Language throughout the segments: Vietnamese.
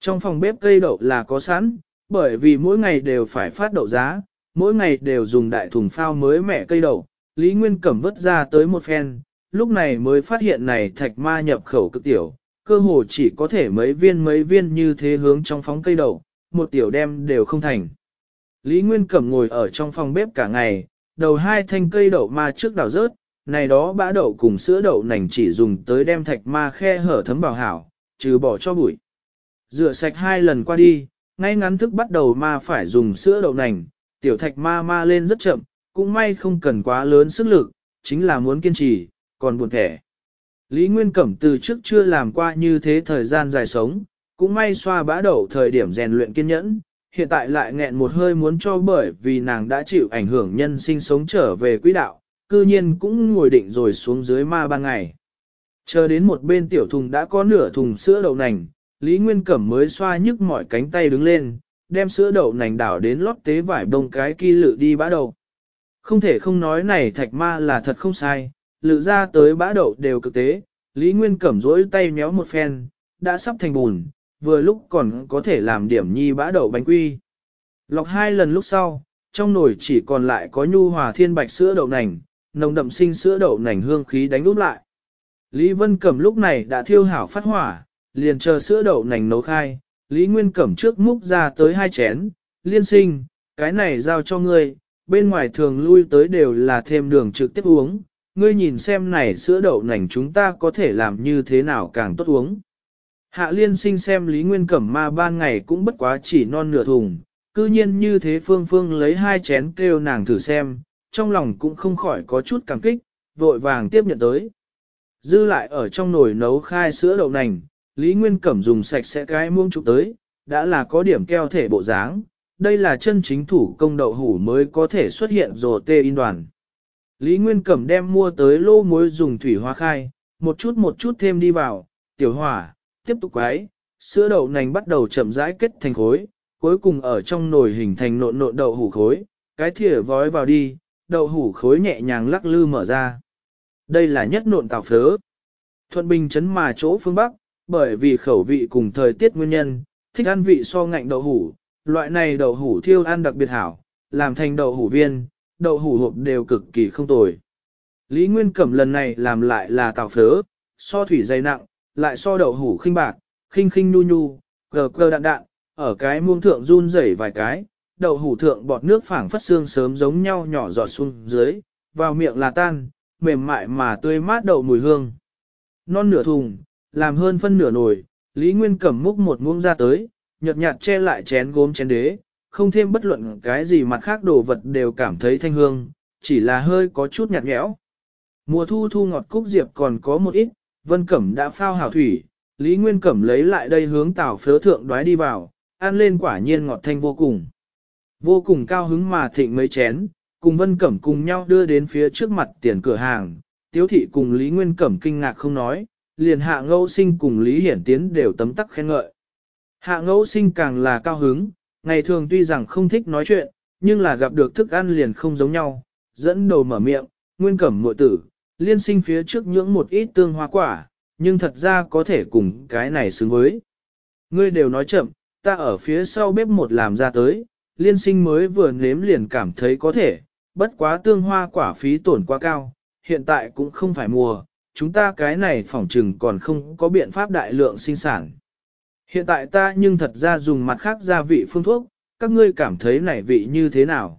Trong phòng bếp cây đậu là có sẵn, bởi vì mỗi ngày đều phải phát đậu giá, mỗi ngày đều dùng đại thùng phao mới mẻ cây đậu, Lý Nguyên Cẩm vứt ra tới một phen, lúc này mới phát hiện này thạch ma nhập khẩu cực tiểu, cơ hồ chỉ có thể mấy viên mấy viên như thế hướng trong phóng cây đậu, một tiểu đem đều không thành. Lý Nguyên Cẩm ngồi ở trong phòng bếp cả ngày, đầu hai thanh cây đậu ma trước đảo rớt, này đó bã đậu cùng sữa đậu nành chỉ dùng tới đem thạch ma khe hở thấm bảo hảo, trừ bỏ cho bụi. Rửa sạch hai lần qua đi, ngay ngắn thức bắt đầu ma phải dùng sữa đậu nành, tiểu thạch ma ma lên rất chậm, cũng may không cần quá lớn sức lực, chính là muốn kiên trì, còn buồn thẻ. Lý Nguyên Cẩm từ trước chưa làm qua như thế thời gian dài sống, cũng may xoa bã đậu thời điểm rèn luyện kiên nhẫn, hiện tại lại nghẹn một hơi muốn cho bởi vì nàng đã chịu ảnh hưởng nhân sinh sống trở về quỹ đạo, cư nhiên cũng ngồi định rồi xuống dưới ma ban ngày. Chờ đến một bên tiểu thùng đã có nửa thùng sữa đậu nành, Lý Nguyên Cẩm mới xoa nhức mỏi cánh tay đứng lên, đem sữa đậu nành đảo đến lót tế vải bông cái kỳ lự đi bã đậu. Không thể không nói này thạch ma là thật không sai, lự ra tới bã đậu đều cực tế, Lý Nguyên Cẩm rỗi tay méo một phen, đã sắp thành bùn, vừa lúc còn có thể làm điểm nhi bã đậu bánh quy. Lọc hai lần lúc sau, trong nồi chỉ còn lại có nhu hòa thiên bạch sữa đậu nành, nồng đậm sinh sữa đậu nành hương khí đánh úp lại. Lý Vân Cẩm lúc này đã thiêu hảo phát hỏa, liền chờ sữa đậu nành nấu khai, Lý Nguyên Cẩm trước múc ra tới hai chén, liên sinh, cái này giao cho ngươi, bên ngoài thường lui tới đều là thêm đường trực tiếp uống, ngươi nhìn xem này sữa đậu nành chúng ta có thể làm như thế nào càng tốt uống. Hạ liên sinh xem Lý Nguyên Cẩm ma ban ngày cũng bất quá chỉ non nửa thùng, cư nhiên như thế Phương Phương lấy hai chén kêu nàng thử xem, trong lòng cũng không khỏi có chút cảm kích, vội vàng tiếp nhận tới. Dư lại ở trong nồi nấu khai sữa đậu nành, Lý Nguyên Cẩm dùng sạch sẽ cái muông chụp tới, đã là có điểm keo thể bộ dáng, đây là chân chính thủ công đậu hủ mới có thể xuất hiện rồ tê in đoàn. Lý Nguyên Cẩm đem mua tới lô muối dùng thủy hoa khai, một chút một chút thêm đi vào, tiểu hỏa, tiếp tục quái, sữa đậu nành bắt đầu chậm rãi kết thành khối, cuối cùng ở trong nồi hình thành nộn nộn đậu hủ khối, cái thìa vói vào đi, đậu hủ khối nhẹ nhàng lắc lư mở ra. Đây là nhất nộn tạo phớ. Thuận bình chấn mà chỗ phương Bắc, bởi vì khẩu vị cùng thời tiết nguyên nhân, thích ăn vị so ngạnh đậu hủ, loại này đậu hủ thiêu ăn đặc biệt hảo, làm thành đậu hủ viên, đậu hủ hộp đều cực kỳ không tồi. Lý Nguyên Cẩm lần này làm lại là tàu phớ, so thủy dày nặng, lại so đậu hủ khinh bạc, khinh khinh nu nhu, gờ gờ đạn đạn, ở cái muông thượng run rẩy vài cái, đậu hủ thượng bọt nước phảng phất xương sớm giống nhau nhỏ giọt xuống dưới, vào miệng là tan, mềm mại mà tươi mát đậu mùi hương. Non nửa thùng, làm hơn phân nửa nồi, Lý Nguyên cầm múc một muỗng ra tới, nhợt nhạt che lại chén gốm chén đế, không thêm bất luận cái gì mặt khác đồ vật đều cảm thấy thanh hương, chỉ là hơi có chút nhạt nhẽo. Mùa thu thu ngọt cúc diệp còn có một ít, Vân Cẩm đã phao hảo thủy, Lý Nguyên Cẩm lấy lại đây hướng tảo phớ thượng đoái đi vào, ăn lên quả nhiên ngọt thanh vô cùng. Vô cùng cao hứng mà thịnh mấy chén, cùng Vân Cẩm cùng nhau đưa đến phía trước mặt tiền cửa hàng, Tiếu thị cùng Lý Nguyên Cẩm kinh ngạc không nói, liền hạ ngẫu sinh cùng Lý Hiển Tiến đều tấm tắc khen ngợi. Hạ ngẫu sinh càng là cao hứng, ngày thường tuy rằng không thích nói chuyện, nhưng là gặp được thức ăn liền không giống nhau, dẫn đầu mở miệng, nguyên cẩm muội tử, liên sinh phía trước nhưỡng một ít tương hoa quả, nhưng thật ra có thể cùng cái này xứng với. Ngươi đều nói chậm, ta ở phía sau bếp một làm ra tới, liên sinh mới vừa nếm liền cảm thấy có thể, bất quá tương hoa quả phí tổn quá cao, hiện tại cũng không phải mùa, chúng ta cái này phỏng trừng còn không có biện pháp đại lượng sinh sản. Hiện tại ta nhưng thật ra dùng mặt khác gia vị phương thuốc, các ngươi cảm thấy này vị như thế nào?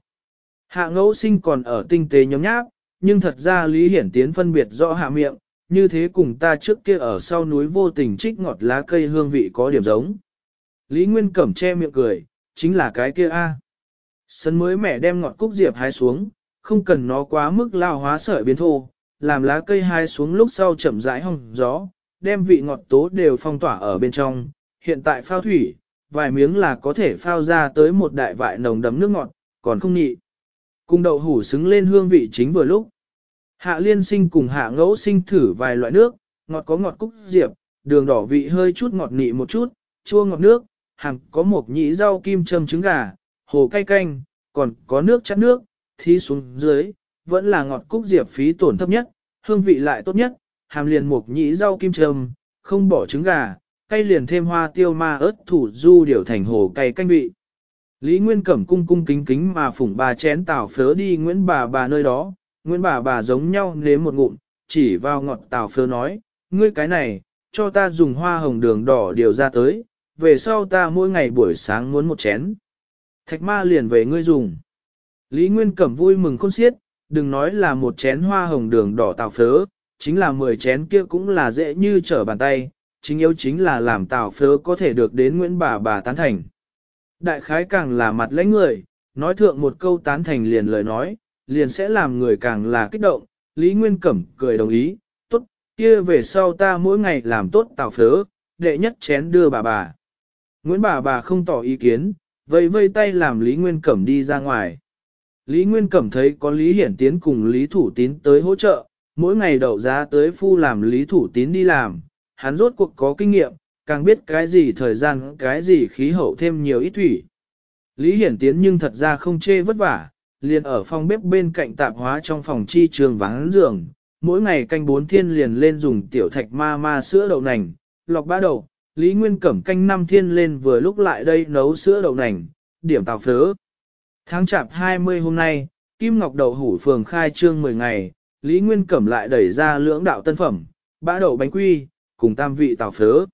Hạ ngẫu sinh còn ở tinh tế nhóm nháp, nhưng thật ra Lý Hiển Tiến phân biệt rõ hạ miệng, như thế cùng ta trước kia ở sau núi vô tình trích ngọt lá cây hương vị có điểm giống. Lý Nguyên Cẩm che miệng cười, chính là cái kia a à. Sân mới mẻ đem ngọt cúc diệp hái xuống, không cần nó quá mức lao hóa sợi biến thô, làm lá cây hai xuống lúc sau chậm rãi hong gió, đem vị ngọt tố đều phong tỏa ở bên trong. Hiện tại phao thủy, vài miếng là có thể phao ra tới một đại vại nồng đấm nước ngọt, còn không nhị. Cùng đậu hủ xứng lên hương vị chính vừa lúc. Hạ liên sinh cùng hạ ngẫu sinh thử vài loại nước, ngọt có ngọt cúc diệp, đường đỏ vị hơi chút ngọt nị một chút, chua ngọt nước, hàng có một nhĩ rau kim châm trứng gà, hồ cay canh, còn có nước chắt nước, thí xuống dưới, vẫn là ngọt cúc diệp phí tổn thấp nhất, hương vị lại tốt nhất, hàm liền mục nhĩ rau kim trầm, không bỏ trứng gà, cay liền thêm hoa tiêu ma ớt thủ du điều thành hồ cay canh vị. Lý Nguyên Cẩm cung cung kính kính mà phủng bà chén tảo phớ đi Nguyễn bà bà nơi đó, Nguyễn bà bà giống nhau nếm một ngụm, chỉ vào ngọt tảo phớ nói, ngươi cái này, cho ta dùng hoa hồng đường đỏ điều ra tới, về sau ta mỗi ngày buổi sáng muốn một chén. Thạch ma liền về ngươi dùng. Lý Nguyên Cẩm vui mừng khôn xiết, đừng nói là một chén hoa hồng đường đỏ tàu phớ, chính là 10 chén kia cũng là dễ như trở bàn tay, chính yếu chính là làm tàu phớ có thể được đến Nguyễn bà bà tán thành. Đại khái càng là mặt lãnh người, nói thượng một câu tán thành liền lời nói, liền sẽ làm người càng là kích động, Lý Nguyên Cẩm cười đồng ý, tốt, kia về sau ta mỗi ngày làm tốt tàu phớ, đệ nhất chén đưa bà bà. Nguyễn bà bà không tỏ ý kiến, vây vây tay làm Lý Nguyên Cẩm đi ra ngoài. Lý Nguyên Cẩm thấy có Lý Hiển Tiến cùng Lý Thủ Tín tới hỗ trợ, mỗi ngày đậu giá tới phu làm Lý Thủ Tín đi làm, hắn rốt cuộc có kinh nghiệm, càng biết cái gì thời gian cái gì khí hậu thêm nhiều ít thủy. Lý Hiển Tiến nhưng thật ra không chê vất vả, liền ở phòng bếp bên cạnh tạp hóa trong phòng chi trường vắng giường, mỗi ngày canh bốn thiên liền lên dùng tiểu thạch ma ma sữa đậu nành, lọc ba đầu, Lý Nguyên Cẩm canh năm thiên lên vừa lúc lại đây nấu sữa đậu nành, điểm tào phớ. Tháng chạp 20 hôm nay, Kim Ngọc Đậu Hủ Phường khai trương 10 ngày, Lý Nguyên Cẩm lại đẩy ra lưỡng đạo tân phẩm, bã đậu bánh quy, cùng tam vị tàu phớ.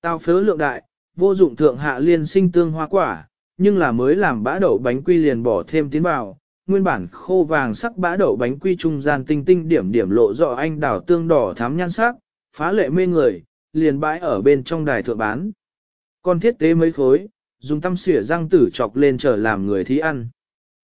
Tàu phớ lượng đại, vô dụng thượng hạ liên sinh tương hoa quả, nhưng là mới làm bã đậu bánh quy liền bỏ thêm tiến vào. Nguyên bản khô vàng sắc bã đậu bánh quy trung gian tinh tinh điểm điểm lộ rõ anh đảo tương đỏ thám nhan sắc, phá lệ mê người, liền bãi ở bên trong đài thượng bán. Còn thiết tế mấy khối, dùng tăm xỉa răng tử chọc lên trở làm người thí ăn.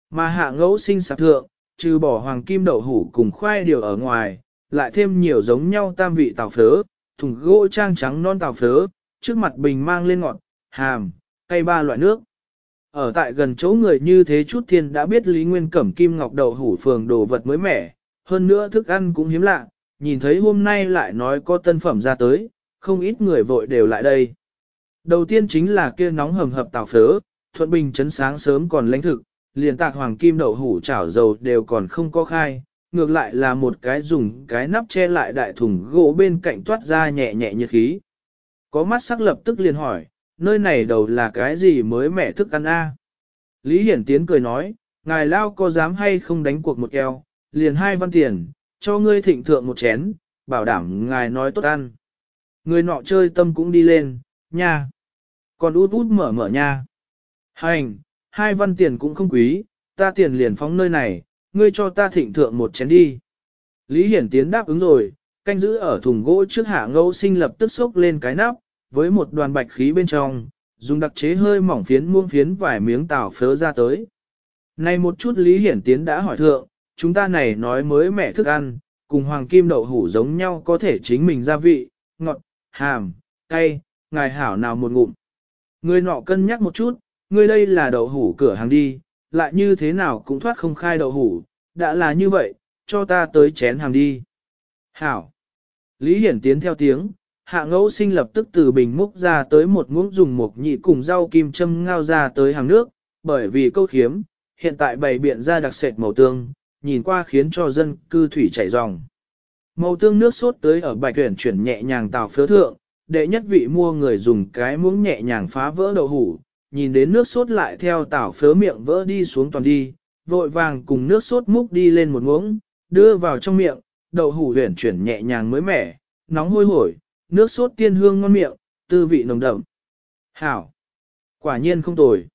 Mà hạ ngẫu sinh sạp thượng, trừ bỏ hoàng kim đậu hủ cùng khoai điều ở ngoài, lại thêm nhiều giống nhau tam vị tàu phớ, thùng gỗ trang trắng non tàu phớ, trước mặt bình mang lên ngọt, hàm, cay ba loại nước. Ở tại gần chỗ người như thế chút thiên đã biết Lý Nguyên Cẩm Kim Ngọc đậu hủ phường đồ vật mới mẻ, hơn nữa thức ăn cũng hiếm lạ, nhìn thấy hôm nay lại nói có tân phẩm ra tới, không ít người vội đều lại đây. Đầu tiên chính là kia nóng hầm hập tàu phớ, thuận bình chấn sáng sớm còn lãnh thực, liền tạc hoàng kim đậu hủ chảo dầu đều còn không có khai, ngược lại là một cái dùng cái nắp che lại đại thùng gỗ bên cạnh toát ra nhẹ nhẹ nhiệt khí. Có mắt sắc lập tức liền hỏi, nơi này đầu là cái gì mới mẻ thức ăn a? Lý Hiển Tiến cười nói, ngài lao có dám hay không đánh cuộc một eo, liền hai văn tiền, cho ngươi thịnh thượng một chén, bảo đảm ngài nói tốt ăn. Người nọ chơi tâm cũng đi lên, nha. Còn út út mở mở nha. Hành, hai văn tiền cũng không quý, ta tiền liền phóng nơi này, ngươi cho ta thịnh thượng một chén đi. Lý Hiển Tiến đáp ứng rồi, canh giữ ở thùng gỗ trước hạ ngâu sinh lập tức xốc lên cái nắp, với một đoàn bạch khí bên trong, dùng đặc chế hơi mỏng phiến muông phiến vài miếng tàu phớ ra tới. Này một chút Lý Hiển Tiến đã hỏi thượng, chúng ta này nói mới mẻ thức ăn, cùng hoàng kim đậu hủ giống nhau có thể chính mình gia vị, ngọt, hàm, cay, ngài hảo nào một ngụm, Người nọ cân nhắc một chút, người đây là đậu hủ cửa hàng đi, lại như thế nào cũng thoát không khai đậu hủ, đã là như vậy, cho ta tới chén hàng đi. Hảo. Lý Hiển tiến theo tiếng, hạ ngẫu sinh lập tức từ bình múc ra tới một muỗng dùng một nhị cùng rau kim châm ngao ra tới hàng nước, bởi vì câu khiếm, hiện tại bày biện ra đặc sệt màu tương, nhìn qua khiến cho dân cư thủy chảy ròng. Màu tương nước sốt tới ở bạch tuyển chuyển nhẹ nhàng tàu phớ thượng, đệ nhất vị mua người dùng cái muỗng nhẹ nhàng phá vỡ đậu hủ, nhìn đến nước sốt lại theo tảo phớ miệng vỡ đi xuống toàn đi, vội vàng cùng nước sốt múc đi lên một muỗng, đưa vào trong miệng, đậu hủ huyển chuyển nhẹ nhàng mới mẻ, nóng hôi hổi, nước sốt tiên hương ngon miệng, tư vị nồng đậm. Hảo! Quả nhiên không tồi.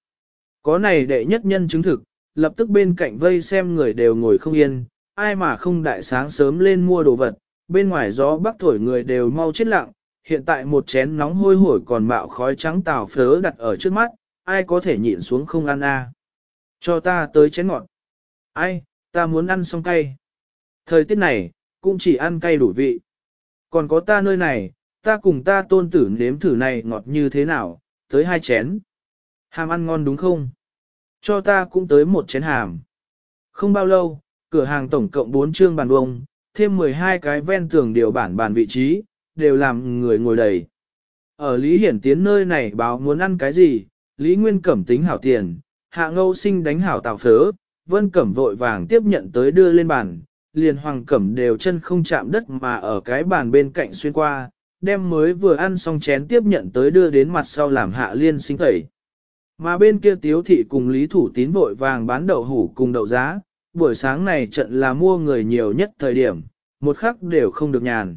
Có này đệ nhất nhân chứng thực, lập tức bên cạnh vây xem người đều ngồi không yên, ai mà không đại sáng sớm lên mua đồ vật, bên ngoài gió bắc thổi người đều mau chết lặng, hiện tại một chén nóng hôi hổi còn mạo khói trắng tàu phớ đặt ở trước mắt, ai có thể nhịn xuống không ăn a? À? Cho ta tới chén ngọt. Ai, ta muốn ăn xong cay. Thời tiết này, cũng chỉ ăn cay đủ vị. Còn có ta nơi này, ta cùng ta tôn tử nếm thử này ngọt như thế nào, tới hai chén. Hàm ăn ngon đúng không? Cho ta cũng tới một chén hàm. Không bao lâu, cửa hàng tổng cộng 4 chương bàn bông, thêm 12 cái ven tường điều bản bàn vị trí, đều làm người ngồi đầy. Ở Lý Hiển Tiến nơi này báo muốn ăn cái gì, Lý Nguyên Cẩm tính hảo tiền, hạ ngâu sinh đánh hảo tạo phớ, Vân Cẩm vội vàng tiếp nhận tới đưa lên bàn, liền Hoàng Cẩm đều chân không chạm đất mà ở cái bàn bên cạnh xuyên qua, đem mới vừa ăn xong chén tiếp nhận tới đưa đến mặt sau làm hạ liên sinh tẩy. Mà bên kia tiếu thị cùng Lý Thủ Tín vội vàng bán đậu hủ cùng đậu giá, buổi sáng này trận là mua người nhiều nhất thời điểm, một khắc đều không được nhàn.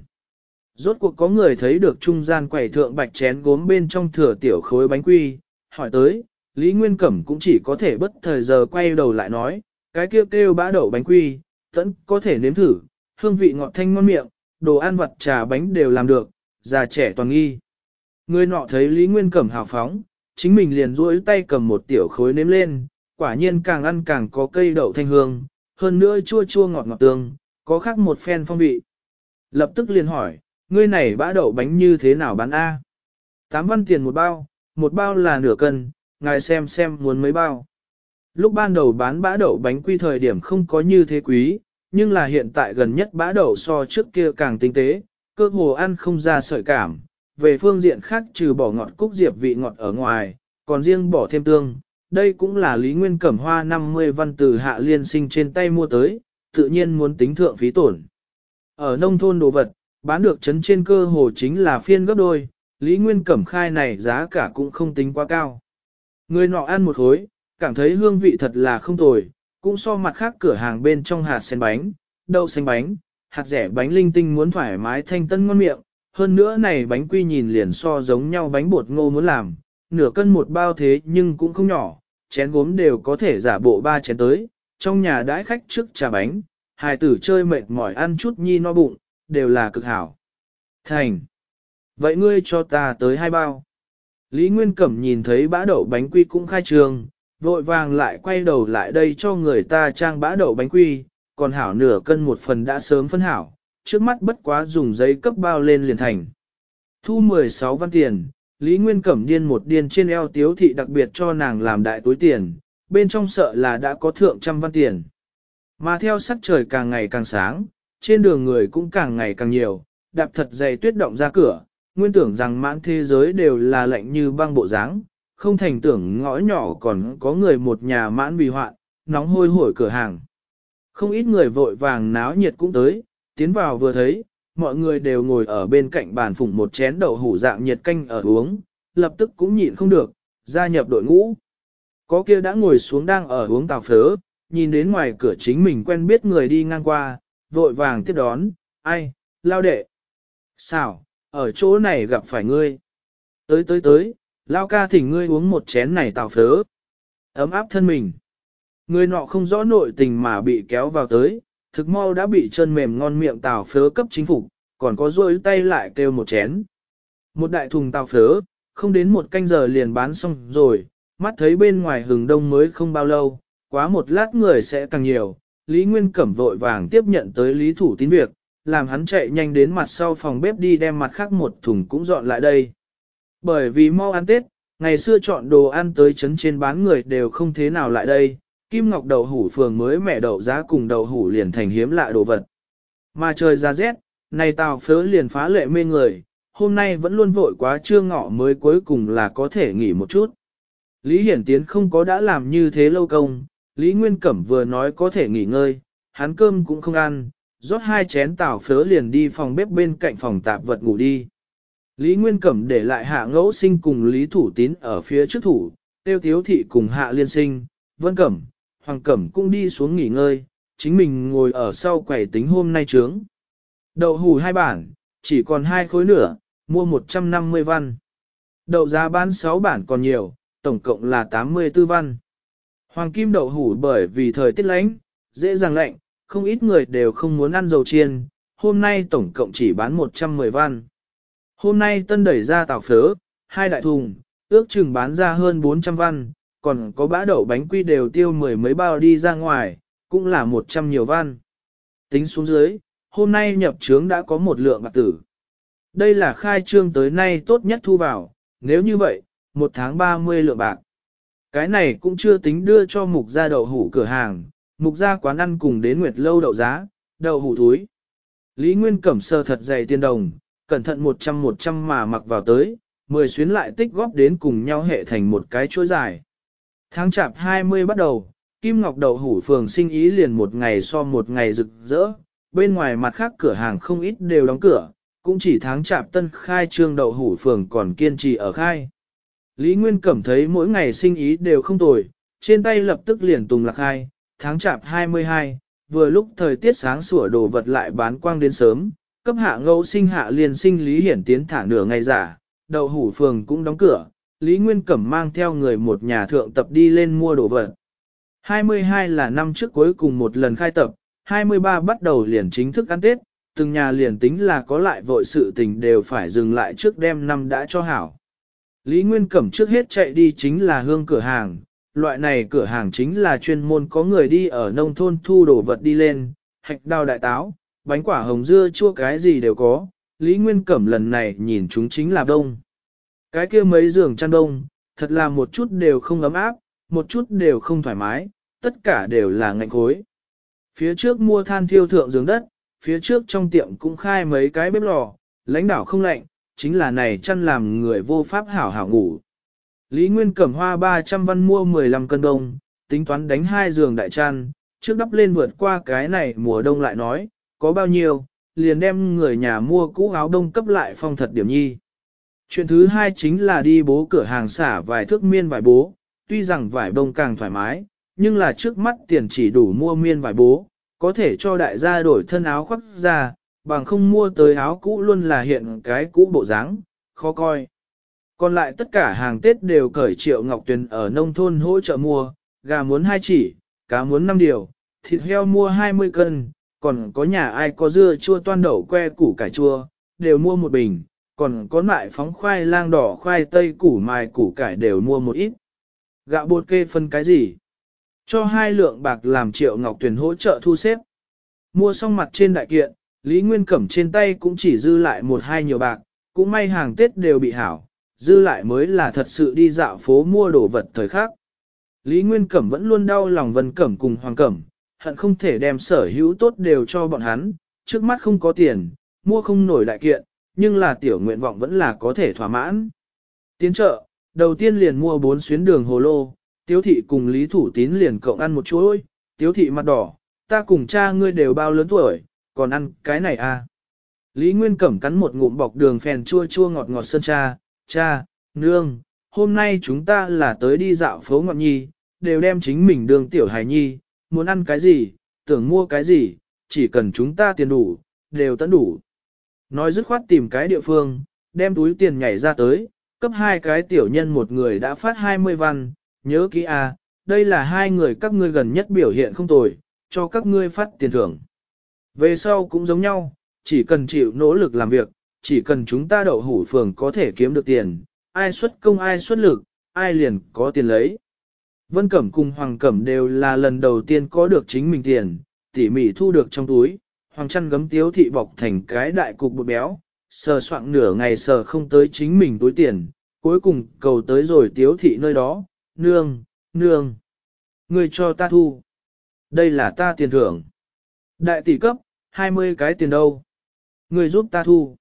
Rốt cuộc có người thấy được trung gian quầy thượng bạch chén gốm bên trong thừa tiểu khối bánh quy, hỏi tới, Lý Nguyên Cẩm cũng chỉ có thể bất thời giờ quay đầu lại nói, cái kia kêu, kêu bã đậu bánh quy, tẫn có thể nếm thử, hương vị ngọt thanh ngon miệng, đồ ăn vặt trà bánh đều làm được, già trẻ toàn nghi. Người nọ thấy Lý Nguyên Cẩm hào phóng, chính mình liền duỗi tay cầm một tiểu khối nếm lên, quả nhiên càng ăn càng có cây đậu thanh hương, hơn nữa chua chua ngọt ngọt tương, có khác một phen phong vị. Lập tức liền hỏi, ngươi này bã đậu bánh như thế nào bán A? Tám văn tiền một bao, một bao là nửa cân, ngài xem xem muốn mấy bao. Lúc ban đầu bán bã đậu bánh quy thời điểm không có như thế quý, nhưng là hiện tại gần nhất bã đậu so trước kia càng tinh tế, cơ hồ ăn không ra sợi cảm. Về phương diện khác trừ bỏ ngọt cúc diệp vị ngọt ở ngoài, còn riêng bỏ thêm tương. Đây cũng là Lý Nguyên Cẩm Hoa 50 văn từ hạ liên sinh trên tay mua tới, tự nhiên muốn tính thượng phí tổn. Ở nông thôn đồ vật, bán được chấn trên cơ hồ chính là phiên gấp đôi, Lý Nguyên Cẩm khai này giá cả cũng không tính quá cao. Người nọ ăn một hối, cảm thấy hương vị thật là không tồi, cũng so mặt khác cửa hàng bên trong hạt sen bánh, đậu xanh bánh, hạt rẻ bánh linh tinh muốn thoải mái thanh tân ngon miệng, hơn nữa này bánh quy nhìn liền so giống nhau bánh bột ngô muốn làm, nửa cân một bao thế nhưng cũng không nhỏ, chén gốm đều có thể giả bộ ba chén tới, trong nhà đãi khách trước trà bánh, hài tử chơi mệt mỏi ăn chút nhi no bụng, đều là cực hảo. Thành! Vậy ngươi cho ta tới hai bao. Lý Nguyên Cẩm nhìn thấy bã đậu bánh quy cũng khai trường, vội vàng lại quay đầu lại đây cho người ta trang bã đậu bánh quy, còn hảo nửa cân một phần đã sớm phân hảo, trước mắt bất quá dùng giấy cấp bao lên liền thành. Thu 16 văn tiền, Lý Nguyên Cẩm điên một điên trên eo tiếu thị đặc biệt cho nàng làm đại túi tiền, bên trong sợ là đã có thượng trăm văn tiền. Mà theo sắc trời càng ngày càng sáng, trên đường người cũng càng ngày càng nhiều, đạp thật dày tuyết động ra cửa, nguyên tưởng rằng mãn thế giới đều là lạnh như băng bộ dáng, không thành tưởng ngõ nhỏ còn có người một nhà mãn vì hoạn, nóng hôi hổi cửa hàng. Không ít người vội vàng náo nhiệt cũng tới, tiến vào vừa thấy, mọi người đều ngồi ở bên cạnh bàn phủng một chén đậu hủ dạng nhiệt canh ở uống, lập tức cũng nhịn không được, gia nhập đội ngũ. Có kia đã ngồi xuống đang ở uống tàu phớ, nhìn đến ngoài cửa chính mình quen biết người đi ngang qua, vội vàng tiếp đón, ai, lao đệ. Xảo, ở chỗ này gặp phải ngươi. Tới tới tới, lao ca thỉnh ngươi uống một chén này tào phớ. Ấm áp thân mình. Ngươi nọ không rõ nội tình mà bị kéo vào tới, thực mau đã bị chân mềm ngon miệng tào phớ cấp chính phủ. còn có rôi tay lại kêu một chén. Một đại thùng tào phớ, không đến một canh giờ liền bán xong rồi, mắt thấy bên ngoài hừng đông mới không bao lâu, quá một lát người sẽ càng nhiều, Lý Nguyên Cẩm vội vàng tiếp nhận tới Lý Thủ Tín việc, làm hắn chạy nhanh đến mặt sau phòng bếp đi đem mặt khác một thùng cũng dọn lại đây. Bởi vì mau ăn Tết, ngày xưa chọn đồ ăn tới chấn trên bán người đều không thế nào lại đây, kim ngọc đậu hủ phường mới mẹ đậu giá cùng đậu hủ liền thành hiếm lạ đồ vật. Mà trời ra rét, này tàu phớ liền phá lệ mê người, hôm nay vẫn luôn vội quá trưa ngọ mới cuối cùng là có thể nghỉ một chút. Lý Hiển Tiến không có đã làm như thế lâu công, Lý Nguyên Cẩm vừa nói có thể nghỉ ngơi, hắn cơm cũng không ăn, rót hai chén tảo phớ liền đi phòng bếp bên cạnh phòng tạp vật ngủ đi. Lý Nguyên Cẩm để lại hạ ngẫu sinh cùng Lý Thủ Tín ở phía trước thủ, tiêu Thiếu thị cùng hạ liên sinh, Vân Cẩm, Hoàng Cẩm cũng đi xuống nghỉ ngơi, chính mình ngồi ở sau quầy tính hôm nay trướng. Đậu hủ hai bản, chỉ còn hai khối nửa, mua 150 văn. Đậu giá bán 6 bản còn nhiều, tổng cộng là 84 văn. Hoàng kim đậu hủ bởi vì thời tiết lạnh, dễ dàng lạnh, không ít người đều không muốn ăn dầu chiên, hôm nay tổng cộng chỉ bán 110 văn. Hôm nay tân đẩy ra tàu phớ, hai đại thùng, ước chừng bán ra hơn 400 văn, còn có bã đậu bánh quy đều tiêu mười mấy bao đi ra ngoài, cũng là 100 nhiều văn. Tính xuống dưới, hôm nay nhập trướng đã có một lượng bạc tử. Đây là khai trương tới nay tốt nhất thu vào, nếu như vậy, một tháng 30 lượng bạc. Cái này cũng chưa tính đưa cho mục gia đậu hủ cửa hàng, mục gia quán ăn cùng đến nguyệt lâu đậu giá, đậu hủ túi. Lý Nguyên cẩm sơ thật dày tiền đồng, cẩn thận 100-100 mà mặc vào tới, 10 xuyến lại tích góp đến cùng nhau hệ thành một cái chuỗi dài. Tháng chạp 20 bắt đầu, Kim Ngọc đậu hủ phường sinh ý liền một ngày so một ngày rực rỡ, bên ngoài mặt khác cửa hàng không ít đều đóng cửa, cũng chỉ tháng chạp tân khai trương đậu hủ phường còn kiên trì ở khai. Lý Nguyên cảm thấy mỗi ngày sinh ý đều không tồi, trên tay lập tức liền tùng lạc hai, tháng chạp 22, vừa lúc thời tiết sáng sủa đồ vật lại bán quang đến sớm, cấp hạ ngẫu sinh hạ liền sinh Lý Hiển tiến thả nửa ngày giả, đậu hủ phường cũng đóng cửa, Lý Nguyên Cẩm mang theo người một nhà thượng tập đi lên mua đồ vật. 22 là năm trước cuối cùng một lần khai tập, 23 bắt đầu liền chính thức ăn Tết, từng nhà liền tính là có lại vội sự tình đều phải dừng lại trước đêm năm đã cho hảo. Lý Nguyên Cẩm trước hết chạy đi chính là hương cửa hàng, loại này cửa hàng chính là chuyên môn có người đi ở nông thôn thu đồ vật đi lên, hạch đào đại táo, bánh quả hồng dưa chua cái gì đều có, Lý Nguyên Cẩm lần này nhìn chúng chính là đông. Cái kia mấy giường chăn đông, thật là một chút đều không ấm áp, một chút đều không thoải mái, tất cả đều là ngạnh khối. Phía trước mua than thiêu thượng giường đất, phía trước trong tiệm cũng khai mấy cái bếp lò, lãnh đảo không lạnh, chính là này chăn làm người vô pháp hảo hảo ngủ. Lý Nguyên cẩm hoa 300 văn mua 15 cân đông, tính toán đánh hai giường đại chăn, trước đắp lên vượt qua cái này mùa đông lại nói, có bao nhiêu, liền đem người nhà mua cũ áo đông cấp lại phong thật điểm nhi. Chuyện thứ hai chính là đi bố cửa hàng xả vài thước miên vài bố, tuy rằng vải đông càng thoải mái, nhưng là trước mắt tiền chỉ đủ mua miên vài bố, có thể cho đại gia đổi thân áo khoác ra, bằng không mua tới áo cũ luôn là hiện cái cũ bộ dáng, khó coi. Còn lại tất cả hàng Tết đều cởi triệu ngọc tuyền ở nông thôn hỗ trợ mua, gà muốn hai chỉ, cá muốn 5 điều, thịt heo mua 20 cân, còn có nhà ai có dưa chua toan đậu que củ cải chua, đều mua một bình, còn có loại phóng khoai lang đỏ khoai tây củ mài củ cải đều mua một ít. Gạo bột kê phân cái gì? Cho hai lượng bạc làm triệu ngọc tuyển hỗ trợ thu xếp. Mua xong mặt trên đại kiện, Lý Nguyên Cẩm trên tay cũng chỉ dư lại một hai nhiều bạc, cũng may hàng Tết đều bị hảo, dư lại mới là thật sự đi dạo phố mua đồ vật thời khác. Lý Nguyên Cẩm vẫn luôn đau lòng Vân Cẩm cùng Hoàng Cẩm, hận không thể đem sở hữu tốt đều cho bọn hắn, trước mắt không có tiền, mua không nổi đại kiện, nhưng là tiểu nguyện vọng vẫn là có thể thỏa mãn. Tiến chợ, đầu tiên liền mua bốn xuyến đường hồ lô, tiếu thị cùng Lý Thủ Tín liền cộng ăn một chuối, tiếu thị mặt đỏ, ta cùng cha ngươi đều bao lớn tuổi, còn ăn cái này à. Lý Nguyên Cẩm cắn một ngụm bọc đường phèn chua chua ngọt ngọt sơn cha, cha, nương, hôm nay chúng ta là tới đi dạo phố ngọt nhi, đều đem chính mình đường tiểu hài nhi, muốn ăn cái gì, tưởng mua cái gì, chỉ cần chúng ta tiền đủ, đều tận đủ. Nói dứt khoát tìm cái địa phương, đem túi tiền nhảy ra tới, cấp hai cái tiểu nhân một người đã phát 20 văn, nhớ kỹ à, đây là hai người các ngươi gần nhất biểu hiện không tồi, cho các ngươi phát tiền thưởng. Về sau cũng giống nhau, chỉ cần chịu nỗ lực làm việc, chỉ cần chúng ta đậu hủ phường có thể kiếm được tiền, ai xuất công ai xuất lực, ai liền có tiền lấy. Vân Cẩm cùng Hoàng Cẩm đều là lần đầu tiên có được chính mình tiền, tỉ mỉ thu được trong túi, Hoàng Trăn gấm tiếu thị bọc thành cái đại cục bột béo, sờ soạn nửa ngày sờ không tới chính mình túi tiền, cuối cùng cầu tới rồi tiếu thị nơi đó, nương, nương, người cho ta thu. Đây là ta tiền thưởng. Đại tỷ cấp, 20 cái tiền đâu? Người giúp ta thu.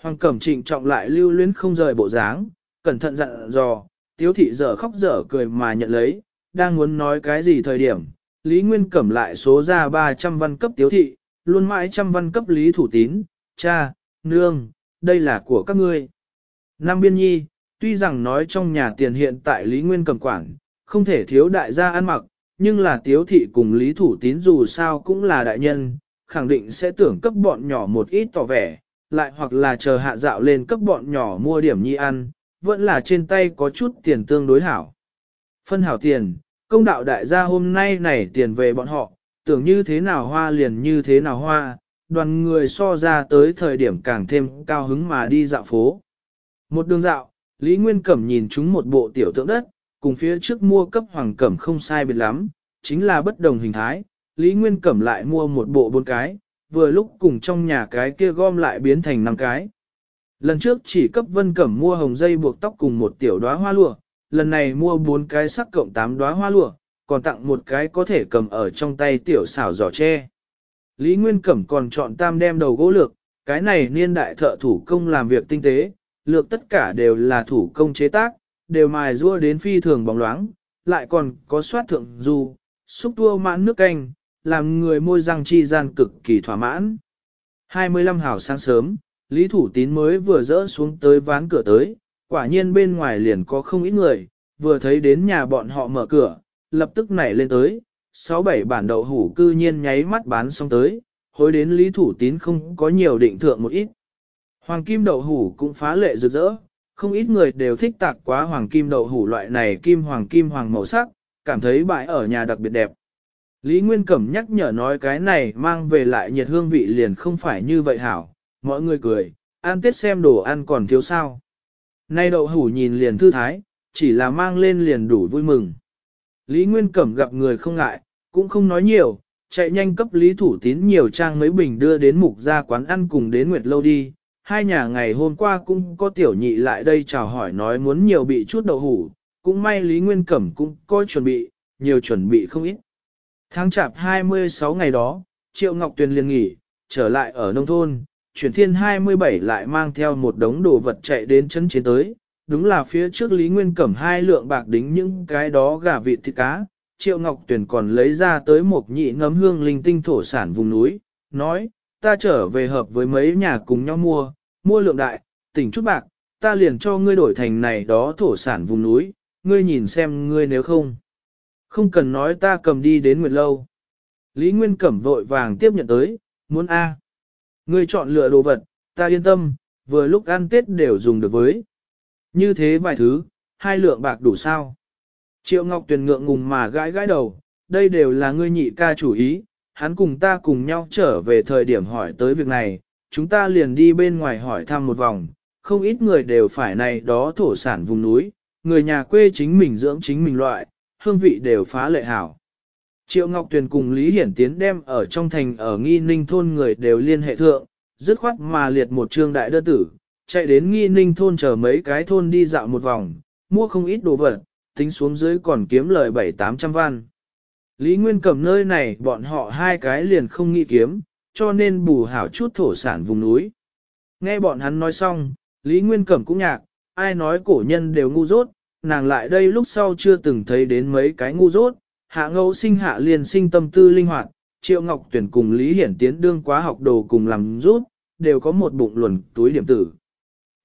Hoàng Cẩm Trịnh trọng lại lưu luyến không rời bộ dáng, cẩn thận dặn dò, tiếu thị dở khóc dở cười mà nhận lấy, đang muốn nói cái gì thời điểm. Lý Nguyên Cẩm lại số ra 300 văn cấp tiếu thị, luôn mãi trăm văn cấp Lý Thủ Tín, cha, nương, đây là của các ngươi. Nam Biên Nhi, tuy rằng nói trong nhà tiền hiện tại Lý Nguyên Cẩm quản, không thể thiếu đại gia ăn mặc, nhưng là tiếu thị cùng lý thủ tín dù sao cũng là đại nhân, khẳng định sẽ tưởng cấp bọn nhỏ một ít tỏ vẻ, lại hoặc là chờ hạ dạo lên cấp bọn nhỏ mua điểm nhi ăn, vẫn là trên tay có chút tiền tương đối hảo. Phân hảo tiền, công đạo đại gia hôm nay này tiền về bọn họ, tưởng như thế nào hoa liền như thế nào hoa, đoàn người so ra tới thời điểm càng thêm cao hứng mà đi dạo phố. Một đường dạo, Lý Nguyên Cẩm nhìn chúng một bộ tiểu tượng đất, cùng phía trước mua cấp hoàng cẩm không sai biệt lắm, chính là bất đồng hình thái, Lý Nguyên Cẩm lại mua một bộ bốn cái, vừa lúc cùng trong nhà cái kia gom lại biến thành năm cái. Lần trước chỉ cấp Vân Cẩm mua hồng dây buộc tóc cùng một tiểu đóa hoa lụa, lần này mua bốn cái sắc cộng tám đóa hoa lụa, còn tặng một cái có thể cầm ở trong tay tiểu xảo giỏ tre. Lý Nguyên Cẩm còn chọn tam đem đầu gỗ lược, cái này niên đại thợ thủ công làm việc tinh tế, lược tất cả đều là thủ công chế tác, đều mài rua đến phi thường bóng loáng, lại còn có soát thượng du, xúc tua mãn nước canh, làm người môi răng chi gian cực kỳ thỏa mãn. 25 hào sáng sớm, Lý Thủ Tín mới vừa dỡ xuống tới ván cửa tới, quả nhiên bên ngoài liền có không ít người, vừa thấy đến nhà bọn họ mở cửa, lập tức nảy lên tới, sáu bảy bản đậu hủ cư nhiên nháy mắt bán xong tới, hối đến Lý Thủ Tín không có nhiều định thượng một ít. Hoàng kim đậu hủ cũng phá lệ rực rỡ, không ít người đều thích tạc quá hoàng kim đậu hủ loại này kim hoàng kim hoàng màu sắc, cảm thấy bãi ở nhà đặc biệt đẹp. Lý Nguyên Cẩm nhắc nhở nói cái này mang về lại nhiệt hương vị liền không phải như vậy hảo, mọi người cười, ăn tết xem đồ ăn còn thiếu sao. Nay đậu hủ nhìn liền thư thái, chỉ là mang lên liền đủ vui mừng. Lý Nguyên Cẩm gặp người không ngại, cũng không nói nhiều, chạy nhanh cấp Lý Thủ Tín nhiều trang mấy bình đưa đến mục ra quán ăn cùng đến Nguyệt Lâu đi, hai nhà ngày hôm qua cũng có tiểu nhị lại đây chào hỏi nói muốn nhiều bị chút đậu hủ, cũng may Lý Nguyên Cẩm cũng có chuẩn bị, nhiều chuẩn bị không ít. Tháng chạp 26 ngày đó, Triệu Ngọc Tuyền liền nghỉ, trở lại ở nông thôn, chuyển thiên 27 lại mang theo một đống đồ vật chạy đến chân chiến tới, đúng là phía trước Lý Nguyên Cẩm hai lượng bạc đính những cái đó gà vịt thịt cá. Triệu Ngọc Tuyền còn lấy ra tới một nhị ngấm hương linh tinh thổ sản vùng núi, nói, ta trở về hợp với mấy nhà cùng nhau mua, mua lượng đại, tỉnh chút bạc, ta liền cho ngươi đổi thành này đó thổ sản vùng núi, ngươi nhìn xem ngươi nếu không. Không cần nói ta cầm đi đến nguyệt lâu. Lý Nguyên Cẩm vội vàng tiếp nhận tới, muốn A. Ngươi chọn lựa đồ vật, ta yên tâm, vừa lúc ăn Tết đều dùng được với. Như thế vài thứ, hai lượng bạc đủ sao. Triệu Ngọc Tuyền ngượng ngùng mà gãi gãi đầu, đây đều là ngươi nhị ca chủ ý, hắn cùng ta cùng nhau trở về thời điểm hỏi tới việc này, chúng ta liền đi bên ngoài hỏi thăm một vòng, không ít người đều phải này đó thổ sản vùng núi, người nhà quê chính mình dưỡng chính mình loại, hương vị đều phá lệ hảo. Triệu Ngọc Tuyền cùng Lý Hiển Tiến đem ở trong thành ở Nghi Ninh thôn người đều liên hệ thượng, dứt khoát mà liệt một trương đại đơ tử, chạy đến Nghi Ninh thôn chờ mấy cái thôn đi dạo một vòng, mua không ít đồ vật, tính xuống dưới còn kiếm lời bảy tám trăm văn. Lý Nguyên Cẩm nơi này bọn họ hai cái liền không nghĩ kiếm, cho nên bù hảo chút thổ sản vùng núi. Nghe bọn hắn nói xong, Lý Nguyên Cẩm cũng nhạc, ai nói cổ nhân đều ngu dốt, nàng lại đây lúc sau chưa từng thấy đến mấy cái ngu dốt, hạ Ngâu sinh hạ liền sinh tâm tư linh hoạt, Triệu Ngọc Tuyển cùng Lý Hiển Tiến đương quá học đồ cùng làm rút, đều có một bụng luồn túi điểm tử.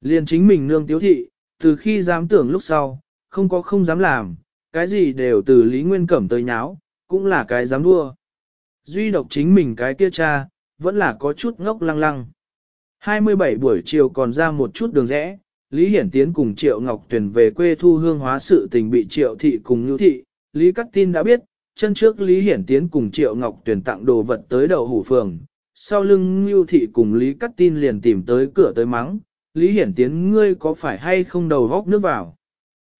Liền chính mình nương tiếu thị, từ khi dám tưởng lúc sau, không có không dám làm, cái gì đều từ Lý Nguyên Cẩm tới nháo, cũng là cái dám đua. Duy độc chính mình cái kia cha, vẫn là có chút ngốc lăng lăng. 27 buổi chiều còn ra một chút đường rẽ, Lý Hiển Tiến cùng Triệu Ngọc Tuyền về quê thu hương hóa sự tình bị Triệu Thị cùng Nhu Thị, Lý Cát Tin đã biết, chân trước Lý Hiển Tiến cùng Triệu Ngọc Tuyền tặng đồ vật tới đầu hủ phường, sau lưng Nhu Thị cùng Lý Cát Tin liền tìm tới cửa tới mắng, Lý Hiển Tiến ngươi có phải hay không đầu góc nước vào.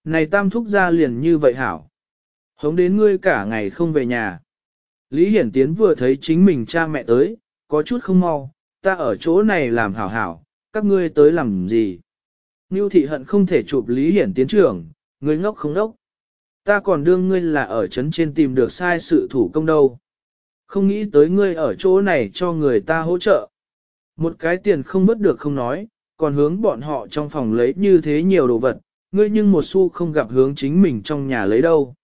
Này tam thúc ra liền như vậy hảo, hống đến ngươi cả ngày không về nhà. Lý Hiển Tiến vừa thấy chính mình cha mẹ tới, có chút không mau, ta ở chỗ này làm hảo hảo, các ngươi tới làm gì. Ngưu thị hận không thể chụp Lý Hiển Tiến trưởng, ngươi ngốc không đốc. Ta còn đương ngươi là ở trấn trên tìm được sai sự thủ công đâu. Không nghĩ tới ngươi ở chỗ này cho người ta hỗ trợ. Một cái tiền không vớt được không nói, còn hướng bọn họ trong phòng lấy như thế nhiều đồ vật, ngươi nhưng một xu không gặp hướng chính mình trong nhà lấy đâu.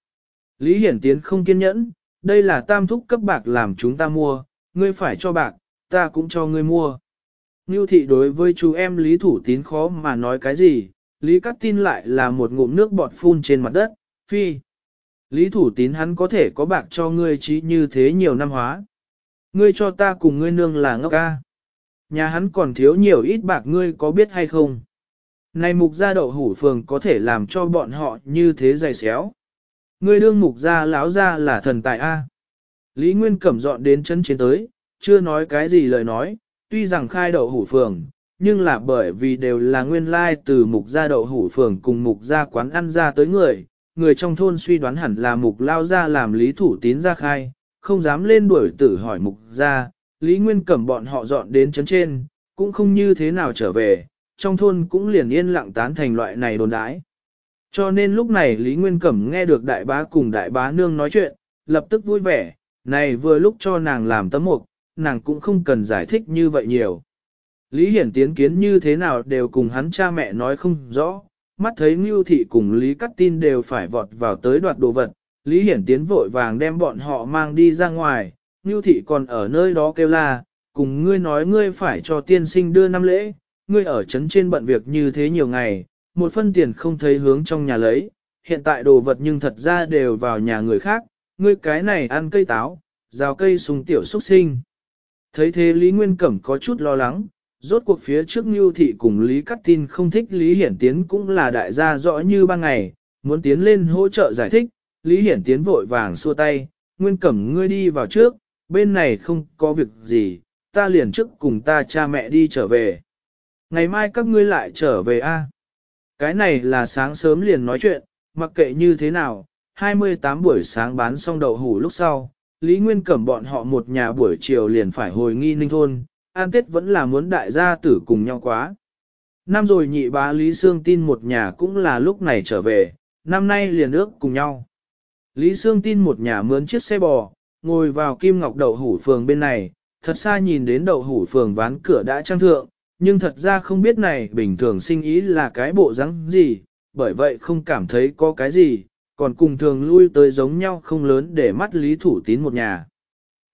Lý Hiển Tiến không kiên nhẫn, đây là tam thúc cấp bạc làm chúng ta mua, ngươi phải cho bạc, ta cũng cho ngươi mua. Ngưu thị đối với chú em Lý Thủ Tín khó mà nói cái gì, Lý Cát Tin lại là một ngụm nước bọt phun trên mặt đất, phi. Lý Thủ Tín hắn có thể có bạc cho ngươi chí như thế nhiều năm hóa. Ngươi cho ta cùng ngươi nương là ngốc ca. Nhà hắn còn thiếu nhiều ít bạc ngươi có biết hay không? Này mục gia đậu hủ phường có thể làm cho bọn họ như thế dày xéo ngươi đương mục gia lão gia là thần tài a. Lý Nguyên Cẩm dọn đến chân chiến tới, chưa nói cái gì lời nói, tuy rằng khai đậu hủ phường, nhưng là bởi vì đều là nguyên lai từ mục gia đậu hủ phường cùng mục gia quán ăn ra tới người, người trong thôn suy đoán hẳn là mục lao gia làm lý thủ tín ra khai, không dám lên đuổi tử hỏi mục gia, Lý Nguyên Cẩm bọn họ dọn đến chấn trên, cũng không như thế nào trở về, trong thôn cũng liền yên lặng tán thành loại này đồn đãi. Cho nên lúc này Lý Nguyên Cẩm nghe được đại bá cùng đại bá nương nói chuyện, lập tức vui vẻ, này vừa lúc cho nàng làm tấm mục, nàng cũng không cần giải thích như vậy nhiều. Lý Hiển tiến kiến như thế nào đều cùng hắn cha mẹ nói không rõ, mắt thấy Ngưu Thị cùng Lý Cắt Tin đều phải vọt vào tới đoạt đồ vật, Lý Hiển tiến vội vàng đem bọn họ mang đi ra ngoài, Ngưu Thị còn ở nơi đó kêu la, cùng ngươi nói ngươi phải cho tiên sinh đưa năm lễ, ngươi ở chấn trên bận việc như thế nhiều ngày, một phân tiền không thấy hướng trong nhà lấy, hiện tại đồ vật nhưng thật ra đều vào nhà người khác, ngươi cái này ăn cây táo, rào cây sùng tiểu xuất sinh. Thấy thế Lý Nguyên Cẩm có chút lo lắng, rốt cuộc phía trước Ngưu Thị cùng Lý Cắt Tin không thích Lý Hiển Tiến cũng là đại gia rõ như ban ngày, muốn tiến lên hỗ trợ giải thích, Lý Hiển Tiến vội vàng xua tay, Nguyên Cẩm ngươi đi vào trước, bên này không có việc gì, ta liền trước cùng ta cha mẹ đi trở về. Ngày mai các ngươi lại trở về a? Cái này là sáng sớm liền nói chuyện, mặc kệ như thế nào, 28 buổi sáng bán xong đậu hủ lúc sau, Lý Nguyên cẩm bọn họ một nhà buổi chiều liền phải hồi nghi ninh thôn, an tết vẫn là muốn đại gia tử cùng nhau quá. Năm rồi nhị bá Lý Sương tin một nhà cũng là lúc này trở về, năm nay liền ước cùng nhau. Lý Sương tin một nhà mướn chiếc xe bò, ngồi vào kim ngọc đậu hủ phường bên này, thật xa nhìn đến đậu hủ phường ván cửa đã trang thượng, nhưng thật ra không biết này bình thường sinh ý là cái bộ rắn gì, bởi vậy không cảm thấy có cái gì, còn cùng thường lui tới giống nhau không lớn để mắt lý thủ tín một nhà.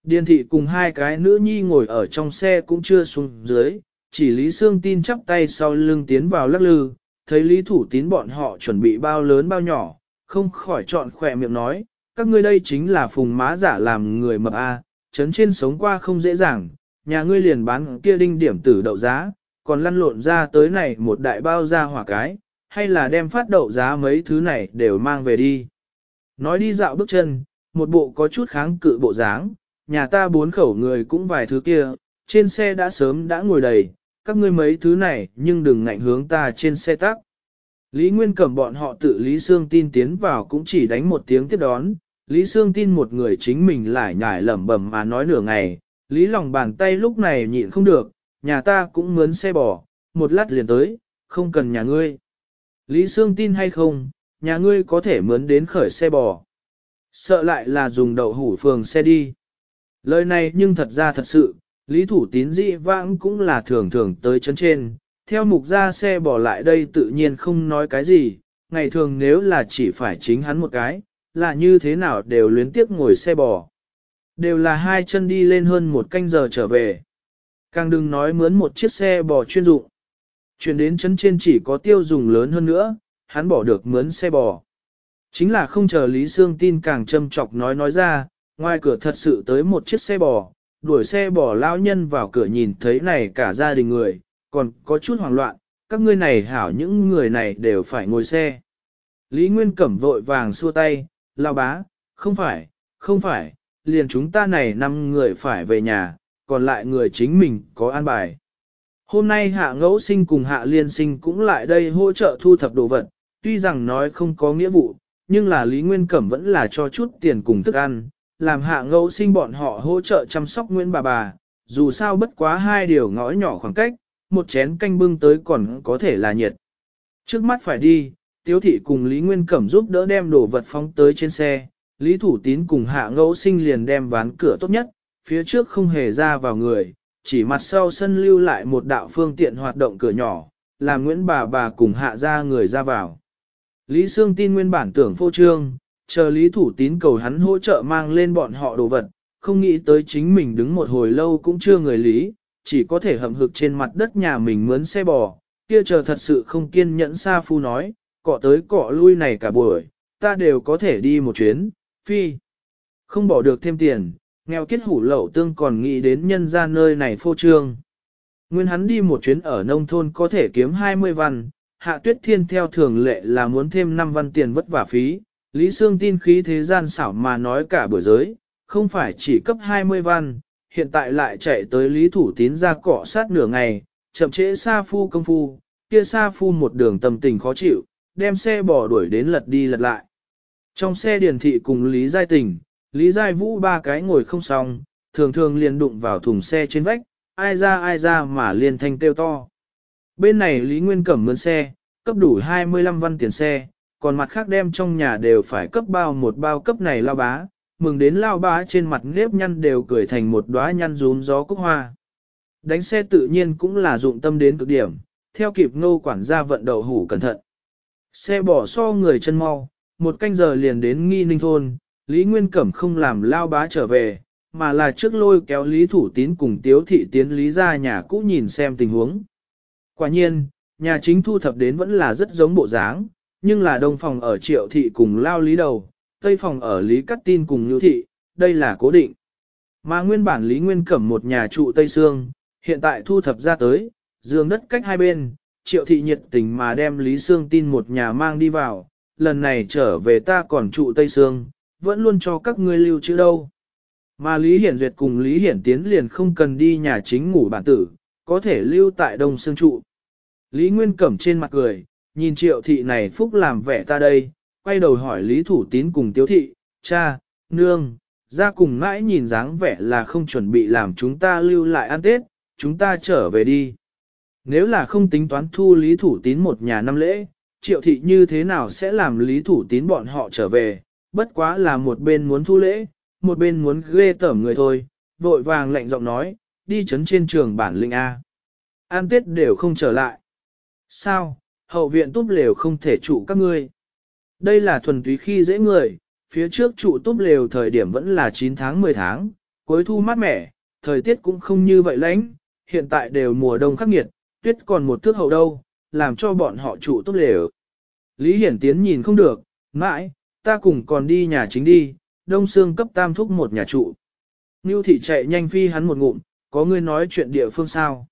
Điền thị cùng hai cái nữ nhi ngồi ở trong xe cũng chưa xuống dưới, chỉ Lý Sương tin chắp tay sau lưng tiến vào lắc lư, thấy Lý Thủ tín bọn họ chuẩn bị bao lớn bao nhỏ, không khỏi chọn khỏe miệng nói, các ngươi đây chính là phùng má giả làm người mập a, chấn trên sống qua không dễ dàng, nhà ngươi liền bán kia đinh điểm tử đậu giá, còn lăn lộn ra tới này một đại bao ra hỏa cái, hay là đem phát đậu giá mấy thứ này đều mang về đi. Nói đi dạo bước chân, một bộ có chút kháng cự bộ dáng, nhà ta bốn khẩu người cũng vài thứ kia, trên xe đã sớm đã ngồi đầy, các ngươi mấy thứ này nhưng đừng ngạnh hướng ta trên xe tắc. Lý Nguyên cầm bọn họ tự Lý Sương tin tiến vào cũng chỉ đánh một tiếng tiếp đón, Lý Sương tin một người chính mình lại nhải lẩm bẩm mà nói nửa ngày, Lý lòng bàn tay lúc này nhịn không được, nhà ta cũng mướn xe bò, một lát liền tới, không cần nhà ngươi. Lý Sương tin hay không, nhà ngươi có thể mướn đến khởi xe bò. Sợ lại là dùng đậu hủ phường xe đi. Lời này nhưng thật ra thật sự, Lý Thủ Tín dị vãng cũng là thường thường tới chân trên, theo mục ra xe bỏ lại đây tự nhiên không nói cái gì, ngày thường nếu là chỉ phải chính hắn một cái, là như thế nào đều luyến tiếc ngồi xe bò. Đều là hai chân đi lên hơn một canh giờ trở về. Càng đừng nói mướn một chiếc xe bò chuyên dụng. Chuyển đến chân trên chỉ có tiêu dùng lớn hơn nữa, hắn bỏ được mướn xe bò. Chính là không chờ Lý Sương tin càng châm chọc nói nói ra, ngoài cửa thật sự tới một chiếc xe bò, đuổi xe bò lão nhân vào cửa nhìn thấy này cả gia đình người, còn có chút hoảng loạn, các ngươi này hảo những người này đều phải ngồi xe. Lý Nguyên Cẩm vội vàng xua tay, lao bá, không phải, không phải, liền chúng ta này năm người phải về nhà, còn lại người chính mình có an bài. Hôm nay hạ ngẫu sinh cùng hạ liên sinh cũng lại đây hỗ trợ thu thập đồ vật, tuy rằng nói không có nghĩa vụ, nhưng là Lý Nguyên Cẩm vẫn là cho chút tiền cùng thức ăn, làm hạ ngẫu sinh bọn họ hỗ trợ chăm sóc Nguyễn bà bà, dù sao bất quá hai điều ngõ nhỏ khoảng cách, một chén canh bưng tới còn có thể là nhiệt. Trước mắt phải đi, Tiếu Thị cùng Lý Nguyên Cẩm giúp đỡ đem đồ vật phóng tới trên xe, Lý Thủ Tín cùng hạ ngẫu sinh liền đem ván cửa tốt nhất, phía trước không hề ra vào người, chỉ mặt sau sân lưu lại một đạo phương tiện hoạt động cửa nhỏ, làm Nguyễn bà bà cùng hạ ra người ra vào. Lý Sương tin nguyên bản tưởng phô trương, chờ Lý Thủ Tín cầu hắn hỗ trợ mang lên bọn họ đồ vật, không nghĩ tới chính mình đứng một hồi lâu cũng chưa người lý, chỉ có thể hầm hực trên mặt đất nhà mình mướn xe bò, kia chờ thật sự không kiên nhẫn xa phu nói, cọ tới cọ lui này cả buổi, ta đều có thể đi một chuyến, phi. Không bỏ được thêm tiền, nghèo kiết hủ lậu tương còn nghĩ đến nhân ra nơi này phô trương. Nguyên hắn đi một chuyến ở nông thôn có thể kiếm 20 văn, hạ tuyết thiên theo thường lệ là muốn thêm 5 văn tiền vất vả phí, Lý Sương tin khí thế gian xảo mà nói cả buổi giới, không phải chỉ cấp 20 văn, hiện tại lại chạy tới Lý Thủ Tín ra cỏ sát nửa ngày, chậm trễ xa Phu công phu, kia xa Phu một đường tâm tình khó chịu, đem xe bỏ đuổi đến lật đi lật lại. Trong xe điển thị cùng Lý Giai Tình, Lý Giai Vũ ba cái ngồi không xong, thường thường liền đụng vào thùng xe trên vách, ai ra ai ra mà liền thanh kêu to. Bên này Lý Nguyên Cẩm mướn xe, cấp đủ 25 văn tiền xe, còn mặt khác đem trong nhà đều phải cấp bao một bao cấp này lao bá, mừng đến lao bá trên mặt nếp nhăn đều cười thành một đóa nhăn rúm gió cúc hoa. Đánh xe tự nhiên cũng là dụng tâm đến cực điểm, theo kịp ngô quản gia vận đầu hủ cẩn thận. Xe bỏ so người chân mau, một canh giờ liền đến nghi ninh thôn, Lý Nguyên Cẩm không làm lao bá trở về, mà là trước lôi kéo Lý Thủ Tín cùng Tiếu Thị Tiến Lý ra nhà cũ nhìn xem tình huống. Quả nhiên, nhà chính thu thập đến vẫn là rất giống bộ dáng, nhưng là đông phòng ở Triệu Thị cùng lao Lý Đầu, tây phòng ở Lý Cắt Tin cùng Nhu Thị, đây là cố định. Mà nguyên bản Lý Nguyên Cẩm một nhà trụ Tây Sương, hiện tại thu thập ra tới, giường đất cách hai bên, Triệu Thị nhiệt tình mà đem Lý Sương tin một nhà mang đi vào, lần này trở về ta còn trụ Tây Sương, vẫn luôn cho các ngươi lưu trữ đâu. Mà Lý Hiển Duyệt cùng Lý Hiển Tiến liền không cần đi nhà chính ngủ bản tử, có thể lưu tại Đông Sương trụ. Lý Nguyên Cẩm trên mặt cười, nhìn triệu thị này phúc làm vẻ ta đây, quay đầu hỏi Lý Thủ Tín cùng Tiếu Thị, cha, nương, ra cùng mãi nhìn dáng vẻ là không chuẩn bị làm chúng ta lưu lại ăn Tết, chúng ta trở về đi. Nếu là không tính toán thu Lý Thủ Tín một nhà năm lễ, triệu thị như thế nào sẽ làm lý thủ tín bọn họ trở về, bất quá là một bên muốn thu lễ, một bên muốn ghê tởm người thôi, vội vàng lạnh giọng nói, đi chấn trên trường bản linh A. An tết đều không trở lại. Sao, hậu viện túp lều không thể trụ các ngươi. Đây là thuần túy khi dễ người, phía trước trụ túp lều thời điểm vẫn là 9 tháng 10 tháng, cuối thu mát mẻ, thời tiết cũng không như vậy lánh, hiện tại đều mùa đông khắc nghiệt, tuyết còn một thước hậu đâu, làm cho bọn họ trụ tốt lề ở. Lý Hiển Tiến nhìn không được, mãi, ta cùng còn đi nhà chính đi, đông Sương cấp tam thúc một nhà trụ. Ngưu thị chạy nhanh phi hắn một ngụm, có người nói chuyện địa phương sao.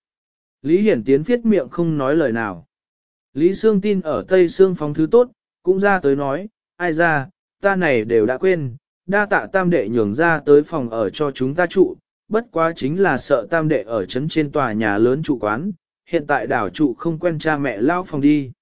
Lý Hiển Tiến viết miệng không nói lời nào. Lý Sương tin ở Tây Sương phóng thứ tốt, cũng ra tới nói, ai ra, ta này đều đã quên, đa tạ tam đệ nhường ra tới phòng ở cho chúng ta trụ, bất quá chính là sợ tam đệ ở chấn trên tòa nhà lớn trụ quán, hiện tại đảo trụ không quen cha mẹ lao phòng đi.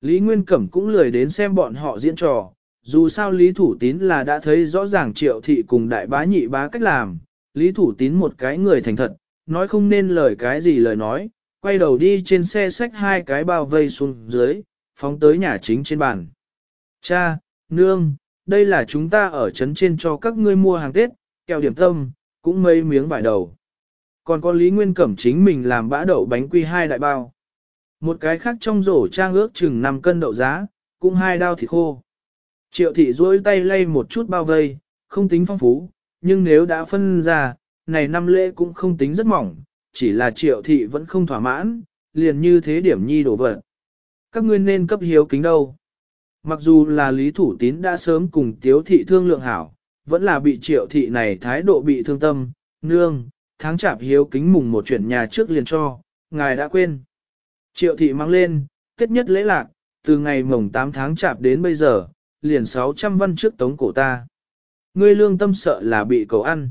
Lý Nguyên Cẩm cũng lười đến xem bọn họ diễn trò, dù sao Lý Thủ Tín là đã thấy rõ ràng triệu thị cùng đại bá nhị bá cách làm, Lý Thủ Tín một cái người thành thật, nói không nên lời cái gì lời nói, quay đầu đi trên xe xách hai cái bao vây xuống dưới, phóng tới nhà chính trên bàn. Cha, nương, đây là chúng ta ở trấn trên cho các ngươi mua hàng Tết, kẹo điểm tâm, cũng mấy miếng vải đầu còn có Lý Nguyên Cẩm chính mình làm bã đậu bánh quy hai đại bao. Một cái khác trong rổ trang ước chừng 5 cân đậu giá, cũng hai đao thịt khô. Triệu thị duỗi tay lay một chút bao vây, không tính phong phú, nhưng nếu đã phân ra, này năm lễ cũng không tính rất mỏng, chỉ là triệu thị vẫn không thỏa mãn, liền như thế điểm nhi đổ vật. Các ngươi nên cấp hiếu kính đâu. Mặc dù là Lý Thủ Tín đã sớm cùng Tiếu Thị thương lượng hảo, vẫn là bị triệu thị này thái độ bị thương tâm, nương, tháng chạp hiếu kính mùng một chuyển nhà trước liền cho, ngài đã quên. Triệu thị mang lên, tết nhất lễ lạc, từ ngày mồng 8 tháng chạp đến bây giờ, liền 600 văn trước tống cổ ta. Ngươi lương tâm sợ là bị cầu ăn.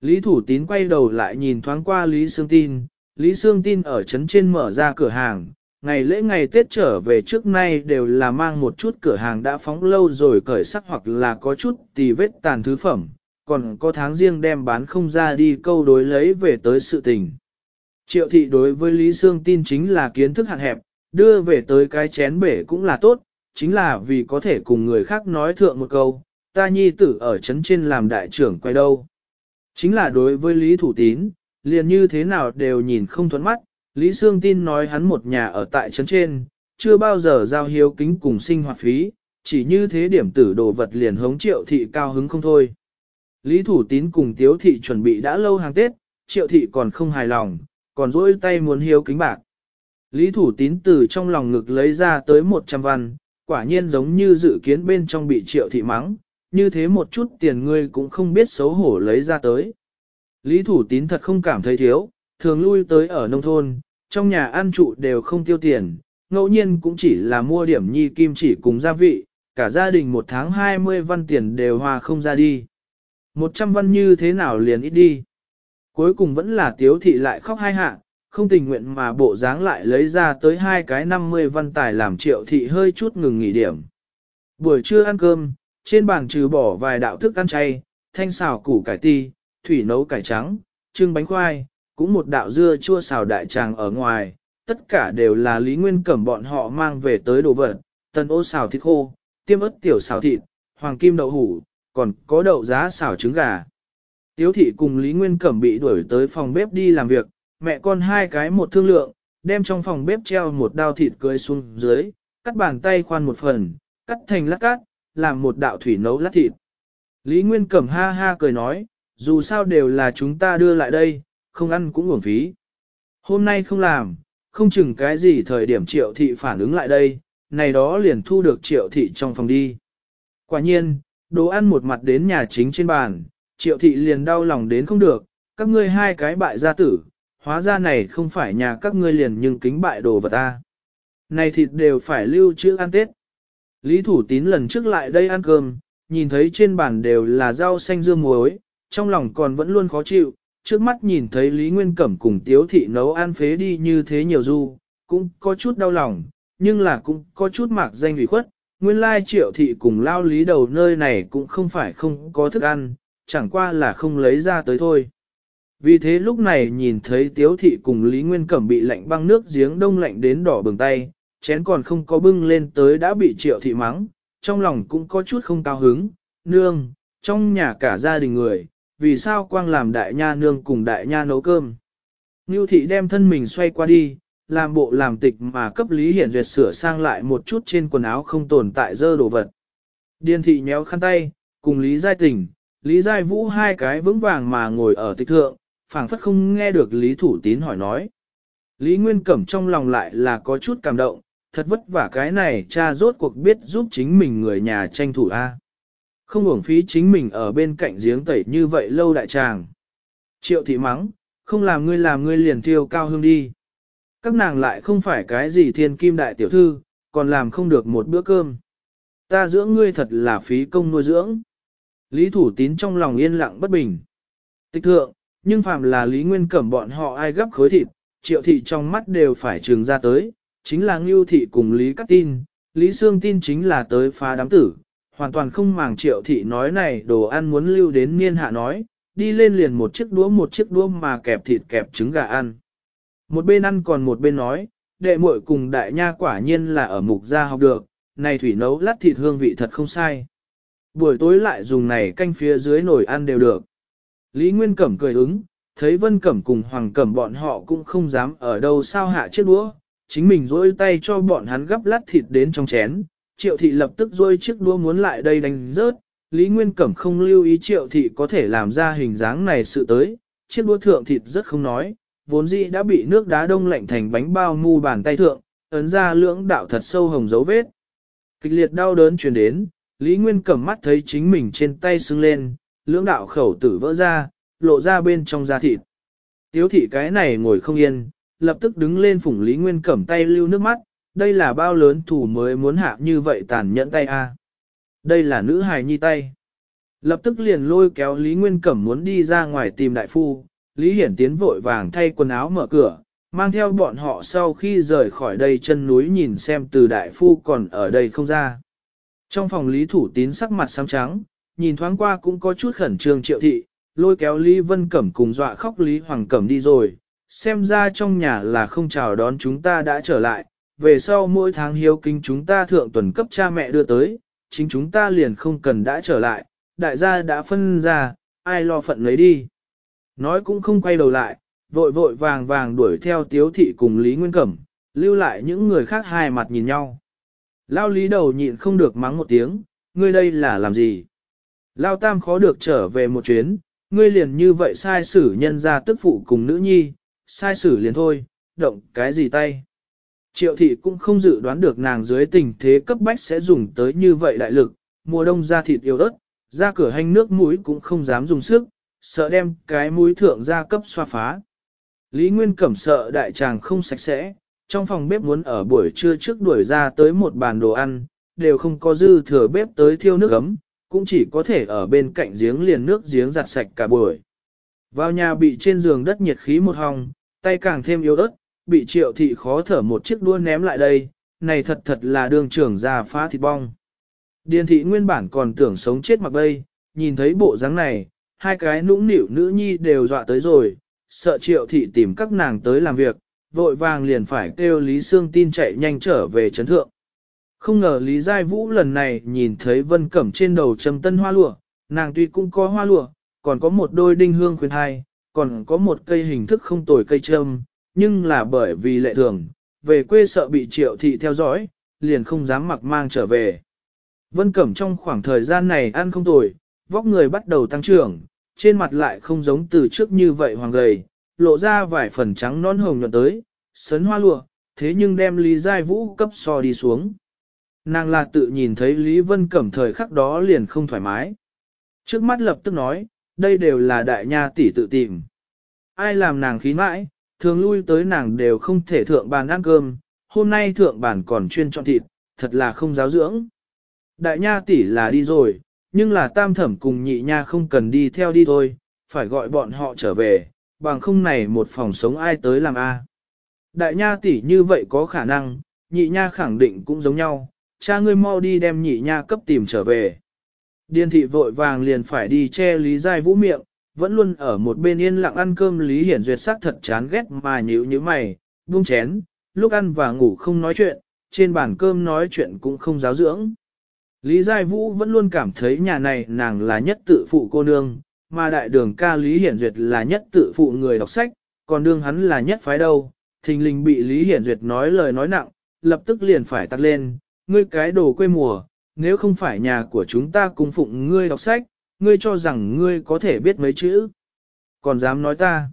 Lý Thủ Tín quay đầu lại nhìn thoáng qua Lý Sương Tin, Lý Sương Tin ở trấn trên mở ra cửa hàng, ngày lễ ngày Tết trở về trước nay đều là mang một chút cửa hàng đã phóng lâu rồi cởi sắc hoặc là có chút tì vết tàn thứ phẩm, còn có tháng riêng đem bán không ra đi câu đối lấy về tới sự tình. Triệu thị đối với Lý Sương tin chính là kiến thức hạn hẹp, đưa về tới cái chén bể cũng là tốt, chính là vì có thể cùng người khác nói thượng một câu, ta nhi tử ở chấn trên làm đại trưởng quay đâu. Chính là đối với Lý Thủ Tín, liền như thế nào đều nhìn không thuẫn mắt, Lý Sương tin nói hắn một nhà ở tại chấn trên, chưa bao giờ giao hiếu kính cùng sinh hoạt phí, chỉ như thế điểm tử đồ vật liền hống triệu thị cao hứng không thôi. Lý Thủ Tín cùng Tiếu Thị chuẩn bị đã lâu hàng Tết, Triệu Thị còn không hài lòng, còn dỗi tay muốn hiếu kính bạc. Lý Thủ Tín từ trong lòng ngực lấy ra tới 100 văn, quả nhiên giống như dự kiến bên trong bị Triệu Thị mắng, như thế một chút tiền ngươi cũng không biết xấu hổ lấy ra tới. Lý Thủ Tín thật không cảm thấy thiếu, thường lui tới ở nông thôn, trong nhà ăn trụ đều không tiêu tiền, ngẫu nhiên cũng chỉ là mua điểm nhi kim chỉ cùng gia vị, cả gia đình một tháng 20 văn tiền đều hòa không ra đi một trăm văn như thế nào liền ít đi. Cuối cùng vẫn là tiếu thị lại khóc hai hạ, không tình nguyện mà bộ dáng lại lấy ra tới hai cái 50 văn tài làm triệu thị hơi chút ngừng nghỉ điểm. Buổi trưa ăn cơm, trên bàn trừ bỏ vài đạo thức ăn chay, thanh xào củ cải ti, thủy nấu cải trắng, trưng bánh khoai, cũng một đạo dưa chua xào đại tràng ở ngoài, tất cả đều là Lý Nguyên Cẩm bọn họ mang về tới đồ vật, tân ô xào thịt khô, tiêm ớt tiểu xào thịt, hoàng kim đậu hủ, còn có đậu giá xào trứng gà. Tiếu thị cùng Lý Nguyên Cẩm bị đuổi tới phòng bếp đi làm việc, mẹ con hai cái một thương lượng, đem trong phòng bếp treo một đao thịt cưới xuống dưới, cắt bàn tay khoan một phần, cắt thành lát cát, làm một đạo thủy nấu lát thịt. Lý Nguyên Cẩm ha ha cười nói, dù sao đều là chúng ta đưa lại đây, không ăn cũng uổng phí. Hôm nay không làm, không chừng cái gì thời điểm triệu thị phản ứng lại đây, này đó liền thu được triệu thị trong phòng đi. Quả nhiên, Đồ ăn một mặt đến nhà chính trên bàn, triệu thị liền đau lòng đến không được, các ngươi hai cái bại gia tử, hóa ra này không phải nhà các ngươi liền nhưng kính bại đồ vật ta. À. Này thịt đều phải lưu trữ ăn Tết. Lý Thủ Tín lần trước lại đây ăn cơm, nhìn thấy trên bàn đều là rau xanh dưa muối, trong lòng còn vẫn luôn khó chịu, trước mắt nhìn thấy Lý Nguyên Cẩm cùng Tiếu Thị nấu ăn phế đi như thế nhiều du, cũng có chút đau lòng, nhưng là cũng có chút mạc danh ủy khuất, nguyên lai triệu thị cùng lao lý đầu nơi này cũng không phải không có thức ăn, chẳng qua là không lấy ra tới thôi. Vì thế lúc này nhìn thấy tiếu thị cùng Lý Nguyên Cẩm bị lạnh băng nước giếng đông lạnh đến đỏ bừng tay, chén còn không có bưng lên tới đã bị triệu thị mắng, trong lòng cũng có chút không cao hứng, nương, trong nhà cả gia đình người, vì sao quang làm đại nha nương cùng đại nha nấu cơm. Ngưu thị đem thân mình xoay qua đi, làm bộ làm tịch mà cấp Lý Hiển Duyệt sửa sang lại một chút trên quần áo không tồn tại dơ đồ vật. Điền thị nhéo khăn tay, cùng Lý Giai tỉnh, Lý Giai Vũ hai cái vững vàng mà ngồi ở tịch thượng, phảng phất không nghe được Lý Thủ Tín hỏi nói. Lý Nguyên Cẩm trong lòng lại là có chút cảm động, thật vất vả cái này cha rốt cuộc biết giúp chính mình người nhà tranh thủ A. Không uổng phí chính mình ở bên cạnh giếng tẩy như vậy lâu đại tràng. Triệu thị mắng, không làm ngươi làm ngươi liền thiêu cao hương đi. Các nàng lại không phải cái gì thiên kim đại tiểu thư, còn làm không được một bữa cơm. Ta dưỡng ngươi thật là phí công nuôi dưỡng. Lý Thủ Tín trong lòng yên lặng bất bình. Tịch thượng, nhưng phàm là Lý Nguyên Cẩm bọn họ ai gấp khối thịt, triệu thị trong mắt đều phải trường ra tới, chính là Ngưu Thị cùng Lý Cát Tin, Lý Sương Tin chính là tới phá đám tử, hoàn toàn không màng triệu thị nói này đồ ăn muốn lưu đến niên hạ nói, đi lên liền một chiếc đũa một chiếc đũa mà kẹp thịt kẹp trứng gà ăn. Một bên ăn còn một bên nói, đệ muội cùng đại nha quả nhiên là ở mục gia học được, này thủy nấu lát thịt hương vị thật không sai. Buổi tối lại dùng này canh phía dưới nồi ăn đều được. Lý Nguyên Cẩm cười ứng, thấy Vân Cẩm cùng Hoàng Cẩm bọn họ cũng không dám ở đâu sao hạ chiếc đũa, chính mình rỗi tay cho bọn hắn gấp lát thịt đến trong chén, triệu thị lập tức rôi chiếc đua muốn lại đây đánh rớt, Lý Nguyên Cẩm không lưu ý triệu thị có thể làm ra hình dáng này sự tới, chiếc đua thượng thịt rất không nói, vốn dĩ đã bị nước đá đông lạnh thành bánh bao mu bàn tay thượng, ấn ra lưỡng đạo thật sâu hồng dấu vết. Kịch liệt đau đớn truyền đến, Lý Nguyên cầm mắt thấy chính mình trên tay sưng lên, lưỡng đạo khẩu tử vỡ ra, lộ ra bên trong da thịt. Tiếu thị cái này ngồi không yên, lập tức đứng lên phủng Lý Nguyên cầm tay lưu nước mắt, đây là bao lớn thủ mới muốn hạ như vậy tàn nhẫn tay a? Đây là nữ hài nhi tay. Lập tức liền lôi kéo Lý Nguyên Cẩm muốn đi ra ngoài tìm đại phu, Lý Hiển Tiến vội vàng thay quần áo mở cửa, mang theo bọn họ sau khi rời khỏi đây chân núi nhìn xem từ đại phu còn ở đây không ra. Trong phòng Lý Thủ Tín sắc mặt sáng trắng, nhìn thoáng qua cũng có chút khẩn trương triệu thị, lôi kéo Lý Vân Cẩm cùng dọa khóc Lý Hoàng Cẩm đi rồi, xem ra trong nhà là không chào đón chúng ta đã trở lại, về sau mỗi tháng hiếu kinh chúng ta thượng tuần cấp cha mẹ đưa tới, chính chúng ta liền không cần đã trở lại, đại gia đã phân ra, ai lo phận lấy đi. Nói cũng không quay đầu lại, vội vội vàng vàng đuổi theo tiếu thị cùng Lý Nguyên Cẩm, lưu lại những người khác hai mặt nhìn nhau. Lao Lý đầu nhịn không được mắng một tiếng, ngươi đây là làm gì? Lao Tam khó được trở về một chuyến, ngươi liền như vậy sai xử nhân ra tức phụ cùng nữ nhi, sai xử liền thôi, động cái gì tay? Triệu thị cũng không dự đoán được nàng dưới tình thế cấp bách sẽ dùng tới như vậy đại lực, mùa đông ra thịt yêu ớt, ra cửa hành nước mũi cũng không dám dùng sức, sợ đem cái mũi thượng ra cấp xoa phá. Lý Nguyên Cẩm sợ đại tràng không sạch sẽ, trong phòng bếp muốn ở buổi trưa trước đuổi ra tới một bàn đồ ăn, đều không có dư thừa bếp tới thiêu nước ấm, cũng chỉ có thể ở bên cạnh giếng liền nước giếng giặt sạch cả buổi. Vào nhà bị trên giường đất nhiệt khí một hòng, tay càng thêm yếu ớt, bị triệu thị khó thở một chiếc đua ném lại đây, này thật thật là đường trưởng già phá thịt bong. Điền thị nguyên bản còn tưởng sống chết mặc bay, nhìn thấy bộ dáng này, hai cái nũng nịu nữ nhi đều dọa tới rồi, sợ triệu thị tìm các nàng tới làm việc, vội vàng liền phải kêu Lý Sương tin chạy nhanh trở về chấn thượng. Không ngờ Lý Giai Vũ lần này nhìn thấy vân cẩm trên đầu trầm tân hoa lụa, nàng tuy cũng có hoa lụa, còn có một đôi đinh hương khuyên hai, còn có một cây hình thức không tồi cây trâm, nhưng là bởi vì lệ thường, về quê sợ bị triệu thị theo dõi, liền không dám mặc mang trở về. Vân Cẩm trong khoảng thời gian này ăn không tồi, vóc người bắt đầu tăng trưởng, trên mặt lại không giống từ trước như vậy hoàng gầy, lộ ra vài phần trắng non hồng nhuận tới, sấn hoa lụa, thế nhưng đem Lý Giai Vũ cấp so đi xuống. Nàng là tự nhìn thấy Lý Vân Cẩm thời khắc đó liền không thoải mái. Trước mắt lập tức nói, đây đều là đại nha tỷ tự tìm. Ai làm nàng khí mãi, thường lui tới nàng đều không thể thượng bàn ăn cơm, hôm nay thượng bàn còn chuyên chọn thịt, thật là không giáo dưỡng. Đại nha tỷ là đi rồi, nhưng là tam thẩm cùng nhị nha không cần đi theo đi thôi, phải gọi bọn họ trở về, bằng không này một phòng sống ai tới làm a. Đại nha tỷ như vậy có khả năng, nhị nha khẳng định cũng giống nhau, cha ngươi mau đi đem nhị nha cấp tìm trở về. điên thị vội vàng liền phải đi che Lý Giai Vũ miệng, vẫn luôn ở một bên yên lặng ăn cơm Lý Hiển Duyệt sắc thật chán ghét mà nhíu như mày, buông chén, lúc ăn và ngủ không nói chuyện, trên bàn cơm nói chuyện cũng không giáo dưỡng. Lý Giai Vũ vẫn luôn cảm thấy nhà này nàng là nhất tự phụ cô nương, mà đại đường ca Lý Hiển Duyệt là nhất tự phụ người đọc sách, còn đương hắn là nhất phái đâu, thình lình bị Lý Hiển Duyệt nói lời nói nặng, lập tức liền phải tắt lên, ngươi cái đồ quê mùa, nếu không phải nhà của chúng ta cung phụng ngươi đọc sách, ngươi cho rằng ngươi có thể biết mấy chữ. Còn dám nói ta.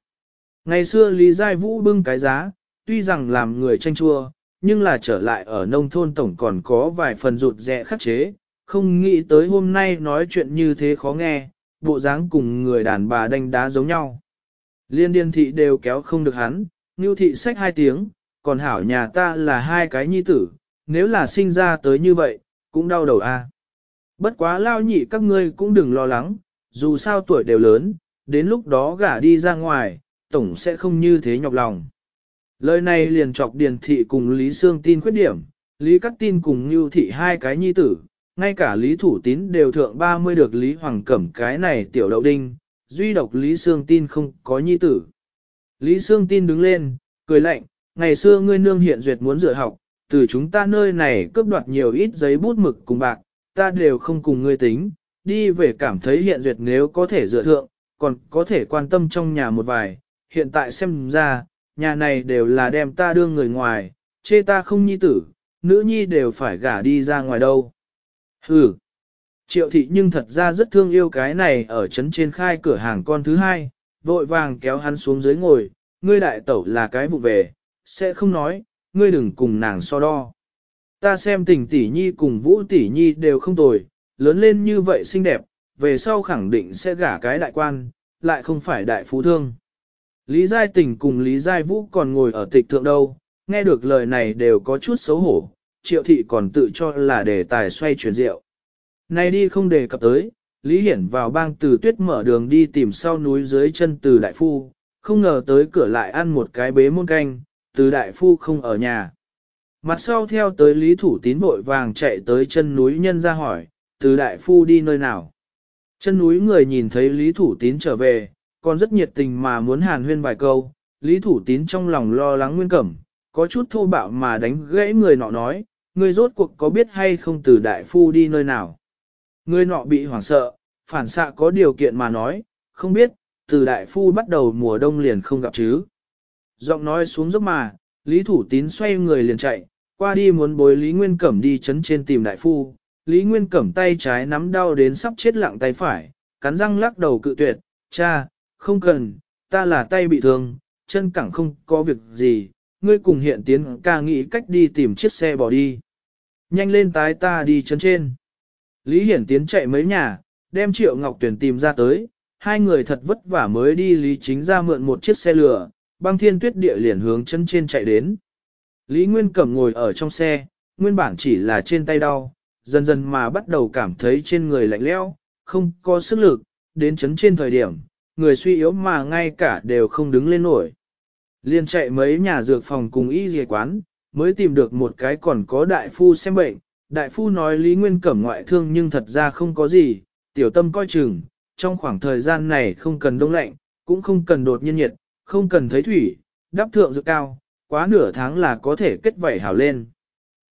Ngày xưa Lý Giai Vũ bưng cái giá, tuy rằng làm người tranh chua, nhưng là trở lại ở nông thôn tổng còn có vài phần rụt rẹ khắc chế, không nghĩ tới hôm nay nói chuyện như thế khó nghe, bộ dáng cùng người đàn bà đánh đá giống nhau. Liên điên thị đều kéo không được hắn, Ngưu thị sách hai tiếng, còn hảo nhà ta là hai cái nhi tử, nếu là sinh ra tới như vậy, cũng đau đầu a. Bất quá lao nhị các ngươi cũng đừng lo lắng, dù sao tuổi đều lớn, đến lúc đó gả đi ra ngoài, tổng sẽ không như thế nhọc lòng. Lời này liền chọc Điền Thị cùng Lý Sương tin khuyết điểm, Lý Cắt Tin cùng Ngưu Thị hai cái nhi tử, ngay cả Lý Thủ Tín đều thượng 30 được Lý Hoàng Cẩm cái này tiểu đậu đinh, duy độc Lý Sương tin không có nhi tử. Lý Sương tin đứng lên, cười lạnh, ngày xưa ngươi nương hiện duyệt muốn rửa học, từ chúng ta nơi này cướp đoạt nhiều ít giấy bút mực cùng bạc, ta đều không cùng ngươi tính, đi về cảm thấy hiện duyệt nếu có thể dựa thượng, còn có thể quan tâm trong nhà một vài, hiện tại xem ra, nhà này đều là đem ta đưa người ngoài, chê ta không nhi tử, nữ nhi đều phải gả đi ra ngoài đâu. Hừ. Triệu thị nhưng thật ra rất thương yêu cái này ở trấn trên khai cửa hàng con thứ hai, vội vàng kéo hắn xuống dưới ngồi, ngươi đại tẩu là cái vụ về, sẽ không nói, ngươi đừng cùng nàng so đo. Ta xem tình tỷ nhi cùng vũ tỷ nhi đều không tồi, lớn lên như vậy xinh đẹp, về sau khẳng định sẽ gả cái đại quan, lại không phải đại phú thương. Lý Giai Tình cùng Lý Giai Vũ còn ngồi ở tịch thượng đâu, nghe được lời này đều có chút xấu hổ, triệu thị còn tự cho là đề tài xoay chuyển rượu. Nay đi không đề cập tới, Lý Hiển vào bang từ tuyết mở đường đi tìm sau núi dưới chân từ đại phu, không ngờ tới cửa lại ăn một cái bế môn canh, từ đại phu không ở nhà. Mặt sau theo tới Lý Thủ Tín vội vàng chạy tới chân núi nhân ra hỏi, từ đại phu đi nơi nào. Chân núi người nhìn thấy Lý Thủ Tín trở về, còn rất nhiệt tình mà muốn hàn huyên vài câu, Lý Thủ Tín trong lòng lo lắng nguyên cẩm, có chút thô bạo mà đánh gãy người nọ nói, người rốt cuộc có biết hay không từ đại phu đi nơi nào. Người nọ bị hoảng sợ, phản xạ có điều kiện mà nói, không biết, từ đại phu bắt đầu mùa đông liền không gặp chứ. Giọng nói xuống dốc mà, Lý Thủ Tín xoay người liền chạy, qua đi muốn bối Lý Nguyên Cẩm đi chấn trên tìm đại phu. Lý Nguyên Cẩm tay trái nắm đau đến sắp chết lặng tay phải, cắn răng lắc đầu cự tuyệt, cha, không cần, ta là tay bị thương, chân cẳng không có việc gì, ngươi cùng hiện tiến ca nghĩ cách đi tìm chiếc xe bỏ đi. Nhanh lên tái ta đi chân trên. Lý Hiển Tiến chạy mấy nhà, đem Triệu Ngọc Tuyển tìm ra tới, hai người thật vất vả mới đi Lý Chính ra mượn một chiếc xe lửa, băng thiên tuyết địa liền hướng chân trên chạy đến. Lý Nguyên Cẩm ngồi ở trong xe, nguyên bản chỉ là trên tay đau, dần dần mà bắt đầu cảm thấy trên người lạnh leo, không có sức lực, đến chấn trên thời điểm, người suy yếu mà ngay cả đều không đứng lên nổi. Liên chạy mấy nhà dược phòng cùng y dề quán, mới tìm được một cái còn có đại phu xem bệnh. Đại phu nói Lý Nguyên Cẩm ngoại thương nhưng thật ra không có gì, tiểu tâm coi chừng, trong khoảng thời gian này không cần đông lạnh, cũng không cần đột nhiên nhiệt, không cần thấy thủy, đắp thượng dược cao, quá nửa tháng là có thể kết vảy hào lên.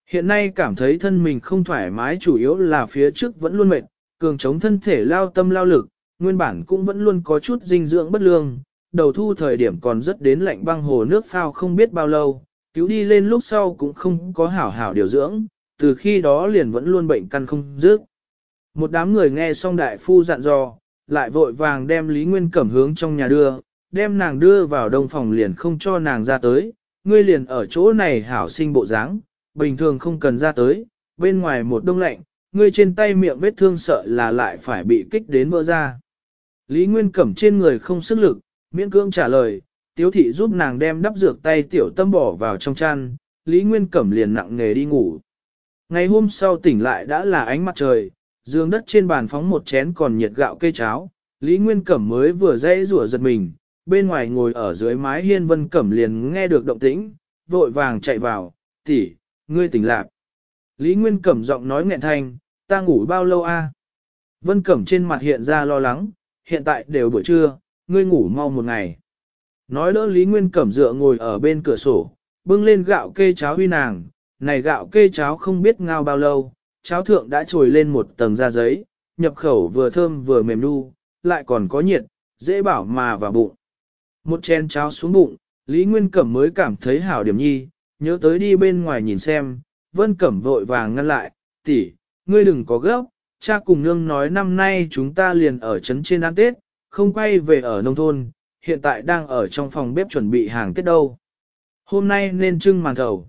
Hiện nay cảm thấy thân mình không thoải mái chủ yếu là phía trước vẫn luôn mệt, cường chống thân thể lao tâm lao lực, nguyên bản cũng vẫn luôn có chút dinh dưỡng bất lương, đầu thu thời điểm còn rất đến lạnh băng hồ nước phao không biết bao lâu, cứu đi lên lúc sau cũng không có hảo hảo điều dưỡng, từ khi đó liền vẫn luôn bệnh căn không dứt. Một đám người nghe xong đại phu dặn dò, lại vội vàng đem Lý Nguyên Cẩm hướng trong nhà đưa, đem nàng đưa vào đông phòng liền không cho nàng ra tới, ngươi liền ở chỗ này hảo sinh bộ dáng, bình thường không cần ra tới, bên ngoài một đông lạnh, ngươi trên tay miệng vết thương sợ là lại phải bị kích đến vỡ ra. Lý Nguyên Cẩm trên người không sức lực, miễn cưỡng trả lời, tiếu thị giúp nàng đem đắp dược tay tiểu tâm bỏ vào trong chăn, Lý Nguyên Cẩm liền nặng nghề đi ngủ. Ngày hôm sau tỉnh lại đã là ánh mặt trời, dương đất trên bàn phóng một chén còn nhiệt gạo cây cháo, Lý Nguyên Cẩm mới vừa dây rủa giật mình, bên ngoài ngồi ở dưới mái hiên vân cẩm liền nghe được động tĩnh, vội vàng chạy vào, tỷ ngươi tỉnh lạc. Lý Nguyên Cẩm giọng nói nghẹn thanh, ta ngủ bao lâu a? Vân Cẩm trên mặt hiện ra lo lắng, hiện tại đều buổi trưa, ngươi ngủ mau một ngày. Nói đỡ Lý Nguyên Cẩm dựa ngồi ở bên cửa sổ, bưng lên gạo kê cháo huy nàng, này gạo kê cháo không biết ngao bao lâu, cháo thượng đã trồi lên một tầng da giấy, nhập khẩu vừa thơm vừa mềm nu, lại còn có nhiệt, dễ bảo mà vào bụng. Một chén cháo xuống bụng, Lý Nguyên Cẩm mới cảm thấy hảo điểm nhi, nhớ tới đi bên ngoài nhìn xem, Vân Cẩm vội vàng ngăn lại, tỷ ngươi đừng có gấp, cha cùng nương nói năm nay chúng ta liền ở trấn trên ăn Tết, không quay về ở nông thôn, hiện tại đang ở trong phòng bếp chuẩn bị hàng Tết đâu. Hôm nay nên trưng màn thầu.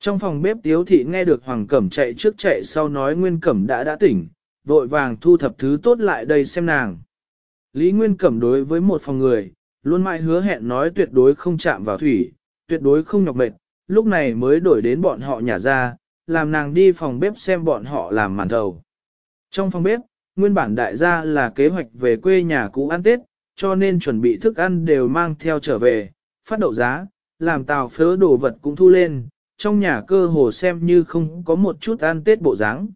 Trong phòng bếp tiếu thị nghe được Hoàng Cẩm chạy trước chạy sau nói Nguyên Cẩm đã đã tỉnh, vội vàng thu thập thứ tốt lại đây xem nàng. Lý Nguyên Cẩm đối với một phòng người, luôn mãi hứa hẹn nói tuyệt đối không chạm vào thủy, tuyệt đối không nhọc mệt, lúc này mới đổi đến bọn họ nhà ra, làm nàng đi phòng bếp xem bọn họ làm màn thầu. Trong phòng bếp, nguyên bản đại gia là kế hoạch về quê nhà cũ ăn Tết, cho nên chuẩn bị thức ăn đều mang theo trở về, phát đậu giá, làm tàu phớ đồ vật cũng thu lên, trong nhà cơ hồ xem như không có một chút ăn Tết bộ dáng.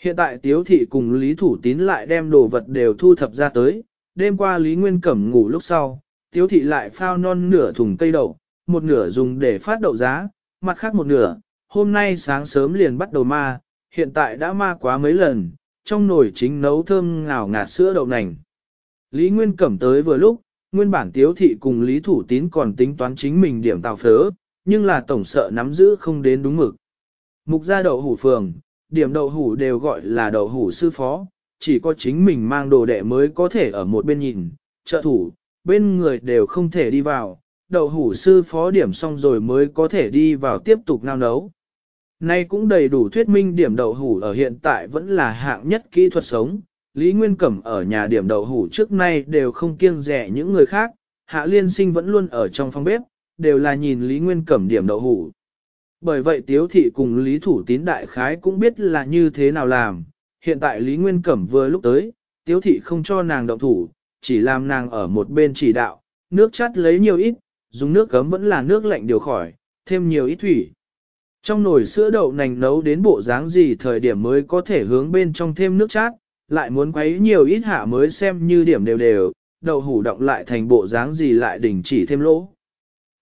Hiện tại Tiếu Thị cùng Lý Thủ Tín lại đem đồ vật đều thu thập ra tới, đêm qua Lý Nguyên Cẩm ngủ lúc sau, Tiếu Thị lại phao non nửa thùng cây đậu, một nửa dùng để phát đậu giá, mặt khác một nửa, hôm nay sáng sớm liền bắt đầu ma, hiện tại đã ma quá mấy lần, trong nồi chính nấu thơm ngào ngạt sữa đậu nành. Lý Nguyên Cẩm tới vừa lúc, nguyên bản tiếu thị cùng Lý Thủ Tín còn tính toán chính mình điểm tàu phớ, nhưng là tổng sợ nắm giữ không đến đúng mực. Mục gia đậu hủ phường, điểm đậu hủ đều gọi là đậu hủ sư phó, chỉ có chính mình mang đồ đệ mới có thể ở một bên nhìn, trợ thủ, bên người đều không thể đi vào, đậu hủ sư phó điểm xong rồi mới có thể đi vào tiếp tục ngao nấu. Nay cũng đầy đủ thuyết minh điểm đậu hủ ở hiện tại vẫn là hạng nhất kỹ thuật sống. Lý Nguyên Cẩm ở nhà điểm đậu hủ trước nay đều không kiêng rẻ những người khác, Hạ Liên Sinh vẫn luôn ở trong phòng bếp, đều là nhìn Lý Nguyên Cẩm điểm đậu hủ. Bởi vậy Tiếu Thị cùng Lý Thủ Tín Đại Khái cũng biết là như thế nào làm, hiện tại Lý Nguyên Cẩm vừa lúc tới, Tiếu Thị không cho nàng động thủ, chỉ làm nàng ở một bên chỉ đạo, nước chát lấy nhiều ít, dùng nước cấm vẫn là nước lạnh điều khỏi, thêm nhiều ít thủy. Trong nồi sữa đậu nành nấu đến bộ dáng gì thời điểm mới có thể hướng bên trong thêm nước chát, lại muốn quấy nhiều ít hạ mới xem như điểm đều đều, đậu hủ động lại thành bộ dáng gì lại đình chỉ thêm lỗ.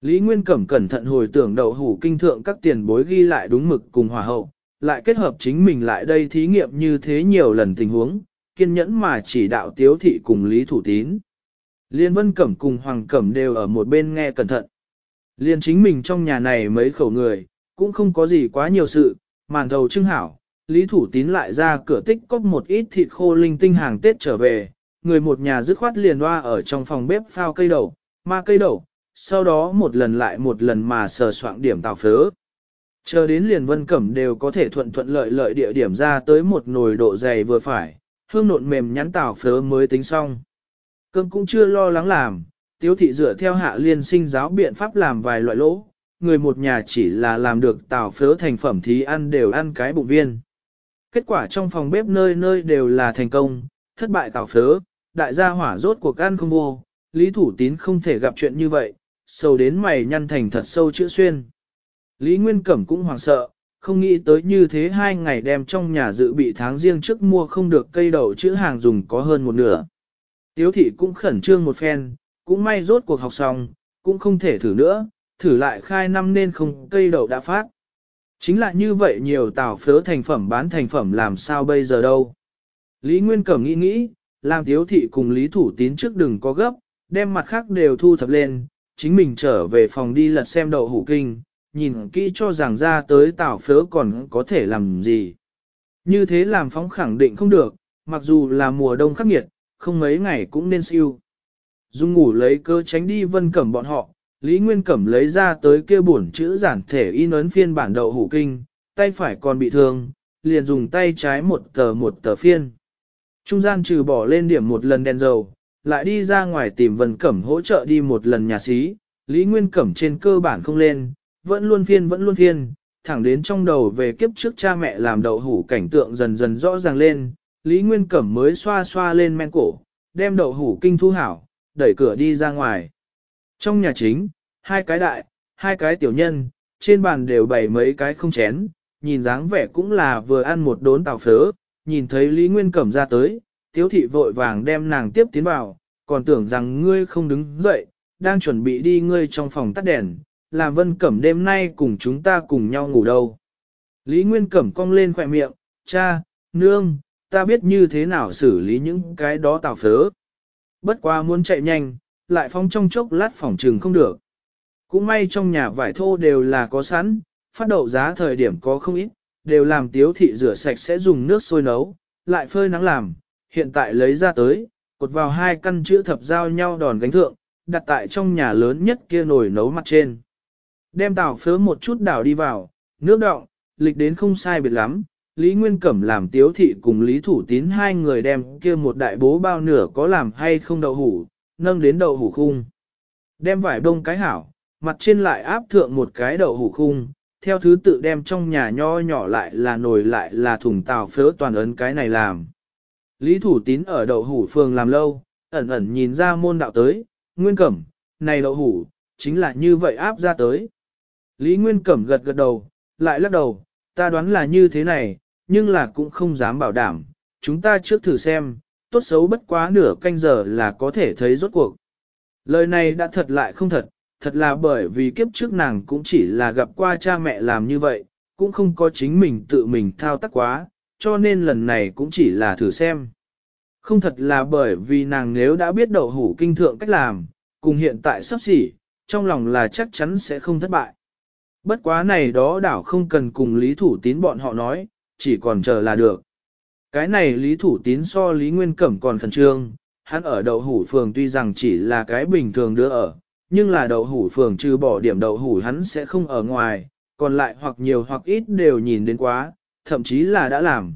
Lý Nguyên Cẩm cẩn thận hồi tưởng đậu hủ kinh thượng các tiền bối ghi lại đúng mực cùng hòa hậu, lại kết hợp chính mình lại đây thí nghiệm như thế nhiều lần tình huống, kiên nhẫn mà chỉ đạo tiếu thị cùng Lý Thủ Tín. Liên Vân Cẩm cùng Hoàng Cẩm đều ở một bên nghe cẩn thận. Liên chính mình trong nhà này mấy khẩu người, cũng không có gì quá nhiều sự, màn thầu trưng hảo, Lý Thủ Tín lại ra cửa tích cóp một ít thịt khô linh tinh hàng Tết trở về, người một nhà dứt khoát liền hoa ở trong phòng bếp phao cây đậu, ma cây đậu, sau đó một lần lại một lần mà sờ soạn điểm tàu phớ. Chờ đến liền vân cẩm đều có thể thuận thuận lợi lợi địa điểm ra tới một nồi độ dày vừa phải, hương nộn mềm nhắn tàu phớ mới tính xong. Cơm cũng chưa lo lắng làm, tiếu thị dựa theo hạ liên sinh giáo biện pháp làm vài loại lỗ, người một nhà chỉ là làm được tảo phớ thành phẩm thì ăn đều ăn cái bụng viên. Kết quả trong phòng bếp nơi nơi đều là thành công, thất bại tảo phớ, đại gia hỏa rốt cuộc ăn không vô, Lý Thủ Tín không thể gặp chuyện như vậy, sâu đến mày nhăn thành thật sâu chữ xuyên. Lý Nguyên Cẩm cũng hoảng sợ, không nghĩ tới như thế hai ngày đem trong nhà dự bị tháng riêng trước mua không được cây đậu chữ hàng dùng có hơn một nửa. Tiếu thị cũng khẩn trương một phen, cũng may rốt cuộc học xong, cũng không thể thử nữa, thử lại khai năm nên không cây đậu đã phát. Chính là như vậy nhiều tảo phớ thành phẩm bán thành phẩm làm sao bây giờ đâu. Lý Nguyên Cẩm nghĩ nghĩ, làm tiếu thị cùng Lý Thủ Tín trước đừng có gấp, đem mặt khác đều thu thập lên, chính mình trở về phòng đi lật xem đậu hủ kinh, nhìn kỹ cho rằng ra tới tảo phớ còn có thể làm gì. Như thế làm phóng khẳng định không được, mặc dù là mùa đông khắc nghiệt, không mấy ngày cũng nên siêu. Dung ngủ lấy cơ tránh đi vân cẩm bọn họ, Lý Nguyên Cẩm lấy ra tới kia bổn chữ giản thể in ấn phiên bản đậu hủ kinh, tay phải còn bị thương, liền dùng tay trái một tờ một tờ phiên. Trung gian trừ bỏ lên điểm một lần đèn dầu, lại đi ra ngoài tìm Vân Cẩm hỗ trợ đi một lần nhà xí, Lý Nguyên Cẩm trên cơ bản không lên, vẫn luôn phiên vẫn luôn phiên, thẳng đến trong đầu về kiếp trước cha mẹ làm đậu hủ cảnh tượng dần dần rõ ràng lên, Lý Nguyên Cẩm mới xoa xoa lên men cổ, đem đậu hủ kinh thu hảo, đẩy cửa đi ra ngoài. Trong nhà chính, hai cái đại, hai cái tiểu nhân, trên bàn đều bày mấy cái không chén, nhìn dáng vẻ cũng là vừa ăn một đốn tàu phớ, nhìn thấy Lý Nguyên Cẩm ra tới, tiếu thị vội vàng đem nàng tiếp tiến vào, còn tưởng rằng ngươi không đứng dậy, đang chuẩn bị đi ngươi trong phòng tắt đèn, làm Vân Cẩm đêm nay cùng chúng ta cùng nhau ngủ đâu. Lý Nguyên Cẩm cong lên khỏe miệng, cha, nương, ta biết như thế nào xử lý những cái đó tào phớ. Bất quá muốn chạy nhanh, lại phóng trong chốc lát phòng trừng không được. Cũng may trong nhà vải thô đều là có sẵn, phát đậu giá thời điểm có không ít, đều làm tiếu thị rửa sạch sẽ dùng nước sôi nấu, lại phơi nắng làm, hiện tại lấy ra tới, cột vào hai căn chữ thập giao nhau đòn gánh thượng, đặt tại trong nhà lớn nhất kia nồi nấu mặt trên. Đem tàu phớ một chút đảo đi vào, nước đọng, lịch đến không sai biệt lắm, Lý Nguyên Cẩm làm tiếu thị cùng Lý Thủ Tín hai người đem kia một đại bố bao nửa có làm hay không đậu hủ, nâng đến đậu hủ khung. Đem vải đông cái hảo, mặt trên lại áp thượng một cái đậu hủ khung, theo thứ tự đem trong nhà nho nhỏ lại là nồi lại là thùng tàu phớ toàn ấn cái này làm. Lý Thủ Tín ở đậu hủ phường làm lâu, ẩn ẩn nhìn ra môn đạo tới, Nguyên Cẩm, này đậu hủ, chính là như vậy áp ra tới. Lý Nguyên Cẩm gật gật đầu, lại lắc đầu, ta đoán là như thế này, nhưng là cũng không dám bảo đảm, chúng ta trước thử xem, tốt xấu bất quá nửa canh giờ là có thể thấy rốt cuộc. Lời này đã thật lại không thật, thật là bởi vì kiếp trước nàng cũng chỉ là gặp qua cha mẹ làm như vậy, cũng không có chính mình tự mình thao tác quá, cho nên lần này cũng chỉ là thử xem. Không thật là bởi vì nàng nếu đã biết đậu hủ kinh thượng cách làm, cùng hiện tại sắp xỉ, trong lòng là chắc chắn sẽ không thất bại. Bất quá này đó đảo không cần cùng lý thủ tín bọn họ nói, chỉ còn chờ là được. Cái này Lý Thủ Tín so Lý Nguyên Cẩm còn khẩn trương, hắn ở đậu hủ phường tuy rằng chỉ là cái bình thường đưa ở, nhưng là đậu hủ phường trừ bỏ điểm đậu hủ hắn sẽ không ở ngoài, còn lại hoặc nhiều hoặc ít đều nhìn đến quá, thậm chí là đã làm.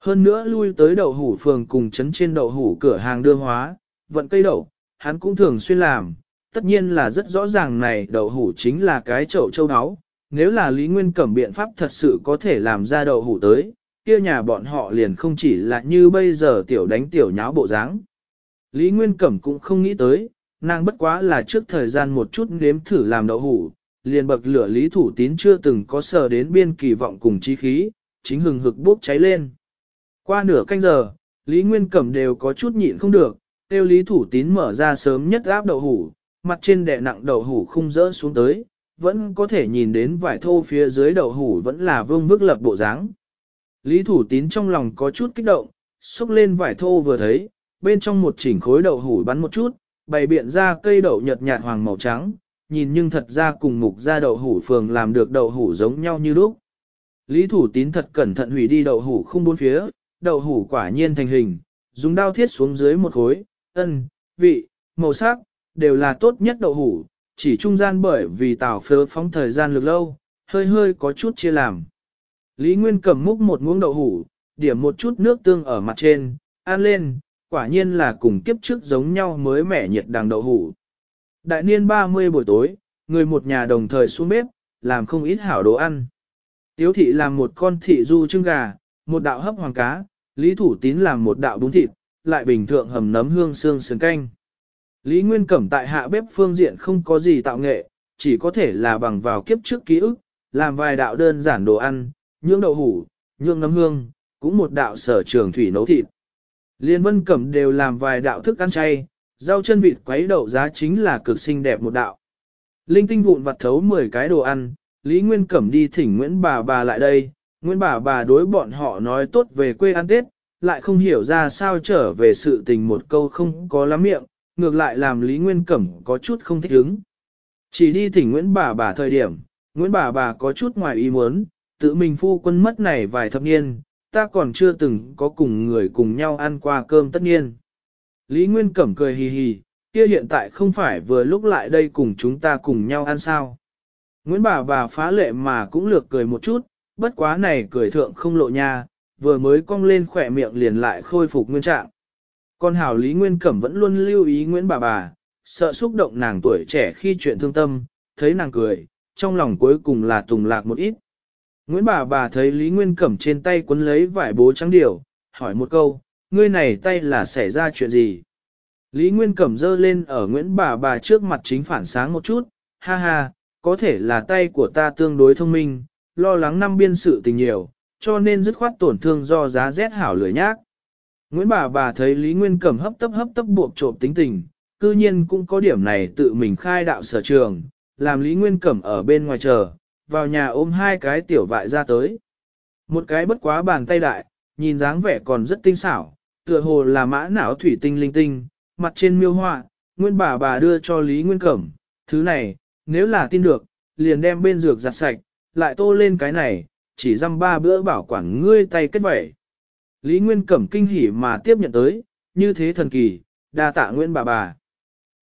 Hơn nữa lui tới đậu hủ phường cùng chấn trên đậu hủ cửa hàng đưa hóa, vận cây đậu, hắn cũng thường xuyên làm, tất nhiên là rất rõ ràng này đậu hủ chính là cái chậu châu áo, nếu là Lý Nguyên Cẩm biện pháp thật sự có thể làm ra đậu hủ tới, kia nhà bọn họ liền không chỉ là như bây giờ tiểu đánh tiểu nháo bộ dáng. Lý Nguyên Cẩm cũng không nghĩ tới, nàng bất quá là trước thời gian một chút nếm thử làm đậu hủ, liền bậc lửa Lý Thủ Tín chưa từng có sờ đến biên kỳ vọng cùng chí khí, chính hừng hực bốc cháy lên. Qua nửa canh giờ, Lý Nguyên Cẩm đều có chút nhịn không được, tiêu Lý Thủ Tín mở ra sớm nhất áp đậu hủ, mặt trên đè nặng đậu hủ không rỡ xuống tới, vẫn có thể nhìn đến vải thô phía dưới đậu hủ vẫn là vương vức lập bộ dáng. Lý Thủ Tín trong lòng có chút kích động, xúc lên vải thô vừa thấy, bên trong một chỉnh khối đậu hủ bắn một chút, bày biện ra cây đậu nhợt nhạt hoàng màu trắng, nhìn nhưng thật ra cùng mục ra đậu hủ phường làm được đậu hủ giống nhau như lúc. Lý Thủ Tín thật cẩn thận hủy đi đậu hủ không bốn phía, đậu hủ quả nhiên thành hình, dùng đao thiết xuống dưới một khối, ân, vị, màu sắc, đều là tốt nhất đậu hủ, chỉ trung gian bởi vì tảo phớ phóng thời gian lực lâu, hơi hơi có chút chia làm. Lý Nguyên cầm múc một muỗng đậu hủ, điểm một chút nước tương ở mặt trên, ăn lên, quả nhiên là cùng kiếp trước giống nhau mới mẻ nhiệt đằng đậu hủ. Đại niên 30 buổi tối, người một nhà đồng thời xuống bếp, làm không ít hảo đồ ăn. Tiếu thị làm một con thị du trưng gà, một đạo hấp hoàng cá, Lý Thủ Tín làm một đạo bún thịt, lại bình thượng hầm nấm hương xương sườn canh. Lý Nguyên Cẩm tại hạ bếp phương diện không có gì tạo nghệ, chỉ có thể là bằng vào kiếp trước ký ức, làm vài đạo đơn giản đồ ăn, nhưỡng đậu hủ, nhưỡng nấm hương, cũng một đạo sở trường thủy nấu thịt. Liên vân cẩm đều làm vài đạo thức ăn chay, rau chân vịt quấy đậu giá chính là cực xinh đẹp một đạo. Linh tinh vụn vặt thấu 10 cái đồ ăn, Lý Nguyên Cẩm đi thỉnh Nguyễn bà bà lại đây, Nguyễn bà bà đối bọn họ nói tốt về quê ăn Tết, lại không hiểu ra sao trở về sự tình một câu không có lắm miệng, ngược lại làm Lý Nguyên Cẩm có chút không thích hứng. Chỉ đi thỉnh Nguyễn bà bà thời điểm, Nguyễn bà bà có chút ngoài ý muốn, tự mình phu quân mất này vài thập niên, ta còn chưa từng có cùng người cùng nhau ăn qua cơm tất nhiên. Lý Nguyên Cẩm cười hì hì, kia hiện tại không phải vừa lúc lại đây cùng chúng ta cùng nhau ăn sao. Nguyễn bà bà phá lệ mà cũng lược cười một chút, bất quá này cười thượng không lộ nha, vừa mới cong lên khỏe miệng liền lại khôi phục nguyên trạng. Con hảo Lý Nguyên Cẩm vẫn luôn lưu ý Nguyễn bà bà, sợ xúc động nàng tuổi trẻ khi chuyện thương tâm, thấy nàng cười, trong lòng cuối cùng là tùng lạc một ít. Nguyễn bà bà thấy Lý Nguyên Cẩm trên tay cuốn lấy vải bố trắng điều, hỏi một câu, ngươi này tay là xảy ra chuyện gì? Lý Nguyên Cẩm dơ lên ở Nguyễn bà bà trước mặt chính phản sáng một chút, ha ha, có thể là tay của ta tương đối thông minh, lo lắng năm biên sự tình nhiều, cho nên dứt khoát tổn thương do giá rét hảo lười nhác. Nguyễn bà bà thấy Lý Nguyên Cẩm hấp tấp hấp tấp buộc trộm tính tình, cư nhiên cũng có điểm này tự mình khai đạo sở trường, làm Lý Nguyên Cẩm ở bên ngoài chờ, vào nhà ôm hai cái tiểu vại ra tới. Một cái bất quá bàn tay đại, nhìn dáng vẻ còn rất tinh xảo, tựa hồ là mã não thủy tinh linh tinh, mặt trên miêu họa, nguyên bà bà đưa cho Lý Nguyên Cẩm, thứ này, nếu là tin được, liền đem bên dược giặt sạch, lại tô lên cái này, chỉ dăm ba bữa bảo quản ngươi tay kết vẩy. Lý Nguyên Cẩm kinh hỉ mà tiếp nhận tới, như thế thần kỳ, đa tạ Nguyễn bà bà.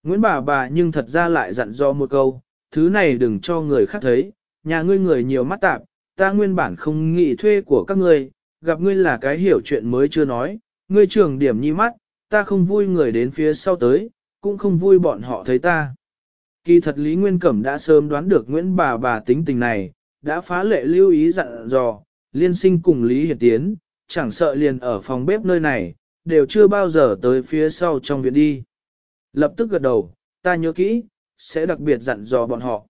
Nguyễn bà bà nhưng thật ra lại dặn do một câu, thứ này đừng cho người khác thấy, nhà ngươi người nhiều mắt tạp, ta nguyên bản không nghĩ thuê của các ngươi, gặp ngươi là cái hiểu chuyện mới chưa nói, ngươi trưởng điểm nhi mắt, ta không vui người đến phía sau tới, cũng không vui bọn họ thấy ta. Kỳ thật Lý Nguyên Cẩm đã sớm đoán được Nguyễn bà bà tính tình này, đã phá lệ lưu ý dặn dò, liên sinh cùng Lý Hiển Tiến, chẳng sợ liền ở phòng bếp nơi này, đều chưa bao giờ tới phía sau trong viện đi. Lập tức gật đầu, ta nhớ kỹ, sẽ đặc biệt dặn dò bọn họ.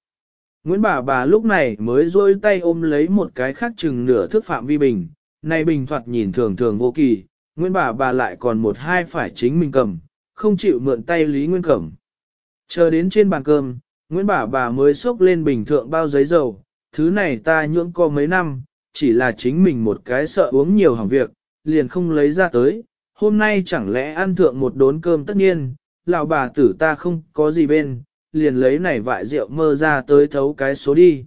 Nguyễn bà bà lúc này mới rôi tay ôm lấy một cái khác chừng nửa thước phạm vi bình, này bình thoạt nhìn thường thường vô kỳ, Nguyễn bà bà lại còn một hai phải chính mình cầm, không chịu mượn tay Lý Nguyên cầm. Chờ đến trên bàn cơm, Nguyễn bà bà mới xúc lên bình thượng bao giấy dầu, thứ này ta nhưỡng có mấy năm, chỉ là chính mình một cái sợ uống nhiều hỏng việc, liền không lấy ra tới, hôm nay chẳng lẽ ăn thượng một đốn cơm tất nhiên, lão bà tử ta không có gì bên, liền lấy này vại rượu mơ ra tới thấu cái số đi.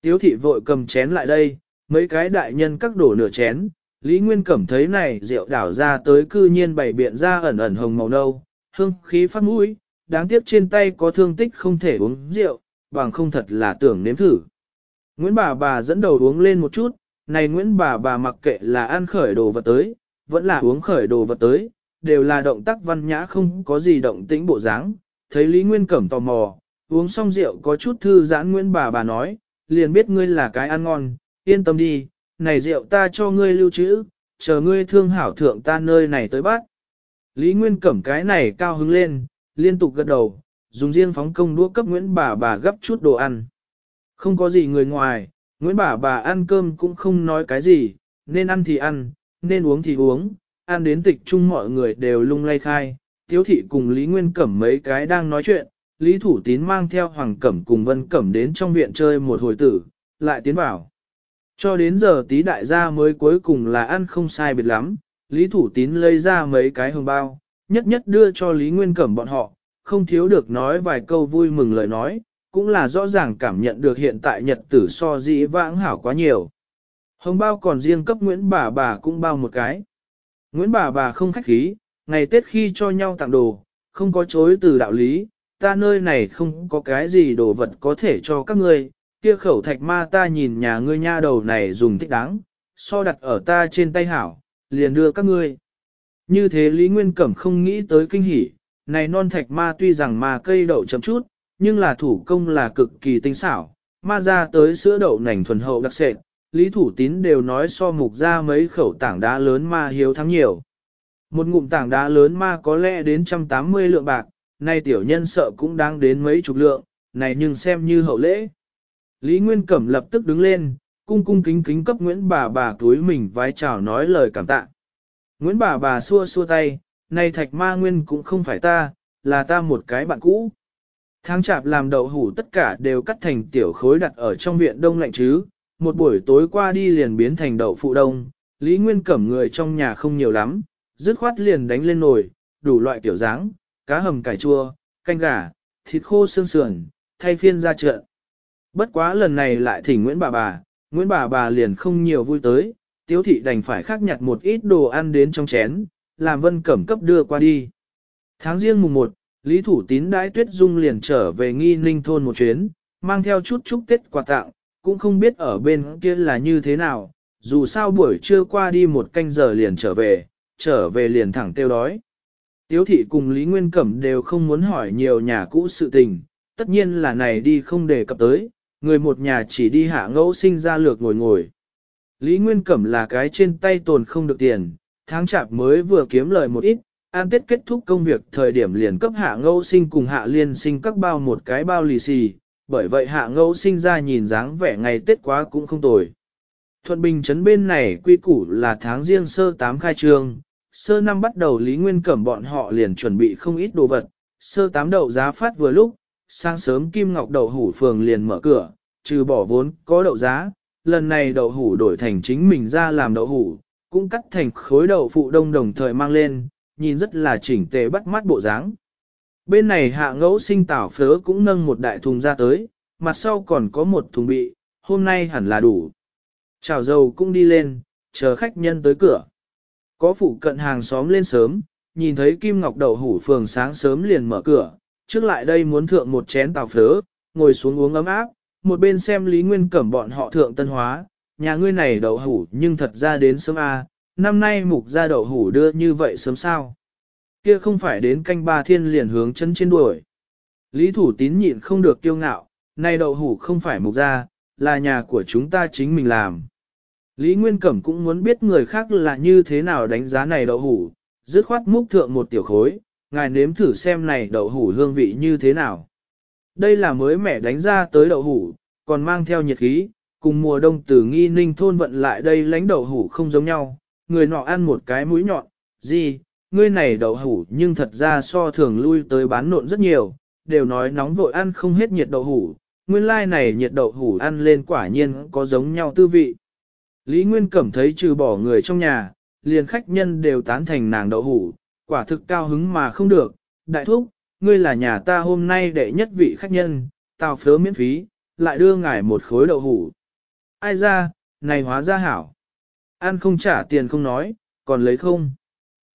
Tiếu thị vội cầm chén lại đây, mấy cái đại nhân cắt đổ nửa chén, Lý Nguyên Cẩm thấy này rượu đảo ra tới cư nhiên bảy biện ra ẩn ẩn hồng màu nâu, hương khí phát mũi, đáng tiếc trên tay có thương tích không thể uống rượu, bằng không thật là tưởng nếm thử. Nguyễn bà bà dẫn đầu uống lên một chút, này Nguyễn bà bà mặc kệ là ăn khởi đồ vật tới, vẫn là uống khởi đồ vật tới, đều là động tác văn nhã không có gì động tĩnh bộ dáng, thấy Lý Nguyên Cẩm tò mò, uống xong rượu có chút thư giãn Nguyễn bà bà nói, liền biết ngươi là cái ăn ngon, yên tâm đi, này rượu ta cho ngươi lưu trữ, chờ ngươi thương hảo thượng ta nơi này tới bắt. Lý Nguyên Cẩm cái này cao hứng lên, liên tục gật đầu, dùng riêng phóng công đũa cấp Nguyễn bà bà gấp chút đồ ăn. Không có gì người ngoài, Nguyễn bà bà ăn cơm cũng không nói cái gì, nên ăn thì ăn, nên uống thì uống, ăn đến tịch chung mọi người đều lung lay khai, Tiếu thị cùng Lý Nguyên Cẩm mấy cái đang nói chuyện, Lý Thủ Tín mang theo Hoàng Cẩm cùng Vân Cẩm đến trong viện chơi một hồi tử, lại tiến vào. Cho đến giờ tí đại gia mới cuối cùng là ăn không sai biệt lắm, Lý Thủ Tín lấy ra mấy cái hồng bao, nhất nhất đưa cho Lý Nguyên Cẩm bọn họ, không thiếu được nói vài câu vui mừng lời nói, cũng là rõ ràng cảm nhận được hiện tại nhật tử so dĩ vãng hảo quá nhiều. Hồng bao còn riêng cấp Nguyễn bà bà cũng bao một cái. Nguyễn bà bà không khách khí, ngày Tết khi cho nhau tặng đồ, không có chối từ đạo lý, ta nơi này không có cái gì đồ vật có thể cho các ngươi, kia khẩu thạch ma ta nhìn nhà ngươi nha đầu này dùng thích đáng, so đặt ở ta trên tay hảo, liền đưa các ngươi. Như thế Lý Nguyên Cẩm không nghĩ tới kinh hỉ, này non thạch ma tuy rằng ma cây đậu chậm chút, nhưng là thủ công là cực kỳ tinh xảo, ma ra tới sữa đậu nành thuần hậu đặc sệt, Lý Thủ Tín đều nói so mục ra mấy khẩu tảng đá lớn ma hiếu thắng nhiều. Một ngụm tảng đá lớn ma có lẽ đến 180 lượng bạc, nay tiểu nhân sợ cũng đáng đến mấy chục lượng, này nhưng xem như hậu lễ. Lý Nguyên Cẩm lập tức đứng lên, cung cung kính kính cấp Nguyễn bà bà túi mình vái chào nói lời cảm tạ. Nguyễn bà bà xua xua tay, nay thạch ma nguyên cũng không phải ta, là ta một cái bạn cũ. Tháng chạp làm đậu hủ tất cả đều cắt thành tiểu khối đặt ở trong viện đông lạnh chứ, một buổi tối qua đi liền biến thành đậu phụ đông, Lý Nguyên Cẩm người trong nhà không nhiều lắm, dứt khoát liền đánh lên nồi, đủ loại kiểu dáng, cá hầm cải chua, canh gà, thịt khô xương sườn, thay phiên ra chợ. Bất quá lần này lại thỉnh Nguyễn bà bà, Nguyễn bà bà liền không nhiều vui tới, tiếu thị đành phải khắc nhặt một ít đồ ăn đến trong chén, làm vân cẩm cấp đưa qua đi. Tháng riêng mùng 1, Lý Thủ Tín đãi Tuyết Dung liền trở về nghi ninh thôn một chuyến, mang theo chút chúc Tết quà tặng, cũng không biết ở bên kia là như thế nào, dù sao buổi trưa qua đi một canh giờ liền trở về, trở về liền thẳng tiêu đói. Tiếu thị cùng Lý Nguyên Cẩm đều không muốn hỏi nhiều nhà cũ sự tình, tất nhiên là này đi không đề cập tới, người một nhà chỉ đi hạ ngẫu sinh ra lược ngồi ngồi. Lý Nguyên Cẩm là cái trên tay tồn không được tiền, tháng chạp mới vừa kiếm lời một ít, an tết kết thúc công việc thời điểm liền cấp hạ ngẫu sinh cùng hạ liên sinh các bao một cái bao lì xì, bởi vậy hạ ngẫu sinh ra nhìn dáng vẻ ngày tết quá cũng không tồi. Thuận Bình Trấn bên này quy củ là tháng riêng sơ tám khai trường. Sơ năm bắt đầu Lý Nguyên Cẩm bọn họ liền chuẩn bị không ít đồ vật, sơ tám đậu giá phát vừa lúc, sáng sớm Kim Ngọc đậu hủ phường liền mở cửa, trừ bỏ vốn có đậu giá, lần này đậu hủ đổi thành chính mình ra làm đậu hủ, cũng cắt thành khối đậu phụ đông đồng thời mang lên, nhìn rất là chỉnh tề bắt mắt bộ dáng. Bên này hạ ngẫu sinh tảo phớ cũng nâng một đại thùng ra tới, mặt sau còn có một thùng bị, hôm nay hẳn là đủ. Chào dầu cũng đi lên, chờ khách nhân tới cửa. Có phụ cận hàng xóm lên sớm, nhìn thấy Kim Ngọc Đậu Hủ Phường sáng sớm liền mở cửa, trước lại đây muốn thượng một chén tàu phớ, ngồi xuống uống ấm áp, một bên xem Lý Nguyên Cẩm bọn họ thượng tân hóa, nhà ngươi này đậu hủ nhưng thật ra đến sớm a à, năm nay mục ra đậu hủ đưa như vậy sớm sao. Kia không phải đến canh ba thiên liền hướng chân trên đuổi. Lý Thủ Tín nhịn không được kiêu ngạo, nay đậu hủ không phải mục ra, là nhà của chúng ta chính mình làm. Lý Nguyên Cẩm cũng muốn biết người khác là như thế nào đánh giá này đậu hủ, dứt khoát múc thượng một tiểu khối, ngài nếm thử xem này đậu hủ hương vị như thế nào. Đây là mới mẻ đánh ra tới đậu hủ, còn mang theo nhiệt khí, cùng mùa đông từ nghi ninh thôn vận lại đây lánh đậu hủ không giống nhau, người nọ ăn một cái mũi nhọn, gì, ngươi này đậu hủ nhưng thật ra so thường lui tới bán nộn rất nhiều, đều nói nóng vội ăn không hết nhiệt đậu hủ, nguyên lai like này nhiệt đậu hủ ăn lên quả nhiên có giống nhau tư vị. Lý Nguyên Cẩm thấy trừ bỏ người trong nhà, liền khách nhân đều tán thành nàng đậu hủ, quả thực cao hứng mà không được. Đại thúc, ngươi là nhà ta hôm nay đệ nhất vị khách nhân, tao phớ miễn phí, lại đưa ngài một khối đậu hủ. Ai ra, này hóa ra hảo. An không trả tiền không nói, còn lấy không.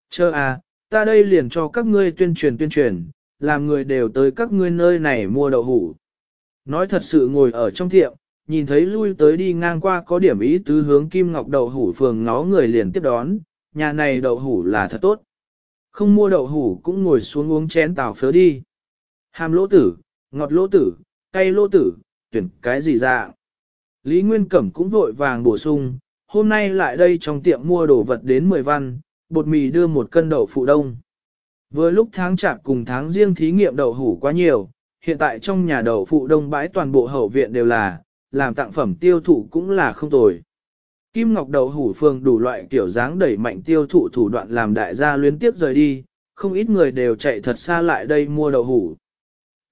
Chơ à, ta đây liền cho các ngươi tuyên truyền tuyên truyền, làm người đều tới các ngươi nơi này mua đậu hủ. Nói thật sự ngồi ở trong tiệm, nhìn thấy lui tới đi ngang qua có điểm ý tứ hướng kim ngọc đậu hủ phường nó người liền tiếp đón, nhà này đậu hủ là thật tốt. Không mua đậu hủ cũng ngồi xuống uống chén tàu phớ đi. Hàm lỗ tử, ngọt lỗ tử, cay lỗ tử, tuyển cái gì ra. Lý Nguyên Cẩm cũng vội vàng bổ sung, hôm nay lại đây trong tiệm mua đồ vật đến 10 văn, bột mì đưa một cân đậu phụ đông. Vừa lúc tháng chạp cùng tháng riêng thí nghiệm đậu hủ quá nhiều, hiện tại trong nhà đậu phụ đông bãi toàn bộ hậu viện đều là, làm tặng phẩm tiêu thụ cũng là không tồi. Kim Ngọc Đậu Hủ Phương đủ loại kiểu dáng đẩy mạnh tiêu thụ thủ đoạn làm đại gia luyến tiếp rời đi, không ít người đều chạy thật xa lại đây mua đậu hủ.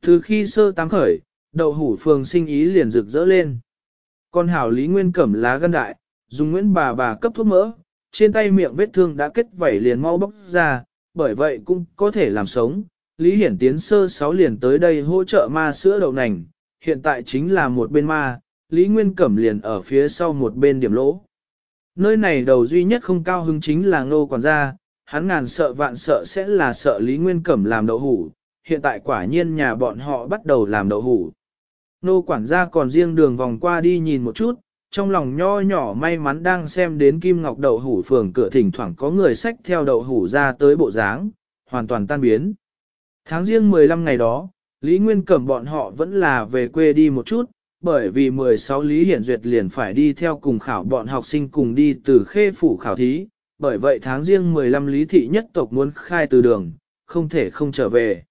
Từ khi sơ tăng khởi, đậu hủ Phương sinh ý liền rực rỡ lên. Con hảo Lý Nguyên cẩm lá gân đại, dùng Nguyễn bà bà cấp thuốc mỡ, trên tay miệng vết thương đã kết vảy liền mau bóc ra, bởi vậy cũng có thể làm sống. Lý Hiển tiến sơ sáu liền tới đây hỗ trợ ma sữa đậu nành, hiện tại chính là một bên ma, Lý Nguyên Cẩm liền ở phía sau một bên điểm lỗ. Nơi này đầu duy nhất không cao hứng chính là ngô quản gia, hắn ngàn sợ vạn sợ sẽ là sợ Lý Nguyên Cẩm làm đậu hủ, hiện tại quả nhiên nhà bọn họ bắt đầu làm đậu hủ. Nô quản gia còn riêng đường vòng qua đi nhìn một chút, trong lòng nho nhỏ may mắn đang xem đến Kim Ngọc đậu hủ phường cửa thỉnh thoảng có người xách theo đậu hủ ra tới bộ dáng, hoàn toàn tan biến. Tháng riêng 15 ngày đó, Lý Nguyên Cẩm bọn họ vẫn là về quê đi một chút, bởi vì 16 Lý Hiển Duyệt liền phải đi theo cùng khảo bọn học sinh cùng đi từ khê phủ khảo thí, bởi vậy tháng riêng 15 Lý Thị nhất tộc muốn khai từ đường, không thể không trở về.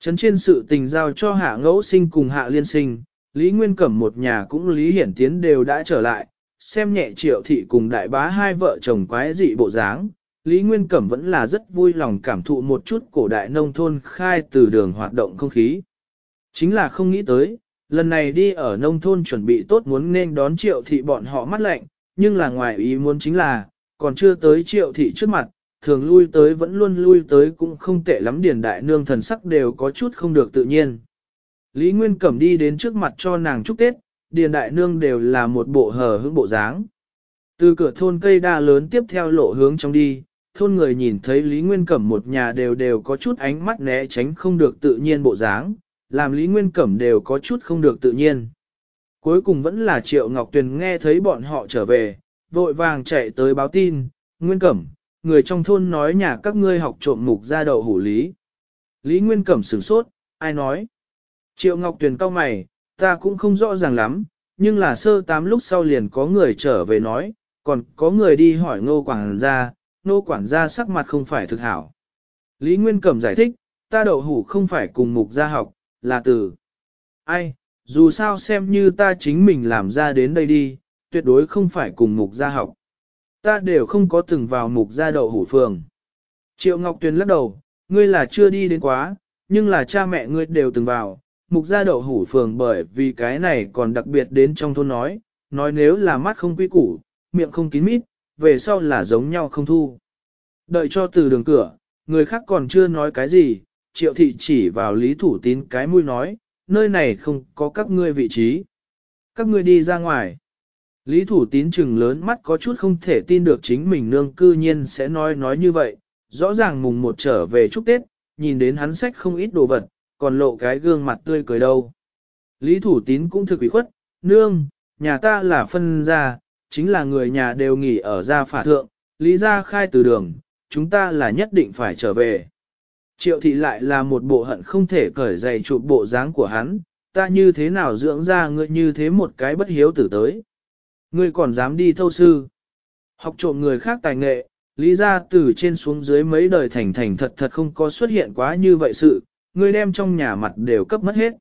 Trấn trên sự tình giao cho hạ ngẫu sinh cùng hạ liên sinh, Lý Nguyên Cẩm một nhà cũng Lý Hiển Tiến đều đã trở lại, xem nhẹ triệu thị cùng đại bá hai vợ chồng quái dị bộ dáng. Lý Nguyên Cẩm vẫn là rất vui lòng cảm thụ một chút cổ đại nông thôn khai từ đường hoạt động không khí. Chính là không nghĩ tới, Lần này đi ở nông thôn chuẩn bị tốt muốn nên đón triệu thị bọn họ mắt lạnh, nhưng là ngoài ý muốn chính là, còn chưa tới triệu thị trước mặt, thường lui tới vẫn luôn lui tới cũng không tệ lắm điền đại nương thần sắc đều có chút không được tự nhiên. Lý Nguyên Cẩm đi đến trước mặt cho nàng chúc Tết, điền đại nương đều là một bộ hờ hững bộ dáng. Từ cửa thôn cây đa lớn tiếp theo lộ hướng trong đi, thôn người nhìn thấy Lý Nguyên Cẩm một nhà đều đều có chút ánh mắt né tránh không được tự nhiên bộ dáng, làm Lý Nguyên Cẩm đều có chút không được tự nhiên. Cuối cùng vẫn là Triệu Ngọc Tuyền nghe thấy bọn họ trở về, vội vàng chạy tới báo tin, Nguyên Cẩm, người trong thôn nói nhà các ngươi học trộm mục ra đầu hủ lý. Lý Nguyên Cẩm sửng sốt, ai nói? Triệu Ngọc Tuyền cao mày, ta cũng không rõ ràng lắm, nhưng là sơ tám lúc sau liền có người trở về nói, còn có người đi hỏi ngô Quảng gia, ngô Quảng gia sắc mặt không phải thực hảo. Lý Nguyên Cẩm giải thích, ta đậu hủ không phải cùng mục gia học, là từ. Ai, dù sao xem như ta chính mình làm ra đến đây đi, tuyệt đối không phải cùng mục gia học. Ta đều không có từng vào mục gia đậu hủ phường. Triệu Ngọc Tuyền lắc đầu, ngươi là chưa đi đến quá, nhưng là cha mẹ ngươi đều từng vào. Mục gia đậu hủ phường bởi vì cái này còn đặc biệt đến trong thôn nói, nói nếu là mắt không quy củ, miệng không kín mít, về sau là giống nhau không thu. Đợi cho từ đường cửa, người khác còn chưa nói cái gì, triệu thị chỉ vào lý thủ tín cái mũi nói, nơi này không có các ngươi vị trí. Các ngươi đi ra ngoài. Lý thủ tín chừng lớn mắt có chút không thể tin được chính mình nương cư nhiên sẽ nói nói như vậy, rõ ràng mùng một trở về chúc Tết, nhìn đến hắn sách không ít đồ vật, còn lộ cái gương mặt tươi cười đâu. Lý thủ tín cũng thực ủy khuất, nương, nhà ta là phân gia, chính là người nhà đều nghỉ ở gia phả thượng, lý gia khai từ đường, chúng ta là nhất định phải trở về. Triệu thị lại là một bộ hận không thể cởi giày chụp bộ dáng của hắn, ta như thế nào dưỡng ra ngươi như thế một cái bất hiếu tử tới. Ngươi còn dám đi thâu sư. Học trộm người khác tài nghệ, lý ra từ trên xuống dưới mấy đời thành thành thật thật không có xuất hiện quá như vậy sự, ngươi đem trong nhà mặt đều cấp mất hết.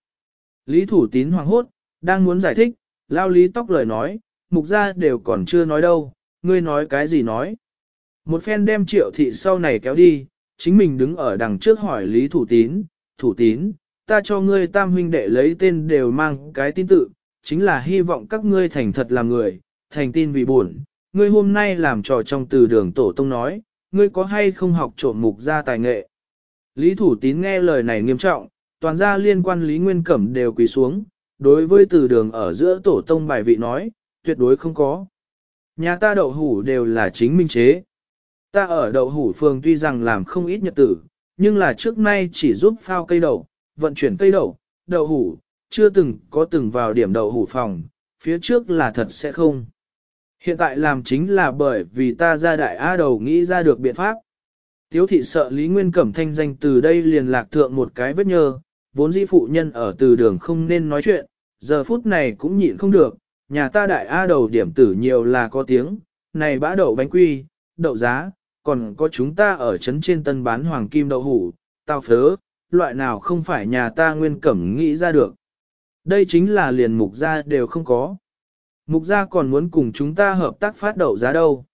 Lý thủ tín hoàng hốt, đang muốn giải thích, lao lý tóc lời nói, mục ra đều còn chưa nói đâu, ngươi nói cái gì nói. Một phen đem triệu thị sau này kéo đi, chính mình đứng ở đằng trước hỏi Lý Thủ Tín, Thủ Tín, ta cho ngươi tam huynh đệ lấy tên đều mang cái tin tự, chính là hy vọng các ngươi thành thật là người, thành tin vì buồn, ngươi hôm nay làm trò trong từ đường tổ tông nói, ngươi có hay không học trộm mục ra tài nghệ. Lý Thủ Tín nghe lời này nghiêm trọng, toàn gia liên quan Lý Nguyên Cẩm đều quỳ xuống, đối với từ đường ở giữa tổ tông bài vị nói, tuyệt đối không có. Nhà ta đậu hủ đều là chính minh chế. Ta ở đậu hủ phường tuy rằng làm không ít nhật tử, nhưng là trước nay chỉ giúp phao cây đậu, vận chuyển cây đậu, đậu hủ, chưa từng có từng vào điểm đậu hủ phòng, phía trước là thật sẽ không. Hiện tại làm chính là bởi vì ta ra đại á đầu nghĩ ra được biện pháp. Tiếu thị sợ Lý Nguyên Cẩm thanh danh từ đây liền lạc thượng một cái vết nhơ, vốn dĩ phụ nhân ở từ đường không nên nói chuyện, giờ phút này cũng nhịn không được, nhà ta đại A đầu điểm tử nhiều là có tiếng, này bã đậu bánh quy, đậu giá, còn có chúng ta ở trấn trên tân bán hoàng kim đậu hủ, tao phớ, loại nào không phải nhà ta nguyên cẩm nghĩ ra được. Đây chính là liền mục gia đều không có. Mục gia còn muốn cùng chúng ta hợp tác phát đậu giá đâu.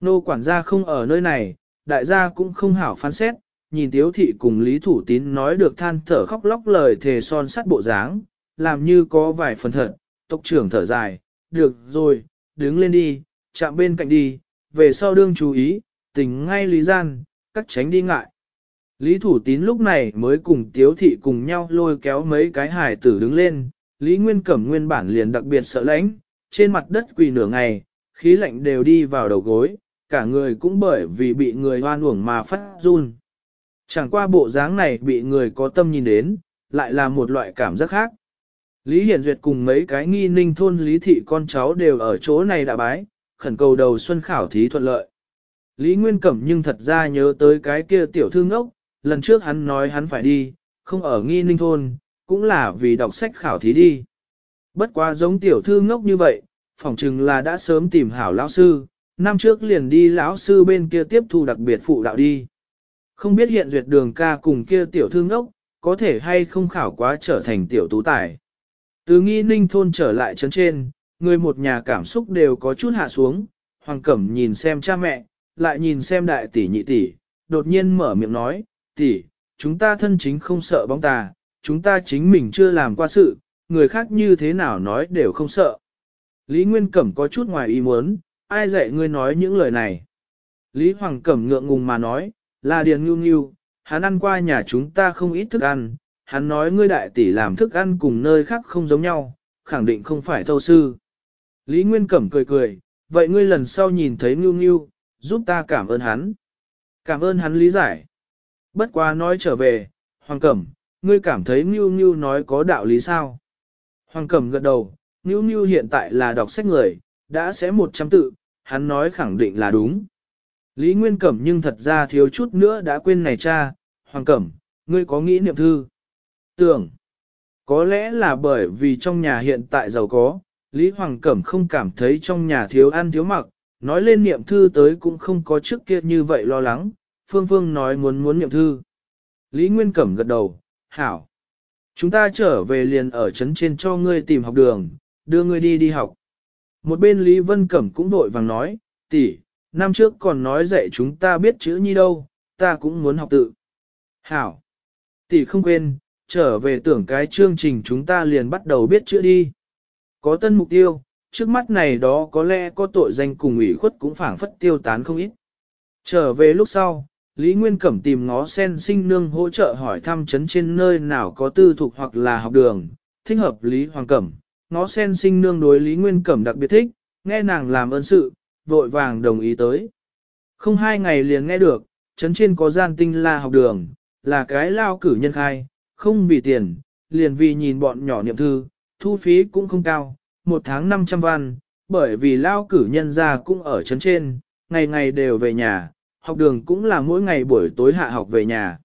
Nô quản gia không ở nơi này, đại gia cũng không hảo phán xét, nhìn tiếu thị cùng Lý Thủ Tín nói được than thở khóc lóc lời thề son sắt bộ dáng, làm như có vài phần thật, tộc trưởng thở dài, được rồi, đứng lên đi, chạm bên cạnh đi, về sau đương chú ý, tình ngay lý gian, cắt tránh đi ngại. Lý Thủ Tín lúc này mới cùng Tiếu Thị cùng nhau lôi kéo mấy cái hải tử đứng lên, Lý Nguyên Cẩm nguyên bản liền đặc biệt sợ lãnh, trên mặt đất quỳ nửa ngày, khí lạnh đều đi vào đầu gối, cả người cũng bởi vì bị người hoan uổng mà phát run. Chẳng qua bộ dáng này bị người có tâm nhìn đến, lại là một loại cảm giác khác. Lý Hiển Duyệt cùng mấy cái nghi ninh thôn Lý Thị con cháu đều ở chỗ này đã bái, khẩn cầu đầu xuân khảo thí thuận lợi. Lý Nguyên Cẩm nhưng thật ra nhớ tới cái kia tiểu thư ngốc, lần trước hắn nói hắn phải đi, không ở nghi ninh thôn, cũng là vì đọc sách khảo thí đi. Bất quá giống tiểu thư ngốc như vậy, phỏng chừng là đã sớm tìm hảo lão sư, năm trước liền đi lão sư bên kia tiếp thu đặc biệt phụ đạo đi. Không biết hiện duyệt đường ca cùng kia tiểu thư ngốc, có thể hay không khảo quá trở thành tiểu tú tài. Từ nghi ninh thôn trở lại chấn trên, người một nhà cảm xúc đều có chút hạ xuống, hoàng cẩm nhìn xem cha mẹ, lại nhìn xem đại tỷ nhị tỷ, đột nhiên mở miệng nói, tỷ, chúng ta thân chính không sợ bóng tà, chúng ta chính mình chưa làm qua sự, người khác như thế nào nói đều không sợ. Lý Nguyên Cẩm có chút ngoài ý muốn, ai dạy ngươi nói những lời này. Lý Hoàng Cẩm ngượng ngùng mà nói, là điền ngưu ngưu, hắn ăn qua nhà chúng ta không ít thức ăn, hắn nói ngươi đại tỷ làm thức ăn cùng nơi khác không giống nhau, khẳng định không phải thâu sư. Lý Nguyên Cẩm cười cười, vậy ngươi lần sau nhìn thấy ngưu ngưu, giúp ta cảm ơn hắn. Cảm ơn hắn lý giải. Bất quá nói trở về, Hoàng Cẩm, ngươi cảm thấy Ngưu Ngưu nói có đạo lý sao? Hoàng Cẩm gật đầu, Ngưu Ngưu hiện tại là đọc sách người, đã sẽ một trăm tự, hắn nói khẳng định là đúng. Lý Nguyên Cẩm nhưng thật ra thiếu chút nữa đã quên này cha, Hoàng Cẩm, ngươi có nghĩ niệm thư? Tưởng, có lẽ là bởi vì trong nhà hiện tại giàu có, Lý Hoàng Cẩm không cảm thấy trong nhà thiếu ăn thiếu mặc, nói lên niệm thư tới cũng không có trước kia như vậy lo lắng, Phương Phương nói muốn muốn niệm thư. Lý Nguyên Cẩm gật đầu, hảo. Chúng ta trở về liền ở trấn trên cho ngươi tìm học đường, đưa ngươi đi đi học. Một bên Lý Vân Cẩm cũng vội vàng nói, tỷ năm trước còn nói dạy chúng ta biết chữ nhi đâu, ta cũng muốn học tự. Hảo. Tỷ không quên, trở về tưởng cái chương trình chúng ta liền bắt đầu biết chữ đi. Có tân mục tiêu, trước mắt này đó có lẽ có tội danh cùng ủy khuất cũng phảng phất tiêu tán không ít. Trở về lúc sau, Lý Nguyên Cẩm tìm ngó sen sinh nương hỗ trợ hỏi thăm chấn trên nơi nào có tư thuộc hoặc là học đường, thích hợp Lý Hoàng Cẩm. Ngó sen sinh nương đối Lý Nguyên Cẩm đặc biệt thích, nghe nàng làm ơn sự, vội vàng đồng ý tới. Không hai ngày liền nghe được, chấn trên có gian tinh là học đường, là cái lao cử nhân khai, không vì tiền, liền vì nhìn bọn nhỏ niệm thư, thu phí cũng không cao, một tháng 500 văn, bởi vì lao cử nhân ra cũng ở chấn trên, ngày ngày đều về nhà, học đường cũng là mỗi ngày buổi tối hạ học về nhà.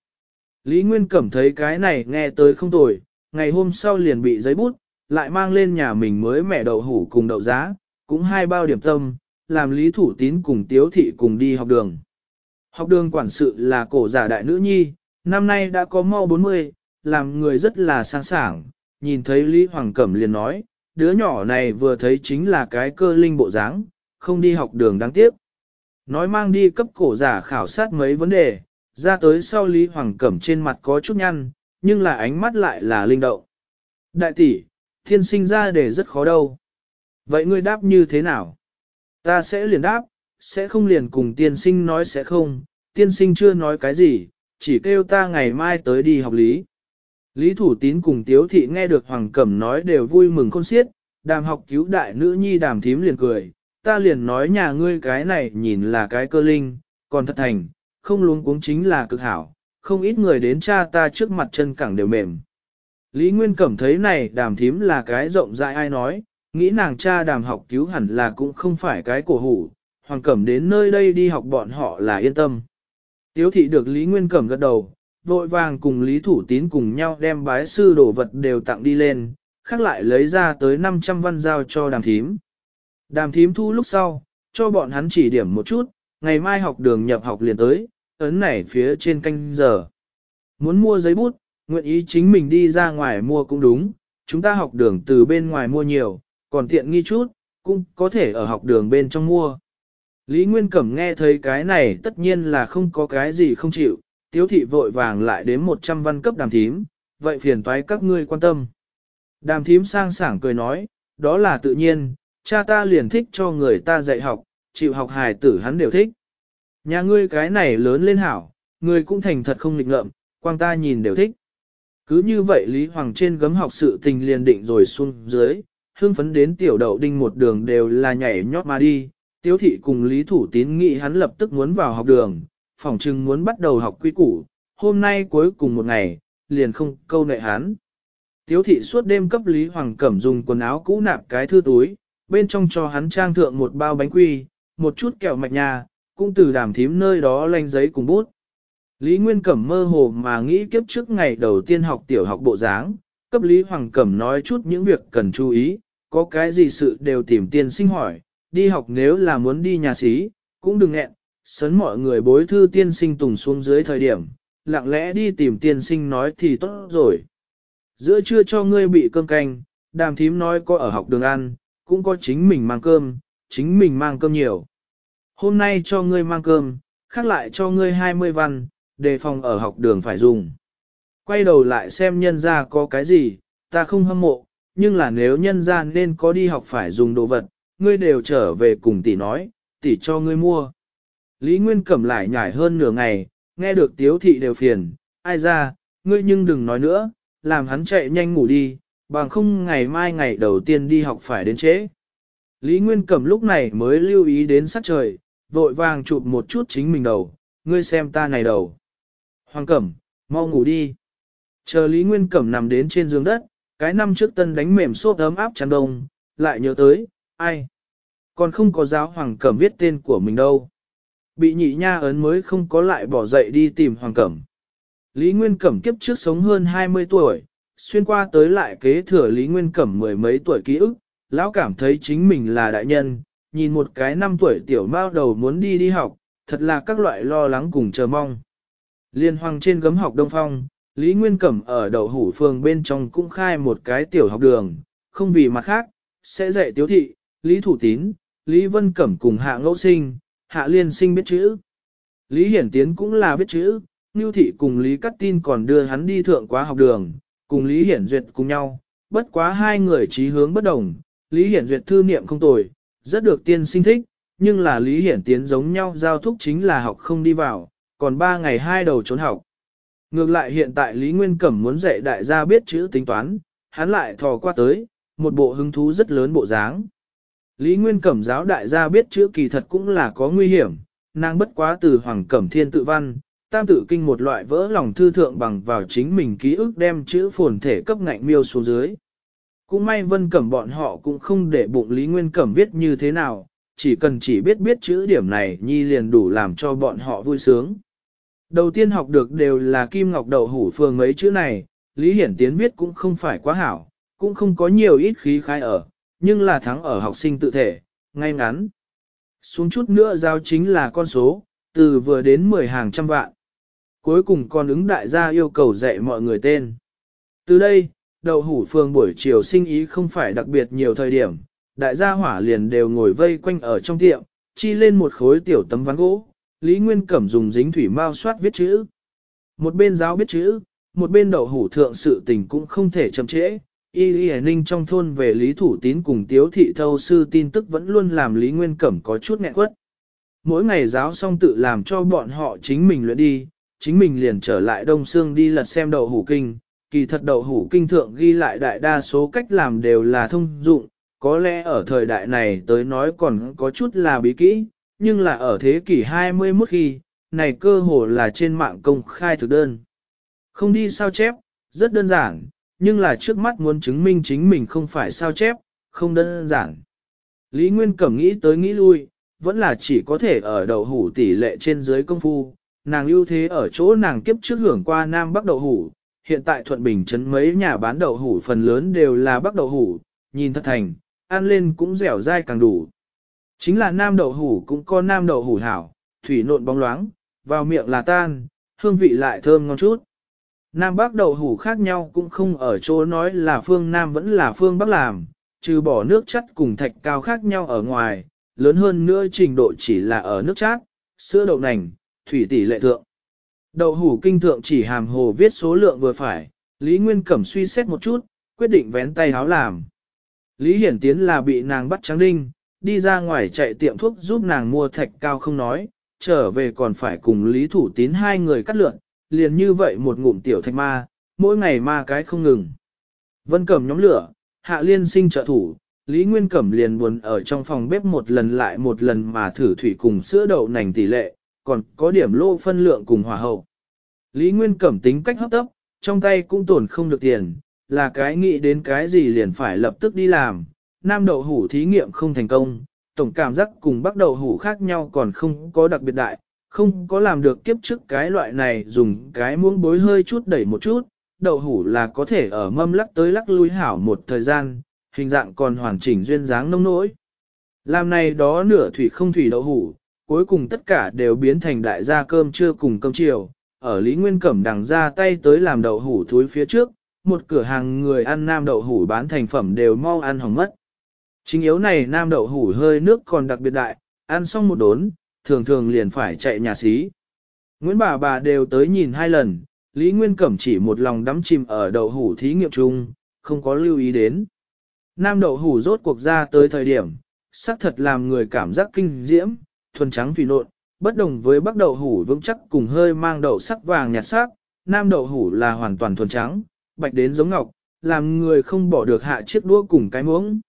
Lý Nguyên Cẩm thấy cái này nghe tới không tồi, ngày hôm sau liền bị giấy bút, lại mang lên nhà mình mới mẹ đậu hủ cùng đậu giá, cũng hai bao điểm tâm, làm Lý Thủ Tín cùng Tiếu Thị cùng đi học đường. Học đường quản sự là cổ giả đại nữ nhi, năm nay đã có mau 40, làm người rất là sáng sảng, nhìn thấy Lý Hoàng Cẩm liền nói, đứa nhỏ này vừa thấy chính là cái cơ linh bộ dáng, không đi học đường đáng tiếc. Nói mang đi cấp cổ giả khảo sát mấy vấn đề, ra tới sau Lý Hoàng Cẩm trên mặt có chút nhăn, nhưng là ánh mắt lại là linh động. Đại tỷ, thiên sinh ra để rất khó đâu. Vậy ngươi đáp như thế nào? Ta sẽ liền đáp, sẽ không liền cùng tiên sinh nói sẽ không, tiên sinh chưa nói cái gì, chỉ kêu ta ngày mai tới đi học lý. Lý Thủ Tín cùng Tiếu Thị nghe được Hoàng Cẩm nói đều vui mừng khôn xiết, đàm học cứu đại nữ nhi đàm thím liền cười, ta liền nói nhà ngươi cái này nhìn là cái cơ linh, còn thật thành, không luống cuống chính là cực hảo, không ít người đến cha ta trước mặt chân cẳng đều mềm. Lý Nguyên Cẩm thấy này đàm thím là cái rộng rãi ai nói, nghĩ nàng cha đàm học cứu hẳn là cũng không phải cái cổ hủ, Hoàng Cẩm đến nơi đây đi học bọn họ là yên tâm. Tiếu thị được Lý Nguyên Cẩm gật đầu, vội vàng cùng Lý Thủ Tín cùng nhau đem bái sư đồ vật đều tặng đi lên, khác lại lấy ra tới 500 văn giao cho đàm thím. Đàm thím thu lúc sau, cho bọn hắn chỉ điểm một chút, ngày mai học đường nhập học liền tới, ấn này phía trên canh giờ. Muốn mua giấy bút, nguyện ý chính mình đi ra ngoài mua cũng đúng, chúng ta học đường từ bên ngoài mua nhiều, còn tiện nghi chút, cũng có thể ở học đường bên trong mua. Lý Nguyên Cẩm nghe thấy cái này tất nhiên là không có cái gì không chịu, tiếu thị vội vàng lại đến 100 văn cấp đàm thím, vậy phiền toái các ngươi quan tâm. Đàm thím sang sảng cười nói, đó là tự nhiên, cha ta liền thích cho người ta dạy học, chịu học hài tử hắn đều thích. Nhà ngươi cái này lớn lên hảo, ngươi cũng thành thật không nghịch ngợm, quang ta nhìn đều thích. Cứ như vậy Lý Hoàng trên gấm học sự tình liền định rồi xuống dưới, hương phấn đến tiểu đậu đinh một đường đều là nhảy nhót mà đi, tiếu thị cùng Lý Thủ Tín nghĩ hắn lập tức muốn vào học đường, phỏng chừng muốn bắt đầu học quy củ, hôm nay cuối cùng một ngày, liền không câu nệ hắn. Tiếu thị suốt đêm cấp Lý Hoàng Cẩm dùng quần áo cũ nạp cái thư túi, bên trong cho hắn trang thượng một bao bánh quy, một chút kẹo mạch nhà, cũng từ đàm thím nơi đó lanh giấy cùng bút. Lý Nguyên Cẩm mơ hồ mà nghĩ kiếp trước ngày đầu tiên học tiểu học bộ dáng, cấp Lý Hoàng Cẩm nói chút những việc cần chú ý, có cái gì sự đều tìm tiền sinh hỏi, đi học nếu là muốn đi nhà sĩ cũng đừng nghẹn, sấn mọi người bối thư tiên sinh tùng xuống dưới thời điểm, lặng lẽ đi tìm tiên sinh nói thì tốt rồi. Giữa trưa cho ngươi bị cơm canh, đàm thím nói có ở học đường ăn, cũng có chính mình mang cơm, chính mình mang cơm nhiều. Hôm nay cho ngươi mang cơm, khác lại cho ngươi 20 văn, đề phòng ở học đường phải dùng. Quay đầu lại xem nhân ra có cái gì, ta không hâm mộ, nhưng là nếu nhân ra nên có đi học phải dùng đồ vật, ngươi đều trở về cùng tỷ nói, tỷ cho ngươi mua. Lý Nguyên Cẩm lại nhảy hơn nửa ngày, nghe được tiếu thị đều phiền, ai ra, ngươi nhưng đừng nói nữa, làm hắn chạy nhanh ngủ đi, bằng không ngày mai ngày đầu tiên đi học phải đến trễ. Lý Nguyên Cẩm lúc này mới lưu ý đến sắc trời, vội vàng chụp một chút chính mình đầu, ngươi xem ta này đầu. Hoàng Cẩm, mau ngủ đi. Chờ Lý Nguyên Cẩm nằm đến trên giường đất, cái năm trước tân đánh mềm xốp ấm áp chăn đông, lại nhớ tới, ai. Còn không có giáo Hoàng Cẩm viết tên của mình đâu bị nhị nha ấn mới không có lại bỏ dậy đi tìm Hoàng Cẩm. Lý Nguyên Cẩm kiếp trước sống hơn 20 tuổi, xuyên qua tới lại kế thừa Lý Nguyên Cẩm mười mấy tuổi ký ức, lão cảm thấy chính mình là đại nhân, nhìn một cái năm tuổi tiểu mao đầu muốn đi đi học, thật là các loại lo lắng cùng chờ mong. Liên hoang trên gấm học Đông Phong, Lý Nguyên Cẩm ở đầu hủ phường bên trong cũng khai một cái tiểu học đường, không vì mặt khác, sẽ dạy tiếu thị, Lý Thủ Tín, Lý Vân Cẩm cùng hạ ngẫu sinh, hạ liên sinh biết chữ. Lý Hiển Tiến cũng là biết chữ, Ngưu Thị cùng Lý Cắt Tin còn đưa hắn đi thượng quá học đường, cùng Lý Hiển Duyệt cùng nhau, bất quá hai người trí hướng bất đồng, Lý Hiển Duyệt thư niệm không tồi, rất được tiên sinh thích, nhưng là Lý Hiển Tiến giống nhau giao thúc chính là học không đi vào, còn ba ngày hai đầu trốn học. Ngược lại hiện tại Lý Nguyên Cẩm muốn dạy đại gia biết chữ tính toán, hắn lại thò qua tới, một bộ hứng thú rất lớn bộ dáng. Lý Nguyên Cẩm giáo đại gia biết chữ kỳ thật cũng là có nguy hiểm, nàng bất quá từ Hoàng Cẩm Thiên tự văn, tam tự kinh một loại vỡ lòng thư thượng bằng vào chính mình ký ức đem chữ phồn thể cấp ngạnh miêu xuống dưới. Cũng may Vân Cẩm bọn họ cũng không để bụng Lý Nguyên Cẩm viết như thế nào, chỉ cần chỉ biết biết chữ điểm này nhi liền đủ làm cho bọn họ vui sướng. Đầu tiên học được đều là Kim Ngọc Đậu Hủ Phường mấy chữ này, Lý Hiển Tiến viết cũng không phải quá hảo, cũng không có nhiều ít khí khai ở, nhưng là thắng ở học sinh tự thể, ngay ngắn. Xuống chút nữa giao chính là con số, từ vừa đến 10 hàng trăm vạn. Cuối cùng con ứng đại gia yêu cầu dạy mọi người tên. Từ đây, đậu hủ phương buổi chiều sinh ý không phải đặc biệt nhiều thời điểm, đại gia hỏa liền đều ngồi vây quanh ở trong tiệm, chi lên một khối tiểu tấm ván gỗ, Lý Nguyên Cẩm dùng dính thủy mao soát viết chữ. Một bên giáo biết chữ, một bên đậu hủ thượng sự tình cũng không thể chậm trễ, Y Lý Ninh trong thôn về Lý Thủ Tín cùng Tiếu Thị Thâu Sư tin tức vẫn luôn làm Lý Nguyên Cẩm có chút nghẹn quất. Mỗi ngày giáo xong tự làm cho bọn họ chính mình luyện đi, chính mình liền trở lại Đông Sương đi lật xem đậu hủ kinh. Kỳ thật đậu hủ kinh thượng ghi lại đại đa số cách làm đều là thông dụng, có lẽ ở thời đại này tới nói còn có chút là bí kỹ, nhưng là ở thế kỷ 21 khi, này cơ hồ là trên mạng công khai thực đơn. Không đi sao chép, rất đơn giản, nhưng là trước mắt muốn chứng minh chính mình không phải sao chép, không đơn giản. Lý Nguyên Cẩm nghĩ tới nghĩ lui, vẫn là chỉ có thể ở đầu hủ tỷ lệ trên dưới công phu, nàng ưu thế ở chỗ nàng kiếp trước hưởng qua Nam Bắc đậu hủ, hiện tại Thuận Bình trấn mấy nhà bán đậu hủ phần lớn đều là Bắc đậu hủ, nhìn thật thành, ăn lên cũng dẻo dai càng đủ. Chính là Nam đậu hủ cũng có Nam đậu hủ hảo, thủy nộn bóng loáng, vào miệng là tan, hương vị lại thơm ngon chút. Nam Bắc đậu hủ khác nhau cũng không ở chỗ nói là phương Nam vẫn là phương Bắc làm, trừ bỏ nước chất cùng thạch cao khác nhau ở ngoài, lớn hơn nữa trình độ chỉ là ở nước chát, sữa đậu nành, thủy tỷ lệ thượng. Đậu hủ kinh thượng chỉ hàm hồ viết số lượng vừa phải, Lý Nguyên Cẩm suy xét một chút, quyết định vén tay háo làm. Lý Hiển Tiến là bị nàng bắt trắng đinh, đi ra ngoài chạy tiệm thuốc giúp nàng mua thạch cao không nói, trở về còn phải cùng Lý Thủ Tín hai người cắt lượn, liền như vậy một ngụm tiểu thạch ma, mỗi ngày ma cái không ngừng. Vân Cẩm nhóm lửa, Hạ Liên sinh trợ thủ, Lý Nguyên Cẩm liền buồn ở trong phòng bếp một lần lại một lần mà thử thủy cùng sữa đậu nành tỷ lệ, còn có điểm lô phân lượng cùng hòa hậu. Lý Nguyên Cẩm tính cách hấp tấp, trong tay cũng tổn không được tiền, là cái nghĩ đến cái gì liền phải lập tức đi làm. Nam đậu hủ thí nghiệm không thành công, tổng cảm giác cùng bắt đầu hủ khác nhau còn không có đặc biệt đại, không có làm được kiếp trước cái loại này dùng cái muỗng bối hơi chút đẩy một chút, đậu hủ là có thể ở mâm lắc tới lắc lui hảo một thời gian, hình dạng còn hoàn chỉnh duyên dáng nông nỗi. Làm này đó nửa thủy không thủy đậu hủ, cuối cùng tất cả đều biến thành đại gia cơm trưa cùng cơm chiều. Ở Lý Nguyên Cẩm đằng ra tay tới làm đậu hủ thúi phía trước, một cửa hàng người ăn nam đậu hủ bán thành phẩm đều mau ăn hỏng mất. Chính yếu này nam đậu hủ hơi nước còn đặc biệt đại, ăn xong một đốn, thường thường liền phải chạy nhà xí. Nguyễn bà bà đều tới nhìn hai lần, Lý Nguyên Cẩm chỉ một lòng đắm chìm ở đậu hủ thí nghiệm chung, không có lưu ý đến. Nam đậu hủ rốt cuộc ra tới thời điểm, xác thật làm người cảm giác kinh diễm, thuần trắng thủy nộn, bất đồng với bắc đậu hủ vững chắc cùng hơi mang đậu sắc vàng nhạt sắc, nam đậu hủ là hoàn toàn thuần trắng, bạch đến giống ngọc, làm người không bỏ được hạ chiếc đũa cùng cái muỗng.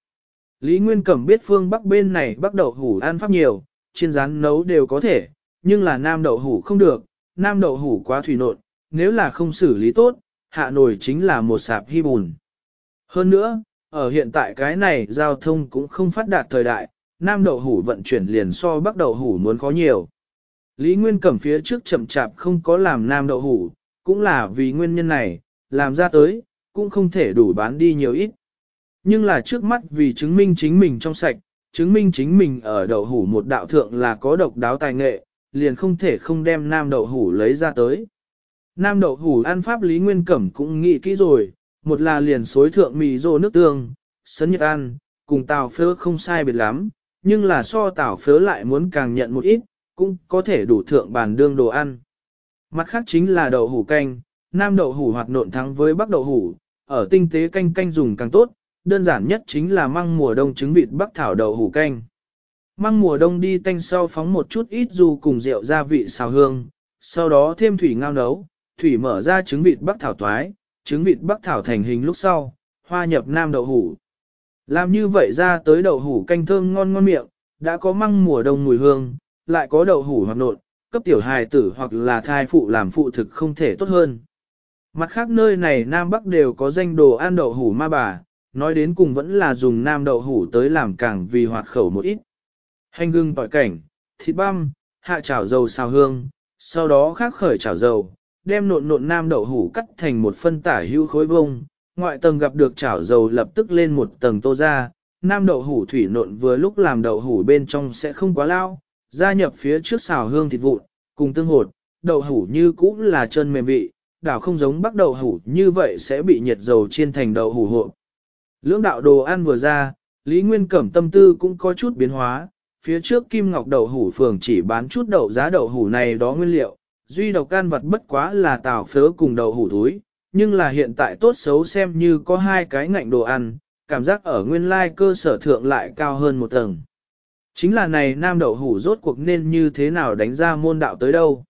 Lý Nguyên Cẩm biết phương bắc bên này bắc đậu hủ ăn pháp nhiều, chiên rán nấu đều có thể, nhưng là nam đậu hủ không được, nam đậu hủ quá thủy nộn, nếu là không xử lý tốt, hạ nổi chính là một sạp hy bùn. Hơn nữa, ở hiện tại cái này giao thông cũng không phát đạt thời đại, nam đậu hủ vận chuyển liền so bắc đậu hủ muốn khó nhiều. Lý Nguyên Cẩm phía trước chậm chạp không có làm nam đậu hủ, cũng là vì nguyên nhân này, làm ra tới, cũng không thể đủ bán đi nhiều ít. Nhưng là trước mắt vì chứng minh chính mình trong sạch, chứng minh chính mình ở đậu hủ một đạo thượng là có độc đáo tài nghệ, liền không thể không đem nam đậu hủ lấy ra tới. Nam đậu hủ ăn pháp Lý Nguyên Cẩm cũng nghĩ kỹ rồi, một là liền xối thượng mì rô nước tương, sấn nhật ăn, cùng tàu phớ không sai biệt lắm, nhưng là so tảo phớ lại muốn càng nhận một ít, cũng có thể đủ thượng bàn đương đồ ăn. Mặt khác chính là đậu hủ canh, nam đậu hủ hoạt nộn thắng với bắc đậu hủ, ở tinh tế canh canh dùng càng tốt, đơn giản nhất chính là măng mùa đông trứng vịt bắc thảo đậu hủ canh. Măng mùa đông đi tanh sau phóng một chút ít dù cùng rượu gia vị xào hương, sau đó thêm thủy ngao nấu, thủy mở ra trứng vịt bắc thảo toái, trứng vịt bắc thảo thành hình lúc sau, hoa nhập nam đậu hủ. Làm như vậy ra tới đậu hủ canh thơm ngon ngon miệng, đã có măng mùa đông mùi hương, lại có đậu hủ hoặc nộn, cấp tiểu hài tử hoặc là thai phụ làm phụ thực không thể tốt hơn. Mặt khác nơi này Nam Bắc đều có danh đồ ăn đậu hủ ma bà, Nói đến cùng vẫn là dùng nam đậu hủ tới làm càng vì hoạt khẩu một ít. Hành gừng tỏi cảnh, thịt băm, hạ chảo dầu xào hương, sau đó khắc khởi chảo dầu, đem nộn nộn nam đậu hủ cắt thành một phân tả hữu khối vông, ngoại tầng gặp được chảo dầu lập tức lên một tầng tô ra, nam đậu hủ thủy nộn vừa lúc làm đậu hủ bên trong sẽ không quá lao, gia nhập phía trước xào hương thịt vụn, cùng tương hột, đậu hủ như cũ là chân mềm vị, đảo không giống bắt đậu hủ như vậy sẽ bị nhiệt dầu chiên thành đậu hủ hộp, Lưỡng đạo đồ ăn vừa ra, Lý Nguyên Cẩm tâm tư cũng có chút biến hóa, phía trước Kim Ngọc đậu hủ phường chỉ bán chút đậu giá đậu hủ này đó nguyên liệu, duy độc can vật bất quá là tàu phớ cùng đậu hủ túi, nhưng là hiện tại tốt xấu xem như có hai cái ngạnh đồ ăn, cảm giác ở nguyên lai cơ sở thượng lại cao hơn một tầng. Chính là này nam đậu hủ rốt cuộc nên như thế nào đánh ra môn đạo tới đâu.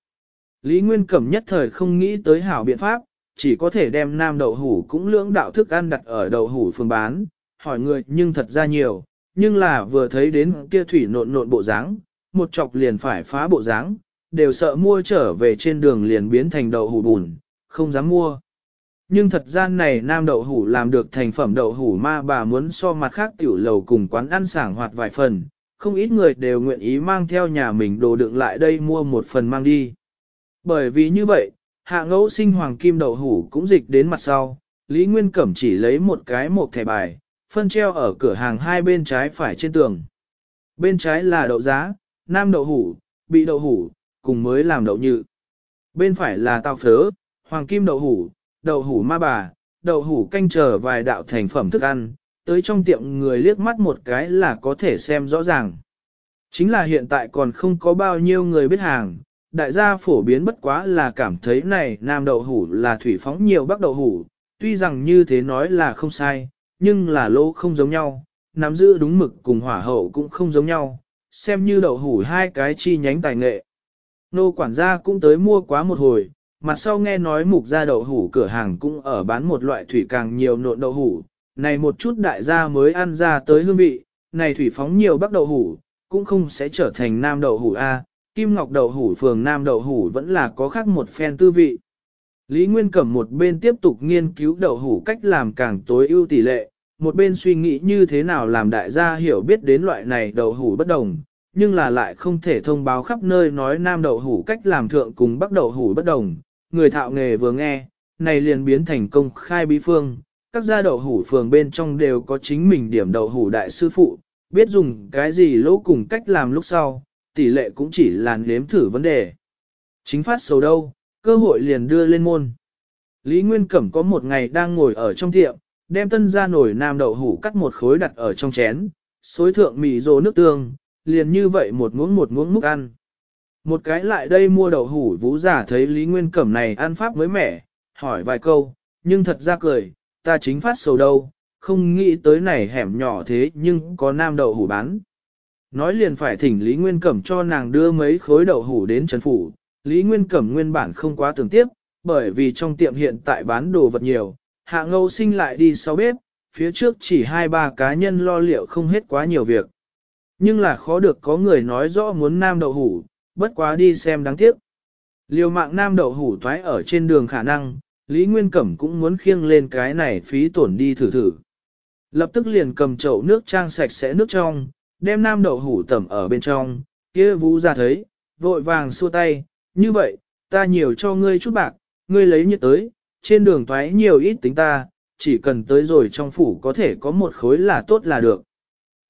Lý Nguyên Cẩm nhất thời không nghĩ tới hảo biện pháp, chỉ có thể đem nam đậu hủ cũng lưỡng đạo thức ăn đặt ở đậu hủ phương bán, hỏi người nhưng thật ra nhiều, nhưng là vừa thấy đến kia thủy nộn nộn bộ dáng, một chọc liền phải phá bộ dáng, đều sợ mua trở về trên đường liền biến thành đậu hủ bùn, không dám mua. Nhưng thật ra này nam đậu hủ làm được thành phẩm đậu hủ ma bà muốn so mặt khác tiểu lầu cùng quán ăn sảng hoạt vài phần, không ít người đều nguyện ý mang theo nhà mình đồ đựng lại đây mua một phần mang đi. Bởi vì như vậy, Hạ ngẫu sinh hoàng kim đậu hủ cũng dịch đến mặt sau, Lý Nguyên Cẩm chỉ lấy một cái một thẻ bài, phân treo ở cửa hàng hai bên trái phải trên tường. Bên trái là đậu giá, nam đậu hủ, bị đậu hủ, cùng mới làm đậu nhự. Bên phải là tàu phớ, hoàng kim đậu hủ, đậu hủ ma bà, đậu hủ canh chờ vài đạo thành phẩm thức ăn, tới trong tiệm người liếc mắt một cái là có thể xem rõ ràng. Chính là hiện tại còn không có bao nhiêu người biết hàng, đại gia phổ biến bất quá là cảm thấy này nam đậu hủ là thủy phóng nhiều bắc đậu hủ, tuy rằng như thế nói là không sai, nhưng là lỗ không giống nhau, nắm giữ đúng mực cùng hỏa hậu cũng không giống nhau, xem như đậu hủ hai cái chi nhánh tài nghệ. Nô quản gia cũng tới mua quá một hồi, mặt sau nghe nói mục gia đậu hủ cửa hàng cũng ở bán một loại thủy càng nhiều nộn đậu hủ, này một chút đại gia mới ăn ra tới hương vị, này thủy phóng nhiều bắc đậu hủ, cũng không sẽ trở thành nam đậu hủ A, Kim Ngọc đậu hủ phường Nam đậu hủ vẫn là có khác một phen tư vị. Lý Nguyên Cẩm một bên tiếp tục nghiên cứu đậu hủ cách làm càng tối ưu tỷ lệ, một bên suy nghĩ như thế nào làm đại gia hiểu biết đến loại này đậu hủ bất đồng, nhưng là lại không thể thông báo khắp nơi nói Nam đậu hủ cách làm thượng cùng Bắc đậu hủ bất đồng. Người thạo nghề vừa nghe, này liền biến thành công khai bí phương, các gia đậu hủ phường bên trong đều có chính mình điểm đậu hủ đại sư phụ, biết dùng cái gì lỗ cùng cách làm lúc sau, tỷ lệ cũng chỉ là nếm thử vấn đề. Chính phát xấu đâu, cơ hội liền đưa lên môn. Lý Nguyên Cẩm có một ngày đang ngồi ở trong tiệm, đem tân ra nổi nam đậu hủ cắt một khối đặt ở trong chén, xối thượng mì rô nước tương, liền như vậy một muỗng một muỗng múc ăn. Một cái lại đây mua đậu hủ vũ giả thấy Lý Nguyên Cẩm này ăn pháp mới mẻ, hỏi vài câu, nhưng thật ra cười, ta chính phát sầu đâu, không nghĩ tới này hẻm nhỏ thế nhưng có nam đậu hủ bán. Nói liền phải thỉnh Lý Nguyên Cẩm cho nàng đưa mấy khối đậu hủ đến Trần Phủ, Lý Nguyên Cẩm nguyên bản không quá tưởng tiếp, bởi vì trong tiệm hiện tại bán đồ vật nhiều, hạ ngâu sinh lại đi sau bếp, phía trước chỉ hai ba cá nhân lo liệu không hết quá nhiều việc. Nhưng là khó được có người nói rõ muốn nam đậu hủ, bất quá đi xem đáng tiếc. Liều mạng nam đậu hủ thoái ở trên đường khả năng, Lý Nguyên Cẩm cũng muốn khiêng lên cái này phí tổn đi thử thử. Lập tức liền cầm chậu nước trang sạch sẽ nước trong, đem nam đậu hủ tẩm ở bên trong, kia vũ ra thấy, vội vàng xua tay, như vậy, ta nhiều cho ngươi chút bạc, ngươi lấy nhiệt tới, trên đường thoái nhiều ít tính ta, chỉ cần tới rồi trong phủ có thể có một khối là tốt là được.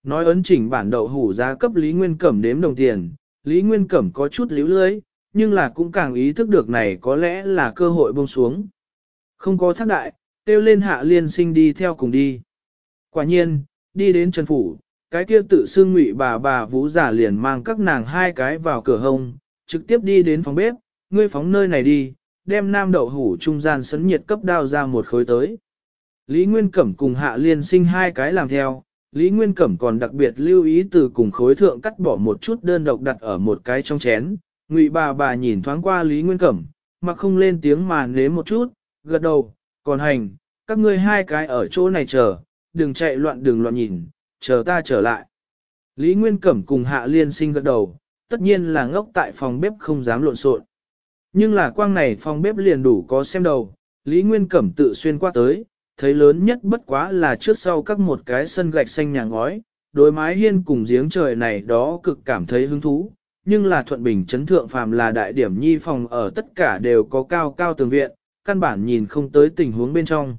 Nói ấn chỉnh bản đậu hủ ra cấp Lý Nguyên Cẩm đếm đồng tiền, Lý Nguyên Cẩm có chút líu lưới, nhưng là cũng càng ý thức được này có lẽ là cơ hội buông xuống. Không có thác đại, kêu lên hạ liên sinh đi theo cùng đi. Quả nhiên, đi đến Trần Phủ, cái kia tự xưng ngụy bà bà vũ giả liền mang các nàng hai cái vào cửa hông, trực tiếp đi đến phòng bếp, ngươi phóng nơi này đi, đem nam đậu hủ trung gian sấn nhiệt cấp đao ra một khối tới. Lý Nguyên Cẩm cùng Hạ Liên sinh hai cái làm theo, Lý Nguyên Cẩm còn đặc biệt lưu ý từ cùng khối thượng cắt bỏ một chút đơn độc đặt ở một cái trong chén, ngụy bà bà nhìn thoáng qua Lý Nguyên Cẩm, mà không lên tiếng mà nếm một chút, gật đầu, còn hành, các ngươi hai cái ở chỗ này chờ, đừng chạy loạn đường loạn nhìn, chờ ta trở lại. Lý Nguyên Cẩm cùng Hạ Liên sinh gật đầu, tất nhiên là ngốc tại phòng bếp không dám lộn xộn. Nhưng là quang này phòng bếp liền đủ có xem đầu, Lý Nguyên Cẩm tự xuyên qua tới, thấy lớn nhất bất quá là trước sau các một cái sân gạch xanh nhà ngói, đối mái hiên cùng giếng trời này đó cực cảm thấy hứng thú, nhưng là thuận bình chấn thượng phàm là đại điểm nhi phòng ở tất cả đều có cao cao tường viện, căn bản nhìn không tới tình huống bên trong.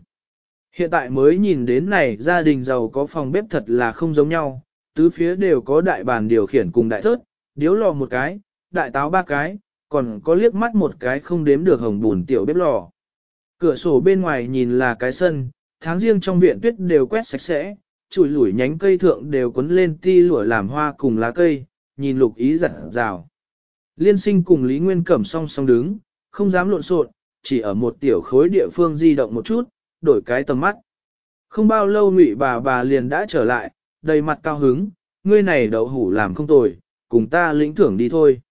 Hiện tại mới nhìn đến này gia đình giàu có phòng bếp thật là không giống nhau, tứ phía đều có đại bàn điều khiển cùng đại thớt, điếu lò một cái, đại táo ba cái, còn có liếc mắt một cái không đếm được hồng bùn tiểu bếp lò. Cửa sổ bên ngoài nhìn là cái sân, tháng riêng trong viện tuyết đều quét sạch sẽ, chùi lủi nhánh cây thượng đều cuốn lên ti lủa làm hoa cùng lá cây, nhìn lục ý giật rào. Liên sinh cùng Lý Nguyên Cẩm song song đứng, không dám lộn xộn chỉ ở một tiểu khối địa phương di động một chút, đổi cái tầm mắt. Không bao lâu ngụy bà bà liền đã trở lại, đầy mặt cao hứng, ngươi này đậu hủ làm không tồi, cùng ta lĩnh thưởng đi thôi.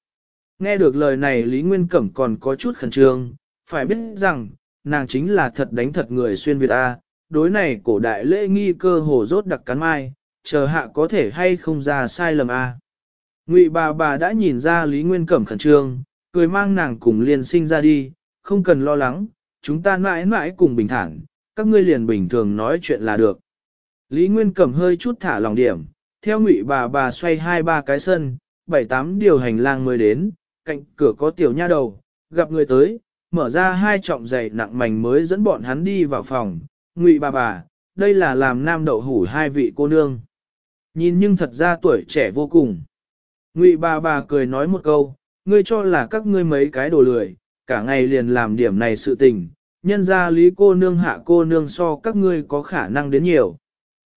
Nghe được lời này Lý Nguyên Cẩm còn có chút khẩn trương, phải biết rằng, nàng chính là thật đánh thật người xuyên Việt A, đối này cổ đại lễ nghi cơ hồ rốt đặc cắn mai, chờ hạ có thể hay không ra sai lầm A. Ngụy bà bà đã nhìn ra Lý Nguyên Cẩm khẩn trương, cười mang nàng cùng liền sinh ra đi, không cần lo lắng, chúng ta mãi mãi cùng bình thản, các ngươi liền bình thường nói chuyện là được. Lý Nguyên Cẩm hơi chút thả lòng điểm, theo ngụy bà bà xoay hai ba cái sân, bảy tám điều hành lang mới đến, cạnh cửa có tiểu nha đầu, gặp người tới, mở ra hai trọng giày nặng mảnh mới dẫn bọn hắn đi vào phòng, ngụy bà bà, đây là làm nam đậu hủ hai vị cô nương. Nhìn nhưng thật ra tuổi trẻ vô cùng. Ngụy bà bà cười nói một câu, ngươi cho là các ngươi mấy cái đồ lười, cả ngày liền làm điểm này sự tình, nhân ra lý cô nương hạ cô nương so các ngươi có khả năng đến nhiều.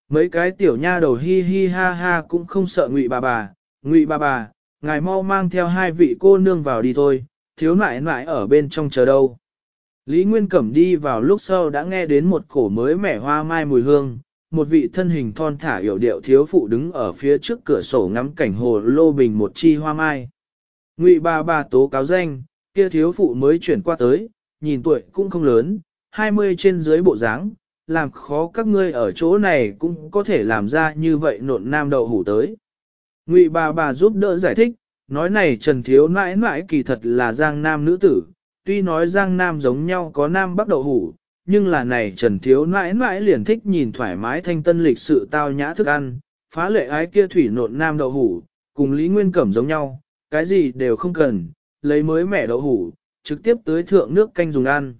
Mấy cái tiểu nha đầu hi hi ha ha cũng không sợ ngụy bà bà, ngụy bà bà, ngài mau mang theo hai vị cô nương vào đi thôi, thiếu nại nại ở bên trong chờ đâu. Lý Nguyên Cẩm đi vào lúc sau đã nghe đến một cổ mới mẻ hoa mai mùi hương, một vị thân hình thon thả hiểu điệu thiếu phụ đứng ở phía trước cửa sổ ngắm cảnh hồ lô bình một chi hoa mai. Ngụy bà bà tố cáo danh, kia thiếu phụ mới chuyển qua tới, nhìn tuổi cũng không lớn, 20 trên dưới bộ dáng, làm khó các ngươi ở chỗ này cũng có thể làm ra như vậy nộn nam đậu hủ tới. Ngụy bà bà giúp đỡ giải thích, nói này Trần Thiếu mãi mãi kỳ thật là giang nam nữ tử, tuy nói giang nam giống nhau có nam bắc đậu hủ, nhưng là này Trần Thiếu mãi mãi liền thích nhìn thoải mái thanh tân lịch sự tao nhã thức ăn, phá lệ ái kia thủy nộn nam đậu hủ, cùng Lý Nguyên Cẩm giống nhau, cái gì đều không cần, lấy mới mẻ đậu hủ, trực tiếp tới thượng nước canh dùng ăn.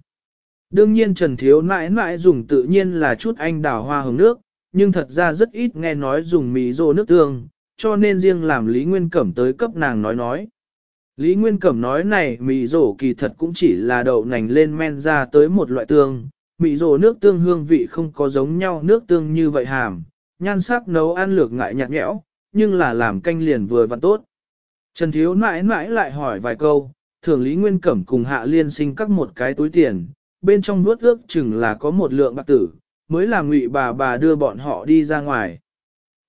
Đương nhiên Trần Thiếu mãi mãi dùng tự nhiên là chút anh đào hoa hồng nước, nhưng thật ra rất ít nghe nói dùng mì rô nước tương, cho nên riêng làm Lý Nguyên Cẩm tới cấp nàng nói nói. Lý Nguyên Cẩm nói này mì rổ kỳ thật cũng chỉ là đậu nành lên men ra tới một loại tương, mì rổ nước tương hương vị không có giống nhau nước tương như vậy hàm, nhan sắc nấu ăn lược ngại nhạt nhẽo, nhưng là làm canh liền vừa vặn tốt. Trần Thiếu mãi mãi lại hỏi vài câu, Thường Lý Nguyên Cẩm cùng Hạ Liên sinh các một cái túi tiền, bên trong nuốt ước chừng là có một lượng bạc tử, mới là ngụy bà bà đưa bọn họ đi ra ngoài.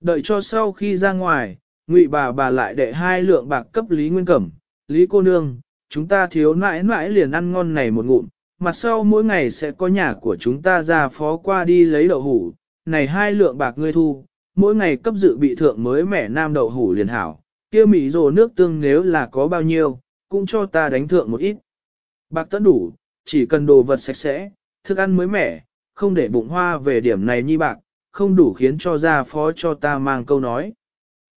Đợi cho sau khi ra ngoài, ngụy bà bà lại đệ hai lượng bạc cấp Lý Nguyên Cẩm, Lý Cô Nương, chúng ta thiếu nãi nãi liền ăn ngon này một ngụm, mặt sau mỗi ngày sẽ có nhà của chúng ta ra phó qua đi lấy đậu hủ, này hai lượng bạc ngươi thu, mỗi ngày cấp dự bị thượng mới mẻ nam đậu hủ liền hảo, kia mì rồ nước tương nếu là có bao nhiêu, cũng cho ta đánh thượng một ít. Bạc tẫn đủ, chỉ cần đồ vật sạch sẽ, thức ăn mới mẻ, không để bụng hoa về điểm này nhi bạc, không đủ khiến cho gia phó cho ta mang câu nói.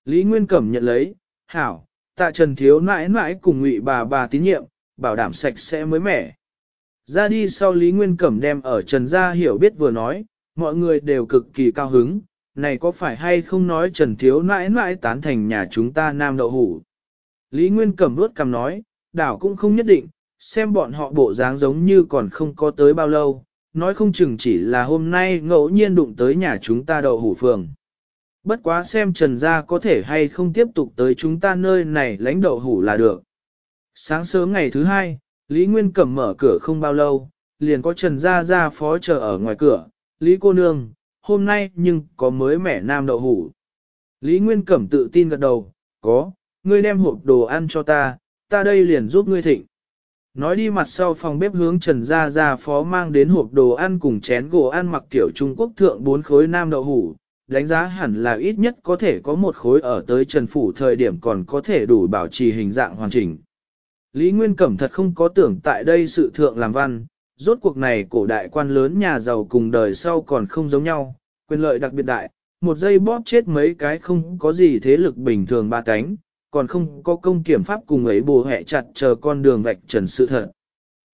Lý Nguyên Cẩm nhận lấy, hảo, tạ trần thiếu mãi mãi cùng ngụy bà bà tín nhiệm, bảo đảm sạch sẽ mới mẻ. Ra đi sau Lý Nguyên Cẩm đem ở trần gia hiểu biết vừa nói, mọi người đều cực kỳ cao hứng, này có phải hay không nói trần thiếu nãi nãi tán thành nhà chúng ta nam đậu hủ. Lý Nguyên cầm vớt cầm nói, đảo cũng không nhất định, xem bọn họ bộ dáng giống như còn không có tới bao lâu, nói không chừng chỉ là hôm nay ngẫu nhiên đụng tới nhà chúng ta đậu hủ phường. Bất quá xem Trần Gia có thể hay không tiếp tục tới chúng ta nơi này lãnh đậu hủ là được. Sáng sớm ngày thứ hai, Lý Nguyên Cẩm mở cửa không bao lâu, liền có Trần Gia ra phó chờ ở ngoài cửa, Lý cô nương, hôm nay nhưng có mới mẻ nam đậu hủ. Lý Nguyên Cẩm tự tin gật đầu, có, ngươi đem hộp đồ ăn cho ta, ta đây liền giúp ngươi thịnh. Nói đi mặt sau phòng bếp hướng Trần Gia Gia phó mang đến hộp đồ ăn cùng chén gỗ ăn mặc kiểu Trung Quốc thượng bốn khối nam đậu hủ, đánh giá hẳn là ít nhất có thể có một khối ở tới Trần Phủ thời điểm còn có thể đủ bảo trì hình dạng hoàn chỉnh. Lý Nguyên Cẩm thật không có tưởng tại đây sự thượng làm văn, rốt cuộc này cổ đại quan lớn nhà giàu cùng đời sau còn không giống nhau, quyền lợi đặc biệt đại, một giây bóp chết mấy cái không có gì thế lực bình thường ba cánh, còn không có công kiểm pháp cùng ấy bù hẹ chặt chờ con đường vạch trần sự thật.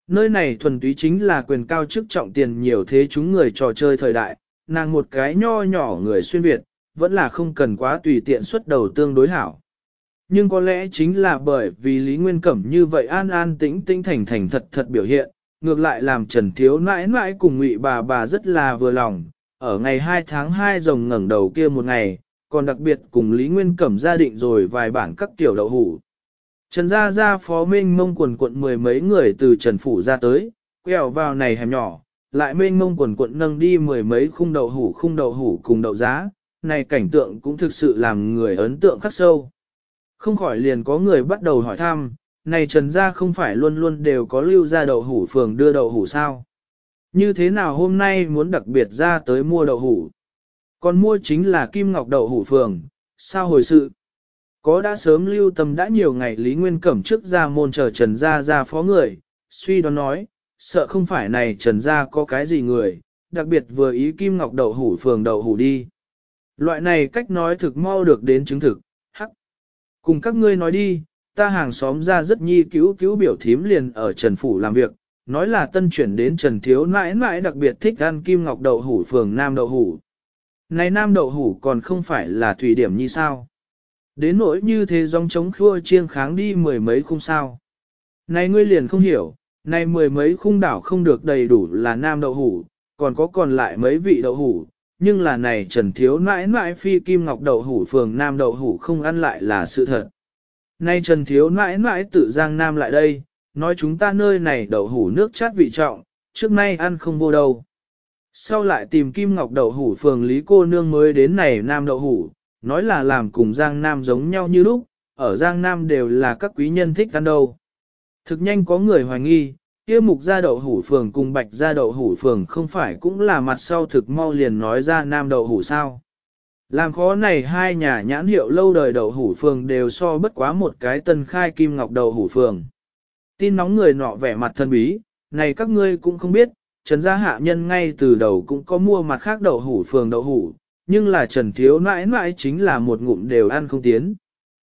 Nơi này thuần túy chính là quyền cao chức trọng tiền nhiều thế chúng người trò chơi thời đại, nàng một cái nho nhỏ người xuyên Việt, vẫn là không cần quá tùy tiện xuất đầu tương đối hảo. Nhưng có lẽ chính là bởi vì Lý Nguyên Cẩm như vậy an an tĩnh tĩnh thành thành thật thật biểu hiện, ngược lại làm Trần Thiếu mãi mãi cùng ngụy bà bà rất là vừa lòng. Ở ngày 2 tháng 2 rồng ngẩng đầu kia một ngày, còn đặc biệt cùng Lý Nguyên Cẩm gia định rồi vài bản các tiểu đậu hủ. Trần Gia Gia phó mênh mông quần quận mười mấy người từ Trần Phủ ra tới, quẹo vào này hẻm nhỏ, lại mênh mông quần quận nâng đi mười mấy khung đậu hủ khung đậu hủ cùng đậu giá, này cảnh tượng cũng thực sự làm người ấn tượng khắc sâu. Không khỏi liền có người bắt đầu hỏi thăm, này Trần Gia không phải luôn luôn đều có lưu ra đậu hủ phường đưa đậu hủ sao? Như thế nào hôm nay muốn đặc biệt ra tới mua đậu hủ? Còn mua chính là kim ngọc đậu hủ phường, sao hồi sự. Có đã sớm lưu tâm đã nhiều ngày Lý Nguyên Cẩm trước ra môn chờ Trần Gia ra phó người, suy đoán nói, sợ không phải này Trần Gia có cái gì người, đặc biệt vừa ý kim ngọc đậu hủ phường đậu hủ đi. Loại này cách nói thực mau được đến chứng thực, hắc. Cùng các ngươi nói đi, ta hàng xóm ra rất nhi cứu cứu biểu thím liền ở Trần Phủ làm việc, nói là tân chuyển đến Trần Thiếu nãi nãi đặc biệt thích ăn kim ngọc đậu hủ phường Nam đậu hủ, này nam đậu hủ còn không phải là thủy điểm như sao. Đến nỗi như thế dòng chống khua chiêng kháng đi mười mấy khung sao. Này ngươi liền không hiểu, này mười mấy khung đảo không được đầy đủ là nam đậu hủ, còn có còn lại mấy vị đậu hủ, nhưng là này trần thiếu nãi nãi phi kim ngọc đậu hủ phường nam đậu hủ không ăn lại là sự thật. Nay trần thiếu nãi nãi tự giang nam lại đây, nói chúng ta nơi này đậu hủ nước chát vị trọng, trước nay ăn không vô đâu. Sau lại tìm Kim Ngọc đậu hủ phường Lý cô nương mới đến này Nam đậu hủ, nói là làm cùng Giang Nam giống nhau như lúc, ở Giang Nam đều là các quý nhân thích ăn đâu. Thực nhanh có người hoài nghi, kia mục gia đậu hủ phường cùng bạch gia đậu hủ phường không phải cũng là mặt sau thực mau liền nói ra Nam đậu hủ sao. Làm khó này hai nhà nhãn hiệu lâu đời đậu hủ phường đều so bất quá một cái tân khai Kim Ngọc đậu hủ phường. Tin nóng người nọ vẻ mặt thân bí, này các ngươi cũng không biết, Trần gia hạ nhân ngay từ đầu cũng có mua mặt khác đậu hủ phường đậu hủ, nhưng là Trần Thiếu mãi mãi chính là một ngụm đều ăn không tiến.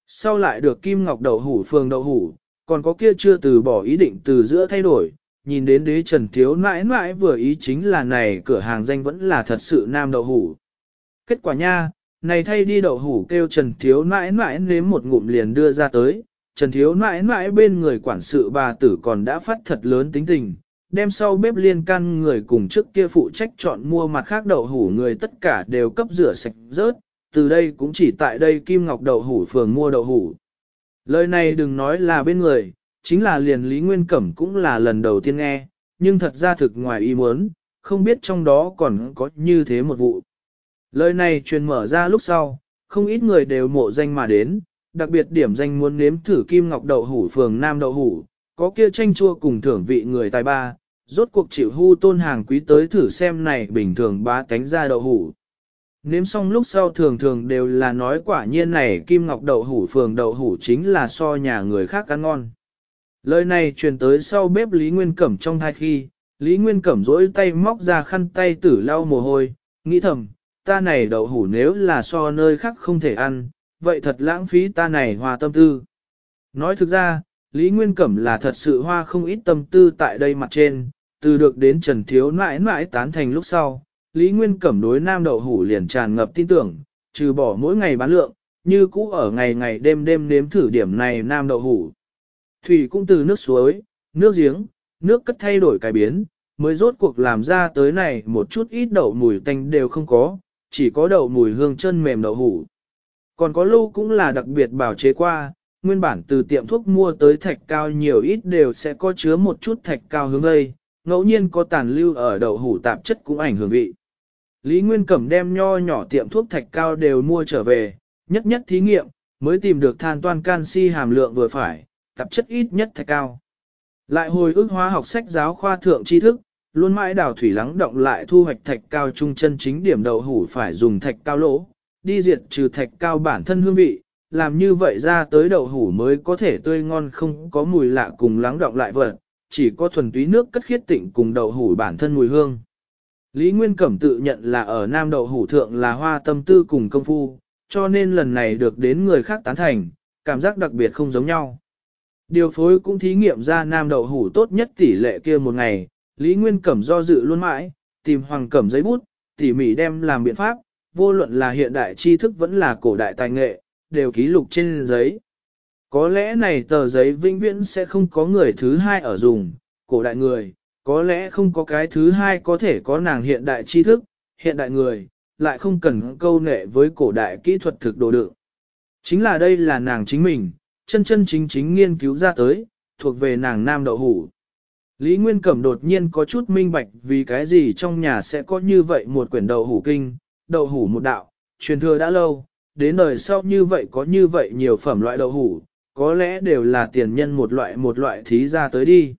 Sau lại được Kim Ngọc đậu hủ phường đậu hủ, còn có kia chưa từ bỏ ý định từ giữa thay đổi, nhìn đến đế Trần Thiếu mãi mãi vừa ý chính là này cửa hàng danh vẫn là thật sự nam đậu hủ. Kết quả nha, này thay đi đậu hủ kêu Trần Thiếu mãi mãi nếm một ngụm liền đưa ra tới, Trần Thiếu mãi mãi bên người quản sự bà tử còn đã phát thật lớn tính tình, đem sau bếp liên can người cùng trước kia phụ trách chọn mua mặt khác đậu hủ người tất cả đều cấp rửa sạch rớt, từ đây cũng chỉ tại đây Kim Ngọc đậu hủ phường mua đậu hủ. Lời này đừng nói là bên người, chính là liền Lý Nguyên Cẩm cũng là lần đầu tiên nghe, nhưng thật ra thực ngoài ý muốn, không biết trong đó còn có như thế một vụ. Lời này truyền mở ra lúc sau, không ít người đều mộ danh mà đến, đặc biệt điểm danh muốn nếm thử Kim Ngọc đậu hủ phường Nam đậu hủ, có kia tranh chua cùng thưởng vị người tài ba, Rốt cuộc chịu hưu tôn hàng quý tới thử xem này bình thường bá tánh ra đậu hủ. Nếm xong lúc sau thường thường đều là nói quả nhiên này kim ngọc đậu hủ phường đậu hủ chính là so nhà người khác ăn ngon. Lời này truyền tới sau bếp Lý Nguyên Cẩm trong thai khi, Lý Nguyên Cẩm rỗi tay móc ra khăn tay tử lau mồ hôi, nghĩ thầm, ta này đậu hủ nếu là so nơi khác không thể ăn, vậy thật lãng phí ta này hòa tâm tư. Nói thực ra, Lý Nguyên Cẩm là thật sự hoa không ít tâm tư tại đây mặt trên, từ được đến Trần Thiếu mãi mãi tán thành lúc sau, Lý Nguyên Cẩm đối nam đậu hủ liền tràn ngập tin tưởng, trừ bỏ mỗi ngày bán lượng, như cũ ở ngày ngày đêm đêm nếm thử điểm này nam đậu hủ. Thủy cũng từ nước suối, nước giếng, nước cất thay đổi cải biến, mới rốt cuộc làm ra tới này một chút ít đậu mùi tanh đều không có, chỉ có đậu mùi hương chân mềm đậu hủ. Còn có lô cũng là đặc biệt bảo chế qua, nguyên bản từ tiệm thuốc mua tới thạch cao nhiều ít đều sẽ có chứa một chút thạch cao hướng gây, ngẫu nhiên có tàn lưu ở đậu hủ tạp chất cũng ảnh hưởng vị. Lý Nguyên Cẩm đem nho nhỏ tiệm thuốc thạch cao đều mua trở về, nhất nhất thí nghiệm, mới tìm được than toan canxi hàm lượng vừa phải, tạp chất ít nhất thạch cao. Lại hồi ức hóa học sách giáo khoa thượng tri thức, luôn mãi đào thủy lắng động lại thu hoạch thạch cao trung chân chính điểm đầu hủ phải dùng thạch cao lỗ, đi diệt trừ thạch cao bản thân hương vị, làm như vậy ra tới đậu hủ mới có thể tươi ngon không có mùi lạ cùng lắng đọng lại vật, chỉ có thuần túy nước cất khiết tịnh cùng đậu hủ bản thân mùi hương. Lý Nguyên Cẩm tự nhận là ở Nam Đậu Hủ Thượng là hoa tâm tư cùng công phu, cho nên lần này được đến người khác tán thành, cảm giác đặc biệt không giống nhau. Điều phối cũng thí nghiệm ra Nam Đậu Hủ tốt nhất tỷ lệ kia một ngày, Lý Nguyên Cẩm do dự luôn mãi, tìm Hoàng Cẩm giấy bút, tỉ mỉ đem làm biện pháp, vô luận là hiện đại tri thức vẫn là cổ đại tài nghệ, đều ký lục trên giấy. Có lẽ này tờ giấy vĩnh viễn sẽ không có người thứ hai ở dùng, cổ đại người, có lẽ không có cái thứ hai có thể có nàng hiện đại tri thức, hiện đại người, lại không cần câu nệ với cổ đại kỹ thuật thực đồ đựng. Chính là đây là nàng chính mình, chân chân chính chính nghiên cứu ra tới, thuộc về nàng nam đậu hủ. Lý Nguyên Cẩm đột nhiên có chút minh bạch vì cái gì trong nhà sẽ có như vậy một quyển đậu hủ kinh, đậu hủ một đạo, truyền thừa đã lâu, đến đời sau như vậy có như vậy nhiều phẩm loại đậu hủ, có lẽ đều là tiền nhân một loại một loại thí ra tới đi.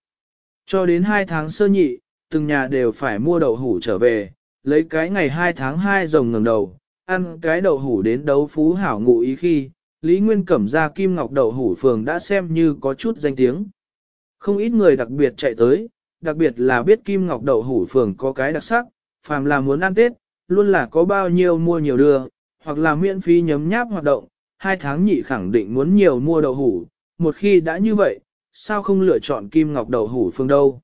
Cho đến 2 tháng sơ nhị, từng nhà đều phải mua đậu hủ trở về, lấy cái ngày 2 tháng 2 rồng ngừng đầu, ăn cái đậu hủ đến đấu phú hảo ngụ ý khi, Lý Nguyên Cẩm ra Kim Ngọc đậu hủ phường đã xem như có chút danh tiếng. Không ít người đặc biệt chạy tới, đặc biệt là biết Kim Ngọc đậu hủ phường có cái đặc sắc, phàm là muốn ăn Tết, luôn là có bao nhiêu mua nhiều đưa, hoặc là miễn phí nhấm nháp hoạt động, hai tháng nhị khẳng định muốn nhiều mua đậu hủ, một khi đã như vậy, sao không lựa chọn kim ngọc đậu hủ phương đâu.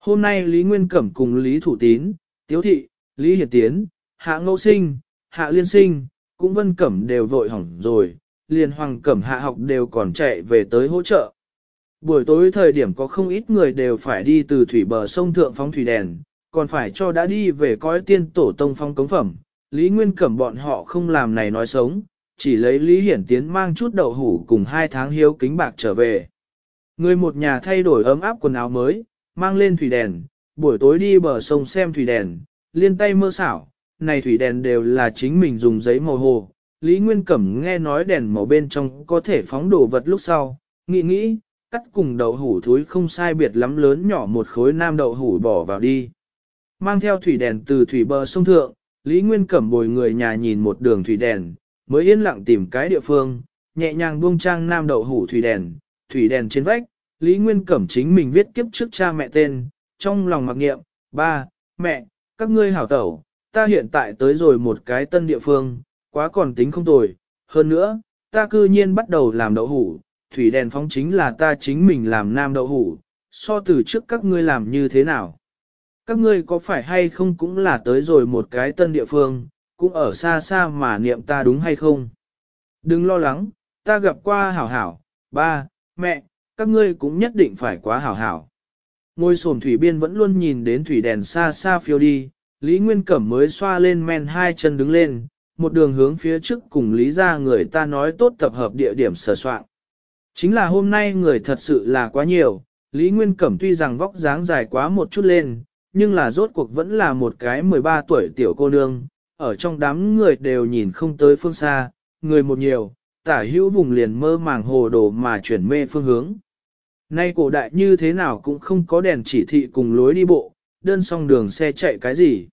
Hôm nay Lý Nguyên Cẩm cùng Lý Thủ Tín, Tiếu Thị, Lý Hiển Tiến, Hạ Ngô Sinh, Hạ Liên Sinh, cũng Vân Cẩm đều vội hỏng rồi, liền Hoàng Cẩm Hạ học đều còn chạy về tới hỗ trợ. Buổi tối thời điểm có không ít người đều phải đi từ thủy bờ sông Thượng Phóng Thủy Đèn, còn phải cho đã đi về coi tiên tổ tông phong cống phẩm, Lý Nguyên Cẩm bọn họ không làm này nói sống, chỉ lấy Lý Hiển Tiến mang chút đậu hủ cùng hai tháng hiếu kính bạc trở về. Người một nhà thay đổi ấm áp quần áo mới, mang lên thủy đèn, buổi tối đi bờ sông xem thủy đèn, liên tay mơ xảo, này thủy đèn đều là chính mình dùng giấy màu hồ. Lý Nguyên Cẩm nghe nói đèn màu bên trong có thể phóng đồ vật lúc sau, nghĩ nghĩ, cắt cùng đậu hủ thúi không sai biệt lắm lớn nhỏ một khối nam đậu hủ bỏ vào đi. Mang theo thủy đèn từ thủy bờ sông thượng, Lý Nguyên Cẩm bồi người nhà nhìn một đường thủy đèn, mới yên lặng tìm cái địa phương, nhẹ nhàng buông trang nam đậu hủ thủy đèn, thủy đèn trên vách, Lý Nguyên Cẩm chính mình viết kiếp trước cha mẹ tên, trong lòng mặc nghiệm, ba, mẹ, các ngươi hảo tẩu, ta hiện tại tới rồi một cái tân địa phương, quá còn tính không tồi, hơn nữa, ta cư nhiên bắt đầu làm đậu hủ, thủy đèn phóng chính là ta chính mình làm nam đậu hủ, so từ trước các ngươi làm như thế nào. Các ngươi có phải hay không cũng là tới rồi một cái tân địa phương, cũng ở xa xa mà niệm ta đúng hay không? Đừng lo lắng, ta gặp qua hảo hảo, ba, mẹ, các ngươi cũng nhất định phải quá hảo hảo. Ngôi sồn thủy biên vẫn luôn nhìn đến thủy đèn xa xa phiêu đi, Lý Nguyên Cẩm mới xoa lên men hai chân đứng lên, một đường hướng phía trước cùng Lý ra người ta nói tốt tập hợp địa điểm sở soạn. Chính là hôm nay người thật sự là quá nhiều, Lý Nguyên Cẩm tuy rằng vóc dáng dài quá một chút lên, nhưng là rốt cuộc vẫn là một cái 13 tuổi tiểu cô nương, ở trong đám người đều nhìn không tới phương xa, người một nhiều, tả hữu vùng liền mơ màng hồ đồ mà chuyển mê phương hướng. Nay cổ đại như thế nào cũng không có đèn chỉ thị cùng lối đi bộ, đơn song đường xe chạy cái gì.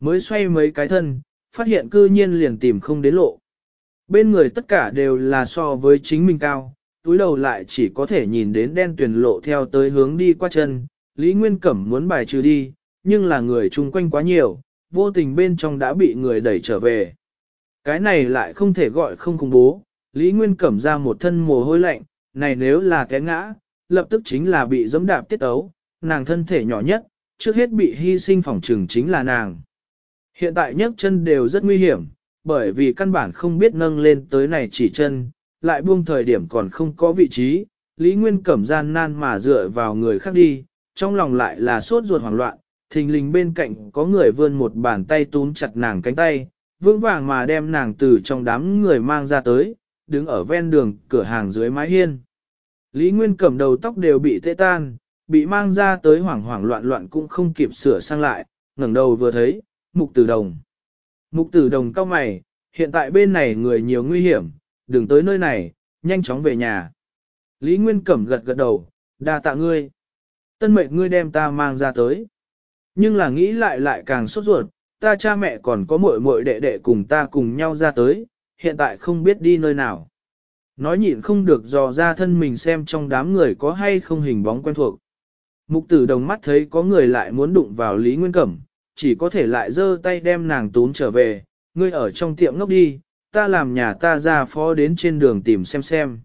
Mới xoay mấy cái thân, phát hiện cư nhiên liền tìm không đến lộ. Bên người tất cả đều là so với chính mình cao, túi đầu lại chỉ có thể nhìn đến đen tuyển lộ theo tới hướng đi qua chân, Lý Nguyên Cẩm muốn bài trừ đi, nhưng là người chung quanh quá nhiều, vô tình bên trong đã bị người đẩy trở về. Cái này lại không thể gọi không công bố, Lý Nguyên Cẩm ra một thân mồ hôi lạnh, này nếu là té ngã, lập tức chính là bị dẫm đạp tiết ấu, nàng thân thể nhỏ nhất, trước hết bị hy sinh phòng trừng chính là nàng. Hiện tại nhấc chân đều rất nguy hiểm, bởi vì căn bản không biết nâng lên tới này chỉ chân, lại buông thời điểm còn không có vị trí, Lý Nguyên Cẩm gian nan mà dựa vào người khác đi, trong lòng lại là sốt ruột hoảng loạn, thình lình bên cạnh có người vươn một bàn tay túm chặt nàng cánh tay, vững vàng mà đem nàng từ trong đám người mang ra tới, đứng ở ven đường cửa hàng dưới mái hiên. Lý Nguyên cầm đầu tóc đều bị tê tan, bị mang ra tới hoảng hoảng loạn loạn cũng không kịp sửa sang lại, ngẩng đầu vừa thấy, mục tử đồng. Mục tử đồng cao mày, hiện tại bên này người nhiều nguy hiểm, đừng tới nơi này, nhanh chóng về nhà. Lý Nguyên Cẩm gật gật đầu, đa tạ ngươi. Tân mệnh ngươi đem ta mang ra tới. Nhưng là nghĩ lại lại càng sốt ruột, ta cha mẹ còn có muội muội đệ đệ cùng ta cùng nhau ra tới, hiện tại không biết đi nơi nào. Nói nhịn không được dò ra thân mình xem trong đám người có hay không hình bóng quen thuộc. Mục tử đồng mắt thấy có người lại muốn đụng vào Lý Nguyên Cẩm, chỉ có thể lại giơ tay đem nàng tốn trở về, ngươi ở trong tiệm ngốc đi, ta làm nhà ta ra phó đến trên đường tìm xem xem.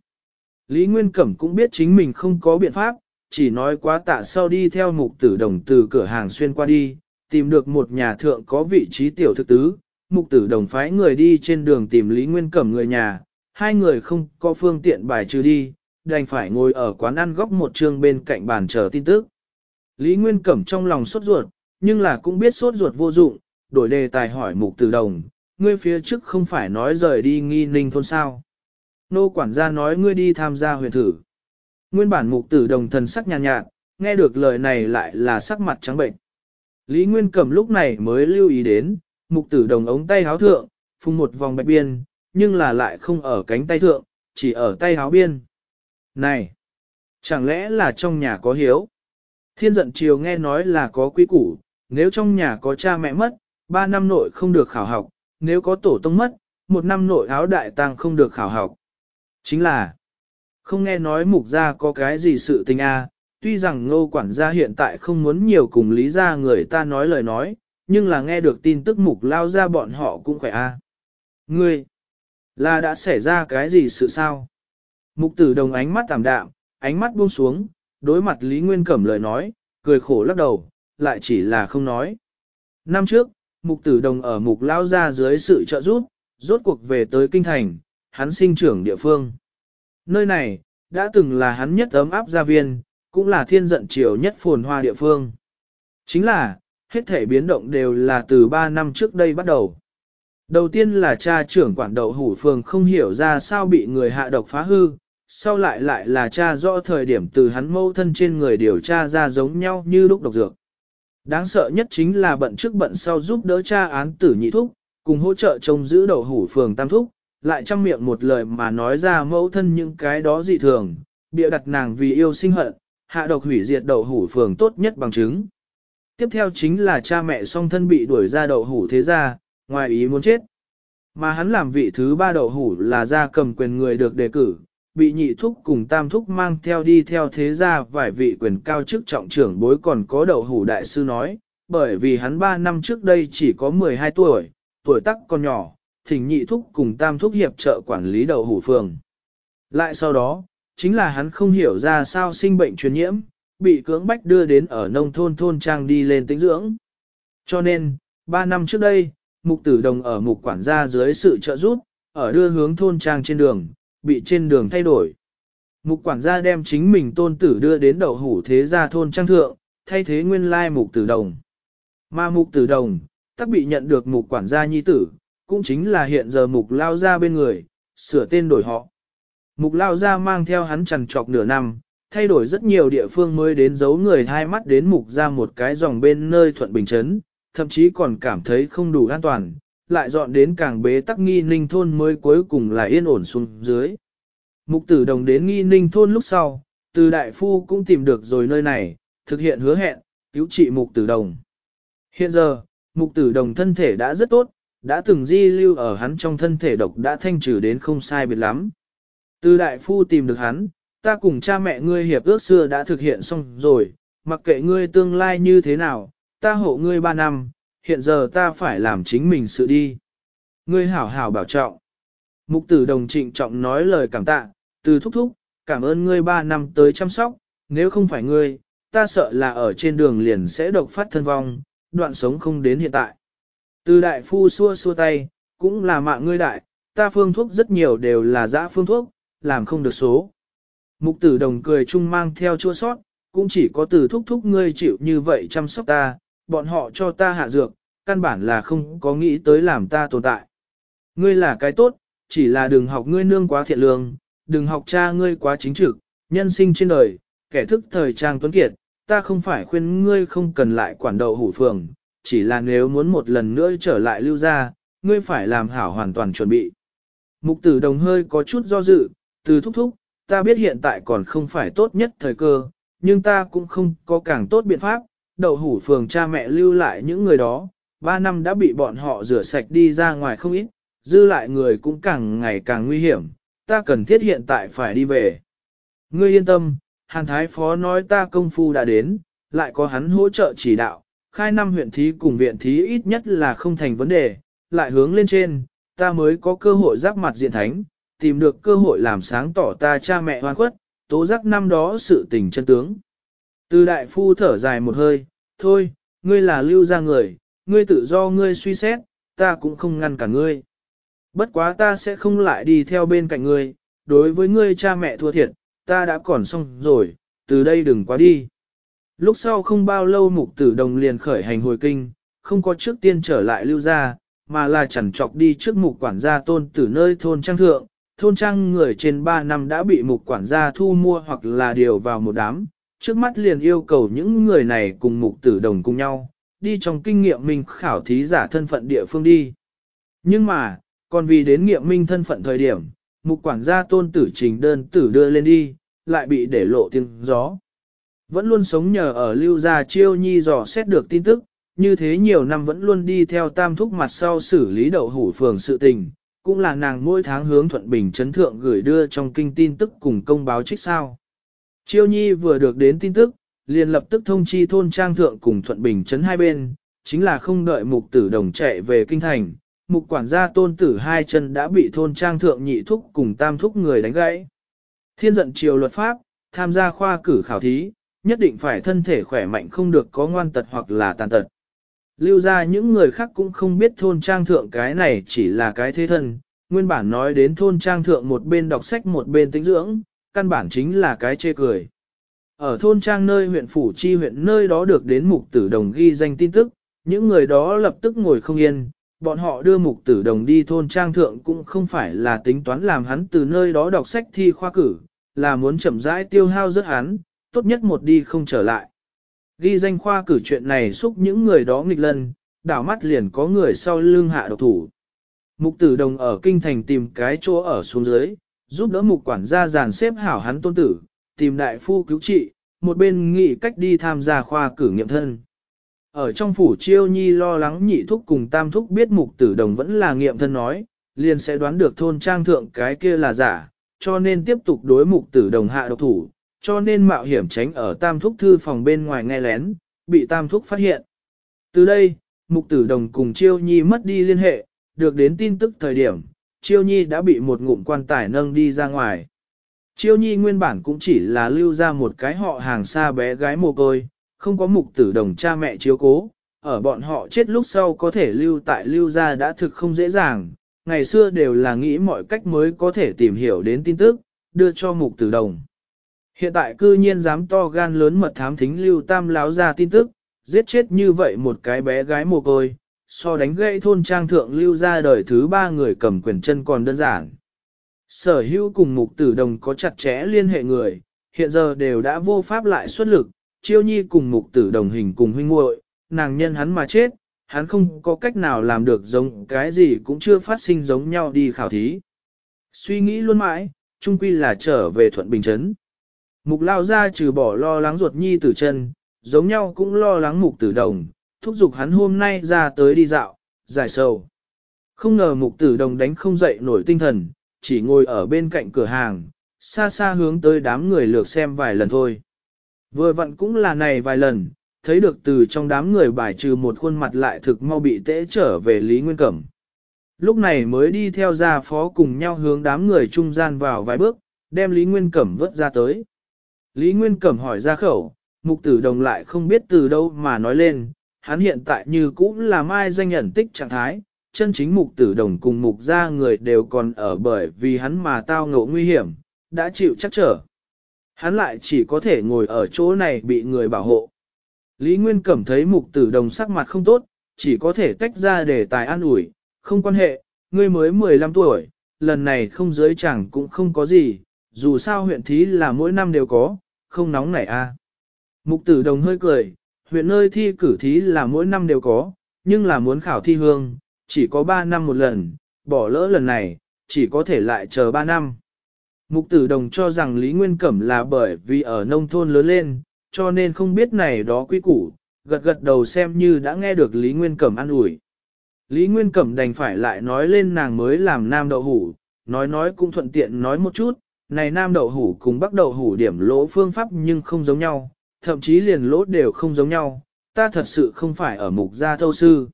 Lý Nguyên Cẩm cũng biết chính mình không có biện pháp, chỉ nói quá tạ sau đi theo mục tử đồng từ cửa hàng xuyên qua đi, tìm được một nhà thượng có vị trí tiểu thực tứ, mục tử đồng phái người đi trên đường tìm Lý Nguyên Cẩm người nhà, hai người không có phương tiện bài trừ đi, đành phải ngồi ở quán ăn góc một trường bên cạnh bàn chờ tin tức. Lý Nguyên Cẩm trong lòng sốt ruột, nhưng là cũng biết sốt ruột vô dụng, đổi đề tài hỏi mục tử đồng, ngươi phía trước không phải nói rời đi nghi ninh thôn sao. Nô quản gia nói ngươi đi tham gia huyền thử. Nguyên bản mục tử đồng thần sắc nhàn nhạt, nhạt, nghe được lời này lại là sắc mặt trắng bệnh. Lý Nguyên Cẩm lúc này mới lưu ý đến, mục tử đồng ống tay háo thượng, phung một vòng bạch biên, nhưng là lại không ở cánh tay thượng, chỉ ở tay háo biên. Này! Chẳng lẽ là trong nhà có hiếu? Thiên giận chiều nghe nói là có quý củ, nếu trong nhà có cha mẹ mất, ba năm nội không được khảo học, nếu có tổ tông mất, một năm nội áo đại tàng không được khảo học. Chính là, không nghe nói mục gia có cái gì sự tình a. À. tuy rằng ngô quản gia hiện tại không muốn nhiều cùng lý gia người ta nói lời nói, nhưng là nghe được tin tức mục lao ra bọn họ cũng khỏe a. À. Ngươi, là đã xảy ra cái gì sự sao? Mục tử đồng ánh mắt tạm đạm, ánh mắt buông xuống, đối mặt Lý Nguyên Cẩm lời nói, cười khổ lắc đầu, lại chỉ là không nói. Năm trước, mục tử đồng ở mục lao ra dưới sự trợ giúp, rốt cuộc về tới kinh thành, hắn sinh trưởng địa phương. Nơi này, đã từng là hắn nhất ấm áp gia viên, cũng là thiên giận triều nhất phồn hoa địa phương. Chính là, hết thể biến động đều là từ 3 năm trước đây bắt đầu. Đầu tiên là cha trưởng quản đậu hủ phường không hiểu ra sao bị người hạ độc phá hư, sau lại lại là cha rõ thời điểm từ hắn mâu thân trên người điều tra ra giống nhau như lúc độc dược. Đáng sợ nhất chính là bận trước bận sau giúp đỡ cha án tử nhị thúc, cùng hỗ trợ trông giữ đậu hủ phường tam thúc, lại chăm miệng một lời mà nói ra mẫu thân những cái đó dị thường, bịa đặt nàng vì yêu sinh hận, hạ độc hủy diệt đậu hủ phường tốt nhất bằng chứng. Tiếp theo chính là cha mẹ song thân bị đuổi ra đậu hủ thế gia, ngoài ý muốn chết. Mà hắn làm vị thứ ba đậu hủ là ra cầm quyền người được đề cử, bị nhị thúc cùng tam thúc mang theo đi theo thế gia vài vị quyền cao chức trọng trưởng bối còn có đậu hủ đại sư nói, bởi vì hắn 3 năm trước đây chỉ có 12 tuổi, tuổi tắc còn nhỏ, thỉnh nhị thúc cùng tam thúc hiệp trợ quản lý đầu hủ phường. Lại sau đó, chính là hắn không hiểu ra sao sinh bệnh truyền nhiễm, bị cưỡng bách đưa đến ở nông thôn thôn trang đi lên tính dưỡng. Cho nên, 3 năm trước đây, mục tử đồng ở mục quản gia dưới sự trợ giúp, ở đưa hướng thôn trang trên đường, bị trên đường thay đổi. Mục quản gia đem chính mình tôn tử đưa đến đầu hủ thế gia thôn trang thượng, thay thế nguyên lai mục tử đồng. Mà mục tử đồng, tắc bị nhận được mục quản gia nhi tử, cũng chính là hiện giờ mục lao ra bên người, sửa tên đổi họ. Mục lao ra mang theo hắn trằn trọc nửa năm, thay đổi rất nhiều địa phương mới đến giấu người thai mắt đến mục ra một cái dòng bên nơi thuận bình chấn, thậm chí còn cảm thấy không đủ an toàn, lại dọn đến càng bế tắc nghi ninh thôn mới cuối cùng là yên ổn xuống dưới. Mục tử đồng đến nghi ninh thôn lúc sau, từ đại phu cũng tìm được rồi nơi này, thực hiện hứa hẹn, cứu trị mục tử đồng. Hiện giờ, mục tử đồng thân thể đã rất tốt, đã từng di lưu ở hắn trong thân thể độc đã thanh trừ đến không sai biệt lắm. Từ đại phu tìm được hắn, ta cùng cha mẹ ngươi hiệp ước xưa đã thực hiện xong rồi, mặc kệ ngươi tương lai như thế nào, ta hộ ngươi ba năm, hiện giờ ta phải làm chính mình sự đi. Ngươi hảo hảo bảo trọng. Mục tử đồng trịnh trọng nói lời cảm tạ, từ thúc thúc, cảm ơn ngươi ba năm tới chăm sóc, nếu không phải ngươi, ta sợ là ở trên đường liền sẽ độc phát thân vong, đoạn sống không đến hiện tại. Từ đại phu xua xua tay, cũng là mạng ngươi đại, ta phương thuốc rất nhiều đều là dã phương thuốc, làm không được số. Mục tử đồng cười chung mang theo chua sót, cũng chỉ có từ thúc thúc ngươi chịu như vậy chăm sóc ta, bọn họ cho ta hạ dược, căn bản là không có nghĩ tới làm ta tồn tại. Ngươi là cái tốt, chỉ là đừng học ngươi nương quá thiện lương, đừng học cha ngươi quá chính trực, nhân sinh trên đời, kẻ thức thời trang tuấn kiệt, ta không phải khuyên ngươi không cần lại quản đầu hủ phường, chỉ là nếu muốn một lần nữa trở lại lưu gia, ngươi phải làm hảo hoàn toàn chuẩn bị. Mục tử đồng hơi có chút do dự, từ thúc thúc, ta biết hiện tại còn không phải tốt nhất thời cơ, nhưng ta cũng không có càng tốt biện pháp, đậu hủ phường cha mẹ lưu lại những người đó, ba năm đã bị bọn họ rửa sạch đi ra ngoài không ít, dư lại người cũng càng ngày càng nguy hiểm, ta cần thiết hiện tại phải đi về. Ngươi yên tâm, Hàn Thái Phó nói ta công phu đã đến, lại có hắn hỗ trợ chỉ đạo, khai năm huyện thí cùng viện thí ít nhất là không thành vấn đề, lại hướng lên trên, ta mới có cơ hội giáp mặt diện thánh, tìm được cơ hội làm sáng tỏ ta cha mẹ hoan khuất, tố giác năm đó sự tình chân tướng. Từ đại phu thở dài một hơi, thôi, ngươi là lưu ra người, ngươi tự do ngươi suy xét, ta cũng không ngăn cả ngươi. Bất quá ta sẽ không lại đi theo bên cạnh ngươi, đối với ngươi cha mẹ thua thiệt, ta đã còn xong rồi, từ đây đừng quá đi. Lúc sau không bao lâu mục tử đồng liền khởi hành hồi kinh, không có trước tiên trở lại lưu gia, mà là chẳng chọc đi trước mục quản gia tôn tử nơi thôn trang thượng, thôn trang người trên 3 năm đã bị mục quản gia thu mua hoặc là điều vào một đám, trước mắt liền yêu cầu những người này cùng mục tử đồng cùng nhau, đi trong kinh nghiệm mình khảo thí giả thân phận địa phương đi. Nhưng mà, còn vì đến nghiệm minh thân phận thời điểm, mục quản gia tôn tử trình đơn tử đưa lên đi, lại bị để lộ tiếng gió vẫn luôn sống nhờ ở lưu gia chiêu nhi dò xét được tin tức, như thế nhiều năm vẫn luôn đi theo tam thúc mặt sau xử lý đậu hủ phường sự tình, cũng là nàng mỗi tháng hướng thuận bình chấn thượng gửi đưa trong kinh tin tức cùng công báo trích sao. Chiêu nhi vừa được đến tin tức, liền lập tức thông chi thôn trang thượng cùng thuận bình chấn hai bên, chính là không đợi mục tử đồng chạy về kinh thành. Mục quản gia tôn tử hai chân đã bị thôn trang thượng nhị thúc cùng tam thúc người đánh gãy. Thiên giận triều luật pháp, tham gia khoa cử khảo thí, nhất định phải thân thể khỏe mạnh không được có ngoan tật hoặc là tàn tật. Lưu ra những người khác cũng không biết thôn trang thượng cái này chỉ là cái thế thân, nguyên bản nói đến thôn trang thượng một bên đọc sách một bên tính dưỡng, căn bản chính là cái chê cười. Ở thôn trang nơi huyện Phủ Chi huyện nơi đó được đến mục tử đồng ghi danh tin tức, những người đó lập tức ngồi không yên, bọn họ đưa mục tử đồng đi thôn trang thượng cũng không phải là tính toán làm hắn từ nơi đó đọc sách thi khoa cử, là muốn chậm rãi tiêu hao rất hắn, tốt nhất một đi không trở lại. Ghi danh khoa cử chuyện này xúc những người đó nghịch lần, đảo mắt liền có người sau lưng hạ độc thủ. Mục tử đồng ở kinh thành tìm cái chỗ ở xuống dưới, giúp đỡ mục quản gia giàn xếp hảo hắn tôn tử, tìm đại phu cứu trị, một bên nghĩ cách đi tham gia khoa cử nghiệm thân. Ở trong phủ chiêu nhi lo lắng nhị thúc cùng tam thúc biết mục tử đồng vẫn là nghiệm thân nói, liền sẽ đoán được thôn trang thượng cái kia là giả, cho nên tiếp tục đối mục tử đồng hạ độc thủ, cho nên mạo hiểm tránh ở tam thúc thư phòng bên ngoài nghe lén, bị tam thúc phát hiện. Từ đây, mục tử đồng cùng Chiêu Nhi mất đi liên hệ, được đến tin tức thời điểm, Chiêu Nhi đã bị một ngụm quan tải nâng đi ra ngoài. Chiêu Nhi nguyên bản cũng chỉ là lưu ra một cái họ hàng xa bé gái mồ côi, không có mục tử đồng cha mẹ chiếu cố, ở bọn họ chết lúc sau có thể lưu tại lưu ra đã thực không dễ dàng, ngày xưa đều là nghĩ mọi cách mới có thể tìm hiểu đến tin tức, đưa cho mục tử đồng. Hiện tại cư nhiên dám to gan lớn mật thám thính lưu tam láo ra tin tức, giết chết như vậy một cái bé gái mồ côi, so đánh gãy thôn trang thượng lưu ra đời thứ ba người cầm quyền chân còn đơn giản. Sở hữu cùng mục tử đồng có chặt chẽ liên hệ người, hiện giờ đều đã vô pháp lại xuất lực, chiêu nhi cùng mục tử đồng hình cùng huynh muội nàng nhân hắn mà chết, hắn không có cách nào làm được giống cái gì cũng chưa phát sinh giống nhau đi khảo thí. Suy nghĩ luôn mãi, trung quy là trở về thuận bình chấn. Mục lao ra trừ bỏ lo lắng ruột nhi tử chân, giống nhau cũng lo lắng mục tử đồng, thúc giục hắn hôm nay ra tới đi dạo, giải sầu. Không ngờ mục tử đồng đánh không dậy nổi tinh thần, chỉ ngồi ở bên cạnh cửa hàng, xa xa hướng tới đám người lược xem vài lần thôi. Vừa vặn cũng là này vài lần, thấy được từ trong đám người bài trừ một khuôn mặt lại thực mau bị tễ trở về Lý Nguyên Cẩm. Lúc này mới đi theo gia phó cùng nhau hướng đám người trung gian vào vài bước, đem Lý Nguyên Cẩm vớt ra tới. Lý Nguyên Cẩm hỏi ra khẩu, mục tử đồng lại không biết từ đâu mà nói lên, hắn hiện tại như cũng là mai danh nhận tích trạng thái, chân chính mục tử đồng cùng mục ra người đều còn ở bởi vì hắn mà tao ngộ nguy hiểm, đã chịu chắc trở. Hắn lại chỉ có thể ngồi ở chỗ này bị người bảo hộ. Lý Nguyên Cẩm thấy mục tử đồng sắc mặt không tốt, chỉ có thể tách ra để tài an ủi, không quan hệ, Người mới 15 tuổi, lần này không giới chẳng cũng không có gì, dù sao huyện thí là mỗi năm đều có, không nóng nảy a. À. Mục tử đồng hơi cười, huyện nơi thi cử thí là mỗi năm đều có, nhưng là muốn khảo thi hương, chỉ có 3 năm một lần, bỏ lỡ lần này, chỉ có thể lại chờ 3 năm. Mục tử đồng cho rằng Lý Nguyên Cẩm là bởi vì ở nông thôn lớn lên, cho nên không biết này đó quy củ, gật gật đầu xem như đã nghe được Lý Nguyên Cẩm ăn ủi Lý Nguyên Cẩm đành phải lại nói lên nàng mới làm nam đậu hủ, nói nói cũng thuận tiện nói một chút, này nam đậu hủ cùng bắc đậu hủ điểm lỗ phương pháp nhưng không giống nhau, thậm chí liền lỗ đều không giống nhau, ta thật sự không phải ở mục gia thâu sư.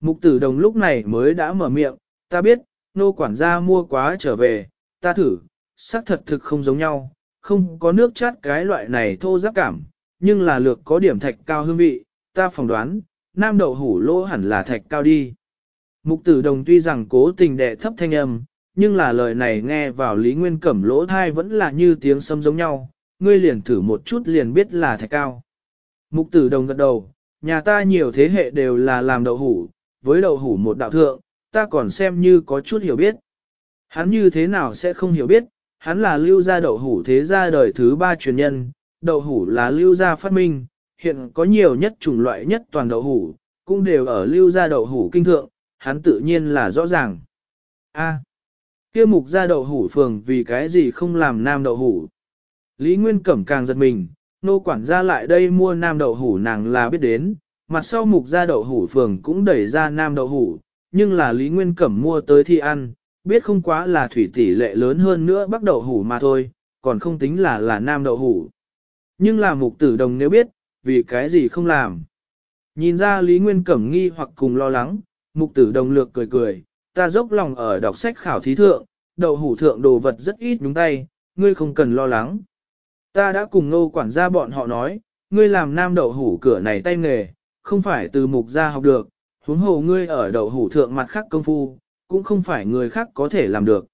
Mục tử đồng lúc này mới đã mở miệng, ta biết, nô quản gia mua quá trở về, ta thử, xác thật thực không giống nhau, không có nước chát cái loại này thô giác cảm, nhưng là lược có điểm thạch cao hương vị, ta phỏng đoán, nam đậu hủ lỗ hẳn là thạch cao đi. Mục tử đồng tuy rằng cố tình đệ thấp thanh âm, nhưng là lời này nghe vào Lý Nguyên Cẩm lỗ thai vẫn là như tiếng sâm giống nhau, ngươi liền thử một chút liền biết là thạch cao. Mục tử đồng gật đầu, nhà ta nhiều thế hệ đều là làm đậu hủ, với đậu hủ một đạo thượng, ta còn xem như có chút hiểu biết. Hắn như thế nào sẽ không hiểu biết, hắn là lưu gia đậu hủ thế gia đời thứ ba truyền nhân, đậu hủ là lưu gia phát minh, hiện có nhiều nhất chủng loại nhất toàn đậu hủ, cũng đều ở lưu gia đậu hủ kinh thượng, hắn tự nhiên là rõ ràng. A. Kia mục ra đậu hủ phường vì cái gì không làm nam đậu hủ. Lý Nguyên Cẩm càng giật mình, nô quản gia lại đây mua nam đậu hủ nàng là biết đến, mặt sau mục ra đậu hủ phường cũng đẩy ra nam đậu hủ, nhưng là Lý Nguyên Cẩm mua tới thi ăn, biết không quá là thủy tỷ lệ lớn hơn nữa bắc đậu hủ mà thôi, còn không tính là là nam đậu hủ. Nhưng là mục tử đồng nếu biết, vì cái gì không làm. Nhìn ra Lý Nguyên Cẩm nghi hoặc cùng lo lắng, mục tử đồng lược cười cười, ta dốc lòng ở đọc sách khảo thí thượng, đậu hủ thượng đồ vật rất ít nhúng tay, ngươi không cần lo lắng. Ta đã cùng nô quản gia bọn họ nói, ngươi làm nam đậu hủ cửa này tay nghề, không phải từ mục gia học được, huống hồ ngươi ở đậu hủ thượng mặt khác công phu, cũng không phải người khác có thể làm được.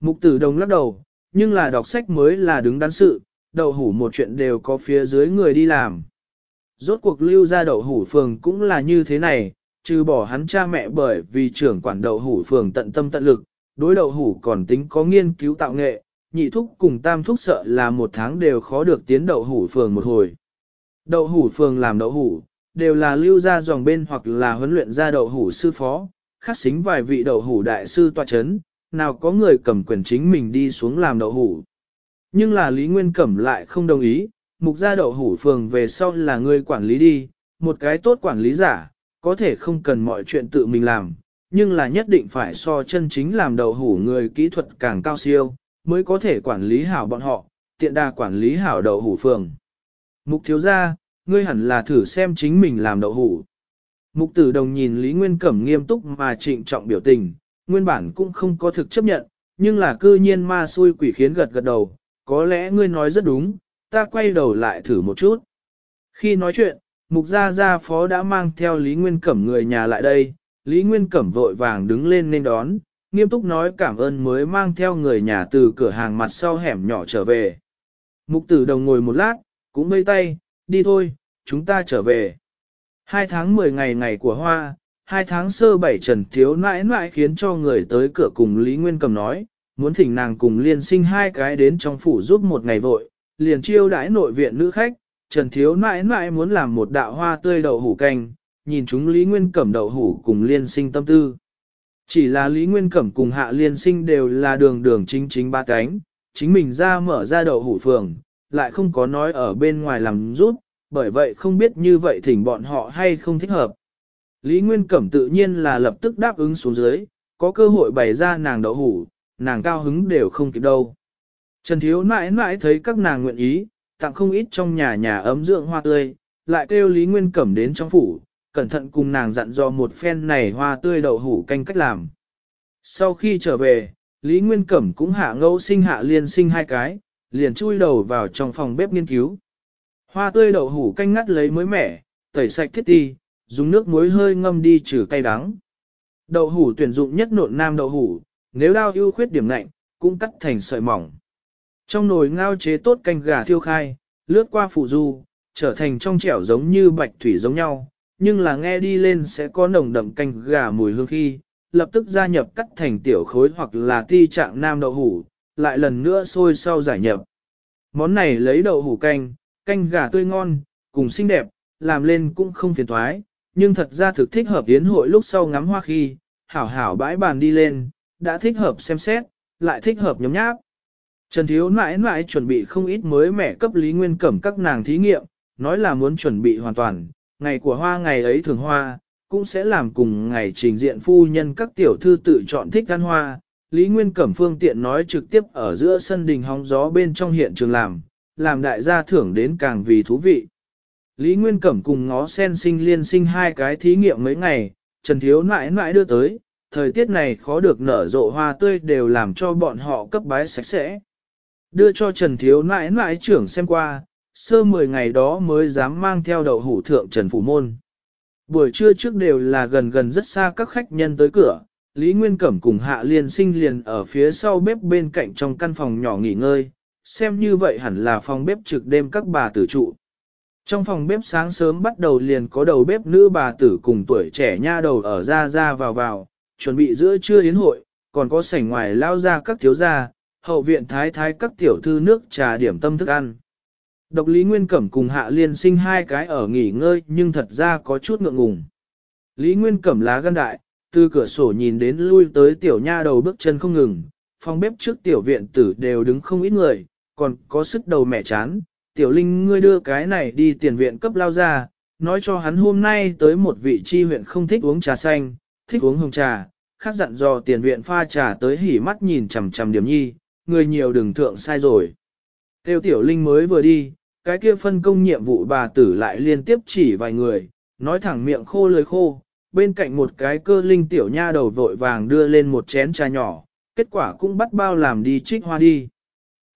Mục tử đồng lắc đầu, nhưng là đọc sách mới là đứng đắn sự, đậu hủ một chuyện đều có phía dưới người đi làm. Rốt cuộc lưu ra đậu hủ phường cũng là như thế này, trừ bỏ hắn cha mẹ bởi vì trưởng quản đậu hủ phường tận tâm tận lực, đối đậu hủ còn tính có nghiên cứu tạo nghệ, nhị thúc cùng tam thúc sợ là một tháng đều khó được tiến đậu hủ phường một hồi. Đậu hủ phường làm đậu hủ, đều là lưu ra dòng bên hoặc là huấn luyện ra đậu hủ sư phó, khắc xính vài vị đậu hủ đại sư tọa chấn, nào có người cầm quyền chính mình đi xuống làm đậu hủ. Nhưng là Lý Nguyên Cẩm lại không đồng ý, mục gia đậu hủ phường về sau là người quản lý đi, một cái tốt quản lý giả, có thể không cần mọi chuyện tự mình làm, nhưng là nhất định phải so chân chính làm đầu hủ người kỹ thuật càng cao siêu, mới có thể quản lý hảo bọn họ, tiện đà quản lý hảo đầu hủ phường. Mục thiếu gia, ngươi hẳn là thử xem chính mình làm đầu hủ. Mục tử đồng nhìn Lý Nguyên Cẩm nghiêm túc mà trịnh trọng biểu tình, nguyên bản cũng không có thực chấp nhận, nhưng là cư nhiên ma xui quỷ khiến gật gật đầu, có lẽ ngươi nói rất đúng, ta quay đầu lại thử một chút. Khi nói chuyện, Mục gia gia phó đã mang theo Lý Nguyên Cẩm người nhà lại đây, Lý Nguyên Cẩm vội vàng đứng lên nên đón, nghiêm túc nói cảm ơn mới mang theo người nhà từ cửa hàng mặt sau hẻm nhỏ trở về. Mục tử đồng ngồi một lát, cũng mây tay, đi thôi, chúng ta trở về. Hai tháng 10 ngày ngày của hoa, hai tháng sơ bảy trần thiếu nãi nãi khiến cho người tới cửa cùng Lý Nguyên Cẩm nói, muốn thỉnh nàng cùng liên sinh hai cái đến trong phủ giúp một ngày vội, liền chiêu đãi nội viện nữ khách, Trần Thiếu mãi mãi muốn làm một đạo hoa tươi đậu hủ canh, nhìn chúng Lý Nguyên Cẩm đậu hủ cùng liên sinh tâm tư. Chỉ là Lý Nguyên Cẩm cùng hạ liên sinh đều là đường đường chính chính ba cánh, chính mình ra mở ra đậu hủ phường, lại không có nói ở bên ngoài làm rút, bởi vậy không biết như vậy thỉnh bọn họ hay không thích hợp. Lý Nguyên Cẩm tự nhiên là lập tức đáp ứng xuống dưới, có cơ hội bày ra nàng đậu hủ, nàng cao hứng đều không kịp đâu. Trần Thiếu mãi mãi thấy các nàng nguyện ý, tặng không ít trong nhà nhà ấm dưỡng hoa tươi, lại kêu Lý Nguyên Cẩm đến trong phủ, cẩn thận cùng nàng dặn dò một phen này hoa tươi đậu hủ canh cách làm. Sau khi trở về, Lý Nguyên Cẩm cũng hạ ngẫu sinh hạ liên sinh hai cái, liền chui đầu vào trong phòng bếp nghiên cứu. Hoa tươi đậu hủ canh ngắt lấy mới mẻ, tẩy sạch thiết ti, dùng nước muối hơi ngâm đi trừ cay đắng. Đậu hủ tuyển dụng nhất nộn nam đậu hủ, nếu đau ưu khuyết điểm lạnh, cũng cắt thành sợi mỏng. Trong nồi ngao chế tốt canh gà thiêu khai, lướt qua phủ du, trở thành trong trẻo giống như bạch thủy giống nhau, nhưng là nghe đi lên sẽ có nồng đậm canh gà mùi hương khi, lập tức gia nhập cắt thành tiểu khối hoặc là ti trạng nam đậu hủ, lại lần nữa sôi sau giải nhập. Món này lấy đậu hủ canh, canh gà tươi ngon, cùng xinh đẹp, làm lên cũng không phiền thoái, nhưng thật ra thực thích hợp yến hội lúc sau ngắm hoa khi, hảo hảo bãi bàn đi lên, đã thích hợp xem xét, lại thích hợp nhóm nháp. Trần Thiếu mãi mãi chuẩn bị không ít mới mẻ cấp Lý Nguyên Cẩm các nàng thí nghiệm, nói là muốn chuẩn bị hoàn toàn, ngày của hoa ngày ấy thường hoa, cũng sẽ làm cùng ngày trình diện phu nhân các tiểu thư tự chọn thích ăn hoa. Lý Nguyên Cẩm phương tiện nói trực tiếp ở giữa sân đình hóng gió bên trong hiện trường làm, làm đại gia thưởng đến càng vì thú vị. Lý Nguyên Cẩm cùng ngó sen sinh liên sinh hai cái thí nghiệm mấy ngày, Trần Thiếu mãi mãi đưa tới, thời tiết này khó được nở rộ hoa tươi đều làm cho bọn họ cấp bái sạch sẽ. Đưa cho Trần Thiếu nãi nãi trưởng xem qua, sơ 10 ngày đó mới dám mang theo đậu hủ thượng Trần Phủ Môn. Buổi trưa trước đều là gần gần rất xa các khách nhân tới cửa, Lý Nguyên Cẩm cùng Hạ Liên sinh liền ở phía sau bếp bên cạnh trong căn phòng nhỏ nghỉ ngơi, xem như vậy hẳn là phòng bếp trực đêm các bà tử trụ. Trong phòng bếp sáng sớm bắt đầu liền có đầu bếp nữ bà tử cùng tuổi trẻ nha đầu ở ra ra vào vào, chuẩn bị giữa trưa yến hội, còn có sảnh ngoài lao ra các thiếu gia, hậu viện thái thái các tiểu thư nước trà điểm tâm thức ăn. Độc Lý Nguyên Cẩm cùng Hạ Liên sinh hai cái ở nghỉ ngơi nhưng thật ra có chút ngượng ngùng. Lý Nguyên Cẩm lá gan đại, từ cửa sổ nhìn đến lui tới tiểu nha đầu bước chân không ngừng, phòng bếp trước tiểu viện tử đều đứng không ít người, còn có sức đầu mẹ chán. Tiểu Linh ngươi đưa cái này đi tiền viện cấp lao ra, nói cho hắn hôm nay tới một vị chi huyện không thích uống trà xanh, thích uống hồng trà, khác dặn dò tiền viện pha trà tới hỉ mắt nhìn chằm chằm điểm nhi, người nhiều đừng thượng sai rồi. Tiêu tiểu linh mới vừa đi, cái kia phân công nhiệm vụ bà tử lại liên tiếp chỉ vài người, nói thẳng miệng khô lưỡi khô, bên cạnh một cái cơ linh tiểu nha đầu vội vàng đưa lên một chén trà nhỏ, kết quả cũng bắt bao làm đi trích hoa đi.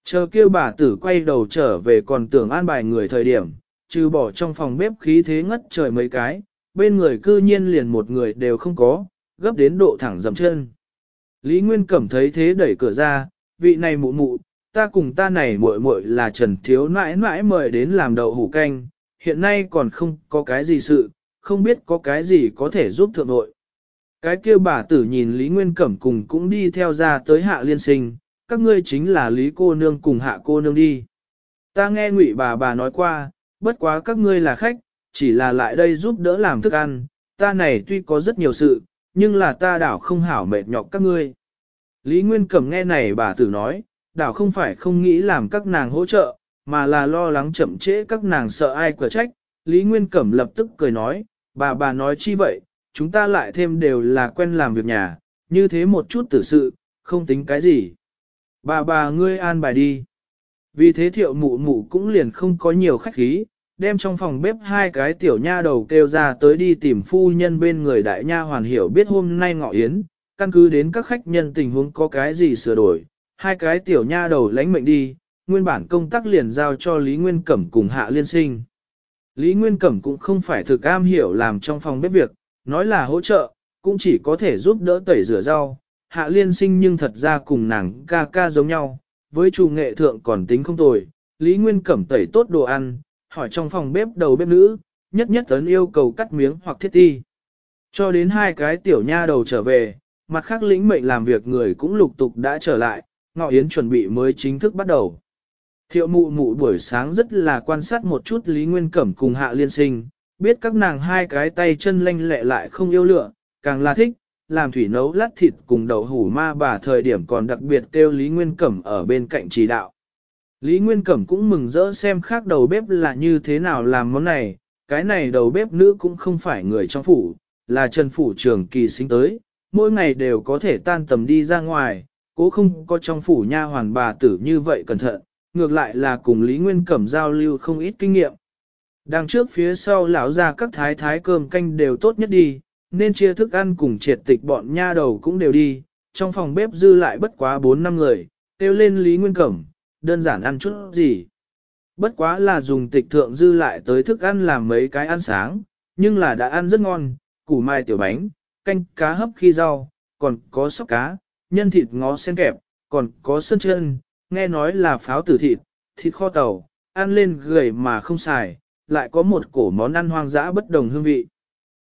Chờ kêu bà tử quay đầu trở về còn tưởng an bài người thời điểm, trừ bỏ trong phòng bếp khí thế ngất trời mấy cái, bên người cư nhiên liền một người đều không có, gấp đến độ thẳng dầm chân. Lý Nguyên Cẩm thấy thế đẩy cửa ra, vị này mụ mụ, ta cùng ta này muội muội là Trần Thiếu nãi nãi mời đến làm đậu hủ canh, hiện nay còn không có cái gì sự, không biết có cái gì có thể giúp thượng nội. Cái kia bà tử nhìn Lý Nguyên Cẩm cùng cũng đi theo ra tới hạ liên sinh, các ngươi chính là Lý cô nương cùng hạ cô nương đi. Ta nghe ngụy bà bà nói qua, bất quá các ngươi là khách, chỉ là lại đây giúp đỡ làm thức ăn, ta này tuy có rất nhiều sự, nhưng là ta đảo không hảo mệt nhọc các ngươi. Lý Nguyên Cẩm nghe này bà tử nói, đảo không phải không nghĩ làm các nàng hỗ trợ, mà là lo lắng chậm trễ các nàng sợ ai quả trách. Lý Nguyên Cẩm lập tức cười nói, bà bà nói chi vậy, chúng ta lại thêm đều là quen làm việc nhà, như thế một chút tử sự, không tính cái gì. Bà bà ngươi an bài đi. Vì thế thiệu mụ mụ cũng liền không có nhiều khách khí, đem trong phòng bếp hai cái tiểu nha đầu kêu ra tới đi tìm phu nhân bên người đại nha hoàn hiểu biết hôm nay ngọ yến, căn cứ đến các khách nhân tình huống có cái gì sửa đổi, hai cái tiểu nha đầu lãnh mệnh đi, nguyên bản công tác liền giao cho Lý Nguyên Cẩm cùng Hạ Liên Sinh. Lý Nguyên Cẩm cũng không phải thực am hiểu làm trong phòng bếp việc, nói là hỗ trợ, cũng chỉ có thể giúp đỡ tẩy rửa rau. Hạ Liên Sinh nhưng thật ra cùng nàng ca ca giống nhau, với chủ nghệ thượng còn tính không tồi, Lý Nguyên Cẩm tẩy tốt đồ ăn, hỏi trong phòng bếp đầu bếp nữ, nhất nhất tấn yêu cầu cắt miếng hoặc thiết ti. Cho đến hai cái tiểu nha đầu trở về, mặt khác lĩnh mệnh làm việc người cũng lục tục đã trở lại, ngọ yến chuẩn bị mới chính thức bắt đầu. Thiệu mụ mụ buổi sáng rất là quan sát một chút Lý Nguyên Cẩm cùng Hạ Liên Sinh, biết các nàng hai cái tay chân lanh lẹ lại không yêu lựa, càng là thích, làm thủy nấu lát thịt cùng đậu hủ ma bà thời điểm còn đặc biệt kêu Lý Nguyên Cẩm ở bên cạnh chỉ đạo. Lý Nguyên Cẩm cũng mừng rỡ xem khác đầu bếp là như thế nào làm món này, cái này đầu bếp nữ cũng không phải người trong phủ, là Trần Phủ trưởng kỳ sinh tới, mỗi ngày đều có thể tan tầm đi ra ngoài, cố không có trong phủ nha hoàn bà tử như vậy cẩn thận, ngược lại là cùng Lý Nguyên Cẩm giao lưu không ít kinh nghiệm. Đằng trước phía sau lão ra các thái thái cơm canh đều tốt nhất đi, nên chia thức ăn cùng triệt tịch bọn nha đầu cũng đều đi, trong phòng bếp dư lại bất quá 4 năm người, kêu lên Lý Nguyên Cẩm, đơn giản ăn chút gì. Bất quá là dùng tịch thượng dư lại tới thức ăn làm mấy cái ăn sáng, nhưng là đã ăn rất ngon, củ mai tiểu bánh, canh cá hấp khi rau, còn có sóc cá, nhân thịt ngó sen kẹp, còn có sơn chân, nghe nói là pháo tử thịt, thịt kho tàu, ăn lên gầy mà không xài, lại có một cổ món ăn hoang dã bất đồng hương vị.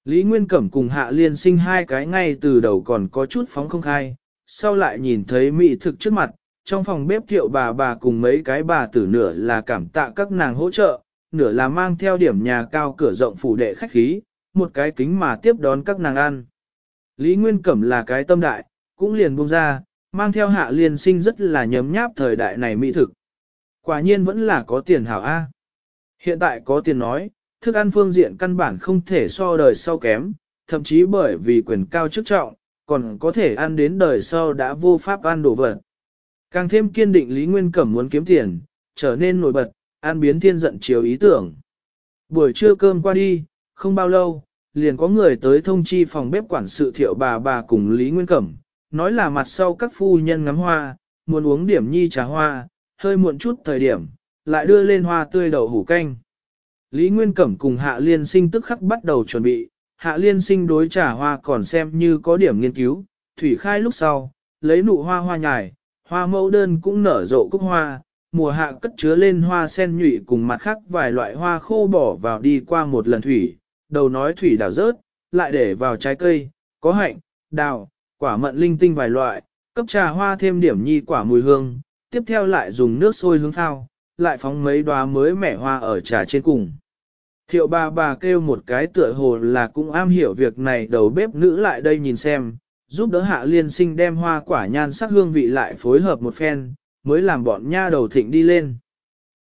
Lý Nguyên Cẩm cùng Hạ Liên sinh hai cái ngay từ đầu còn có chút phóng không khai, sau lại nhìn thấy mỹ thực trước mặt, trong phòng bếp thiệu bà bà cùng mấy cái bà tử nửa là cảm tạ các nàng hỗ trợ, nửa là mang theo điểm nhà cao cửa rộng phủ đệ khách khí, một cái kính mà tiếp đón các nàng ăn. Lý Nguyên Cẩm là cái tâm đại, cũng liền buông ra, mang theo hạ liên sinh rất là nhấm nháp thời đại này mỹ thực. Quả nhiên vẫn là có tiền hảo A. Hiện tại có tiền nói, thức ăn phương diện căn bản không thể so đời sau kém, thậm chí bởi vì quyền cao chức trọng, còn có thể ăn đến đời sau đã vô pháp ăn đồ vật. Càng thêm kiên định Lý Nguyên Cẩm muốn kiếm tiền, trở nên nổi bật, ăn biến thiên giận chiều ý tưởng. Buổi trưa cơm qua đi, không bao lâu, liền có người tới thông chi phòng bếp quản sự thiệu bà bà cùng Lý Nguyên Cẩm, nói là mặt sau các phu nhân ngắm hoa, muốn uống điểm nhi trà hoa, hơi muộn chút thời điểm, lại đưa lên hoa tươi đậu hủ canh. Lý Nguyên Cẩm cùng Hạ Liên Sinh tức khắc bắt đầu chuẩn bị, Hạ Liên Sinh đối trà hoa còn xem như có điểm nghiên cứu, thủy khai lúc sau, lấy nụ hoa hoa nhài, hoa mẫu đơn cũng nở rộ cúc hoa, mùa hạ cất chứa lên hoa sen nhụy cùng mặt khác vài loại hoa khô bỏ vào đi qua một lần thủy, đầu nói thủy đảo rớt, lại để vào trái cây, có hạnh, đào, quả mận linh tinh vài loại, cấp trà hoa thêm điểm nhi quả mùi hương, tiếp theo lại dùng nước sôi hướng thao, lại phóng mấy đóa mới mẻ hoa ở trà trên cùng. Thiệu bà bà kêu một cái tựa hồ là cũng am hiểu việc này đầu bếp nữ lại đây nhìn xem, giúp đỡ hạ liên sinh đem hoa quả nhan sắc hương vị lại phối hợp một phen, mới làm bọn nha đầu thịnh đi lên.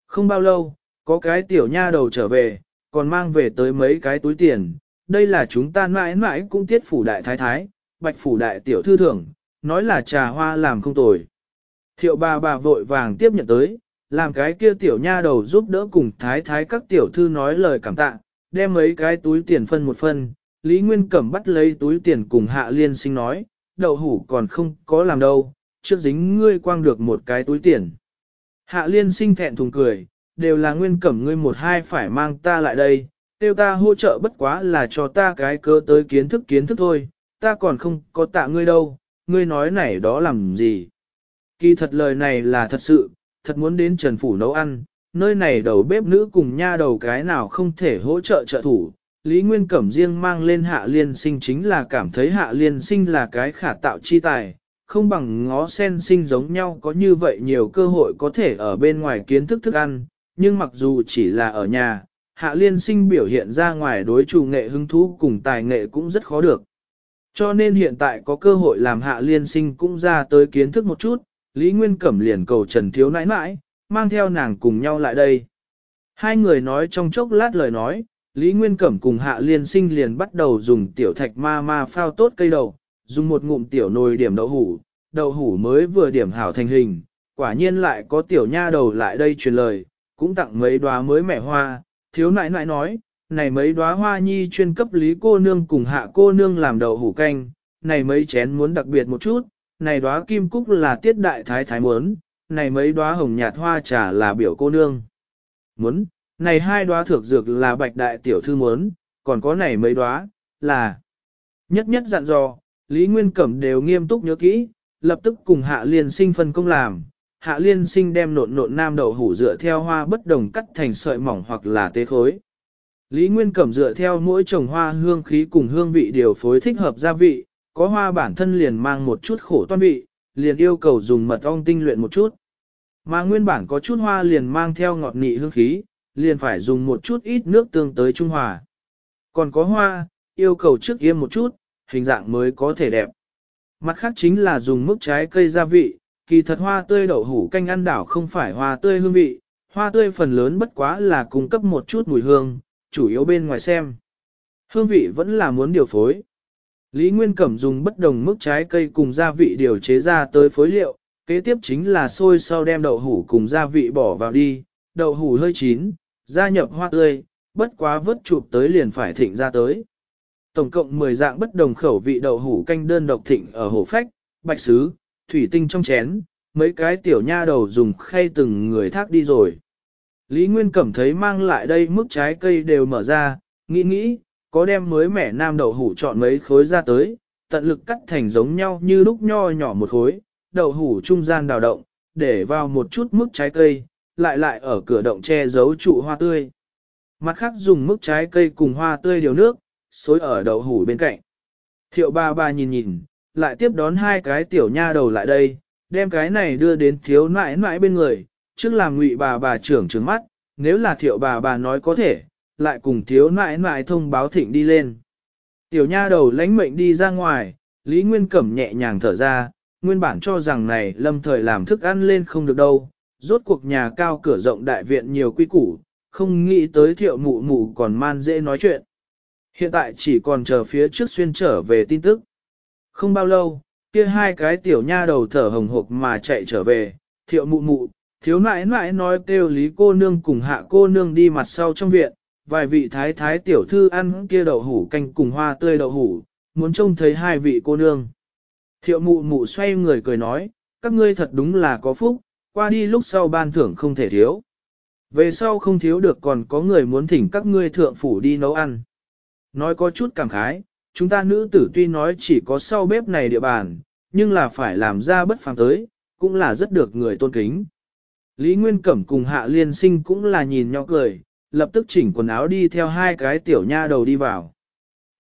Không bao lâu, có cái tiểu nha đầu trở về, còn mang về tới mấy cái túi tiền, đây là chúng ta mãi mãi cũng tiết phủ đại thái thái, bạch phủ đại tiểu thư thưởng, nói là trà hoa làm không tồi. Thiệu bà bà vội vàng tiếp nhận tới, làm cái kia tiểu nha đầu giúp đỡ cùng thái thái các tiểu thư nói lời cảm tạ, đem mấy cái túi tiền phân một phân, Lý Nguyên Cẩm bắt lấy túi tiền cùng hạ liên sinh nói, đậu hủ còn không có làm đâu, trước dính ngươi quang được một cái túi tiền. Hạ liên sinh thẹn thùng cười, đều là nguyên cẩm ngươi một hai phải mang ta lại đây, tiêu ta hỗ trợ bất quá là cho ta cái cơ tới kiến thức kiến thức thôi, ta còn không có tạ ngươi đâu, ngươi nói này đó làm gì. Kỳ thật lời này là thật sự, thật muốn đến Trần Phủ nấu ăn, nơi này đầu bếp nữ cùng nha đầu cái nào không thể hỗ trợ trợ thủ. Lý Nguyên Cẩm riêng mang lên Hạ Liên Sinh chính là cảm thấy Hạ Liên Sinh là cái khả tạo chi tài, không bằng ngó sen sinh giống nhau có như vậy nhiều cơ hội có thể ở bên ngoài kiến thức thức ăn, nhưng mặc dù chỉ là ở nhà, hạ liên sinh biểu hiện ra ngoài đối chủ nghệ hứng thú cùng tài nghệ cũng rất khó được. Cho nên hiện tại có cơ hội làm hạ liên sinh cũng ra tới kiến thức một chút, Lý Nguyên Cẩm liền cầu Trần Thiếu nãi nãi, mang theo nàng cùng nhau lại đây. Hai người nói trong chốc lát lời nói, Lý Nguyên Cẩm cùng hạ liên sinh liền bắt đầu dùng tiểu thạch ma ma phao tốt cây đầu, dùng một ngụm tiểu nồi điểm đậu hủ, đậu hủ mới vừa điểm hảo thành hình, quả nhiên lại có tiểu nha đầu lại đây truyền lời, cũng tặng mấy đóa mới mẻ hoa, thiếu nãi nãi nói, này mấy đóa hoa nhi chuyên cấp lý cô nương cùng hạ cô nương làm đầu hủ canh, này mấy chén muốn đặc biệt một chút, này đóa kim cúc là tiết đại thái thái muốn, này mấy đóa hồng nhạt hoa trà là biểu cô nương. Muốn, này hai đóa thược dược là bạch đại tiểu thư muốn, còn có này mấy đóa là nhất nhất dặn dò, Lý Nguyên Cẩm đều nghiêm túc nhớ kỹ, lập tức cùng hạ liền sinh phân công làm, hạ liên sinh đem nộn nộn nam đậu hủ dựa theo hoa bất đồng cắt thành sợi mỏng hoặc là tế khối. Lý Nguyên Cẩm dựa theo mỗi trồng hoa hương khí cùng hương vị điều phối thích hợp gia vị, có hoa bản thân liền mang một chút khổ toan vị, liền yêu cầu dùng mật ong tinh luyện một chút. Mà nguyên bản có chút hoa liền mang theo ngọt nị hương khí, liền phải dùng một chút ít nước tương tới trung hòa. Còn có hoa, yêu cầu trước yên một chút, hình dạng mới có thể đẹp. Mặt khác chính là dùng mức trái cây gia vị, kỳ thật hoa tươi đậu hủ canh ăn đảo không phải hoa tươi hương vị, hoa tươi phần lớn bất quá là cung cấp một chút mùi hương, chủ yếu bên ngoài xem. Hương vị vẫn là muốn điều phối. Lý Nguyên Cẩm dùng bất đồng mức trái cây cùng gia vị điều chế ra tới phối liệu, kế tiếp chính là sôi sau đem đậu hủ cùng gia vị bỏ vào đi, đậu hủ hơi chín, gia nhập hoa tươi, bất quá vớt chụp tới liền phải thịnh ra tới. Tổng cộng 10 dạng bất đồng khẩu vị đậu hủ canh đơn độc thịnh ở hồ phách, bạch sứ, thủy tinh trong chén, mấy cái tiểu nha đầu dùng khay từng người thác đi rồi. Lý Nguyên cảm thấy mang lại đây mức trái cây đều mở ra, nghĩ nghĩ, có đem mới mẻ nam đậu hủ chọn mấy khối ra tới, tận lực cắt thành giống nhau như lúc nho nhỏ một khối, đậu hủ trung gian đào động, để vào một chút mức trái cây, lại lại ở cửa động che giấu trụ hoa tươi. Mặt khác dùng mức trái cây cùng hoa tươi điều nước, xối ở đậu hủ bên cạnh. Thiệu ba ba nhìn nhìn, lại tiếp đón hai cái tiểu nha đầu lại đây, đem cái này đưa đến thiếu nãi nãi bên người, trước làm ngụy bà bà trưởng trứng mắt, nếu là thiệu bà bà nói có thể, lại cùng thiếu nãi nãi thông báo thịnh đi lên. Tiểu nha đầu lãnh mệnh đi ra ngoài, Lý Nguyên Cẩm nhẹ nhàng thở ra, nguyên bản cho rằng này lâm thời làm thức ăn lên không được đâu, rốt cuộc nhà cao cửa rộng đại viện nhiều quy củ, không nghĩ tới thiệu mụ mụ còn man dễ nói chuyện. Hiện tại chỉ còn chờ phía trước xuyên trở về tin tức. Không bao lâu, kia hai cái tiểu nha đầu thở hồng hộc mà chạy trở về, thiệu mụ mụ, thiếu nãi nãi nói kêu lý cô nương cùng hạ cô nương đi mặt sau trong viện, vài vị thái thái tiểu thư ăn kia đậu hủ canh cùng hoa tươi đậu hủ, muốn trông thấy hai vị cô nương. Thiệu mụ mụ xoay người cười nói, các ngươi thật đúng là có phúc, qua đi lúc sau ban thưởng không thể thiếu. Về sau không thiếu được còn có người muốn thỉnh các ngươi thượng phủ đi nấu ăn. Nói có chút cảm khái, chúng ta nữ tử tuy nói chỉ có sau bếp này địa bàn, nhưng là phải làm ra bất phàm tới, cũng là rất được người tôn kính. Lý Nguyên Cẩm cùng Hạ Liên Sinh cũng là nhìn nhau cười, lập tức chỉnh quần áo đi theo hai cái tiểu nha đầu đi vào.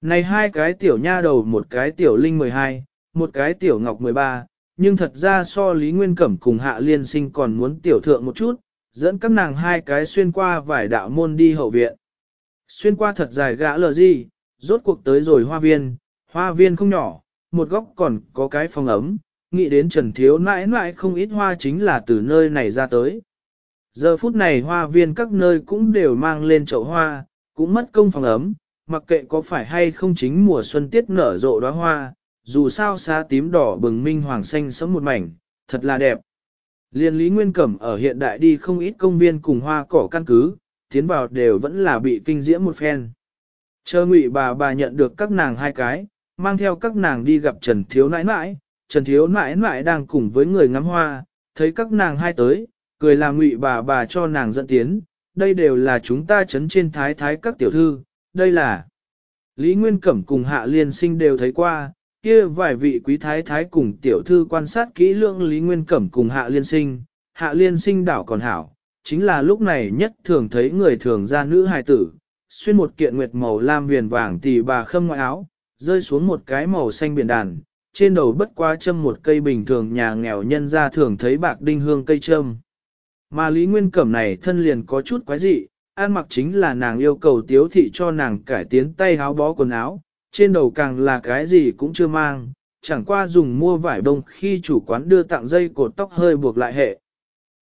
Này hai cái tiểu nha đầu một cái tiểu Linh 12, một cái tiểu Ngọc 13, nhưng thật ra so Lý Nguyên Cẩm cùng Hạ Liên Sinh còn muốn tiểu thượng một chút, dẫn các nàng hai cái xuyên qua vài đạo môn đi hậu viện. Xuyên qua thật dài gã lờ gì, rốt cuộc tới rồi hoa viên, hoa viên không nhỏ, một góc còn có cái phòng ấm, nghĩ đến Trần Thiếu nãi nãi không ít hoa chính là từ nơi này ra tới. Giờ phút này hoa viên các nơi cũng đều mang lên chậu hoa, cũng mất công phòng ấm, mặc kệ có phải hay không chính mùa xuân tiết nở rộ đóa hoa, dù sao xá tím đỏ bừng minh hoàng xanh sống một mảnh, thật là đẹp. Liên Lý Nguyên Cẩm ở hiện đại đi không ít công viên cùng hoa cỏ căn cứ, tiến vào đều vẫn là bị kinh diễm một phen. Chờ ngụy bà bà nhận được các nàng hai cái, mang theo các nàng đi gặp Trần Thiếu Nãi Nãi, Trần Thiếu Nãi Nãi đang cùng với người ngắm hoa, thấy các nàng hai tới, cười là ngụy bà bà cho nàng dẫn tiến, đây đều là chúng ta chấn trên thái thái các tiểu thư, đây là... Lý Nguyên Cẩm cùng Hạ Liên Sinh đều thấy qua, kia vài vị quý thái thái cùng tiểu thư quan sát kỹ lượng Lý Nguyên Cẩm cùng Hạ Liên Sinh, Hạ Liên Sinh đảo còn hảo, chính là lúc này nhất thường thấy người thường ra nữ hài tử, xuyên một kiện nguyệt màu lam viền vàng tỳ bà khâm ngoại áo, rơi xuống một cái màu xanh biển đàn, trên đầu bất quá châm một cây bình thường nhà nghèo nhân ra thường thấy bạc đinh hương cây châm. Mà Lý Nguyên Cẩm này thân liền có chút quái dị, an mặc chính là nàng yêu cầu tiếu thị cho nàng cải tiến tay háo bó quần áo, trên đầu càng là cái gì cũng chưa mang, chẳng qua dùng mua vải đông khi chủ quán đưa tặng dây cột tóc hơi buộc lại hệ.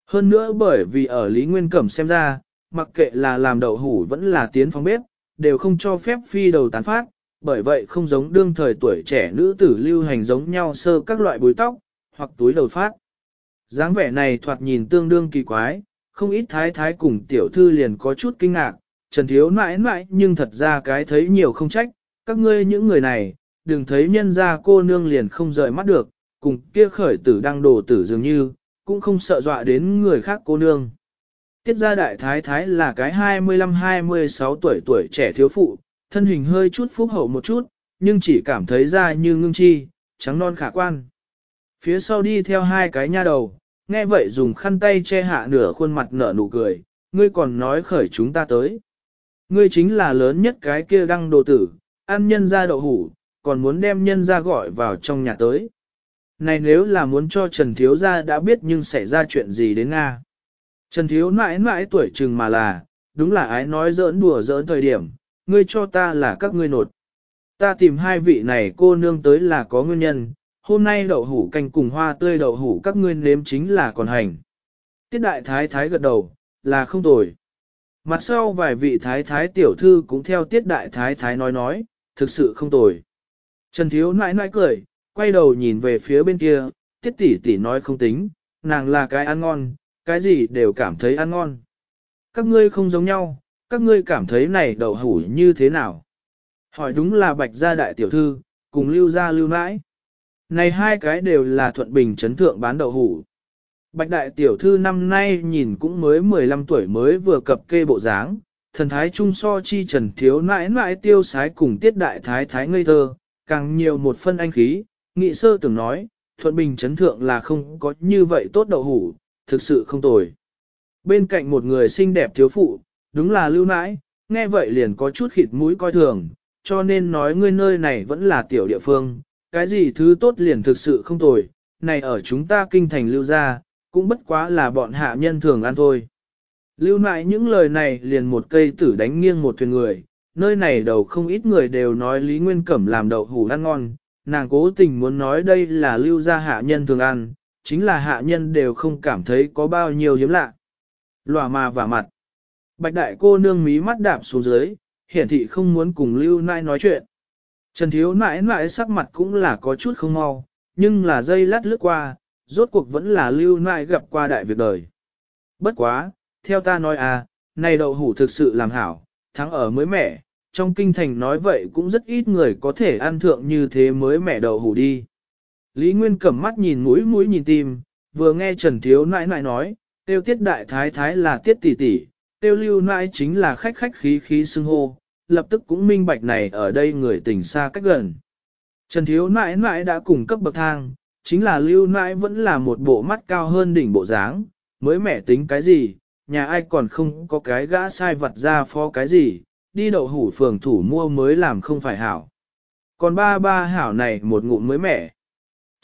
Hơn nữa bởi vì ở Lý Nguyên Cẩm xem ra, mặc kệ là làm đậu hủ vẫn là tiến phòng bếp, đều không cho phép phi đầu tán phát, bởi vậy không giống đương thời tuổi trẻ nữ tử lưu hành giống nhau sơ các loại bùi tóc, hoặc túi đầu phát. dáng vẻ này thoạt nhìn tương đương kỳ quái, không ít thái thái cùng tiểu thư liền có chút kinh ngạc, Trần Thiếu mãi mãi nhưng thật ra cái thấy nhiều không trách, các ngươi những người này, đừng thấy nhân ra cô nương liền không rời mắt được, cùng kia khởi tử đang đồ tử dường như, cũng không sợ dọa đến người khác cô nương. Tiết gia đại thái thái là cái 25-26 tuổi tuổi trẻ thiếu phụ, thân hình hơi chút phúc hậu một chút, nhưng chỉ cảm thấy ra như ngưng chi, trắng non khả quan. Phía sau đi theo hai cái nha đầu, nghe vậy dùng khăn tay che hạ nửa khuôn mặt nở nụ cười, ngươi còn nói khởi chúng ta tới. Ngươi chính là lớn nhất cái kia đăng đồ tử, ăn nhân ra đậu hủ, còn muốn đem nhân ra gọi vào trong nhà tới. Này nếu là muốn cho Trần Thiếu Gia đã biết nhưng xảy ra chuyện gì đến Nga. Trần Thiếu mãi mãi tuổi chừng mà là, đúng là ái nói giỡn đùa giỡn thời điểm, ngươi cho ta là các ngươi nột. Ta tìm hai vị này cô nương tới là có nguyên nhân, hôm nay đậu hủ canh cùng hoa tươi đậu hủ các ngươi nếm chính là còn hành. Tiết đại thái thái gật đầu, là không tồi. Mặt sau vài vị thái thái tiểu thư cũng theo tiết đại thái thái nói nói, thực sự không tồi. Trần Thiếu nãi nãi cười, quay đầu nhìn về phía bên kia, tiết tỷ tỷ nói không tính, nàng là cái ăn ngon, cái gì đều cảm thấy ăn ngon. Các ngươi không giống nhau, các ngươi cảm thấy này đậu hủ như thế nào? Hỏi đúng là bạch gia đại tiểu thư, cùng lưu gia lưu mãi. Này hai cái đều là thuận bình chấn thượng bán đậu hủ. Bạch đại tiểu thư năm nay nhìn cũng mới 15 tuổi mới vừa cập kê bộ dáng, thần thái trung so chi trần thiếu nãi nãi tiêu sái cùng tiết đại thái thái ngây thơ, càng nhiều một phân anh khí, nghị sơ từng nói, thuận bình chấn thượng là không có như vậy tốt đậu hủ, thực sự không tồi. Bên cạnh một người xinh đẹp thiếu phụ, đúng là lưu nãi, nghe vậy liền có chút khịt mũi coi thường, cho nên nói ngươi nơi này vẫn là tiểu địa phương, cái gì thứ tốt liền thực sự không tồi, này ở chúng ta kinh thành lưu gia cũng bất quá là bọn hạ nhân thường ăn thôi. Lưu nãi những lời này liền một cây tử đánh nghiêng một thuyền người, nơi này đầu không ít người đều nói Lý Nguyên Cẩm làm đậu hủ ăn ngon, nàng cố tình muốn nói đây là lưu gia hạ nhân thường ăn, chính là hạ nhân đều không cảm thấy có bao nhiêu hiếm lạ. Lòa mà vả mặt. Bạch đại cô nương mí mắt đạp xuống dưới, hiển thị không muốn cùng lưu nãi nói chuyện. Trần thiếu nãi nãi sắc mặt cũng là có chút không mau, nhưng là dây lát lướt qua, rốt cuộc vẫn là lưu nãi gặp qua đại việc đời. Bất quá, theo ta nói à, này đậu hủ thực sự làm hảo, thắng ở mới mẻ, trong kinh thành nói vậy cũng rất ít người có thể ăn thượng như thế mới mẻ đậu hủ đi. Lý Nguyên cầm mắt nhìn mũi mũi nhìn tim, vừa nghe Trần Thiếu nãi nãi nói, tiêu tiết đại thái thái là tiết tỷ tỷ, tiêu lưu nãi chính là khách khách khí khí xưng hô, lập tức cũng minh bạch này ở đây người tỉnh xa cách gần. Trần Thiếu nãi nãi đã cùng cấp bậc thang, chính là lưu nãi vẫn là một bộ mắt cao hơn đỉnh bộ dáng, mới mẻ tính cái gì, nhà ai còn không có cái gã sai vật ra phó cái gì, đi đậu hủ phường thủ mua mới làm không phải hảo. Còn ba ba hảo này một ngụm mới mẻ.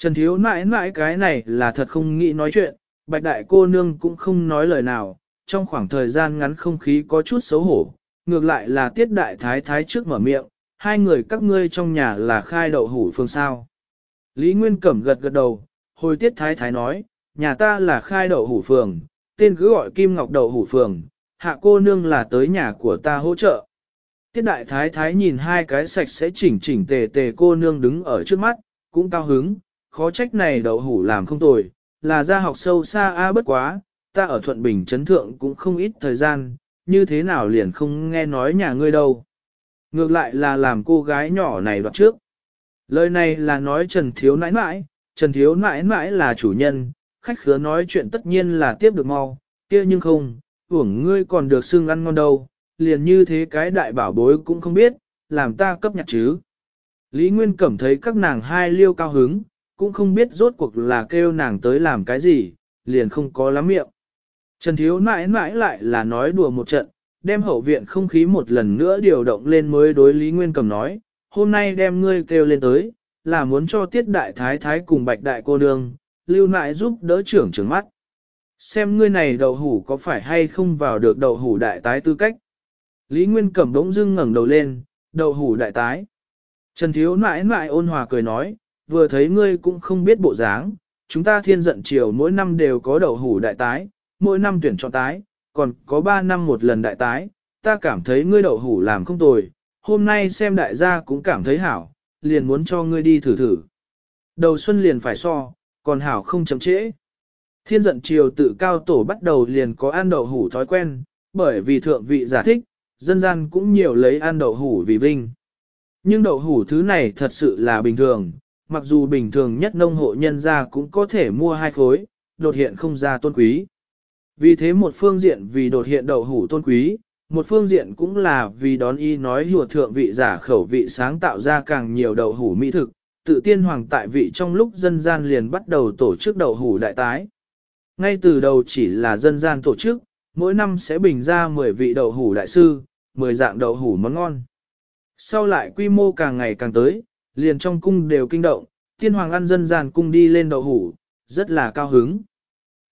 Trần Thiếu nãi nãi cái này là thật không nghĩ nói chuyện, bạch đại cô nương cũng không nói lời nào, trong khoảng thời gian ngắn không khí có chút xấu hổ, ngược lại là tiết đại thái thái trước mở miệng, hai người các ngươi trong nhà là khai đậu hủ phương sao. Lý Nguyên Cẩm gật gật đầu, hồi tiết thái thái nói, nhà ta là khai đậu hủ phường, tên cứ gọi Kim Ngọc đậu hủ phường, hạ cô nương là tới nhà của ta hỗ trợ. Tiết đại thái thái nhìn hai cái sạch sẽ chỉnh chỉnh tề tề cô nương đứng ở trước mắt, cũng cao hứng, khó trách này đậu hủ làm không tồi, là ra học sâu xa a bất quá, ta ở Thuận Bình trấn thượng cũng không ít thời gian, như thế nào liền không nghe nói nhà ngươi đâu. Ngược lại là làm cô gái nhỏ này đoạt trước. Lời này là nói Trần Thiếu nãi nãi, Trần Thiếu nãi nãi là chủ nhân, khách khứa nói chuyện tất nhiên là tiếp được mau, kia nhưng không, uổng ngươi còn được xương ăn ngon đâu, liền như thế cái đại bảo bối cũng không biết, làm ta cấp nhặt chứ. Lý Nguyên cảm thấy các nàng hai liêu cao hứng, cũng không biết rốt cuộc là kêu nàng tới làm cái gì, liền không có lắm miệng. Trần Thiếu mãi mãi lại là nói đùa một trận, đem hậu viện không khí một lần nữa điều động lên mới đối Lý Nguyên Cầm nói, hôm nay đem ngươi kêu lên tới, là muốn cho tiết đại thái thái cùng bạch đại cô nương, lưu nại giúp đỡ trưởng trưởng mắt. Xem ngươi này đầu hủ có phải hay không vào được đầu hủ đại tái tư cách. Lý Nguyên Cẩm đống dưng ngẩng đầu lên, đầu hủ đại tái. Trần Thiếu nãi nãi ôn hòa cười nói, vừa thấy ngươi cũng không biết bộ dáng, chúng ta thiên giận triều mỗi năm đều có đậu hủ đại tái, mỗi năm tuyển chọn tái, còn có 3 năm một lần đại tái, ta cảm thấy ngươi đậu hủ làm không tồi, hôm nay xem đại gia cũng cảm thấy hảo, liền muốn cho ngươi đi thử thử. Đầu xuân liền phải so, còn hảo không chậm trễ. Thiên giận triều tự cao tổ bắt đầu liền có ăn đậu hủ thói quen, bởi vì thượng vị giả thích, dân gian cũng nhiều lấy ăn đậu hủ vì vinh. Nhưng đậu hủ thứ này thật sự là bình thường, mặc dù bình thường nhất nông hộ nhân gia cũng có thể mua hai khối, đột hiện không ra tôn quý. Vì thế một phương diện vì đột hiện đậu hủ tôn quý, một phương diện cũng là vì đón y nói hùa thượng vị giả khẩu vị sáng tạo ra càng nhiều đậu hủ mỹ thực, tự tiên hoàng tại vị trong lúc dân gian liền bắt đầu tổ chức đậu hủ đại tái. Ngay từ đầu chỉ là dân gian tổ chức, mỗi năm sẽ bình ra 10 vị đậu hủ đại sư, 10 dạng đậu hủ món ngon. Sau lại quy mô càng ngày càng tới, Liền trong cung đều kinh động, tiên hoàng ăn dân gian cung đi lên đậu hủ, rất là cao hứng.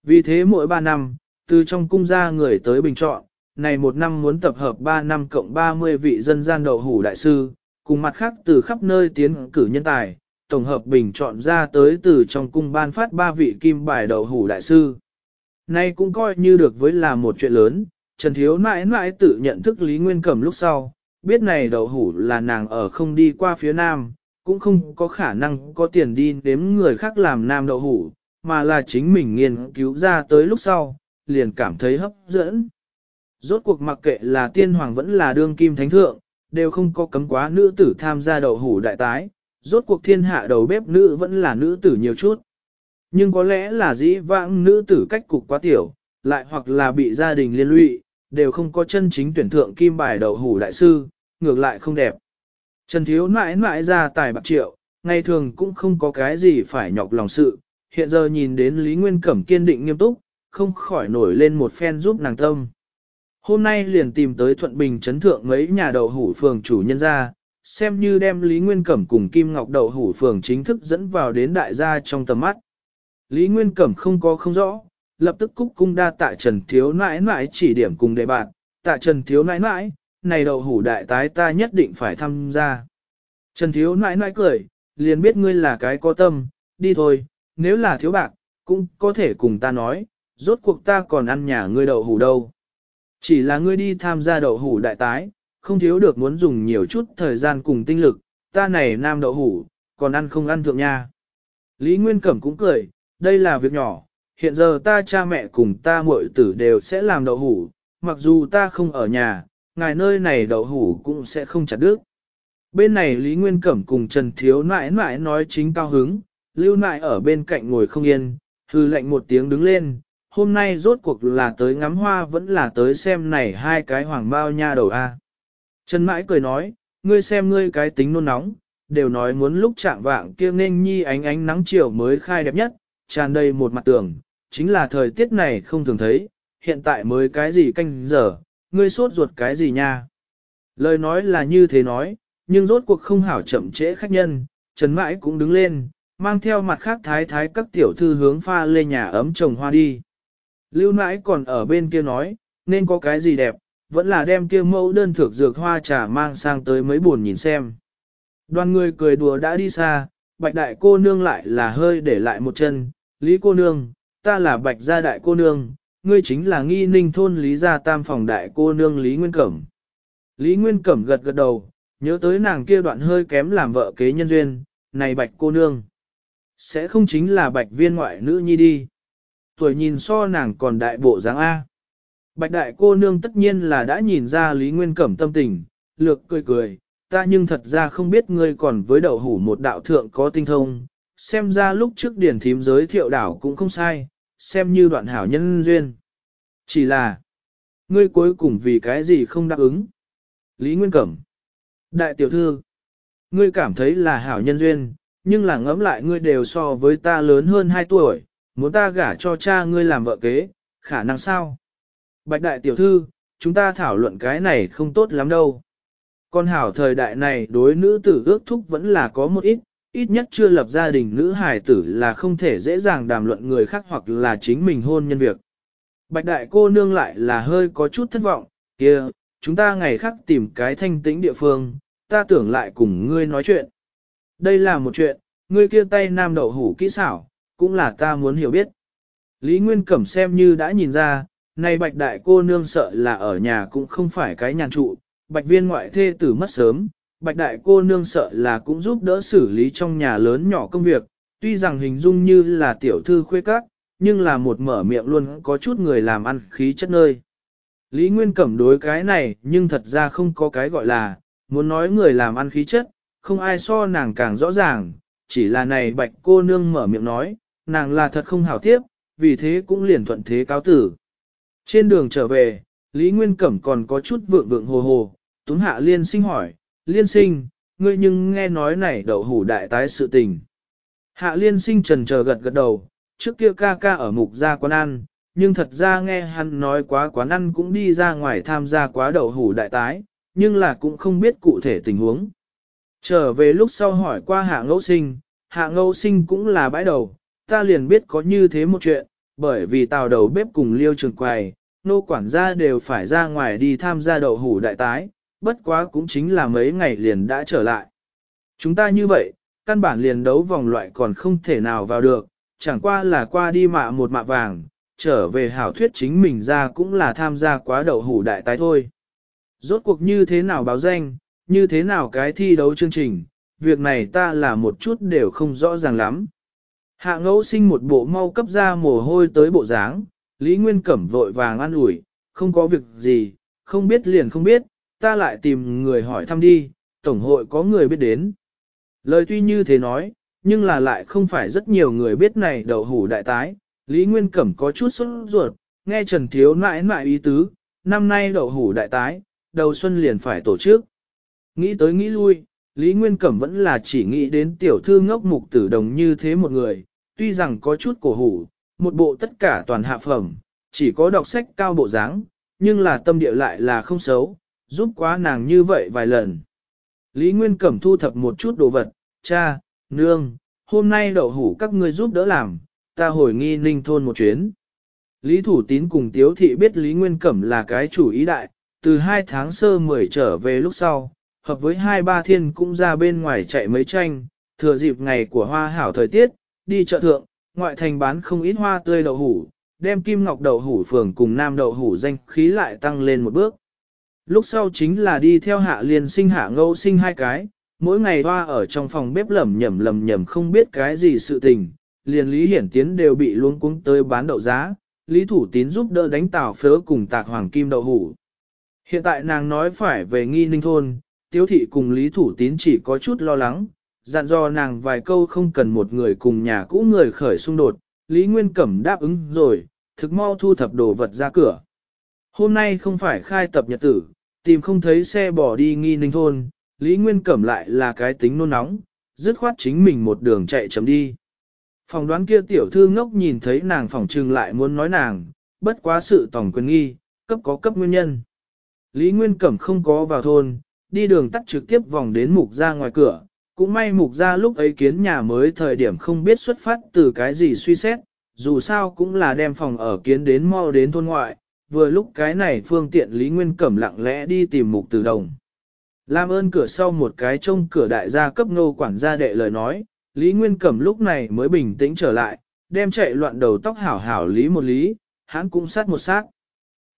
Vì thế mỗi 3 năm, từ trong cung ra người tới bình chọn, này một năm muốn tập hợp 3 năm cộng 30 vị dân gian đậu hủ đại sư, cùng mặt khác từ khắp nơi tiến cử nhân tài, tổng hợp bình chọn ra tới từ trong cung ban phát 3 vị kim bài đậu hủ đại sư. Nay cũng coi như được với là một chuyện lớn, Trần Thiếu mãi mãi tự nhận thức Lý Nguyên Cẩm lúc sau, biết này đậu hủ là nàng ở không đi qua phía Nam, cũng không có khả năng có tiền đi đếm người khác làm nam đậu hủ, mà là chính mình nghiên cứu ra tới lúc sau, liền cảm thấy hấp dẫn. Rốt cuộc mặc kệ là tiên hoàng vẫn là đương kim thánh thượng, đều không có cấm quá nữ tử tham gia đậu hủ đại tái, rốt cuộc thiên hạ đầu bếp nữ vẫn là nữ tử nhiều chút. Nhưng có lẽ là dĩ vãng nữ tử cách cục quá tiểu, lại hoặc là bị gia đình liên lụy, đều không có chân chính tuyển thượng kim bài đậu hủ đại sư, ngược lại không đẹp. Trần Thiếu mãi mãi ra tài bạc triệu, ngày thường cũng không có cái gì phải nhọc lòng sự, hiện giờ nhìn đến Lý Nguyên Cẩm kiên định nghiêm túc, không khỏi nổi lên một phen giúp nàng tâm. Hôm nay liền tìm tới Thuận Bình Trấn thượng mấy nhà đậu hủ phường chủ nhân ra, xem như đem Lý Nguyên Cẩm cùng Kim Ngọc đậu hủ phường chính thức dẫn vào đến đại gia trong tầm mắt. Lý Nguyên Cẩm không có không rõ, lập tức cúc cung đa tạ Trần Thiếu nãi nãi chỉ điểm cùng đề bạn, tạ Trần Thiếu nãi nãi, này đậu hủ đại tái ta nhất định phải tham gia. Trần Thiếu nãi nãi cười, liền biết ngươi là cái có tâm, đi thôi, nếu là thiếu bạc, cũng có thể cùng ta nói, rốt cuộc ta còn ăn nhà ngươi đậu hủ đâu. Chỉ là ngươi đi tham gia đậu hủ đại tái, không thiếu được muốn dùng nhiều chút thời gian cùng tinh lực, ta này nam đậu hủ, còn ăn không ăn thượng nha. Lý Nguyên Cẩm cũng cười, đây là việc nhỏ, hiện giờ ta cha mẹ cùng ta muội tử đều sẽ làm đậu hủ, mặc dù ta không ở nhà, ngài nơi này đậu hủ cũng sẽ không chặt đứt. Bên này Lý Nguyên Cẩm cùng Trần Thiếu nãi nãi nói chính cao hứng, lưu nãi ở bên cạnh ngồi không yên, hư lệnh một tiếng đứng lên, hôm nay rốt cuộc là tới ngắm hoa vẫn là tới xem này hai cái hoàng bao nha đầu a. Trần mãi cười nói, ngươi xem ngươi cái tính nôn nóng, đều nói muốn lúc chạm vạng kia nên nhi ánh ánh nắng chiều mới khai đẹp nhất, tràn đầy một mặt tường, chính là thời tiết này không thường thấy, hiện tại mới cái gì canh giờ, ngươi sốt ruột cái gì nha? Lời nói là như thế nói, nhưng rốt cuộc không hảo chậm trễ khách nhân, Trần Mãi cũng đứng lên, mang theo mặt khác thái thái các tiểu thư hướng pha lê nhà ấm trồng hoa đi. Lưu mãi còn ở bên kia nói, nên có cái gì đẹp, vẫn là đem kia mẫu đơn thược dược hoa trà mang sang tới mấy buồn nhìn xem. Đoàn người cười đùa đã đi xa, bạch đại cô nương lại là hơi để lại một chân, lý cô nương, ta là bạch gia đại cô nương, ngươi chính là nghi ninh thôn Lý Gia Tam phòng đại cô nương Lý Nguyên Cẩm. Lý Nguyên Cẩm gật gật đầu, nhớ tới nàng kia đoạn hơi kém làm vợ kế nhân duyên, này bạch cô nương. Sẽ không chính là bạch viên ngoại nữ nhi đi. Tuổi nhìn so nàng còn đại bộ dáng A. Bạch đại cô nương tất nhiên là đã nhìn ra Lý Nguyên Cẩm tâm tình, lược cười cười, ta nhưng thật ra không biết ngươi còn với đậu hủ một đạo thượng có tinh thông, xem ra lúc trước điển thím giới thiệu đảo cũng không sai, xem như đoạn hảo nhân duyên. Chỉ là, ngươi cuối cùng vì cái gì không đáp ứng. Lý Nguyên Cẩm. Đại tiểu thư, ngươi cảm thấy là hảo nhân duyên, nhưng là ngẫm lại ngươi đều so với ta lớn hơn 2 tuổi, muốn ta gả cho cha ngươi làm vợ kế, khả năng sao? Bạch đại tiểu thư, chúng ta thảo luận cái này không tốt lắm đâu. Con hảo thời đại này đối nữ tử ước thúc vẫn là có một ít, ít nhất chưa lập gia đình nữ hài tử là không thể dễ dàng đàm luận người khác hoặc là chính mình hôn nhân việc. Bạch đại cô nương lại là hơi có chút thất vọng, kia, chúng ta ngày khác tìm cái thanh tĩnh địa phương, ta tưởng lại cùng ngươi nói chuyện. Đây là một chuyện, ngươi kia tay nam đậu hủ kỹ xảo, cũng là ta muốn hiểu biết. Lý Nguyên Cẩm xem như đã nhìn ra, nay bạch đại cô nương sợ là ở nhà cũng không phải cái nhàn trụ, bạch viên ngoại thê tử mất sớm, bạch đại cô nương sợ là cũng giúp đỡ xử lý trong nhà lớn nhỏ công việc, tuy rằng hình dung như là tiểu thư khuê các, nhưng là một mở miệng luôn có chút người làm ăn khí chất nơi. Lý Nguyên Cẩm đối cái này nhưng thật ra không có cái gọi là, muốn nói người làm ăn khí chất, không ai so nàng càng rõ ràng, chỉ là này bạch cô nương mở miệng nói, nàng là thật không hảo tiếp, vì thế cũng liền thuận thế cáo tử. Trên đường trở về, Lý Nguyên Cẩm còn có chút vượng vượng hồ hồ, Tuấn Hạ Liên sinh hỏi, liên sinh, ngươi nhưng nghe nói này đậu hủ đại tái sự tình. Hạ liên sinh trần chờ gật gật đầu, trước kia ca ca ở mục gia quán ăn, nhưng thật ra nghe hắn nói quá quán ăn cũng đi ra ngoài tham gia quá đậu hủ đại tái, nhưng là cũng không biết cụ thể tình huống. Trở về lúc sau hỏi qua hạ ngẫu sinh, hạ ngẫu sinh cũng là bãi đầu, ta liền biết có như thế một chuyện, bởi vì tào đầu bếp cùng liêu trường quầy, nô quản gia đều phải ra ngoài đi tham gia đậu hủ đại tái, bất quá cũng chính là mấy ngày liền đã trở lại. Chúng ta như vậy, căn bản liền đấu vòng loại còn không thể nào vào được, chẳng qua là qua đi mạ một mạ vàng, trở về hảo thuyết chính mình ra cũng là tham gia quá đậu hủ đại tái thôi. Rốt cuộc như thế nào báo danh, như thế nào cái thi đấu chương trình, việc này ta là một chút đều không rõ ràng lắm. Hạ ngẫu sinh một bộ mau cấp ra mồ hôi tới bộ dáng, Lý Nguyên Cẩm vội vàng an ủi, không có việc gì, không biết liền không biết, ta lại tìm người hỏi thăm đi, tổng hội có người biết đến. Lời tuy như thế nói, nhưng là lại không phải rất nhiều người biết này đậu hủ đại tái, Lý Nguyên Cẩm có chút sốt ruột, nghe Trần Thiếu nãi nãi ý tứ, năm nay đậu hủ đại tái, đầu xuân liền phải tổ chức. Nghĩ tới nghĩ lui, Lý Nguyên Cẩm vẫn là chỉ nghĩ đến tiểu thư ngốc mục tử đồng như thế một người, tuy rằng có chút cổ hủ, một bộ tất cả toàn hạ phẩm, chỉ có đọc sách cao bộ dáng nhưng là tâm địa lại là không xấu, giúp quá nàng như vậy vài lần. Lý Nguyên Cẩm thu thập một chút đồ vật, cha, nương, hôm nay đậu hủ các ngươi giúp đỡ làm, ta hồi nghi ninh thôn một chuyến. Lý Thủ Tín cùng Tiếu Thị biết Lý Nguyên Cẩm là cái chủ ý đại, từ 2 tháng sơ 10 trở về lúc sau, hợp với hai ba thiên cũng ra bên ngoài chạy mấy tranh, thừa dịp ngày của hoa hảo thời tiết, đi chợ thượng, ngoại thành bán không ít hoa tươi đậu hủ, đem kim ngọc đậu hủ phường cùng nam đậu hủ danh khí lại tăng lên một bước lúc sau chính là đi theo hạ liền sinh hạ ngẫu sinh hai cái, mỗi ngày hoa ở trong phòng bếp lẩm nhẩm lẩm nhẩm không biết cái gì sự tình, liền Lý Hiển Tiến đều bị luống cuống tới bán đậu giá, Lý Thủ Tín giúp đỡ đánh tàu phớ cùng tạc hoàng kim đậu hủ. Hiện tại nàng nói phải về nghi ninh thôn, tiếu thị cùng Lý Thủ Tín chỉ có chút lo lắng, dặn dò nàng vài câu không cần một người cùng nhà cũ người khởi xung đột, Lý Nguyên Cẩm đáp ứng rồi, thực mau thu thập đồ vật ra cửa. Hôm nay không phải khai tập nhật tử, Tìm không thấy xe bỏ đi nghi ninh thôn, Lý Nguyên Cẩm lại là cái tính nôn nóng, dứt khoát chính mình một đường chạy chấm đi. Phòng đoán kia tiểu thư ngốc nhìn thấy nàng phòng trừng lại muốn nói nàng, bất quá sự tổng quyền nghi, cấp có cấp nguyên nhân. Lý Nguyên Cẩm không có vào thôn, đi đường tắt trực tiếp vòng đến mục ra ngoài cửa, cũng may mục ra lúc ấy kiến nhà mới thời điểm không biết xuất phát từ cái gì suy xét, dù sao cũng là đem phòng ở kiến đến mau đến thôn ngoại, vừa lúc cái này phương tiện Lý Nguyên Cẩm lặng lẽ đi tìm mục từ đồng. Làm ơn cửa sau một cái trông cửa đại gia cấp nô quản gia đệ lời nói, Lý Nguyên Cẩm lúc này mới bình tĩnh trở lại, đem chạy loạn đầu tóc hảo hảo lý một lý, hắn cũng sát một sát.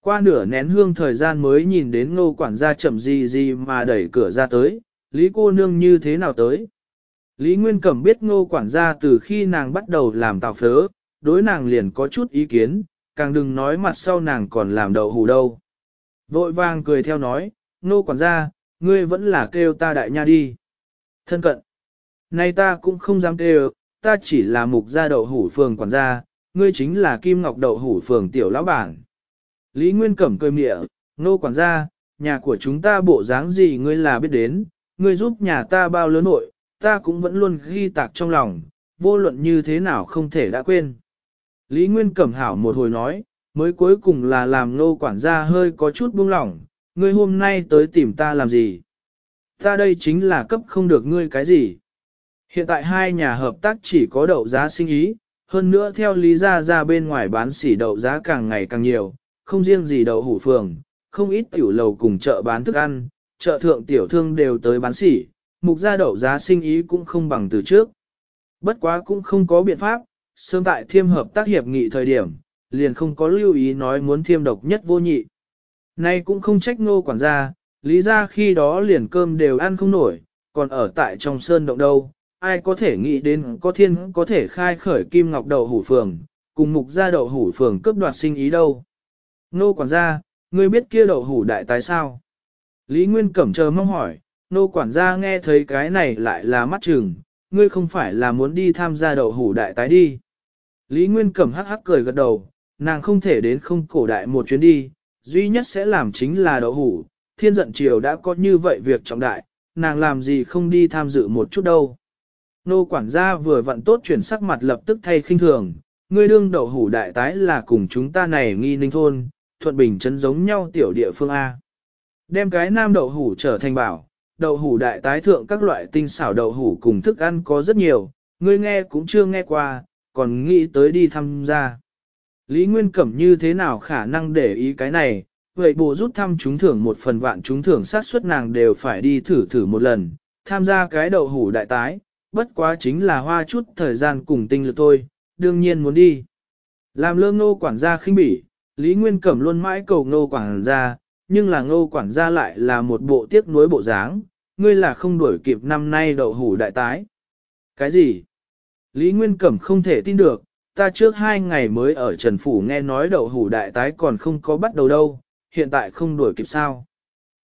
Qua nửa nén hương thời gian mới nhìn đến nô quản gia chậm gì gì mà đẩy cửa ra tới, Lý cô nương như thế nào tới. Lý Nguyên Cẩm biết ngô quản gia từ khi nàng bắt đầu làm tàu phớ, đối nàng liền có chút ý kiến, càng đừng nói mặt sau nàng còn làm đậu hủ đâu. Vội vàng cười theo nói, nô quản gia, ngươi vẫn là kêu ta đại nha đi. Thân cận, nay ta cũng không dám kêu, ta chỉ là mục gia đậu hủ phường quản gia, ngươi chính là Kim Ngọc đậu hủ phường tiểu lão bản. Lý Nguyên Cẩm cười mịa, nô quản gia, nhà của chúng ta bộ dáng gì ngươi là biết đến, ngươi giúp nhà ta bao lớn nội, ta cũng vẫn luôn ghi tạc trong lòng, vô luận như thế nào không thể đã quên. Lý Nguyên cẩm hảo một hồi nói, mới cuối cùng là làm nô quản gia hơi có chút buông lỏng, ngươi hôm nay tới tìm ta làm gì? Ta đây chính là cấp không được ngươi cái gì. Hiện tại hai nhà hợp tác chỉ có đậu giá sinh ý, hơn nữa theo lý Gia ra bên ngoài bán xỉ đậu giá càng ngày càng nhiều, không riêng gì đậu hủ phường, không ít tiểu lầu cùng chợ bán thức ăn, chợ thượng tiểu thương đều tới bán xỉ, mục gia đậu giá sinh ý cũng không bằng từ trước. Bất quá cũng không có biện pháp, sớm tại thiêm hợp tác hiệp nghị thời điểm, liền không có lưu ý nói muốn thiêm độc nhất vô nhị. Nay cũng không trách ngô quản gia, lý ra khi đó liền cơm đều ăn không nổi, còn ở tại trong sơn động đâu, ai có thể nghĩ đến có thiên có thể khai khởi kim ngọc đậu hủ phường, cùng mục gia đậu hủ phường cướp đoạt sinh ý đâu. Nô quản gia, ngươi biết kia đậu hủ đại tái sao? Lý Nguyên cẩm chờ mong hỏi, nô quản gia nghe thấy cái này lại là mắt trừng, ngươi không phải là muốn đi tham gia đậu hủ đại tái đi. Lý Nguyên Cẩm hắc hắc cười gật đầu, nàng không thể đến không cổ đại một chuyến đi, duy nhất sẽ làm chính là đậu hủ, thiên giận triều đã có như vậy việc trọng đại, nàng làm gì không đi tham dự một chút đâu. Nô quản gia vừa vận tốt chuyển sắc mặt lập tức thay khinh thường, ngươi đương đậu hủ đại tái là cùng chúng ta này nghi ninh thôn, thuận bình chấn giống nhau tiểu địa phương A. Đem cái nam đậu hủ trở thành bảo, đậu hủ đại tái thượng các loại tinh xảo đậu hủ cùng thức ăn có rất nhiều, ngươi nghe cũng chưa nghe qua, còn nghĩ tới đi tham gia. Lý Nguyên Cẩm như thế nào khả năng để ý cái này, vậy bộ rút thăm trúng thưởng một phần vạn trúng thưởng sát suất nàng đều phải đi thử thử một lần, tham gia cái đậu hủ đại tái, bất quá chính là hoa chút thời gian cùng tinh lực thôi, đương nhiên muốn đi. Làm lơ ngô quản gia khinh bỉ, Lý Nguyên Cẩm luôn mãi cầu ngô quản gia, nhưng là ngô quản gia lại là một bộ tiếc nuối bộ dáng, ngươi là không đuổi kịp năm nay đậu hủ đại tái. Cái gì? Lý Nguyên Cẩm không thể tin được, ta trước hai ngày mới ở Trần Phủ nghe nói đậu hủ đại tái còn không có bắt đầu đâu, hiện tại không đuổi kịp sao.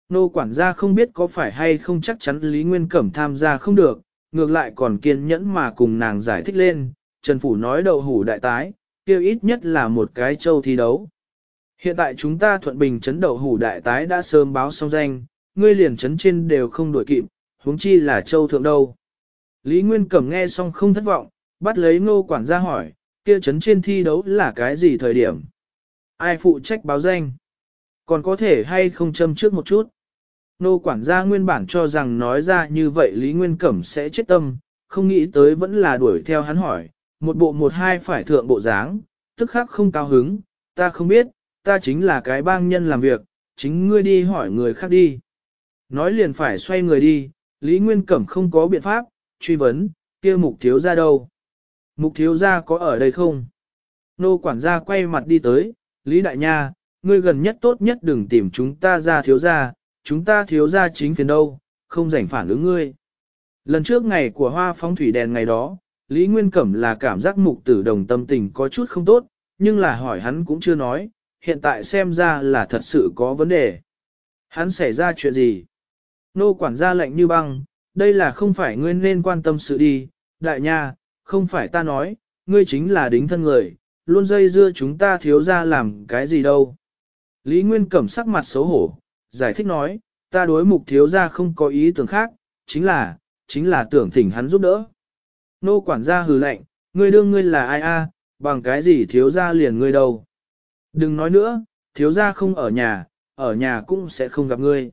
Nô quản gia không biết có phải hay không chắc chắn Lý Nguyên Cẩm tham gia không được, ngược lại còn kiên nhẫn mà cùng nàng giải thích lên, Trần Phủ nói đậu hủ đại tái, kêu ít nhất là một cái châu thi đấu. Hiện tại chúng ta thuận bình chấn đậu hủ đại tái đã sớm báo xong danh, ngươi liền chấn trên đều không đổi kịp, huống chi là châu thượng đâu. Lý Nguyên Cẩm nghe xong không thất vọng, bắt lấy ngô quản gia hỏi, kia chấn trên thi đấu là cái gì thời điểm? Ai phụ trách báo danh? Còn có thể hay không châm trước một chút? Nô quản gia nguyên bản cho rằng nói ra như vậy Lý Nguyên Cẩm sẽ chết tâm, không nghĩ tới vẫn là đuổi theo hắn hỏi, một bộ một hai phải thượng bộ dáng, tức khắc không cao hứng, ta không biết, ta chính là cái bang nhân làm việc, chính ngươi đi hỏi người khác đi. Nói liền phải xoay người đi, Lý Nguyên Cẩm không có biện pháp, truy vấn, kia mục thiếu ra đâu? Mục thiếu ra có ở đây không? Nô quản gia quay mặt đi tới, Lý Đại Nha, người gần nhất tốt nhất đừng tìm chúng ta ra thiếu ra, chúng ta thiếu ra chính phiền đâu, không rảnh phản ứng ngươi. Lần trước ngày của hoa phong thủy đèn ngày đó, Lý Nguyên Cẩm là cảm giác mục tử đồng tâm tình có chút không tốt, nhưng là hỏi hắn cũng chưa nói, hiện tại xem ra là thật sự có vấn đề. Hắn xảy ra chuyện gì? nô quản gia lệnh như băng, đây là không phải ngươi nên quan tâm sự đi, đại nha, không phải ta nói, ngươi chính là đính thân người, luôn dây dưa chúng ta thiếu ra làm cái gì đâu. Lý Nguyên cẩm sắc mặt xấu hổ, giải thích nói, ta đối mục thiếu ra không có ý tưởng khác, chính là, chính là tưởng thỉnh hắn giúp đỡ. Nô quản gia hừ lạnh, ngươi đương ngươi là ai a bằng cái gì thiếu ra liền ngươi đâu. Đừng nói nữa, thiếu ra không ở nhà, ở nhà cũng sẽ không gặp ngươi.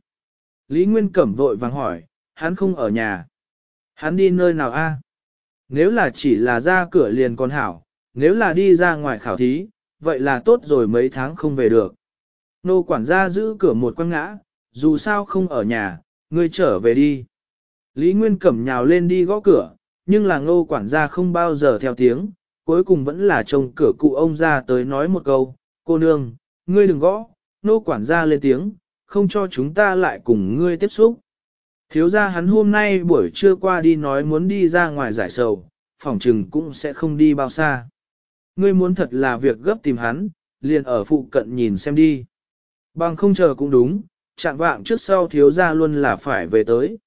Lý Nguyên Cẩm vội vàng hỏi, hắn không ở nhà. Hắn đi nơi nào a? Nếu là chỉ là ra cửa liền còn hảo, nếu là đi ra ngoài khảo thí, vậy là tốt rồi mấy tháng không về được. Nô quản gia giữ cửa một quăng ngã, dù sao không ở nhà, ngươi trở về đi. Lý Nguyên Cẩm nhào lên đi gõ cửa, nhưng là ngô quản gia không bao giờ theo tiếng, cuối cùng vẫn là trông cửa cụ ông ra tới nói một câu, cô nương, ngươi đừng gõ, nô quản gia lên tiếng, không cho chúng ta lại cùng ngươi tiếp xúc. Thiếu ra hắn hôm nay buổi trưa qua đi nói muốn đi ra ngoài giải sầu, phỏng trừng cũng sẽ không đi bao xa. Ngươi muốn thật là việc gấp tìm hắn, liền ở phụ cận nhìn xem đi. Bằng không chờ cũng đúng, chạm vạng trước sau thiếu ra luôn là phải về tới.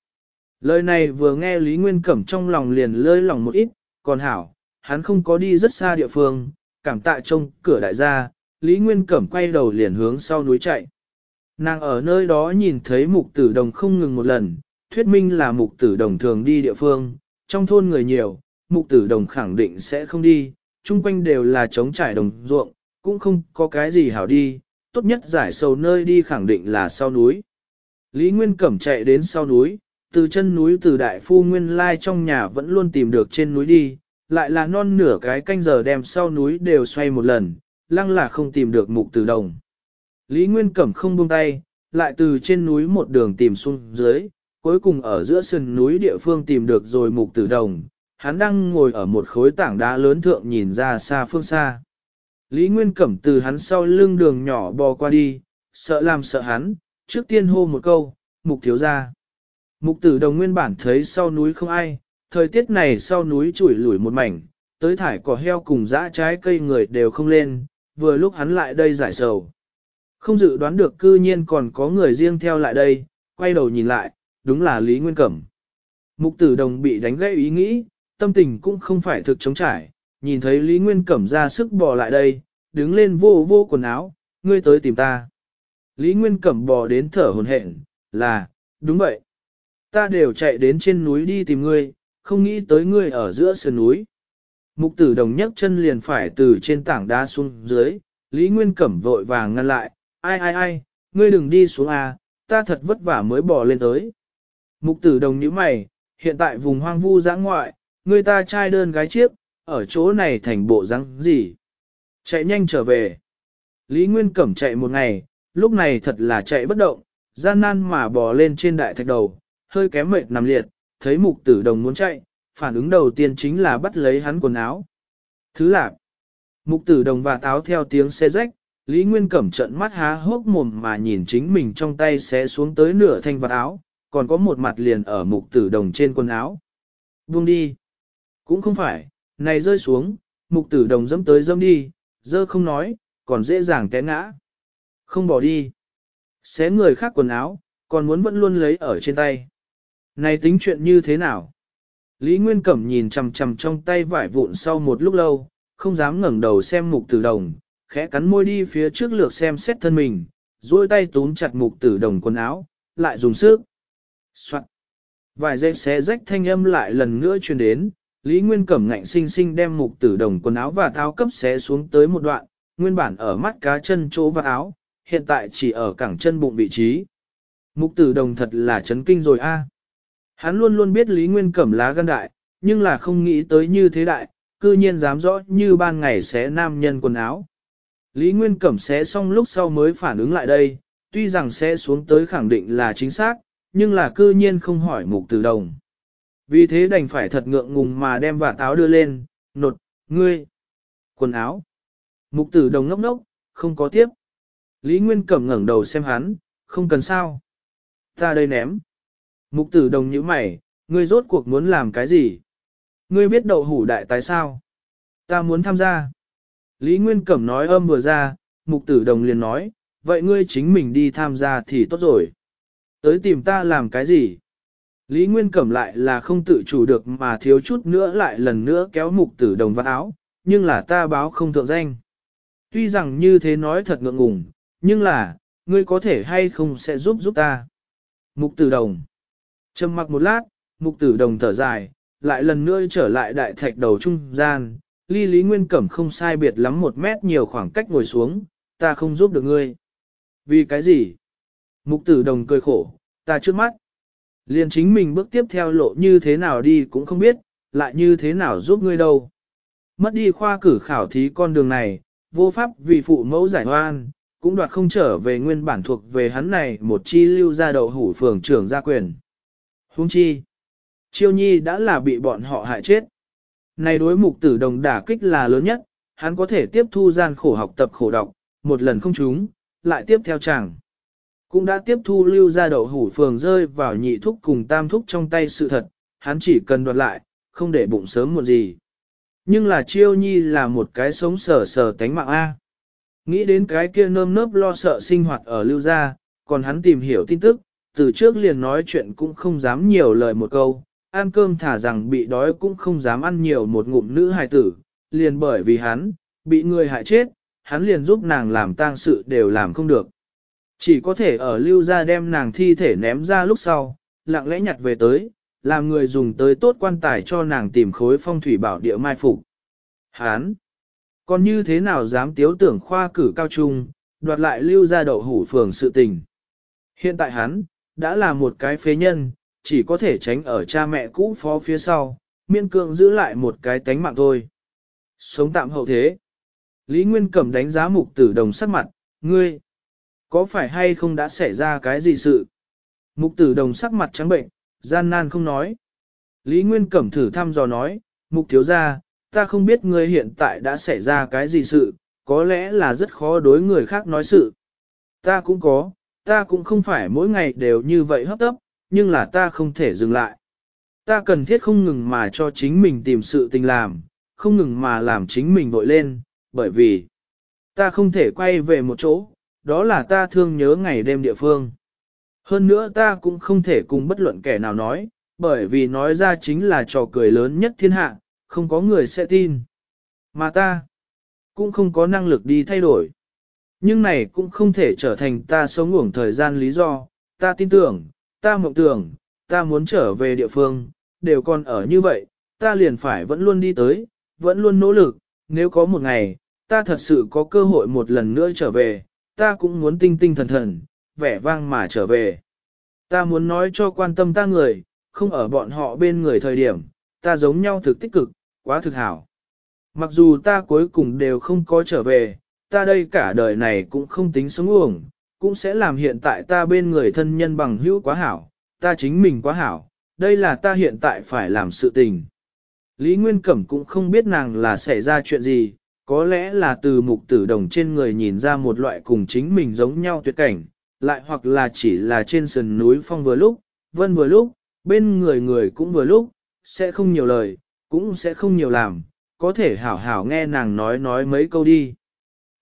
Lời này vừa nghe Lý Nguyên Cẩm trong lòng liền lơi lòng một ít, còn hảo, hắn không có đi rất xa địa phương, cảm tạ trông cửa đại gia, Lý Nguyên Cẩm quay đầu liền hướng sau núi chạy. Nàng ở nơi đó nhìn thấy mục tử đồng không ngừng một lần, thuyết minh là mục tử đồng thường đi địa phương, trong thôn người nhiều, mục tử đồng khẳng định sẽ không đi, chung quanh đều là trống trải đồng ruộng, cũng không có cái gì hảo đi, tốt nhất giải sầu nơi đi khẳng định là sau núi. Lý Nguyên Cẩm chạy đến sau núi, từ chân núi từ đại phu Nguyên Lai trong nhà vẫn luôn tìm được trên núi đi, lại là non nửa cái canh giờ đem sau núi đều xoay một lần, lăng là không tìm được mục tử đồng. Lý Nguyên Cẩm không buông tay, lại từ trên núi một đường tìm xuống dưới, cuối cùng ở giữa sườn núi địa phương tìm được rồi mục tử đồng, hắn đang ngồi ở một khối tảng đá lớn thượng nhìn ra xa phương xa. Lý Nguyên Cẩm từ hắn sau lưng đường nhỏ bò qua đi, sợ làm sợ hắn, trước tiên hô một câu, mục thiếu ra. Mục tử đồng nguyên bản thấy sau núi không ai, thời tiết này sau núi chủi lủi một mảnh, tới thải cỏ heo cùng dã trái cây người đều không lên, vừa lúc hắn lại đây giải sầu. Không dự đoán được cư nhiên còn có người riêng theo lại đây, quay đầu nhìn lại, đúng là Lý Nguyên Cẩm. Mục tử đồng bị đánh gãy ý nghĩ, tâm tình cũng không phải thực chống trải, nhìn thấy Lý Nguyên Cẩm ra sức bò lại đây, đứng lên vô vô quần áo, ngươi tới tìm ta. Lý Nguyên Cẩm bò đến thở hồn hện, là, đúng vậy. Ta đều chạy đến trên núi đi tìm ngươi, không nghĩ tới ngươi ở giữa sườn núi. Mục tử đồng nhấc chân liền phải từ trên tảng đá xuống dưới, Lý Nguyên Cẩm vội vàng ngăn lại, ai ai ai, ngươi đừng đi xuống à, ta thật vất vả mới bỏ lên tới. Mục tử đồng nhíu mày, hiện tại vùng hoang vu giã ngoại, người ta trai đơn gái chiếc, ở chỗ này thành bộ răng gì. Chạy nhanh trở về. Lý Nguyên Cẩm chạy một ngày, lúc này thật là chạy bất động, gian nan mà bò lên trên đại thạch đầu, hơi kém mệt nằm liệt, thấy mục tử đồng muốn chạy, phản ứng đầu tiên chính là bắt lấy hắn quần áo. Thứ lạc, mục tử đồng và táo theo tiếng xe rách, Lý Nguyên Cẩm trận mắt há hốc mồm mà nhìn chính mình trong tay xé xuống tới nửa thanh vật áo, còn có một mặt liền ở mục tử đồng trên quần áo. Buông đi. Cũng không phải, này rơi xuống, mục tử đồng dâm tới dâm đi, dơ không nói, còn dễ dàng té ngã. Không bỏ đi. Xé người khác quần áo, còn muốn vẫn luôn lấy ở trên tay. Này tính chuyện như thế nào? Lý Nguyên Cẩm nhìn chầm chầm trong tay vải vụn sau một lúc lâu, không dám ngẩn đầu xem mục tử đồng, khẽ cắn môi đi phía trước lược xem xét thân mình, duỗi tay túm chặt mục tử đồng quần áo, lại dùng sức. Soạn. Vài giây xé rách thanh âm lại lần nữa truyền đến, Lý Nguyên Cẩm ngạnh sinh sinh đem mục tử đồng quần áo và tháo cấp xé xuống tới một đoạn, nguyên bản ở mắt cá chân chỗ và áo, hiện tại chỉ ở cẳng chân bụng vị trí. Mục tử đồng thật là chấn kinh rồi a. Hắn luôn luôn biết Lý Nguyên Cẩm lá gan đại, nhưng là không nghĩ tới như thế đại, cư nhiên dám rõ như ban ngày xé nam nhân quần áo, Lý Nguyên Cẩm xé xong lúc sau mới phản ứng lại đây, tuy rằng sẽ xuống tới khẳng định là chính xác, nhưng là cư nhiên không hỏi mục tử đồng. Vì thế đành phải thật ngượng ngùng mà đem vạt áo đưa lên, nột, ngươi, quần áo. Mục tử đồng ngốc ngốc, không có tiếp. Lý Nguyên Cẩm ngẩn đầu xem hắn, không cần sao. Ta đây ném. Mục tử đồng như mày, ngươi rốt cuộc muốn làm cái gì? Ngươi biết đậu hủ đại tại sao? Ta muốn tham gia. Lý Nguyên Cẩm nói âm vừa ra, mục tử đồng liền nói, vậy ngươi chính mình đi tham gia thì tốt rồi. Tới tìm ta làm cái gì? Lý Nguyên Cẩm lại là không tự chủ được mà thiếu chút nữa lại lần nữa kéo mục tử đồng vào áo, nhưng là ta báo không thượng danh. Tuy rằng như thế nói thật ngượng ngùng, nhưng là, ngươi có thể hay không sẽ giúp giúp ta. Mục tử đồng. Trầm mặc một lát, mục tử đồng thở dài, lại lần nữa trở lại đại thạch đầu trung gian, ly Lý Nguyên Cẩm không sai biệt lắm một mét nhiều khoảng cách ngồi xuống, ta không giúp được ngươi. Vì cái gì? Mục tử đồng cười khổ, ta trước mắt. Liền chính mình bước tiếp theo lộ như thế nào đi cũng không biết, lại như thế nào giúp ngươi đâu. Mất đi khoa cử khảo thí con đường này, vô pháp vì phụ mẫu giải hoan, cũng đoạt không trở về nguyên bản thuộc về hắn này một chi lưu ra đậu hủ phường trưởng gia quyền. Hung chi, chiêu nhi đã là bị bọn họ hại chết. Này đối mục tử đồng đả kích là lớn nhất, hắn có thể tiếp thu gian khổ học tập khổ đọc, một lần không trúng, lại tiếp theo chẳng, Cũng đã tiếp thu lưu ra đậu hủ phường rơi vào nhị thúc cùng tam thúc trong tay sự thật, hắn chỉ cần đoạt lại, không để bụng sớm một gì. Nhưng là chiêu nhi là một cái sống sờ sờ tánh mạng A. Nghĩ đến cái kia nơm nớp lo sợ sinh hoạt ở lưu gia, còn hắn tìm hiểu tin tức, từ trước liền nói chuyện cũng không dám nhiều lời một câu, ăn cơm thả rằng bị đói cũng không dám ăn nhiều một ngụm nữ hài tử, liền bởi vì hắn, bị người hại chết, hắn liền giúp nàng làm tang sự đều làm không được. Chỉ có thể ở lưu ra đem nàng thi thể ném ra lúc sau, lặng lẽ nhặt về tới, làm người dùng tới tốt quan tài cho nàng tìm khối phong thủy bảo địa mai phục. Hán! Còn như thế nào dám tiếu tưởng khoa cử cao trung, đoạt lại lưu ra đậu hủ phường sự tình. Hiện tại hắn, đã là một cái phế nhân, chỉ có thể tránh ở cha mẹ cũ phó phía sau, miên cường giữ lại một cái tánh mạng thôi. Sống tạm hậu thế. Lý Nguyên Cẩm đánh giá mục tử đồng sắc mặt, ngươi, có phải hay không đã xảy ra cái gì sự? Mục tử đồng sắc mặt trắng bệnh, gian nan không nói. Lý Nguyên Cẩm thử thăm dò nói, mục thiếu ra, ta không biết ngươi hiện tại đã xảy ra cái gì sự, có lẽ là rất khó đối người khác nói sự. Ta cũng có, ta cũng không phải mỗi ngày đều như vậy hấp tấp, nhưng là ta không thể dừng lại. Ta cần thiết không ngừng mà cho chính mình tìm sự tình làm, không ngừng mà làm chính mình vội lên, bởi vì ta không thể quay về một chỗ, đó là ta thương nhớ ngày đêm địa phương. Hơn nữa ta cũng không thể cùng bất luận kẻ nào nói, bởi vì nói ra chính là trò cười lớn nhất thiên hạ, không có người sẽ tin. Mà ta cũng không có năng lực đi thay đổi. Nhưng này cũng không thể trở thành ta sống ngủng thời gian lý do, ta tin tưởng, ta mộng tưởng, ta muốn trở về địa phương, đều còn ở như vậy, ta liền phải vẫn luôn đi tới, vẫn luôn nỗ lực, nếu có một ngày, ta thật sự có cơ hội một lần nữa trở về, ta cũng muốn tinh tinh thần thần, vẻ vang mà trở về. Ta muốn nói cho quan tâm ta người, không ở bọn họ bên người thời điểm, ta giống nhau thực tích cực, quá thực hảo. Mặc dù ta cuối cùng đều không có trở về, ta đây cả đời này cũng không tính sống uổng, cũng sẽ làm hiện tại ta bên người thân nhân bằng hữu quá hảo, ta chính mình quá hảo, đây là ta hiện tại phải làm sự tình. Lý Nguyên Cẩm cũng không biết nàng là xảy ra chuyện gì, có lẽ là từ mục tử đồng trên người nhìn ra một loại cùng chính mình giống nhau tuyệt cảnh, lại hoặc là chỉ là trên sườn núi phong vừa lúc, vân vừa lúc, bên người người cũng vừa lúc, sẽ không nhiều lời, cũng sẽ không nhiều làm, có thể hảo hảo nghe nàng nói nói mấy câu đi.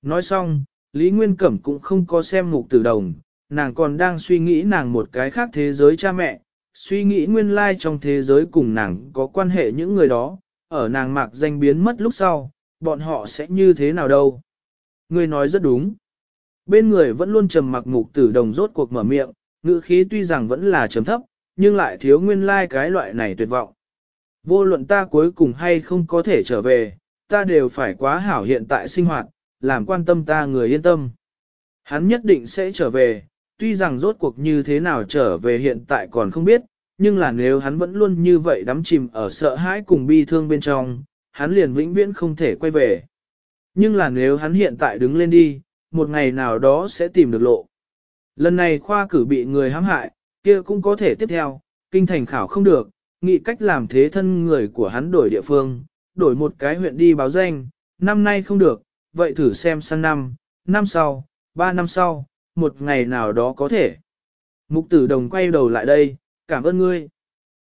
Nói xong, Lý Nguyên Cẩm cũng không có xem mục tử đồng, nàng còn đang suy nghĩ nàng một cái khác thế giới cha mẹ, suy nghĩ nguyên lai trong thế giới cùng nàng có quan hệ những người đó, ở nàng mạc danh biến mất lúc sau, bọn họ sẽ như thế nào đâu. Người nói rất đúng. Bên người vẫn luôn trầm mặc mục tử đồng rốt cuộc mở miệng, ngữ khí tuy rằng vẫn là trầm thấp, nhưng lại thiếu nguyên lai cái loại này tuyệt vọng. Vô luận ta cuối cùng hay không có thể trở về, ta đều phải quá hảo hiện tại sinh hoạt, làm quan tâm ta người yên tâm. Hắn nhất định sẽ trở về, tuy rằng rốt cuộc như thế nào trở về hiện tại còn không biết, nhưng là nếu hắn vẫn luôn như vậy đắm chìm ở sợ hãi cùng bi thương bên trong, hắn liền vĩnh viễn không thể quay về. Nhưng là nếu hắn hiện tại đứng lên đi, một ngày nào đó sẽ tìm được lộ. Lần này khoa cử bị người hãm hại, kia cũng có thể tiếp theo, kinh thành khảo không được, nghĩ cách làm thế thân người của hắn đổi địa phương, đổi một cái huyện đi báo danh, năm nay không được, vậy thử xem sang năm, năm sau, ba năm sau, một ngày nào đó có thể. Mục tử đồng quay đầu lại đây, cảm ơn ngươi.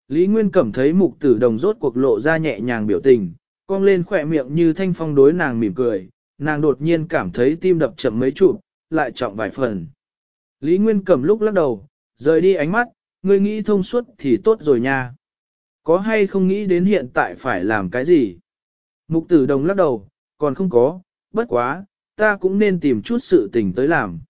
Lý Nguyên Cẩm thấy mục tử đồng rốt cuộc lộ ra nhẹ nhàng biểu tình, cong lên khỏe miệng như thanh phong đối nàng mỉm cười, nàng đột nhiên cảm thấy tim đập chậm mấy chụp, lại trọng vài phần. Lý Nguyên Cẩm lúc lắc đầu, rời đi ánh mắt, ngươi nghĩ thông suốt thì tốt rồi nha. Có hay không nghĩ đến hiện tại phải làm cái gì? Mục tử đồng lắc đầu, còn không có, bất quá, ta cũng nên tìm chút sự tình tới làm.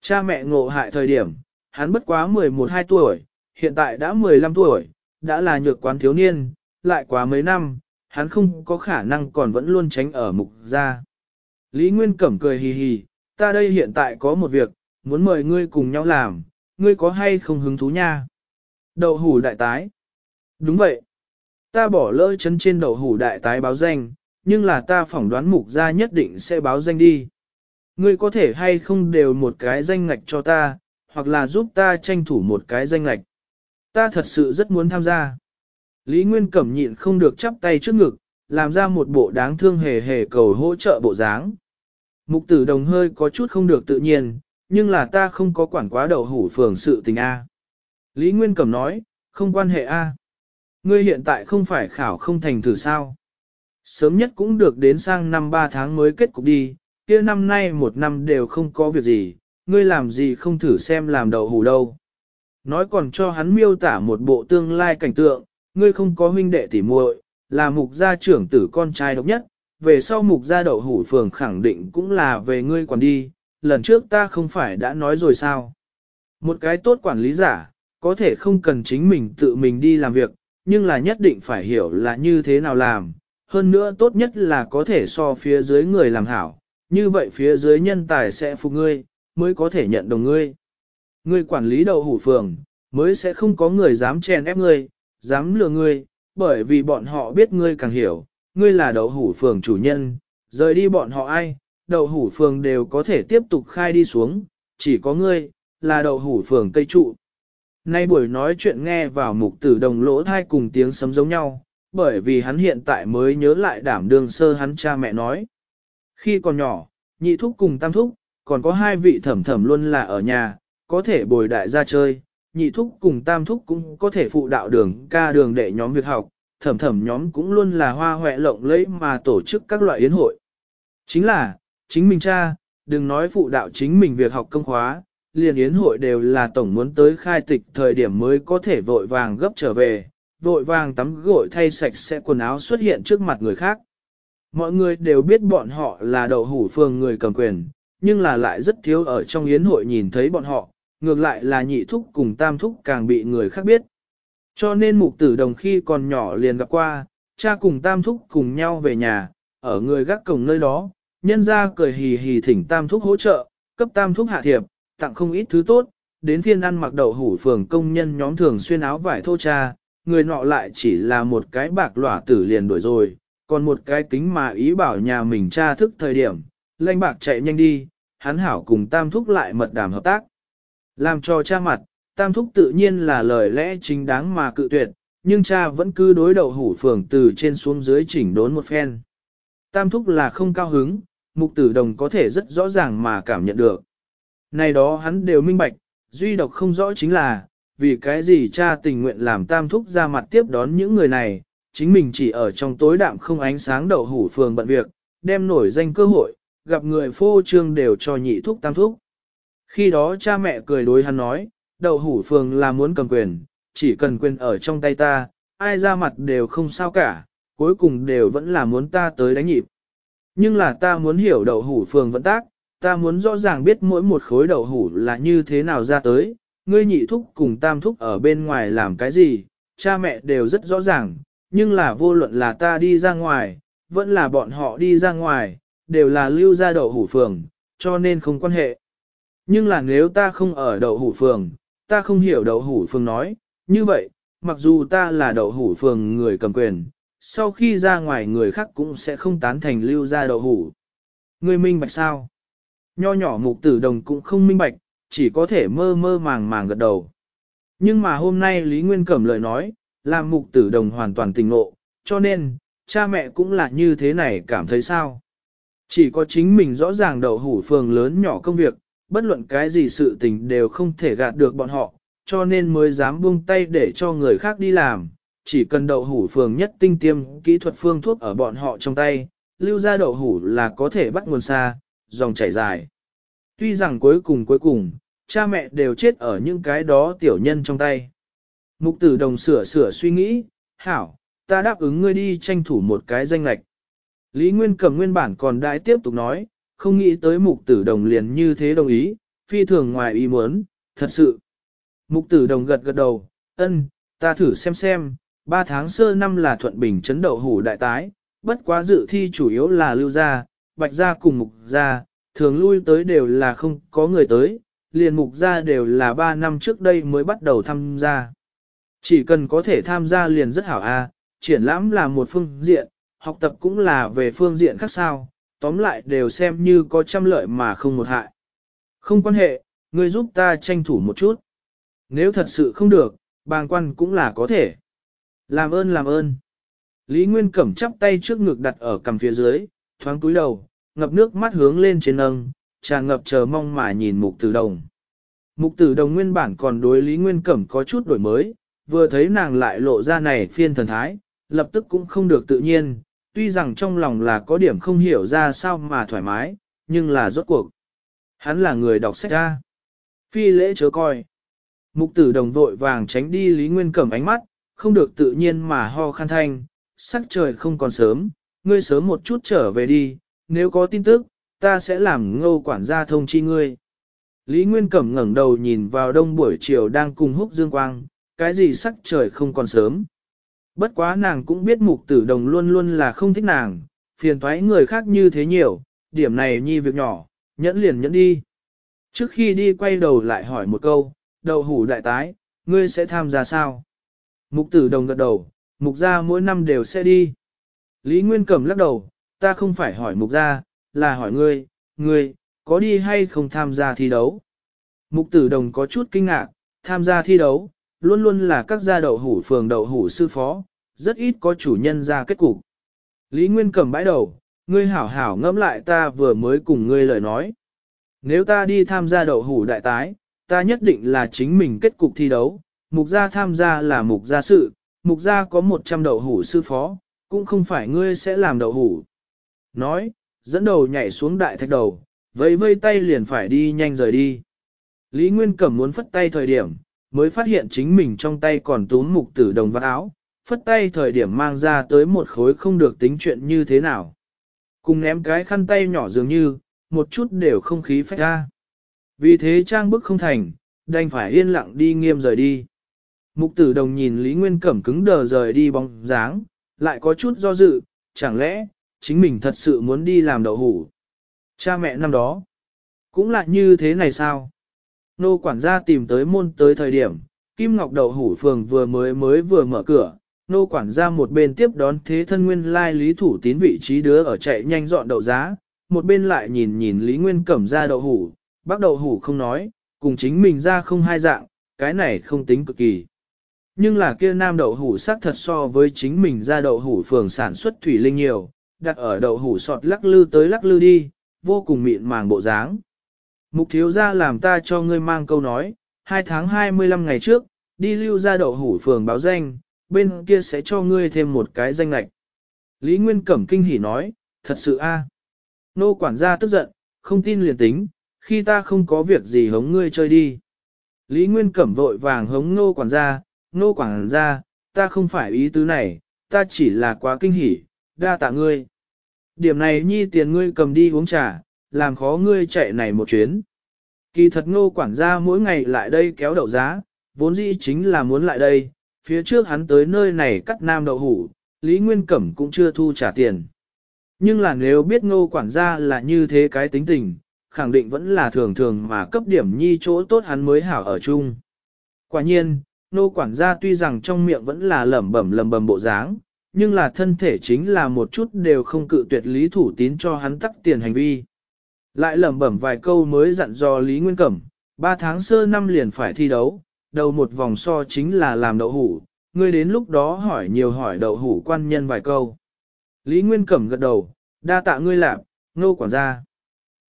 Cha mẹ ngộ hại thời điểm, hắn bất quá 11-12 tuổi, hiện tại đã 15 tuổi, đã là nhược quán thiếu niên, lại quá mấy năm, hắn không có khả năng còn vẫn luôn tránh ở mục gia. Lý Nguyên Cẩm cười hì hì, ta đây hiện tại có một việc, muốn mời ngươi cùng nhau làm, ngươi có hay không hứng thú nha? Đậu hủ đại tái. Đúng vậy. Ta bỏ lỡ chân trên đậu hủ đại tái báo danh, nhưng là ta phỏng đoán mục gia nhất định sẽ báo danh đi. Ngươi có thể hay không đều một cái danh ngạch cho ta, hoặc là giúp ta tranh thủ một cái danh ngạch. Ta thật sự rất muốn tham gia. Lý Nguyên Cẩm nhịn không được chắp tay trước ngực, làm ra một bộ đáng thương hề hề cầu hỗ trợ bộ dáng. Mục tử đồng hơi có chút không được tự nhiên, nhưng là ta không có quản quá đầu hủ phường sự tình A. Lý Nguyên Cẩm nói, không quan hệ A. Ngươi hiện tại không phải khảo không thành thử sao sớm nhất cũng được đến sang năm 3 tháng mới kết cục đi, kia năm nay một năm đều không có việc gì, ngươi làm gì không thử xem làm đầu hủ đâu. Nói còn cho hắn miêu tả một bộ tương lai cảnh tượng, ngươi không có huynh đệ tỉ muội, là mục gia trưởng tử con trai độc nhất, về sau mục gia đậu hủ phường khẳng định cũng là về ngươi quản đi, lần trước ta không phải đã nói rồi sao. Một cái tốt quản lý giả, có thể không cần chính mình tự mình đi làm việc, nhưng là nhất định phải hiểu là như thế nào làm, hơn nữa tốt nhất là có thể so phía dưới người làm hảo, như vậy phía dưới nhân tài sẽ phục ngươi, mới có thể nhận đồng ngươi. Ngươi quản lý đầu hủ phường, mới sẽ không có người dám chèn ép ngươi, dám lừa ngươi, bởi vì bọn họ biết ngươi càng hiểu, ngươi là đầu hủ phường chủ nhân, rời đi bọn họ ai, đầu hủ phường đều có thể tiếp tục khai đi xuống, chỉ có ngươi, là đầu hủ phường cây trụ. Nay buổi nói chuyện nghe vào mục tử đồng lỗ thai cùng tiếng sấm giống nhau, bởi vì hắn hiện tại mới nhớ lại đảm đương sơ hắn cha mẹ nói. Khi còn nhỏ, nhị thúc cùng tam thúc, còn có hai vị thẩm thẩm luôn là ở nhà, có thể bồi đại ra chơi, nhị thúc cùng tam thúc cũng có thể phụ đạo đường ca đường để nhóm việc học, thẩm thẩm nhóm cũng luôn là hoa hoẹ lộng lẫy mà tổ chức các loại yến hội. Chính là, chính mình cha, đừng nói phụ đạo chính mình việc học công khóa, liền yến hội đều là tổng muốn tới khai tịch thời điểm mới có thể vội vàng gấp trở về, vội vàng tắm gội thay sạch sẽ quần áo xuất hiện trước mặt người khác. Mọi người đều biết bọn họ là đầu hủ phường người cầm quyền, nhưng là lại rất thiếu ở trong yến hội nhìn thấy bọn họ, ngược lại là nhị thúc cùng tam thúc càng bị người khác biết. Cho nên mục tử đồng khi còn nhỏ liền gặp qua, cha cùng tam thúc cùng nhau về nhà, ở người gác cổng nơi đó, nhân ra cười hì hì thỉnh tam thúc hỗ trợ, cấp tam thúc hạ thiệp, tặng không ít thứ tốt, đến thiên ăn mặc đậu hủ phường công nhân nhóm thường xuyên áo vải thô cha, người nọ lại chỉ là một cái bạc lỏa tử liền đuổi rồi, còn một cái kính mà ý bảo nhà mình tra thức thời điểm, lanh bạc chạy nhanh đi, hắn hảo cùng tam thúc lại mật đàm hợp tác. Làm cho cha mặt, tam thúc tự nhiên là lời lẽ chính đáng mà cự tuyệt, nhưng cha vẫn cứ đối đầu hủ phường từ trên xuống dưới chỉnh đốn một phen. Tam thúc là không cao hứng, mục tử đồng có thể rất rõ ràng mà cảm nhận được. Này đó hắn đều minh bạch, duy độc không rõ chính là, vì cái gì cha tình nguyện làm tam thúc ra mặt tiếp đón những người này, chính mình chỉ ở trong tối đạm không ánh sáng đậu hủ phường bận việc, đem nổi danh cơ hội, gặp người phô trương đều cho nhị thúc tam thúc. Khi đó cha mẹ cười đối hắn nói, đậu hủ phường là muốn cầm quyền, chỉ cần quyền ở trong tay ta, ai ra mặt đều không sao cả, cuối cùng đều vẫn là muốn ta tới đánh nhịp. Nhưng là ta muốn hiểu đậu hủ phường vận tác, ta muốn rõ ràng biết mỗi một khối đậu hủ là như thế nào ra tới, ngươi nhị thúc cùng tam thúc ở bên ngoài làm cái gì, cha mẹ đều rất rõ ràng, nhưng là vô luận là ta đi ra ngoài, vẫn là bọn họ đi ra ngoài, đều là lưu ra đậu hủ phường, cho nên không quan hệ. Nhưng là nếu ta không ở đậu hủ phường, ta không hiểu đậu hủ phường nói, như vậy, mặc dù ta là đậu hủ phường người cầm quyền, sau khi ra ngoài người khác cũng sẽ không tán thành lưu ra đậu hủ. Ngươi minh bạch sao? Nho nhỏ mục tử đồng cũng không minh bạch, chỉ có thể mơ mơ màng màng gật đầu. Nhưng mà hôm nay Lý Nguyên Cẩm lời nói, làm mục tử đồng hoàn toàn tình ngộ, cho nên, cha mẹ cũng là như thế này cảm thấy sao. Chỉ có chính mình rõ ràng đậu hủ phường lớn nhỏ công việc, bất luận cái gì sự tình đều không thể gạt được bọn họ, cho nên mới dám buông tay để cho người khác đi làm. Chỉ cần đậu hủ phường nhất tinh tiêm kỹ thuật phương thuốc ở bọn họ trong tay, lưu ra đậu hủ là có thể bắt nguồn xa, dòng chảy dài. Tuy rằng cuối cùng cuối cùng, cha mẹ đều chết ở những cái đó tiểu nhân trong tay. Mục tử đồng sửa sửa suy nghĩ, hảo, ta đáp ứng ngươi đi tranh thủ một cái danh lạch. Lý Nguyên cầm nguyên bản còn đại tiếp tục nói, không nghĩ tới mục tử đồng liền như thế đồng ý, phi thường ngoài ý muốn, thật sự. Mục tử đồng gật gật đầu, ân, ta thử xem xem, 3 tháng sơ năm là thuận bình chấn đậu hủ đại tái, bất quá dự thi chủ yếu là lưu gia, bạch gia cùng mục gia, thường lui tới đều là không có người tới, liền mục gia đều là 3 năm trước đây mới bắt đầu tham gia. Chỉ cần có thể tham gia liền rất hảo a, triển lãm là một phương diện, học tập cũng là về phương diện khác sao, tóm lại đều xem như có trăm lợi mà không một hại. Không quan hệ, ngươi giúp ta tranh thủ một chút. Nếu thật sự không được, bàng quan cũng là có thể. Làm ơn làm ơn. Lý Nguyên cẩm chắp tay trước ngực đặt ở cằm phía dưới, thoáng túi đầu, ngập nước mắt hướng lên trên nâng, tràn ngập chờ mong mà nhìn mục tử đồng. Mục tử đồng nguyên bản còn đối Lý Nguyên Cẩm có chút đổi mới, vừa thấy nàng lại lộ ra này phiên thần thái, lập tức cũng không được tự nhiên, tuy rằng trong lòng là có điểm không hiểu ra sao mà thoải mái, nhưng là rốt cuộc. Hắn là người đọc sách ra. Phi lễ chớ coi. Mục tử đồng vội vàng tránh đi Lý Nguyên Cẩm ánh mắt, không được tự nhiên mà ho khăn thanh, sắc trời không còn sớm, ngươi sớm một chút trở về đi, nếu có tin tức, ta sẽ làm ngô quản gia thông chi ngươi. Lý Nguyên Cẩm ngẩn đầu nhìn vào đông buổi chiều đang cùng húc dương quang, cái gì sắc trời không còn sớm. Bất quá nàng cũng biết mục tử đồng luôn luôn là không thích nàng, phiền thoái người khác như thế nhiều, điểm này nhi việc nhỏ, nhẫn liền nhẫn đi. Trước khi đi quay đầu lại hỏi một câu, đầu hủ đại tái, ngươi sẽ tham gia sao? Mục tử đồng gật đầu, mục gia mỗi năm đều sẽ đi. Lý Nguyên Cẩm lắc đầu, ta không phải hỏi mục gia, là hỏi ngươi, ngươi, có đi hay không tham gia thi đấu? Mục tử đồng có chút kinh ngạc, tham gia thi đấu, luôn luôn là các gia đậu hủ phường đậu hủ sư phó, rất ít có chủ nhân ra kết cục. Lý Nguyên cầm bãi đầu, ngươi hảo hảo ngẫm lại ta vừa mới cùng ngươi lời nói. Nếu ta đi tham gia đậu hủ đại tái, ta nhất định là chính mình kết cục thi đấu, mục gia tham gia là mục gia sự, mục gia có 100 đậu hủ sư phó, cũng không phải ngươi sẽ làm đậu hủ. Nói, dẫn đầu nhảy xuống đại thạch đầu, vẫy vây tay liền phải đi nhanh rời đi. Lý Nguyên Cẩm muốn phất tay thời điểm, mới phát hiện chính mình trong tay còn túm mục tử đồng văn áo, phất tay thời điểm mang ra tới một khối không được tính chuyện như thế nào. Cùng ném cái khăn tay nhỏ dường như, một chút đều không khí phách ra. Vì thế trang bức không thành, đành phải yên lặng đi nghiêm rời đi. Mục tử đồng nhìn Lý Nguyên Cẩm cứng đờ rời đi bóng dáng, lại có chút do dự, chẳng lẽ, chính mình thật sự muốn đi làm đậu hủ. Cha mẹ năm đó, cũng là như thế này sao? Nô quản gia tìm tới môn tới thời điểm, Kim Ngọc đậu hủ phường vừa mới mới vừa mở cửa, nô quản gia một bên tiếp đón thế thân nguyên lai lý thủ tín vị trí đứa ở chạy nhanh dọn đậu giá, một bên lại nhìn nhìn lý nguyên cẩm ra đậu hủ, bác đậu hủ không nói, cùng chính mình ra không hai dạng, cái này không tính cực kỳ. Nhưng là kia nam đậu hủ sắc thật so với chính mình ra đậu hủ phường sản xuất thủy linh nhiều, đặt ở đậu hủ sọt lắc lư tới lắc lư đi, vô cùng mịn màng bộ dáng. Mục thiếu ra làm ta cho ngươi mang câu nói, hai tháng 25 ngày trước, đi lưu ra đậu hủ phường báo danh, bên kia sẽ cho ngươi thêm một cái danh lạch. Lý Nguyên Cẩm kinh hỉ nói, thật sự a. Nô quản gia tức giận, không tin liền tính, khi ta không có việc gì hống ngươi chơi đi. Lý Nguyên Cẩm vội vàng hống nô quản gia, nô quản gia, ta không phải ý tứ này, ta chỉ là quá kinh hỉ, đa tạ ngươi. Điểm này nhi tiền ngươi cầm đi uống trà, làm khó ngươi chạy này một chuyến. Kỳ thật ngô quản gia mỗi ngày lại đây kéo đậu giá, vốn dĩ chính là muốn lại đây, phía trước hắn tới nơi này cắt nam đậu hủ, Lý Nguyên Cẩm cũng chưa thu trả tiền. Nhưng là nếu biết ngô quản gia là như thế cái tính tình, khẳng định vẫn là thường thường mà cấp điểm nhi chỗ tốt hắn mới hảo ở chung. Quả nhiên, nô quản gia tuy rằng trong miệng vẫn là lẩm bẩm lẩm bẩm bộ dáng, nhưng là thân thể chính là một chút đều không cự tuyệt lý thủ tín cho hắn tắc tiền hành vi. Lại lẩm bẩm vài câu mới dặn dò Lý Nguyên Cẩm, 3 tháng sơ năm liền phải thi đấu, đầu một vòng so chính là làm đậu hủ, ngươi đến lúc đó hỏi nhiều hỏi đậu hủ quan nhân vài câu. Lý Nguyên Cẩm gật đầu, đa tạ ngươi làm, nô quản gia.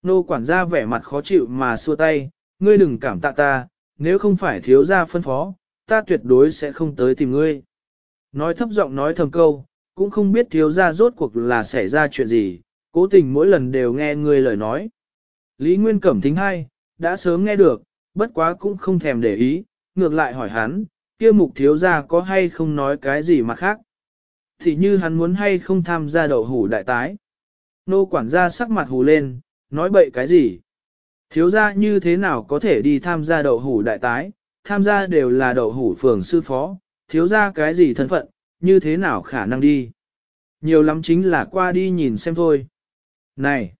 Nô quản gia vẻ mặt khó chịu mà xua tay, ngươi đừng cảm tạ ta, nếu không phải thiếu gia phân phó, ta tuyệt đối sẽ không tới tìm ngươi. Nói thấp giọng nói thầm câu, cũng không biết thiếu gia rốt cuộc là xảy ra chuyện gì, cố tình mỗi lần đều nghe người lời nói. Lý Nguyên Cẩm thính hay, đã sớm nghe được, bất quá cũng không thèm để ý, ngược lại hỏi hắn, kia mục thiếu gia có hay không nói cái gì mà khác. Thì như hắn muốn hay không tham gia đậu hủ đại tái. Nô quản gia sắc mặt hù lên, nói bậy cái gì. Thiếu gia như thế nào có thể đi tham gia đậu hủ đại tái, tham gia đều là đậu hủ phường sư phó, thiếu ra cái gì thân phận, như thế nào khả năng đi. Nhiều lắm chính là qua đi nhìn xem thôi. Này,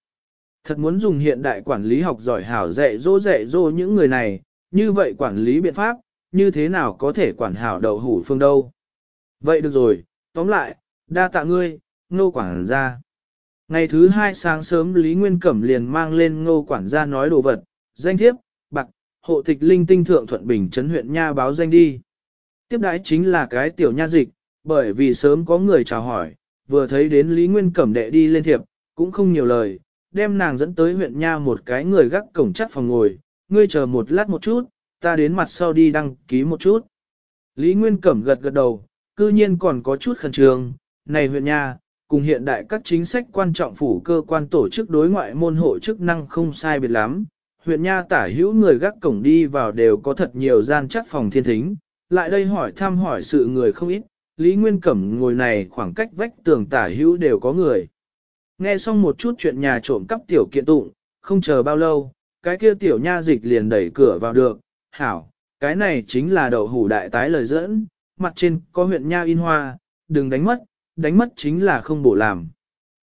thật muốn dùng hiện đại quản lý học giỏi hảo dạy dỗ dạy dỗ những người này, như vậy quản lý biện pháp, như thế nào có thể quản hảo đậu hủ phương đâu. Vậy được rồi, tóm lại, đa tạ ngươi, ngô quản gia. Ngày thứ hai sáng sớm Lý Nguyên Cẩm liền mang lên ngô quản gia nói đồ vật, danh thiếp, bạc, hộ tịch linh tinh thượng thuận bình trấn huyện nha báo danh đi. Tiếp đãi chính là cái tiểu nha dịch, bởi vì sớm có người chào hỏi, vừa thấy đến Lý Nguyên Cẩm đệ đi lên thiệp, cũng không nhiều lời, đem nàng dẫn tới huyện nha một cái người gác cổng chắc phòng ngồi, ngươi chờ một lát một chút, ta đến mặt sau đi đăng ký một chút. Lý Nguyên Cẩm gật gật đầu, cư nhiên còn có chút khẩn trương, này huyện nha, cùng hiện đại các chính sách quan trọng phủ cơ quan tổ chức đối ngoại môn hộ chức năng không sai biệt lắm, huyện nha tả hữu người gác cổng đi vào đều có thật nhiều gian chắc phòng thiên thính, lại đây hỏi thăm hỏi sự người không ít, Lý Nguyên Cẩm ngồi này khoảng cách vách tường tả hữu đều có người. Nghe xong một chút chuyện nhà trộm cắp tiểu kiện tụng, không chờ bao lâu, cái kia tiểu nha dịch liền đẩy cửa vào được, hảo, cái này chính là đậu hủ đại tái lời dẫn, mặt trên có huyện nha in hoa, đừng đánh mất, đánh mất chính là không bổ làm.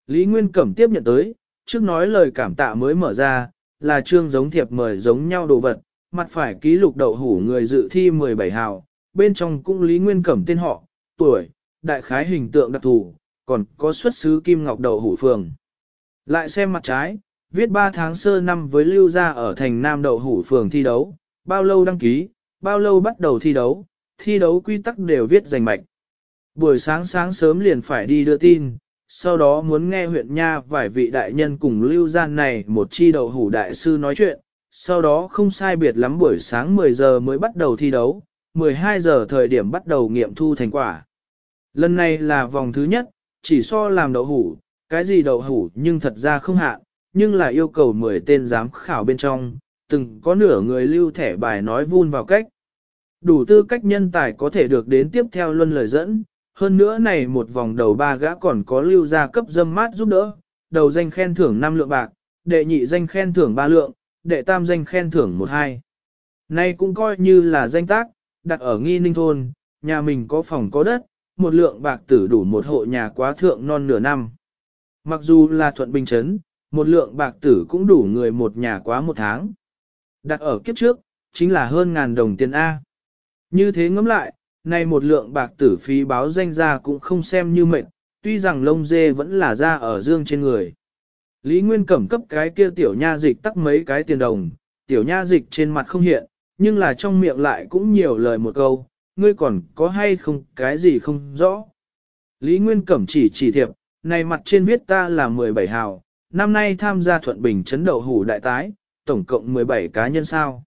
Lý Nguyên Cẩm tiếp nhận tới, trước nói lời cảm tạ mới mở ra, là trương giống thiệp mời giống nhau đồ vật, mặt phải ký lục đậu hủ người dự thi 17 hào, bên trong cũng Lý Nguyên Cẩm tên họ, tuổi, đại khái hình tượng đặc thù, còn có xuất xứ kim ngọc đậu hủ phường. Lại xem mặt trái, viết 3 tháng sơ năm với Lưu Gia ở thành Nam đậu hủ phường thi đấu, bao lâu đăng ký, bao lâu bắt đầu thi đấu, thi đấu quy tắc đều viết rành mạch. Buổi sáng sáng sớm liền phải đi đưa tin, sau đó muốn nghe huyện nha vài vị đại nhân cùng Lưu gian này một chi đậu hủ đại sư nói chuyện, sau đó không sai biệt lắm buổi sáng 10 giờ mới bắt đầu thi đấu, 12 giờ thời điểm bắt đầu nghiệm thu thành quả. Lần này là vòng thứ nhất, chỉ so làm đậu hủ, cái gì đậu hủ nhưng thật ra không hạn, nhưng là yêu cầu 10 tên giám khảo bên trong, từng có nửa người lưu thẻ bài nói vun vào cách. Đủ tư cách nhân tài có thể được đến tiếp theo luân lời dẫn, hơn nữa này một vòng đầu ba gã còn có lưu ra cấp dâm mát giúp đỡ, đầu danh khen thưởng 5 lượng bạc, đệ nhị danh khen thưởng 3 lượng, đệ tam danh khen thưởng một hai. Nay cũng coi như là danh tác, đặt ở nghi ninh thôn, nhà mình có phòng có đất, một lượng bạc tử đủ một hộ nhà quá thượng non nửa năm. Mặc dù là thuận bình chấn, một lượng bạc tử cũng đủ người một nhà quá một tháng. Đặt ở kiếp trước, chính là hơn ngàn đồng tiền A. Như thế ngẫm lại, nay một lượng bạc tử phí báo danh ra cũng không xem như mệnh tuy rằng lông dê vẫn là ra ở dương trên người. Lý Nguyên Cẩm cấp cái kia tiểu nha dịch tắc mấy cái tiền đồng, tiểu nha dịch trên mặt không hiện, nhưng là trong miệng lại cũng nhiều lời một câu, ngươi còn có hay không cái gì không rõ. Lý Nguyên Cẩm chỉ chỉ thiệp, này mặt trên viết ta là 17 hào, năm nay tham gia thuận bình chấn đậu hủ đại tái, tổng cộng 17 cá nhân sao.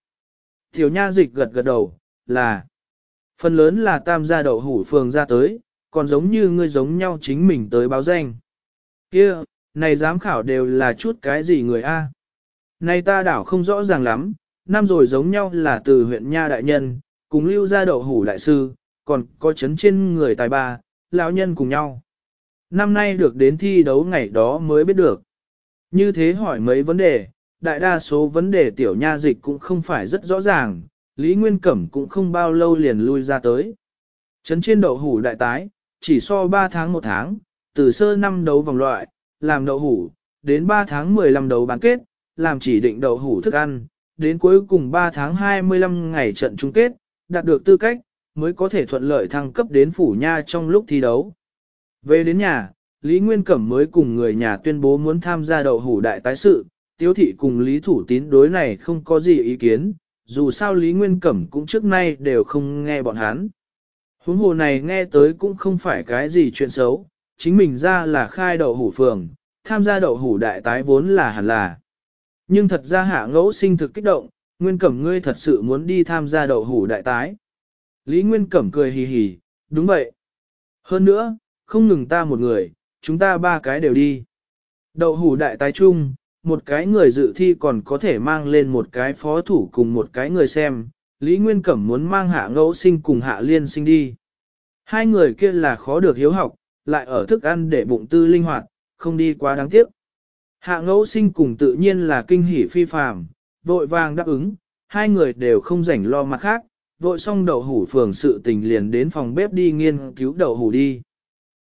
Tiểu nha dịch gật gật đầu, là, phần lớn là tam gia đậu hủ phường ra tới, còn giống như ngươi giống nhau chính mình tới báo danh. kia này giám khảo đều là chút cái gì người A. Này ta đảo không rõ ràng lắm, năm rồi giống nhau là từ huyện Nha Đại Nhân, cùng lưu ra đậu hủ đại sư, còn có chấn trên người tài ba, lão nhân cùng nhau. Năm nay được đến thi đấu ngày đó mới biết được. Như thế hỏi mấy vấn đề, đại đa số vấn đề tiểu nha dịch cũng không phải rất rõ ràng, Lý Nguyên Cẩm cũng không bao lâu liền lui ra tới. Chấn trên đậu hủ đại tái, chỉ so 3 tháng 1 tháng, từ sơ năm đấu vòng loại, làm đậu hủ, đến 3 tháng 15 đầu bán kết, làm chỉ định đậu hủ thức ăn, đến cuối cùng 3 tháng 25 ngày trận chung kết, đạt được tư cách, mới có thể thuận lợi thăng cấp đến phủ nha trong lúc thi đấu. Về đến nhà, Lý Nguyên Cẩm mới cùng người nhà tuyên bố muốn tham gia đậu hủ đại tái sự, tiếu thị cùng Lý Thủ Tín đối này không có gì ý kiến, dù sao Lý Nguyên Cẩm cũng trước nay đều không nghe bọn hắn. Huống hồ này nghe tới cũng không phải cái gì chuyện xấu, chính mình ra là khai đậu hủ phường, tham gia đậu hủ đại tái vốn là hẳn là. Nhưng thật ra hạ ngẫu sinh thực kích động, Nguyên Cẩm ngươi thật sự muốn đi tham gia đậu hủ đại tái. Lý Nguyên Cẩm cười hì hì, đúng vậy. Hơn nữa, không ngừng ta một người, chúng ta ba cái đều đi. Đậu hủ đại tái chung, một cái người dự thi còn có thể mang lên một cái phó thủ cùng một cái người xem. Lý Nguyên Cẩm muốn mang hạ ngẫu sinh cùng hạ liên sinh đi. Hai người kia là khó được hiếu học, lại ở thức ăn để bụng tư linh hoạt, không đi quá đáng tiếc. Hạ ngẫu sinh cùng tự nhiên là kinh hỉ phi phàm, vội vàng đáp ứng, hai người đều không rảnh lo mặt khác, vội xong đậu hủ phường sự tình liền đến phòng bếp đi nghiên cứu đậu hủ đi.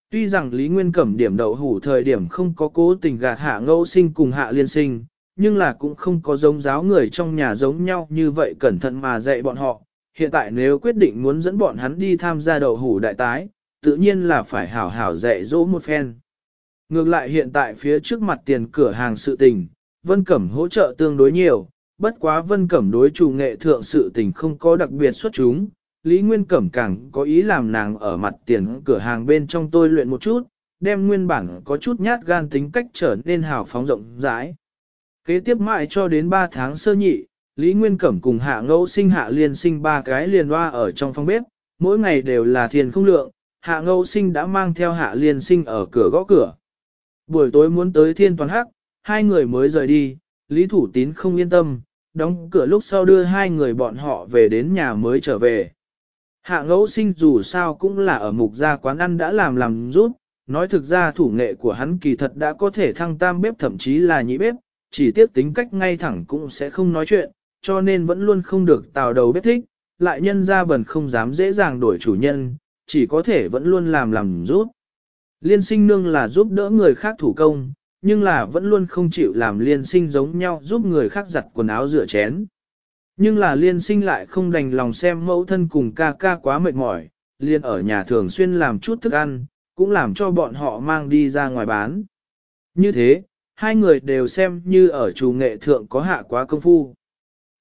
Tuy rằng Lý Nguyên Cẩm điểm đậu hủ thời điểm không có cố tình gạt hạ ngẫu sinh cùng hạ liên sinh, nhưng là cũng không có giống giáo người trong nhà giống nhau như vậy cẩn thận mà dạy bọn họ. Hiện tại nếu quyết định muốn dẫn bọn hắn đi tham gia đậu hủ đại tái, tự nhiên là phải hảo hảo dạy dỗ một phen. Ngược lại hiện tại phía trước mặt tiền cửa hàng sự tình, Vân Cẩm hỗ trợ tương đối nhiều, bất quá Vân Cẩm đối chủ nghệ thượng sự tình không có đặc biệt xuất chúng. Lý Nguyên Cẩm càng có ý làm nàng ở mặt tiền cửa hàng bên trong tôi luyện một chút, đem nguyên bản có chút nhát gan tính cách trở nên hào phóng rộng rãi. Kế tiếp mãi cho đến 3 tháng sơ nhị, Lý Nguyên Cẩm cùng hạ ngẫu sinh hạ liền sinh ba cái liền hoa ở trong phòng bếp, mỗi ngày đều là thiền không lượng, hạ ngẫu sinh đã mang theo hạ liên sinh ở cửa gõ cửa. Buổi tối muốn tới thiên toàn hắc, hai người mới rời đi, Lý Thủ Tín không yên tâm, đóng cửa lúc sau đưa hai người bọn họ về đến nhà mới trở về. Hạ ngẫu sinh dù sao cũng là ở mục gia quán ăn đã làm làm rút, nói thực ra thủ nghệ của hắn kỳ thật đã có thể thăng tam bếp thậm chí là nhị bếp, chỉ tiếc tính cách ngay thẳng cũng sẽ không nói chuyện, cho nên vẫn luôn không được tào đầu bếp thích, lại nhân ra bẩn không dám dễ dàng đổi chủ nhân, chỉ có thể vẫn luôn làm làm giúp. Liên sinh nương là giúp đỡ người khác thủ công, nhưng là vẫn luôn không chịu làm liên sinh giống nhau giúp người khác giặt quần áo rửa chén. Nhưng là liên sinh lại không đành lòng xem mẫu thân cùng ca ca quá mệt mỏi, liên ở nhà thường xuyên làm chút thức ăn, cũng làm cho bọn họ mang đi ra ngoài bán. Như thế, hai người đều xem như ở chủ nghệ thượng có hạ quá công phu.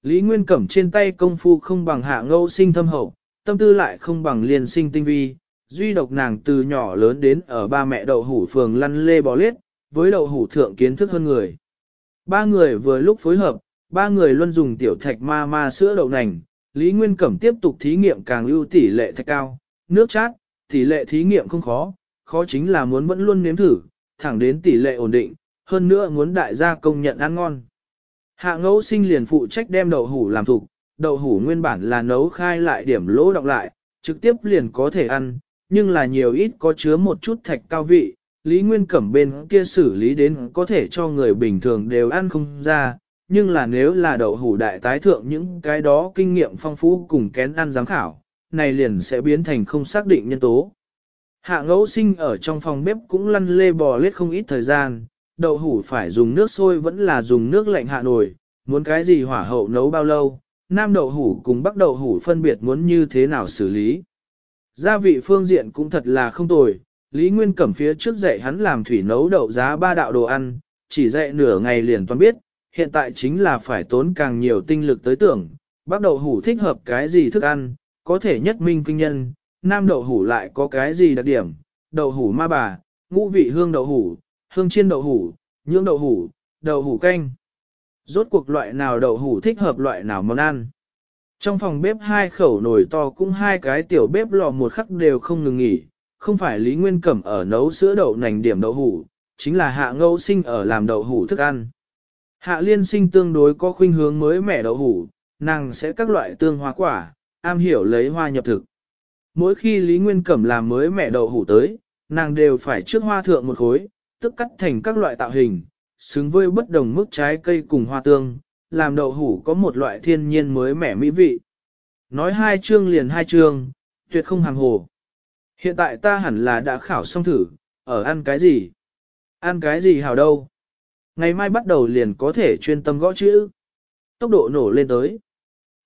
Lý Nguyên Cẩm trên tay công phu không bằng hạ ngâu sinh thâm hậu, tâm tư lại không bằng liên sinh tinh vi, duy độc nàng từ nhỏ lớn đến ở ba mẹ đậu hủ phường lăn lê bò lết, với đậu hủ thượng kiến thức hơn người. Ba người vừa lúc phối hợp, ba người luôn dùng tiểu thạch ma ma sữa đậu nành, Lý Nguyên Cẩm tiếp tục thí nghiệm càng ưu tỷ lệ thạch cao, nước chát, tỷ lệ thí nghiệm không khó, khó chính là muốn vẫn luôn nếm thử, thẳng đến tỷ lệ ổn định, hơn nữa muốn đại gia công nhận ăn ngon. Hạ ngẫu sinh liền phụ trách đem đậu hủ làm thục, đậu hủ nguyên bản là nấu khai lại điểm lỗ đọc lại, trực tiếp liền có thể ăn, nhưng là nhiều ít có chứa một chút thạch cao vị, Lý Nguyên Cẩm bên kia xử lý đến có thể cho người bình thường đều ăn không ra, nhưng là nếu là đậu hủ đại tái thượng những cái đó kinh nghiệm phong phú cùng kén ăn giám khảo, này liền sẽ biến thành không xác định nhân tố. Hạ ngẫu sinh ở trong phòng bếp cũng lăn lê bò lết không ít thời gian, đậu hủ phải dùng nước sôi vẫn là dùng nước lạnh hạ nổi, muốn cái gì hỏa hậu nấu bao lâu, nam đậu hủ cùng bắc đậu hủ phân biệt muốn như thế nào xử lý. Gia vị phương diện cũng thật là không tồi, Lý Nguyên Cẩm phía trước dạy hắn làm thủy nấu đậu giá ba đạo đồ ăn, chỉ dạy nửa ngày liền toàn biết, hiện tại chính là phải tốn càng nhiều tinh lực tới tưởng, bắc đậu hủ thích hợp cái gì thức ăn, có thể nhất minh kinh nhân, nam đậu hủ lại có cái gì đặc điểm, đậu hủ ma bà, ngũ vị hương đậu hủ, hương chiên đậu hủ, nhưỡng đậu hủ, đậu hủ canh rốt cuộc loại nào đậu hủ thích hợp loại nào món ăn. Trong phòng bếp hai khẩu nồi to cũng hai cái tiểu bếp lò một khắc đều không ngừng nghỉ, không phải Lý Nguyên Cẩm ở nấu sữa đậu nành điểm đậu hủ, chính là Hạ Ngâu Sinh ở làm đậu hủ thức ăn. Hạ Liên Sinh tương đối có khuynh hướng mới mẻ đậu hủ, nàng sẽ các loại tương hoa quả, am hiểu lấy hoa nhập thực. Mỗi khi Lý Nguyên Cẩm làm mới mẻ đậu hủ tới, nàng đều phải trước hoa thượng một khối, tức cắt thành các loại tạo hình, xứng với bất đồng mức trái cây cùng hoa tương, làm đậu hủ có một loại thiên nhiên mới mẻ mỹ vị. Nói hai chương liền hai chương, tuyệt không hàng hồ. Hiện tại ta hẳn là đã khảo xong thử, ở ăn cái gì? Ăn cái gì hảo đâu? Ngày mai bắt đầu liền có thể chuyên tâm gõ chữ. Tốc độ nổ lên tới.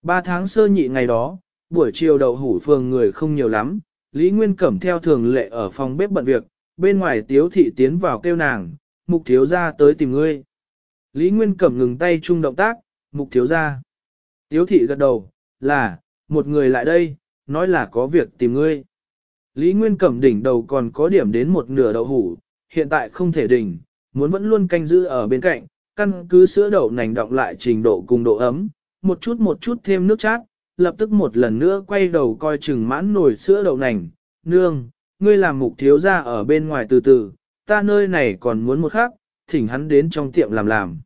Ba tháng sơ nhị ngày đó, buổi chiều đậu hủ phường người không nhiều lắm, Lý Nguyên Cẩm theo thường lệ ở phòng bếp bận việc, bên ngoài tiếu thị tiến vào kêu nàng, mục thiếu gia tới tìm ngươi. Lý Nguyên Cẩm ngừng tay chung động tác, mục thiếu gia. Tiếu thị gật đầu, là, một người lại đây, nói là có việc tìm ngươi. Lý Nguyên Cẩm đỉnh đầu còn có điểm đến một nửa đậu hủ, hiện tại không thể đỉnh, muốn vẫn luôn canh giữ ở bên cạnh, căn cứ sữa đậu nành động lại trình độ cùng độ ấm, một chút một chút thêm nước chát, lập tức một lần nữa quay đầu coi chừng mãn nổi sữa đậu nành. Nương, ngươi làm mục thiếu ra ở bên ngoài từ từ, ta nơi này còn muốn một khác, thỉnh hắn đến trong tiệm làm làm.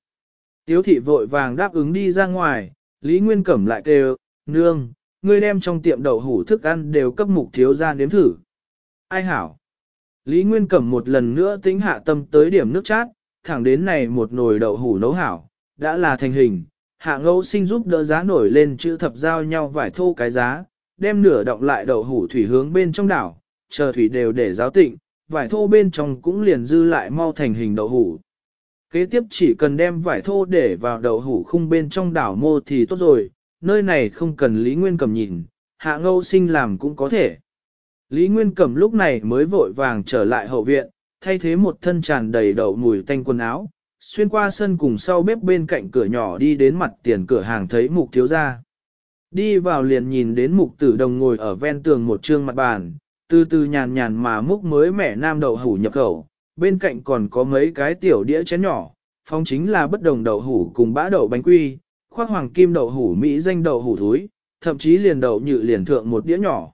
Tiếu thị vội vàng đáp ứng đi ra ngoài, Lý Nguyên Cẩm lại kêu, nương, ngươi đem trong tiệm đậu hủ thức ăn đều cấp mục thiếu ra nếm thử. Ai hảo? Lý Nguyên Cẩm một lần nữa tính hạ tâm tới điểm nước chát, thẳng đến này một nồi đậu hủ nấu hảo, đã là thành hình, hạ ngẫu sinh giúp đỡ giá nổi lên chữ thập giao nhau vải thô cái giá, đem nửa động lại đậu hủ thủy hướng bên trong đảo, chờ thủy đều để giáo tịnh, vải thô bên trong cũng liền dư lại mau thành hình đậu hủ. Kế tiếp chỉ cần đem vải thô để vào đậu hủ khung bên trong đảo mô thì tốt rồi, nơi này không cần Lý Nguyên Cẩm nhìn, hạ ngâu sinh làm cũng có thể. Lý Nguyên Cẩm lúc này mới vội vàng trở lại hậu viện, thay thế một thân tràn đầy đậu mùi tanh quần áo, xuyên qua sân cùng sau bếp bên cạnh cửa nhỏ đi đến mặt tiền cửa hàng thấy mục thiếu ra. Đi vào liền nhìn đến mục tử đồng ngồi ở ven tường một trương mặt bàn, từ từ nhàn nhàn mà múc mới mẻ nam đậu hủ nhập khẩu, bên cạnh còn có mấy cái tiểu đĩa chén nhỏ, phong chính là bất đồng đậu hủ cùng bã đậu bánh quy, khoác hoàng kim đậu hủ Mỹ danh đậu hủ thúi, thậm chí liền đậu nhự liền thượng một đĩa nhỏ.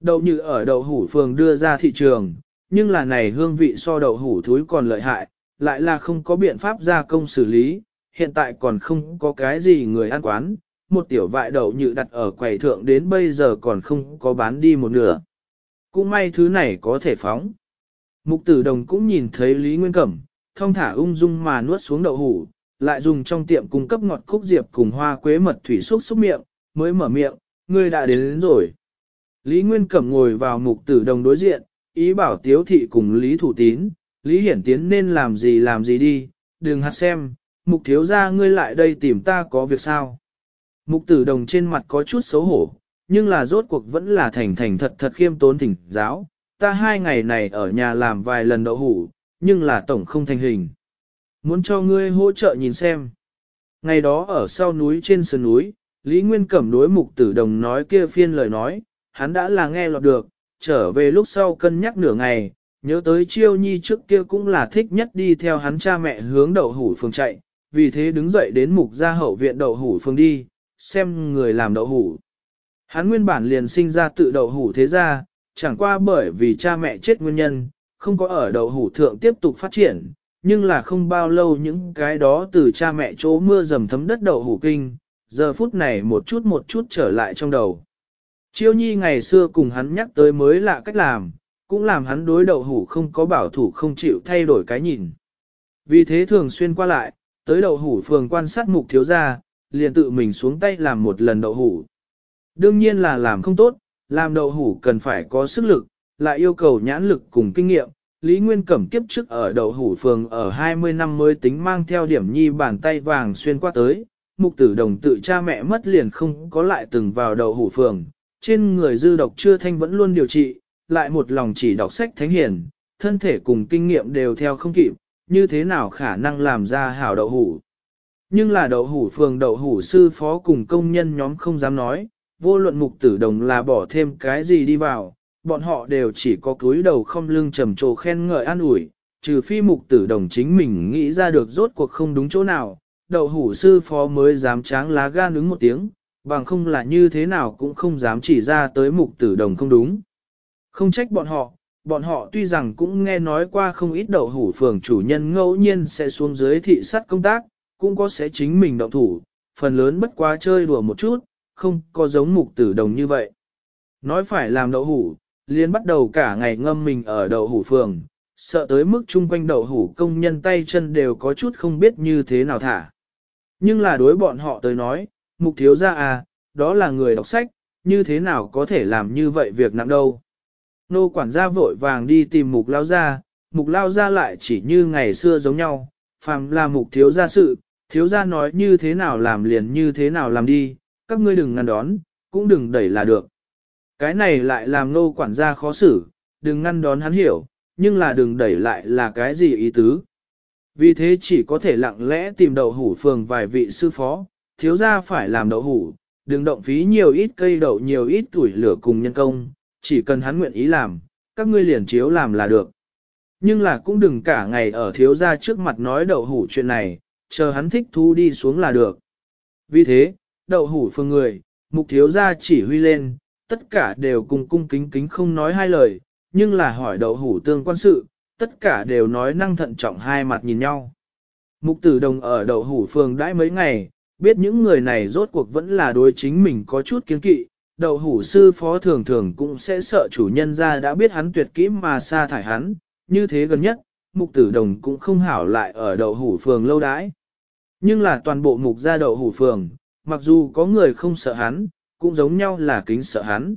Đậu nhự ở đậu hủ phường đưa ra thị trường, nhưng là này hương vị so đậu hủ thúi còn lợi hại, lại là không có biện pháp gia công xử lý, hiện tại còn không có cái gì người ăn quán, một tiểu vại đậu nhự đặt ở quầy thượng đến bây giờ còn không có bán đi một nửa cũng may thứ này có thể phóng. Mục tử đồng cũng nhìn thấy Lý Nguyên Cẩm, thông thả ung dung mà nuốt xuống đậu hủ, lại dùng trong tiệm cung cấp ngọt khúc diệp cùng hoa quế mật thủy xúc xúc miệng, mới mở miệng, người đã đến, đến rồi. Lý Nguyên Cẩm ngồi vào mục tử đồng đối diện, ý bảo tiếu thị cùng Lý Thủ Tín, Lý Hiển Tiến nên làm gì làm gì đi, đừng hạt xem, mục thiếu ra ngươi lại đây tìm ta có việc sao. Mục tử đồng trên mặt có chút xấu hổ, nhưng là rốt cuộc vẫn là thành thành thật thật khiêm tốn thỉnh giáo, ta hai ngày này ở nhà làm vài lần đậu hủ, nhưng là tổng không thành hình. Muốn cho ngươi hỗ trợ nhìn xem. Ngày đó ở sau núi trên sườn núi, Lý Nguyên Cẩm đối mục tử đồng nói kia phiên lời nói, hắn đã là nghe lọt được, trở về lúc sau cân nhắc nửa ngày, nhớ tới chiêu nhi trước kia cũng là thích nhất đi theo hắn cha mẹ hướng đậu hủ phương chạy, vì thế đứng dậy đến mục gia hậu viện đậu hủ phương đi, xem người làm đậu hủ. Hắn nguyên bản liền sinh ra tự đậu hủ thế gia, chẳng qua bởi vì cha mẹ chết nguyên nhân, không có ở đậu hủ thượng tiếp tục phát triển, nhưng là không bao lâu những cái đó từ cha mẹ chỗ mưa dầm thấm đất đậu hủ kinh, giờ phút này một chút một chút trở lại trong đầu. Chiêu nhi ngày xưa cùng hắn nhắc tới mới lạ cách làm, cũng làm hắn đối đậu hủ không có bảo thủ không chịu thay đổi cái nhìn. Vì thế thường xuyên qua lại, tới đậu hủ phường quan sát mục thiếu gia, liền tự mình xuống tay làm một lần đậu hủ. Đương nhiên là làm không tốt, làm đậu hủ cần phải có sức lực, lại yêu cầu nhãn lực cùng kinh nghiệm. Lý Nguyên Cẩm kiếp trước ở đậu hủ phường ở 20 năm mới tính mang theo điểm nhi bàn tay vàng xuyên qua tới, mục tử đồng tự cha mẹ mất liền không có lại từng vào đậu hủ phường, trên người dư độc chưa thanh vẫn luôn điều trị, lại một lòng chỉ đọc sách thánh hiền, thân thể cùng kinh nghiệm đều theo không kịp, như thế nào khả năng làm ra hảo đậu hủ. Nhưng là đậu hủ phường đậu hủ sư phó cùng công nhân nhóm không dám nói, vô luận mục tử đồng là bỏ thêm cái gì đi vào, bọn họ đều chỉ có cúi đầu không lưng trầm trồ khen ngợi an ủi, trừ phi mục tử đồng chính mình nghĩ ra được rốt cuộc không đúng chỗ nào, đậu hủ sư phó mới dám tráng lá gan ứng một tiếng, bằng không là như thế nào cũng không dám chỉ ra tới mục tử đồng không đúng. Không trách bọn họ, bọn họ tuy rằng cũng nghe nói qua không ít đậu hủ phường chủ nhân ngẫu nhiên sẽ xuống dưới thị sát công tác, cũng có sẽ chính mình động thủ, phần lớn bất quá chơi đùa một chút, không có giống mục tử đồng như vậy. Nói phải làm đậu hủ, liền bắt đầu cả ngày ngâm mình ở đậu hủ phường, sợ tới mức chung quanh đậu hủ công nhân tay chân đều có chút không biết như thế nào thả. Nhưng là đối bọn họ tới nói, mục thiếu gia à, đó là người đọc sách, như thế nào có thể làm như vậy việc nặng đâu. Nô quản gia vội vàng đi tìm mục lao gia, mục lao gia lại chỉ như ngày xưa giống nhau, phàm là mục thiếu gia sự, thiếu gia nói như thế nào làm liền như thế nào làm đi, các ngươi đừng ngăn đón, cũng đừng đẩy là được. Cái này lại làm nô quản gia khó xử, đừng ngăn đón hắn hiểu, nhưng là đừng đẩy lại là cái gì ý tứ. Vì thế chỉ có thể lặng lẽ tìm đậu hủ phường vài vị sư phó, thiếu ra phải làm đậu hủ, đừng động phí nhiều ít cây đậu nhiều ít tuổi lửa cùng nhân công, chỉ cần hắn nguyện ý làm, các ngươi liền chiếu làm là được. Nhưng là cũng đừng cả ngày ở thiếu ra trước mặt nói đậu hủ chuyện này, chờ hắn thích thu đi xuống là được. Vì thế, đậu hủ phường người, mục thiếu gia chỉ huy lên, tất cả đều cùng cung kính kính không nói hai lời, nhưng là hỏi đậu hủ tương quan sự, tất cả đều nói năng thận trọng hai mặt nhìn nhau. Mục tử đồng ở đậu hủ phường đãi mấy ngày, biết những người này rốt cuộc vẫn là đối chính mình có chút kiến kỵ, đậu hủ sư phó thường thường cũng sẽ sợ chủ nhân ra đã biết hắn tuyệt kỹ mà sa thải hắn, như thế gần nhất, mục tử đồng cũng không hảo lại ở đậu hủ phường lâu đãi. Nhưng là toàn bộ mục gia đậu hủ phường, mặc dù có người không sợ hắn, cũng giống nhau là kính sợ hắn.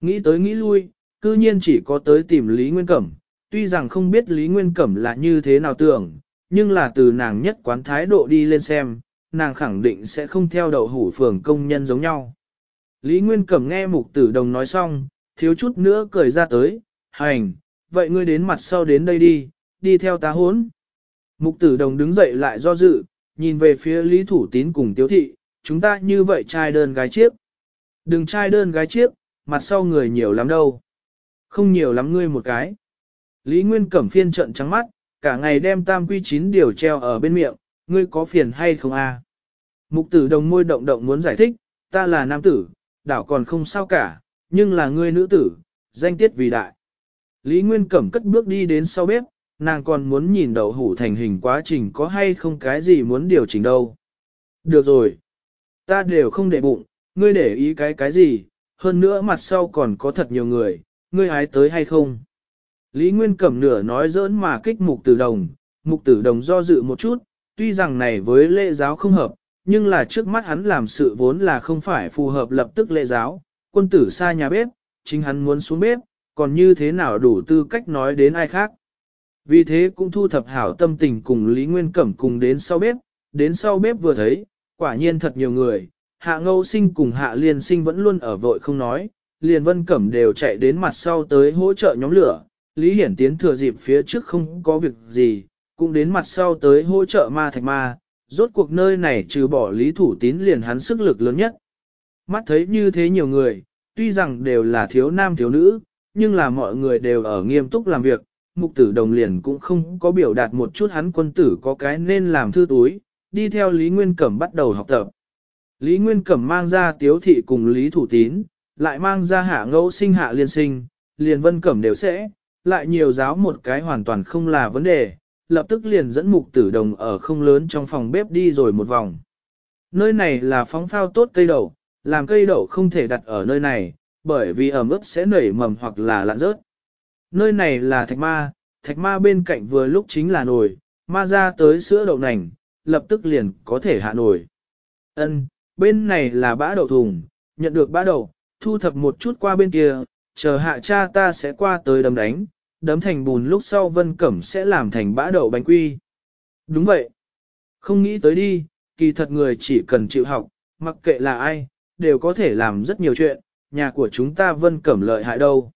Nghĩ tới nghĩ lui, cư nhiên chỉ có tới tìm Lý Nguyên Cẩm, tuy rằng không biết Lý Nguyên Cẩm là như thế nào tưởng, nhưng là từ nàng nhất quán thái độ đi lên xem, nàng khẳng định sẽ không theo đậu hủ phường công nhân giống nhau. Lý Nguyên Cẩm nghe mục tử đồng nói xong, thiếu chút nữa cười ra tới, hành, vậy ngươi đến mặt sau đến đây đi, đi theo ta hốn. Mục tử đồng đứng dậy lại do dự, nhìn về phía Lý Thủ Tín cùng Tiếu Thị, chúng ta như vậy trai đơn gái chiếc. Đừng trai đơn gái chiếc, mặt sau người nhiều lắm đâu. Không nhiều lắm ngươi một cái. Lý Nguyên Cẩm phiên trận trắng mắt, cả ngày đem tam quy chín điều treo ở bên miệng, ngươi có phiền hay không a à? Mục tử đồng môi động động muốn giải thích, ta là nam tử, đảo còn không sao cả, nhưng là ngươi nữ tử, danh tiết vì đại. Lý Nguyên Cẩm cất bước đi đến sau bếp, nàng còn muốn nhìn đậu hủ thành hình quá trình có hay không cái gì muốn điều chỉnh đâu. Được rồi, ta đều không để bụng, ngươi để ý cái cái gì, hơn nữa mặt sau còn có thật nhiều người, ngươi hái tới hay không. Lý Nguyên Cẩm nửa nói giỡn mà kích mục tử đồng, mục tử đồng do dự một chút, tuy rằng này với lễ giáo không hợp, nhưng là trước mắt hắn làm sự vốn là không phải phù hợp lập tức lễ giáo, quân tử xa nhà bếp, chính hắn muốn xuống bếp, còn như thế nào đủ tư cách nói đến ai khác. Vì thế cũng thu thập hảo tâm tình cùng Lý Nguyên Cẩm cùng đến sau bếp, đến sau bếp vừa thấy, Quả nhiên thật nhiều người, hạ ngâu sinh cùng hạ liên sinh vẫn luôn ở vội không nói, liền vân cẩm đều chạy đến mặt sau tới hỗ trợ nhóm lửa, Lý Hiển Tiến thừa dịp phía trước không có việc gì, cũng đến mặt sau tới hỗ trợ ma thạch ma, rốt cuộc nơi này trừ bỏ Lý Thủ Tín liền hắn sức lực lớn nhất. Mắt thấy như thế nhiều người, tuy rằng đều là thiếu nam thiếu nữ, nhưng là mọi người đều ở nghiêm túc làm việc, mục tử đồng liền cũng không có biểu đạt một chút hắn quân tử có cái nên làm thư túi, đi theo Lý Nguyên Cẩm bắt đầu học tập. Lý Nguyên Cẩm mang ra tiếu thị cùng Lý Thủ Tín, lại mang ra hạ ngẫu sinh hạ liên sinh, liền vân cẩm đều sẽ, lại nhiều giáo một cái hoàn toàn không là vấn đề, lập tức liền dẫn mục tử đồng ở không lớn trong phòng bếp đi rồi một vòng. Nơi này là phóng phao tốt cây đậu, làm cây đậu không thể đặt ở nơi này, bởi vì ẩm ướt sẽ nảy mầm hoặc là lạn rớt. Nơi này là thạch ma, thạch ma bên cạnh vừa lúc chính là nồi, ma ra tới sữa đậu nành, lập tức liền có thể hạ nổi. Ân, bên này là bã đậu thùng, nhận được bã đậu, thu thập một chút qua bên kia, chờ hạ cha ta sẽ qua tới đấm đánh, đấm thành bùn lúc sau vân cẩm sẽ làm thành bã đậu bánh quy. Đúng vậy. Không nghĩ tới đi, kỳ thật người chỉ cần chịu học, mặc kệ là ai, đều có thể làm rất nhiều chuyện, nhà của chúng ta vân cẩm lợi hại đâu.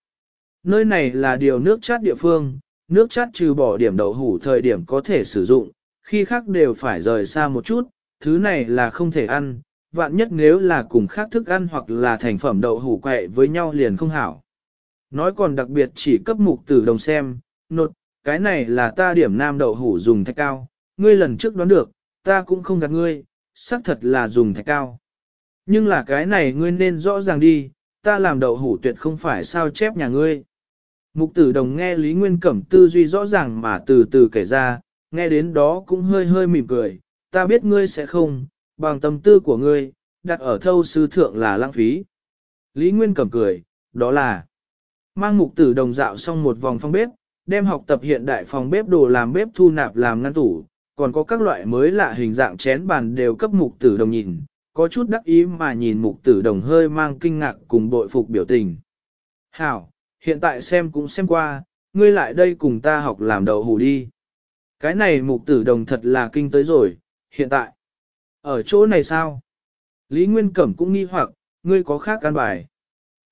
Nơi này là điều nước chát địa phương, nước chát trừ bỏ điểm đậu hủ thời điểm có thể sử dụng, khi khác đều phải rời xa một chút, thứ này là không thể ăn, vạn nhất nếu là cùng khác thức ăn hoặc là thành phẩm đậu hủ quậy với nhau liền không hảo. Nói còn đặc biệt chỉ cấp mục tử đồng xem, nột, cái này là ta điểm nam đậu hủ dùng thạch cao, ngươi lần trước đoán được, ta cũng không gạt ngươi, xác thật là dùng thạch cao. Nhưng là cái này ngươi nên rõ ràng đi, ta làm đậu hủ tuyệt không phải sao chép nhà ngươi. Mục tử đồng nghe Lý Nguyên Cẩm tư duy rõ ràng mà từ từ kể ra, nghe đến đó cũng hơi hơi mỉm cười, ta biết ngươi sẽ không, bằng tâm tư của ngươi, đặt ở thâu sư thượng là lãng phí. Lý Nguyên cầm cười, đó là mang mục tử đồng dạo xong một vòng phòng bếp, đem học tập hiện đại phòng bếp đồ làm bếp thu nạp làm ngăn tủ, còn có các loại mới lạ hình dạng chén bàn đều cấp mục tử đồng nhìn, có chút đắc ý mà nhìn mục tử đồng hơi mang kinh ngạc cùng bội phục biểu tình. Hảo, hiện tại xem cũng xem qua, ngươi lại đây cùng ta học làm đậu hủ đi. Cái này mục tử đồng thật là kinh tới rồi, hiện tại. Ở chỗ này sao? Lý Nguyên Cẩm cũng nghi hoặc, ngươi có khác căn bài.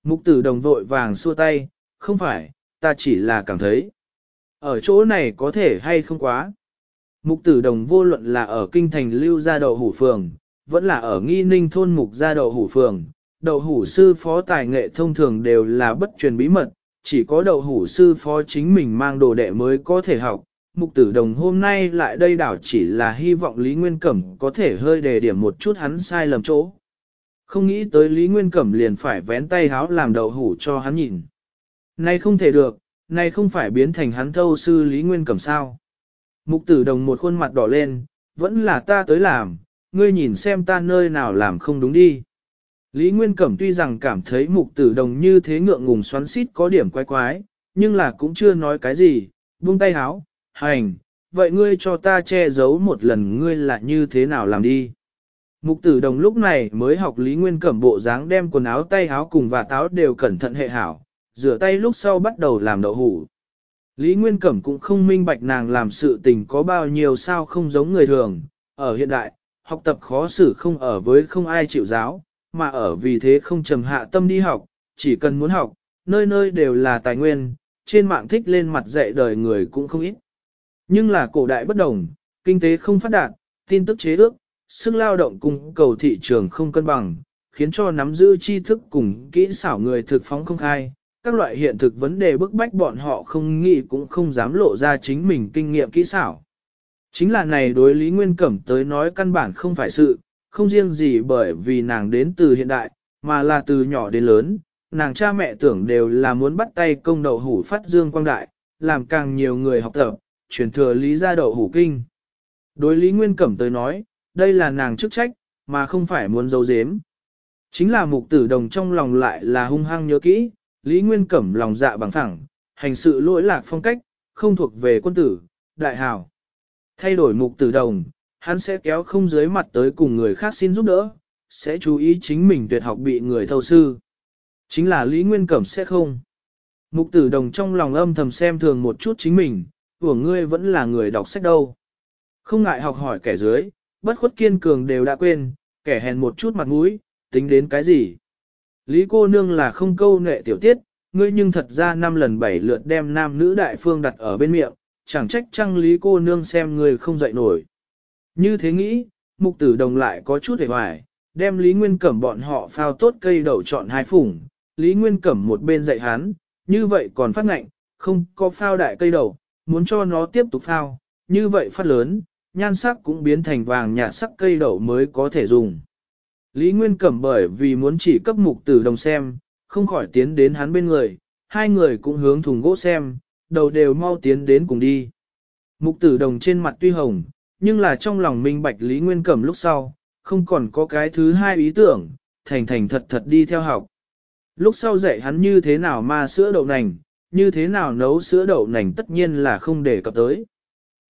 Mục tử đồng vội vàng xua tay, không phải, ta chỉ là cảm thấy. Ở chỗ này có thể hay không quá. Mục tử đồng vô luận là ở kinh thành lưu gia đậu hủ phường, vẫn là ở nghi ninh thôn mục gia đậu hủ phường. Đậu hủ sư phó tài nghệ thông thường đều là bất truyền bí mật, chỉ có đậu hủ sư phó chính mình mang đồ đệ mới có thể học, mục tử đồng hôm nay lại đây đảo chỉ là hy vọng Lý Nguyên Cẩm có thể hơi đề điểm một chút hắn sai lầm chỗ. Không nghĩ tới Lý Nguyên Cẩm liền phải vén tay háo làm đậu hủ cho hắn nhìn. Này không thể được, này không phải biến thành hắn thâu sư Lý Nguyên Cẩm sao. Mục tử đồng một khuôn mặt đỏ lên, vẫn là ta tới làm, ngươi nhìn xem ta nơi nào làm không đúng đi. Lý Nguyên Cẩm tuy rằng cảm thấy mục tử đồng như thế ngượng ngùng xoắn xít có điểm quái quái, nhưng là cũng chưa nói cái gì, buông tay háo, hành, vậy ngươi cho ta che giấu một lần ngươi là như thế nào làm đi. Mục tử đồng lúc này mới học Lý Nguyên Cẩm bộ dáng đem quần áo tay áo cùng và táo đều cẩn thận hệ hảo, rửa tay lúc sau bắt đầu làm đậu hủ. Lý Nguyên Cẩm cũng không minh bạch nàng làm sự tình có bao nhiêu sao không giống người thường. Ở hiện đại, học tập khó xử không ở với không ai chịu giáo, mà ở vì thế không trầm hạ tâm đi học, chỉ cần muốn học, nơi nơi đều là tài nguyên, trên mạng thích lên mặt dạy đời người cũng không ít. Nhưng là cổ đại bất đồng, kinh tế không phát đạt, tin tức chế ước, sức lao động cung cầu thị trường không cân bằng, khiến cho nắm giữ tri thức cùng kỹ xảo người thực phóng không khai. Các loại hiện thực vấn đề bức bách bọn họ không nghĩ cũng không dám lộ ra chính mình kinh nghiệm kỹ xảo. Chính là này đối Lý Nguyên Cẩm tới nói căn bản không phải sự, không riêng gì bởi vì nàng đến từ hiện đại, mà là từ nhỏ đến lớn, nàng cha mẹ tưởng đều là muốn bắt tay công đầu hủ phát dương quang đại, làm càng nhiều người học tập, truyền thừa lý gia đậu hủ kinh. Đối lý nguyên cẩm tới nói, đây là nàng chức trách, mà không phải muốn giấu giếm. Chính là mục tử đồng trong lòng lại là hung hăng nhớ kỹ, lý nguyên cẩm lòng dạ bằng thẳng, hành sự lỗi lạc phong cách, không thuộc về quân tử, đại hảo. Thay đổi mục tử đồng, hắn sẽ kéo không dưới mặt tới cùng người khác xin giúp đỡ, sẽ chú ý chính mình tuyệt học bị người thâu sư. Chính là Lý Nguyên Cẩm sẽ không. Mục tử đồng trong lòng âm thầm xem thường một chút chính mình, của ngươi vẫn là người đọc sách đâu. Không ngại học hỏi kẻ dưới, bất khuất kiên cường đều đã quên, kẻ hèn một chút mặt mũi, tính đến cái gì. Lý cô nương là không câu nệ tiểu tiết, ngươi nhưng thật ra năm lần bảy lượt đem nam nữ đại phương đặt ở bên miệng, chẳng trách chăng lý cô nương xem ngươi không dậy nổi. Như thế nghĩ, mục tử đồng lại có chút hề hoài, đem Lý Nguyên Cẩm bọn họ phao tốt cây đậu chọn hai phủng, Lý Nguyên Cẩm một bên dạy hắn, như vậy còn phát ngạnh, không có phao đại cây đầu muốn cho nó tiếp tục phao, như vậy phát lớn, nhan sắc cũng biến thành vàng nhạt sắc cây đậu mới có thể dùng. Lý Nguyên Cẩm bởi vì muốn chỉ cấp mục tử đồng xem, không khỏi tiến đến hắn bên người, hai người cũng hướng thùng gỗ xem, đầu đều mau tiến đến cùng đi. Mục tử đồng trên mặt tuy hồng, nhưng là trong lòng minh bạch Lý Nguyên Cẩm lúc sau, không còn có cái thứ hai ý tưởng, thành thành thật thật đi theo học. Lúc sau dạy hắn như thế nào mà sữa đậu nành, như thế nào nấu sữa đậu nành tất nhiên là không để cập tới.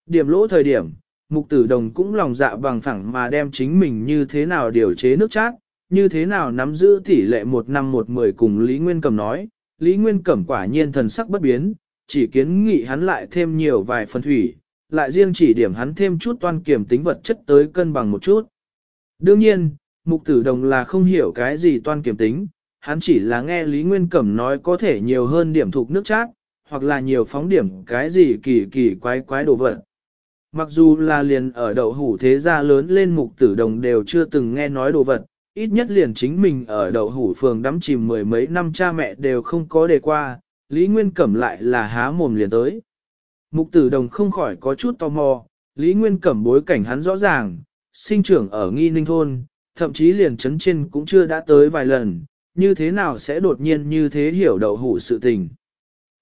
Điểm lỗ thời điểm, mục tử đồng cũng lòng dạ bằng phẳng mà đem chính mình như thế nào điều chế nước chát, như thế nào nắm giữ tỷ lệ một năm một mười cùng Lý Nguyên Cẩm nói, Lý Nguyên Cẩm quả nhiên thần sắc bất biến, chỉ kiến nghị hắn lại thêm nhiều vài phần thủy, lại riêng chỉ điểm hắn thêm chút toan kiểm tính vật chất tới cân bằng một chút. Đương nhiên, mục tử đồng là không hiểu cái gì toan kiểm tính, hắn chỉ là nghe Lý Nguyên Cẩm nói có thể nhiều hơn điểm thuộc nước chát, hoặc là nhiều phóng điểm cái gì kỳ kỳ quái quái đồ vật. Mặc dù là liền ở đậu hủ thế gia lớn lên mục tử đồng đều chưa từng nghe nói đồ vật, ít nhất liền chính mình ở đậu hủ phường đắm chìm mười mấy năm cha mẹ đều không có đề qua, Lý Nguyên Cẩm lại là há mồm liền tới. Mục tử đồng không khỏi có chút tò mò, Lý Nguyên Cẩm bối cảnh hắn rõ ràng, sinh trưởng ở nghi ninh thôn, thậm chí liền chấn trên cũng chưa đã tới vài lần, như thế nào sẽ đột nhiên như thế hiểu đậu hủ sự tình.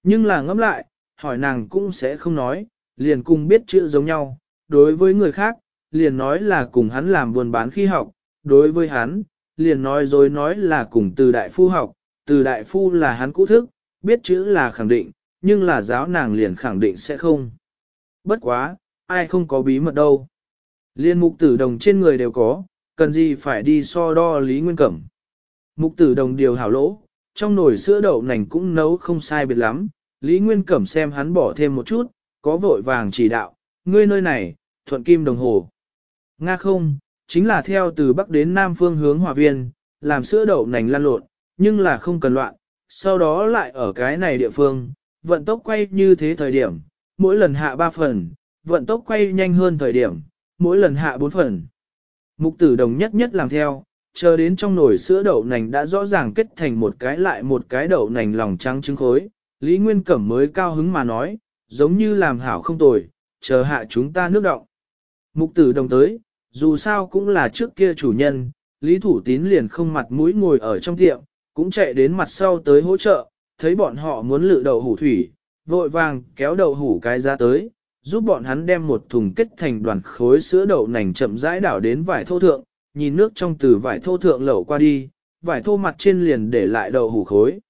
Nhưng là ngẫm lại, hỏi nàng cũng sẽ không nói, liền cùng biết chữ giống nhau, đối với người khác, liền nói là cùng hắn làm buôn bán khi học, đối với hắn, liền nói rồi nói là cùng từ đại phu học, từ đại phu là hắn cũ thức, biết chữ là khẳng định, nhưng là giáo nàng liền khẳng định sẽ không. Bất quá, ai không có bí mật đâu. Liên mục tử đồng trên người đều có, cần gì phải đi so đo Lý Nguyên Cẩm. Mục tử đồng điều hảo lỗ, trong nồi sữa đậu nành cũng nấu không sai biệt lắm, Lý Nguyên Cẩm xem hắn bỏ thêm một chút, có vội vàng chỉ đạo, ngươi nơi này, thuận kim đồng hồ. Nga không, chính là theo từ Bắc đến Nam phương hướng hòa viên, làm sữa đậu nành lan lộn, nhưng là không cần loạn, sau đó lại ở cái này địa phương, vận tốc quay như thế thời điểm, mỗi lần hạ 3 phần, vận tốc quay nhanh hơn thời điểm, mỗi lần hạ 4 phần. Mục tử đồng nhất nhất làm theo, Chờ đến trong nồi sữa đậu nành đã rõ ràng kết thành một cái lại một cái đậu nành lòng trắng trứng khối, Lý Nguyên Cẩm mới cao hứng mà nói, giống như làm hảo không tồi, chờ hạ chúng ta nước động. Mục tử đồng tới, dù sao cũng là trước kia chủ nhân, Lý Thủ Tín liền không mặt mũi ngồi ở trong tiệm, cũng chạy đến mặt sau tới hỗ trợ, thấy bọn họ muốn lự đậu hủ thủy, vội vàng kéo đậu hủ cái ra tới, giúp bọn hắn đem một thùng kết thành đoàn khối sữa đậu nành chậm rãi đảo đến vải thô thượng, nhìn nước trong từ vải thô thượng lẩu qua đi, vải thô mặt trên liền để lại đậu hủ khối.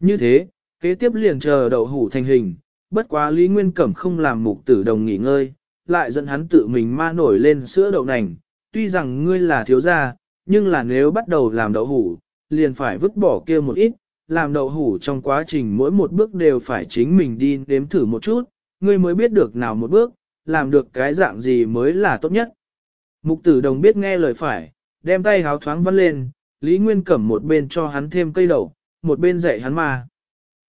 Như thế, kế tiếp liền chờ đậu hủ thành hình, bất quá Lý Nguyên Cẩm không làm mục tử đồng nghỉ ngơi, lại dẫn hắn tự mình ma nổi lên sữa đậu nành, tuy rằng ngươi là thiếu gia, nhưng là nếu bắt đầu làm đậu hủ, liền phải vứt bỏ kia một ít, làm đậu hủ trong quá trình mỗi một bước đều phải chính mình đi nếm thử một chút, ngươi mới biết được nào một bước, làm được cái dạng gì mới là tốt nhất. Mục tử đồng biết nghe lời phải, đem tay háo thoáng vắt lên, Lý Nguyên cẩm một bên cho hắn thêm cây đậu, một bên dạy hắn ma.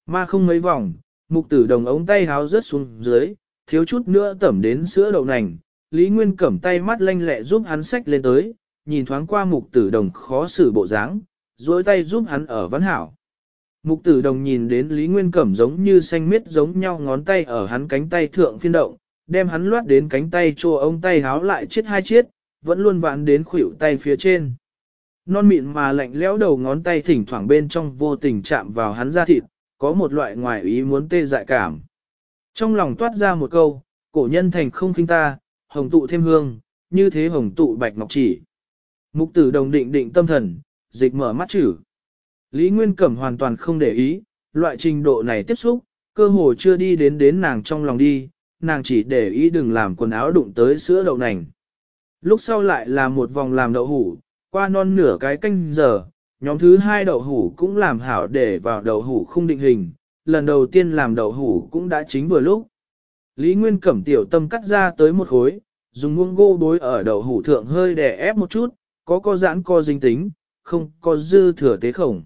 Ma không mấy vòng, mục tử đồng ống tay háo rớt xuống dưới, thiếu chút nữa tẩm đến sữa đậu nành, Lý Nguyên cẩm tay mắt lanh lẹ giúp hắn sách lên tới, nhìn thoáng qua mục tử đồng khó xử bộ dáng, dối tay giúp hắn ở văn hảo. Mục tử đồng nhìn đến Lý Nguyên cẩm giống như xanh miết giống nhau ngón tay ở hắn cánh tay thượng phiên động, đem hắn loát đến cánh tay cho ông tay háo lại chết hai chiết, vẫn luôn vãn đến khuỷu tay phía trên. Non mịn mà lạnh lẽo đầu ngón tay thỉnh thoảng bên trong vô tình chạm vào hắn da thịt, có một loại ngoài ý muốn tê dại cảm. Trong lòng toát ra một câu, cổ nhân thành không khinh ta, hồng tụ thêm hương, như thế hồng tụ bạch ngọc chỉ. Mục tử đồng định định tâm thần, dịch mở mắt chữ. Lý Nguyên Cẩm hoàn toàn không để ý, loại trình độ này tiếp xúc, cơ hồ chưa đi đến đến nàng trong lòng đi, nàng chỉ để ý đừng làm quần áo đụng tới sữa đậu nành. Lúc sau lại là một vòng làm đậu hủ, qua non nửa cái canh giờ, nhóm thứ hai đậu hủ cũng làm hảo để vào đậu hủ không định hình, lần đầu tiên làm đậu hủ cũng đã chính vừa lúc. Lý Nguyên cẩm tiểu tâm cắt ra tới một khối, dùng muông gô đối ở đậu hủ thượng hơi để ép một chút, có co giãn co dinh tính, không có dư thừa tế khổng.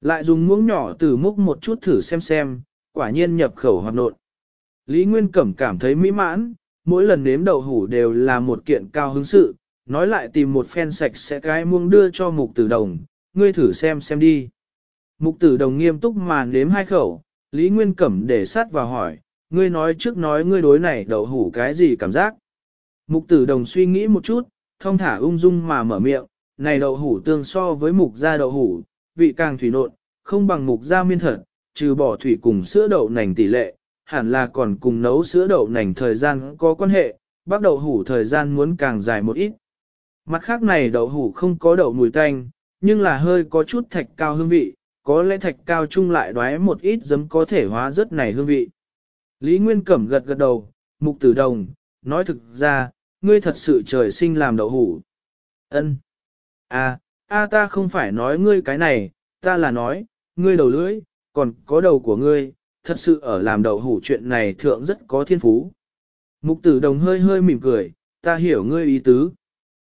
Lại dùng muỗng nhỏ từ múc một chút thử xem xem, quả nhiên nhập khẩu hoạt nộn. Lý Nguyên Cẩm cảm thấy mỹ mãn, mỗi lần nếm đậu hủ đều là một kiện cao hứng sự, nói lại tìm một phen sạch sẽ cái muông đưa cho mục tử đồng, ngươi thử xem xem đi. Mục tử đồng nghiêm túc mà nếm hai khẩu, Lý Nguyên Cẩm để sát vào hỏi, ngươi nói trước nói ngươi đối này đậu hủ cái gì cảm giác. Mục tử đồng suy nghĩ một chút, thông thả ung dung mà mở miệng, này đậu hủ tương so với mục da đậu hủ, vị càng thủy nộn, không bằng mục da miên thật, trừ bỏ thủy cùng sữa đậu nành tỷ lệ, hẳn là còn cùng nấu sữa đậu nành thời gian có quan hệ, bác đậu hủ thời gian muốn càng dài một ít. Mặt khác này đậu hủ không có đậu mùi tanh, nhưng là hơi có chút thạch cao hương vị, có lẽ thạch cao chung lại đoái một ít giấm có thể hóa rất này hương vị. Lý Nguyên Cẩm gật gật đầu, mục tử đồng, nói thực ra, ngươi thật sự trời sinh làm đậu hủ. ân À, a ta không phải nói ngươi cái này, ta là nói, ngươi đầu lưỡi, còn có đầu của ngươi, thật sự ở làm đậu hủ chuyện này thượng rất có thiên phú. Mục tử đồng hơi hơi mỉm cười, ta hiểu ngươi ý tứ.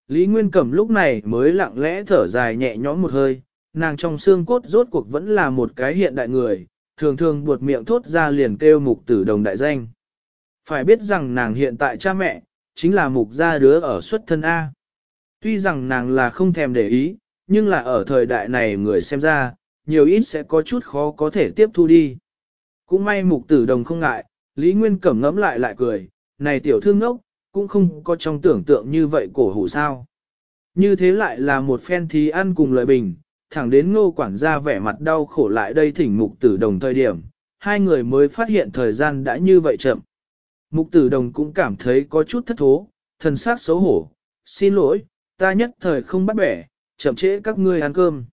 Lý Nguyên Cẩm lúc này mới lặng lẽ thở dài nhẹ nhõm một hơi, nàng trong xương cốt rốt cuộc vẫn là một cái hiện đại người, thường thường buột miệng thốt ra liền kêu mục tử đồng đại danh. Phải biết rằng nàng hiện tại cha mẹ, chính là mục gia đứa ở xuất thân A. Tuy rằng nàng là không thèm để ý, nhưng là ở thời đại này người xem ra, nhiều ít sẽ có chút khó có thể tiếp thu đi. Cũng may mục tử đồng không ngại, Lý Nguyên Cẩm ngẫm lại lại cười, này tiểu thương ngốc, cũng không có trong tưởng tượng như vậy cổ hủ sao. Như thế lại là một phen thí ăn cùng lợi bình, thẳng đến ngô quản gia vẻ mặt đau khổ lại đây thỉnh mục tử đồng thời điểm, hai người mới phát hiện thời gian đã như vậy chậm. Mục tử đồng cũng cảm thấy có chút thất thố, thần sát xấu hổ, xin lỗi, ta nhất thời không bắt bẻ, chậm trễ các ngươi ăn cơm.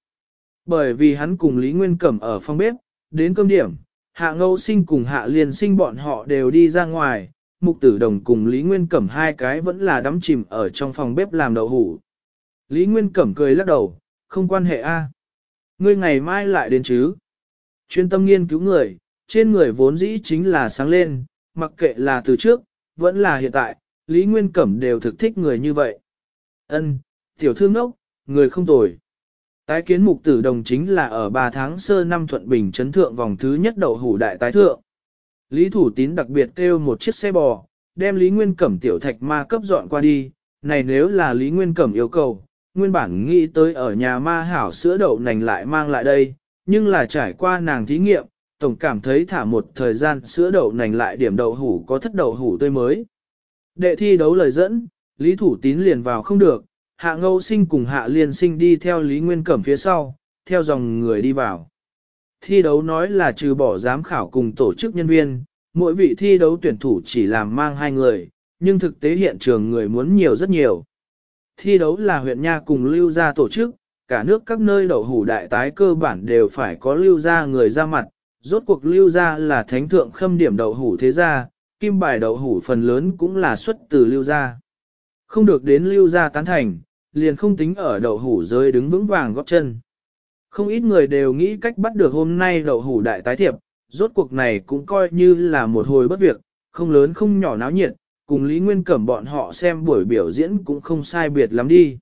Bởi vì hắn cùng Lý Nguyên Cẩm ở phòng bếp, đến cơm điểm, hạ ngâu sinh cùng hạ liền sinh bọn họ đều đi ra ngoài, mục tử đồng cùng Lý Nguyên Cẩm hai cái vẫn là đắm chìm ở trong phòng bếp làm đậu hủ. Lý Nguyên Cẩm cười lắc đầu, không quan hệ a. Ngươi ngày mai lại đến chứ. Chuyên tâm nghiên cứu người, trên người vốn dĩ chính là sáng lên, mặc kệ là từ trước, vẫn là hiện tại, Lý Nguyên Cẩm đều thực thích người như vậy. ân tiểu thương ốc, người không tồi. Tái kiến mục tử đồng chính là ở 3 tháng sơ năm Thuận Bình chấn thượng vòng thứ nhất đậu hủ đại tái thượng. Lý Thủ Tín đặc biệt kêu một chiếc xe bò, đem Lý Nguyên Cẩm tiểu thạch ma cấp dọn qua đi, này nếu là Lý Nguyên Cẩm yêu cầu, nguyên bản nghĩ tới ở nhà ma hảo sữa đậu nành lại mang lại đây, nhưng là trải qua nàng thí nghiệm, tổng cảm thấy thả một thời gian sữa đậu nành lại điểm đậu hủ có thất đậu hủ tươi mới. Đệ thi đấu lời dẫn, Lý Thủ Tín liền vào không được, hạ ngâu sinh cùng hạ liên sinh đi theo Lý Nguyên Cẩm phía sau, theo dòng người đi vào. Thi đấu nói là trừ bỏ giám khảo cùng tổ chức nhân viên, mỗi vị thi đấu tuyển thủ chỉ làm mang hai người, nhưng thực tế hiện trường người muốn nhiều rất nhiều. Thi đấu là huyện Nha cùng lưu ra tổ chức, cả nước các nơi đậu hủ đại tái cơ bản đều phải có lưu ra người ra mặt, rốt cuộc lưu ra là thánh thượng khâm điểm đậu hủ thế gia, kim bài đậu hủ phần lớn cũng là xuất từ lưu ra. Không được đến lưu gia tán thành, liền không tính ở đậu hủ giới đứng vững vàng góp chân. Không ít người đều nghĩ cách bắt được hôm nay đậu hủ đại tái thiệp, rốt cuộc này cũng coi như là một hồi bất việc, không lớn không nhỏ náo nhiệt, cùng Lý Nguyên Cẩm bọn họ xem buổi biểu diễn cũng không sai biệt lắm đi.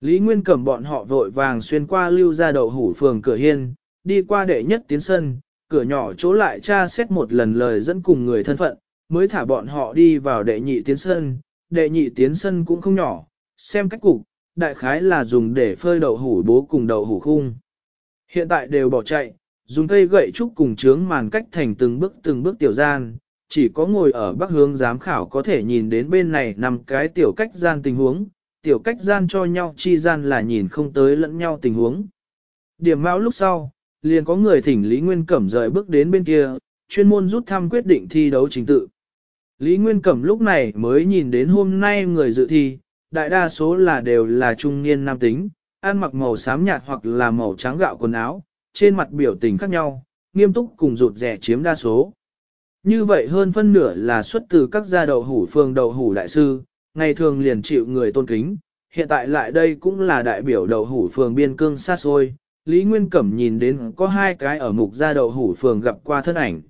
Lý Nguyên Cẩm bọn họ vội vàng xuyên qua lưu gia đậu hủ phường cửa hiên, đi qua đệ nhất tiến sân, cửa nhỏ chỗ lại tra xét một lần lời dẫn cùng người thân phận, mới thả bọn họ đi vào đệ nhị tiến sân, đệ nhị tiến sân cũng không nhỏ, xem cách cục, đại khái là dùng để phơi đậu hủ bố cùng đậu hủ khung. Hiện tại đều bỏ chạy, dùng cây gậy trúc cùng chướng màn cách thành từng bước từng bước tiểu gian, chỉ có ngồi ở bắc hướng giám khảo có thể nhìn đến bên này nằm cái tiểu cách gian tình huống, tiểu cách gian cho nhau chi gian là nhìn không tới lẫn nhau tình huống. Điểm mão lúc sau, liền có người thỉnh Lý Nguyên Cẩm rời bước đến bên kia, chuyên môn rút thăm quyết định thi đấu chính tự. Lý Nguyên Cẩm lúc này mới nhìn đến hôm nay người dự thi, đại đa số là đều là trung niên nam tính, ăn mặc màu xám nhạt hoặc là màu trắng gạo quần áo, trên mặt biểu tình khác nhau, nghiêm túc cùng rụt rẻ chiếm đa số. Như vậy hơn phân nửa là xuất từ các gia đậu hủ phương đậu hủ đại sư, ngày thường liền chịu người tôn kính, hiện tại lại đây cũng là đại biểu đậu hủ phường biên cương xa xôi, Lý Nguyên Cẩm nhìn đến có hai cái ở mục gia đậu hủ phường gặp qua thân ảnh.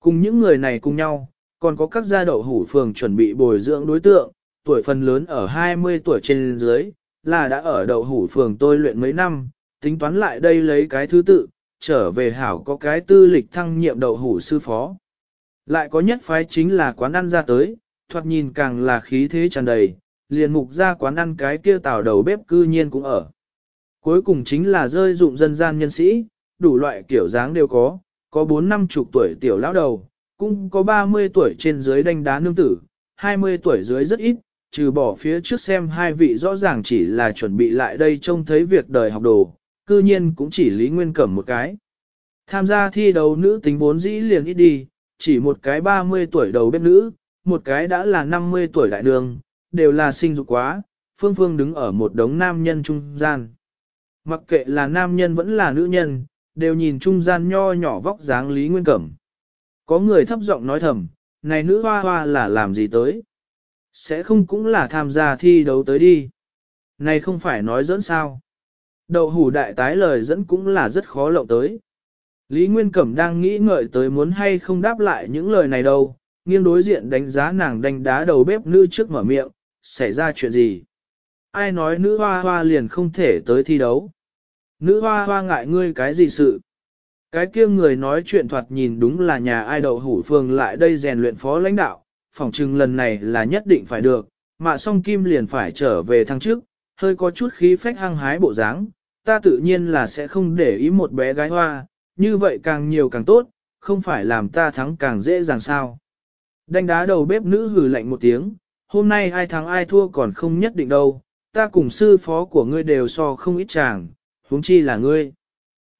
Cùng những người này cùng nhau, còn có các gia đậu hủ phường chuẩn bị bồi dưỡng đối tượng, tuổi phần lớn ở 20 tuổi trên dưới, là đã ở đậu hủ phường tôi luyện mấy năm, tính toán lại đây lấy cái thứ tự, trở về hảo có cái tư lịch thăng nhiệm đậu hủ sư phó. Lại có nhất phái chính là quán ăn ra tới, thoạt nhìn càng là khí thế tràn đầy, liền mục ra quán ăn cái kia tào đầu bếp cư nhiên cũng ở. Cuối cùng chính là rơi dụng dân gian nhân sĩ, đủ loại kiểu dáng đều có, có bốn năm chục tuổi tiểu lão đầu, cũng có 30 tuổi trên dưới đánh đá nương tử, 20 tuổi dưới rất ít, trừ bỏ phía trước xem hai vị rõ ràng chỉ là chuẩn bị lại đây trông thấy việc đời học đồ, cư nhiên cũng chỉ Lý Nguyên Cẩm một cái. Tham gia thi đấu nữ tính vốn dĩ liền ít đi, chỉ một cái 30 tuổi đầu bếp nữ, một cái đã là 50 tuổi đại đường, đều là sinh dục quá, Phương Phương đứng ở một đống nam nhân trung gian. Mặc kệ là nam nhân vẫn là nữ nhân, đều nhìn trung gian nho nhỏ vóc dáng Lý Nguyên Cẩm. Có người thấp giọng nói thầm, này nữ hoa hoa là làm gì tới? Sẽ không cũng là tham gia thi đấu tới đi. Này không phải nói dẫn sao. Đậu hủ đại tái lời dẫn cũng là rất khó lộng tới. Lý Nguyên Cẩm đang nghĩ ngợi tới muốn hay không đáp lại những lời này đâu, nghiêng đối diện đánh giá nàng đánh đá đầu bếp nữ trước mở miệng, xảy ra chuyện gì? Ai nói nữ hoa hoa liền không thể tới thi đấu? Nữ hoa hoa ngại ngươi cái gì sự? Cái kia người nói chuyện thoạt nhìn đúng là nhà ai đậu hủ phường lại đây rèn luyện phó lãnh đạo, phỏng chừng lần này là nhất định phải được, mà song kim liền phải trở về thăng trước, hơi có chút khí phách hăng hái bộ dáng, ta tự nhiên là sẽ không để ý một bé gái hoa, như vậy càng nhiều càng tốt, không phải làm ta thắng càng dễ dàng sao. Đánh đá đầu bếp nữ hừ lạnh một tiếng, hôm nay ai thắng ai thua còn không nhất định đâu, ta cùng sư phó của ngươi đều so không ít chàng, huống chi là ngươi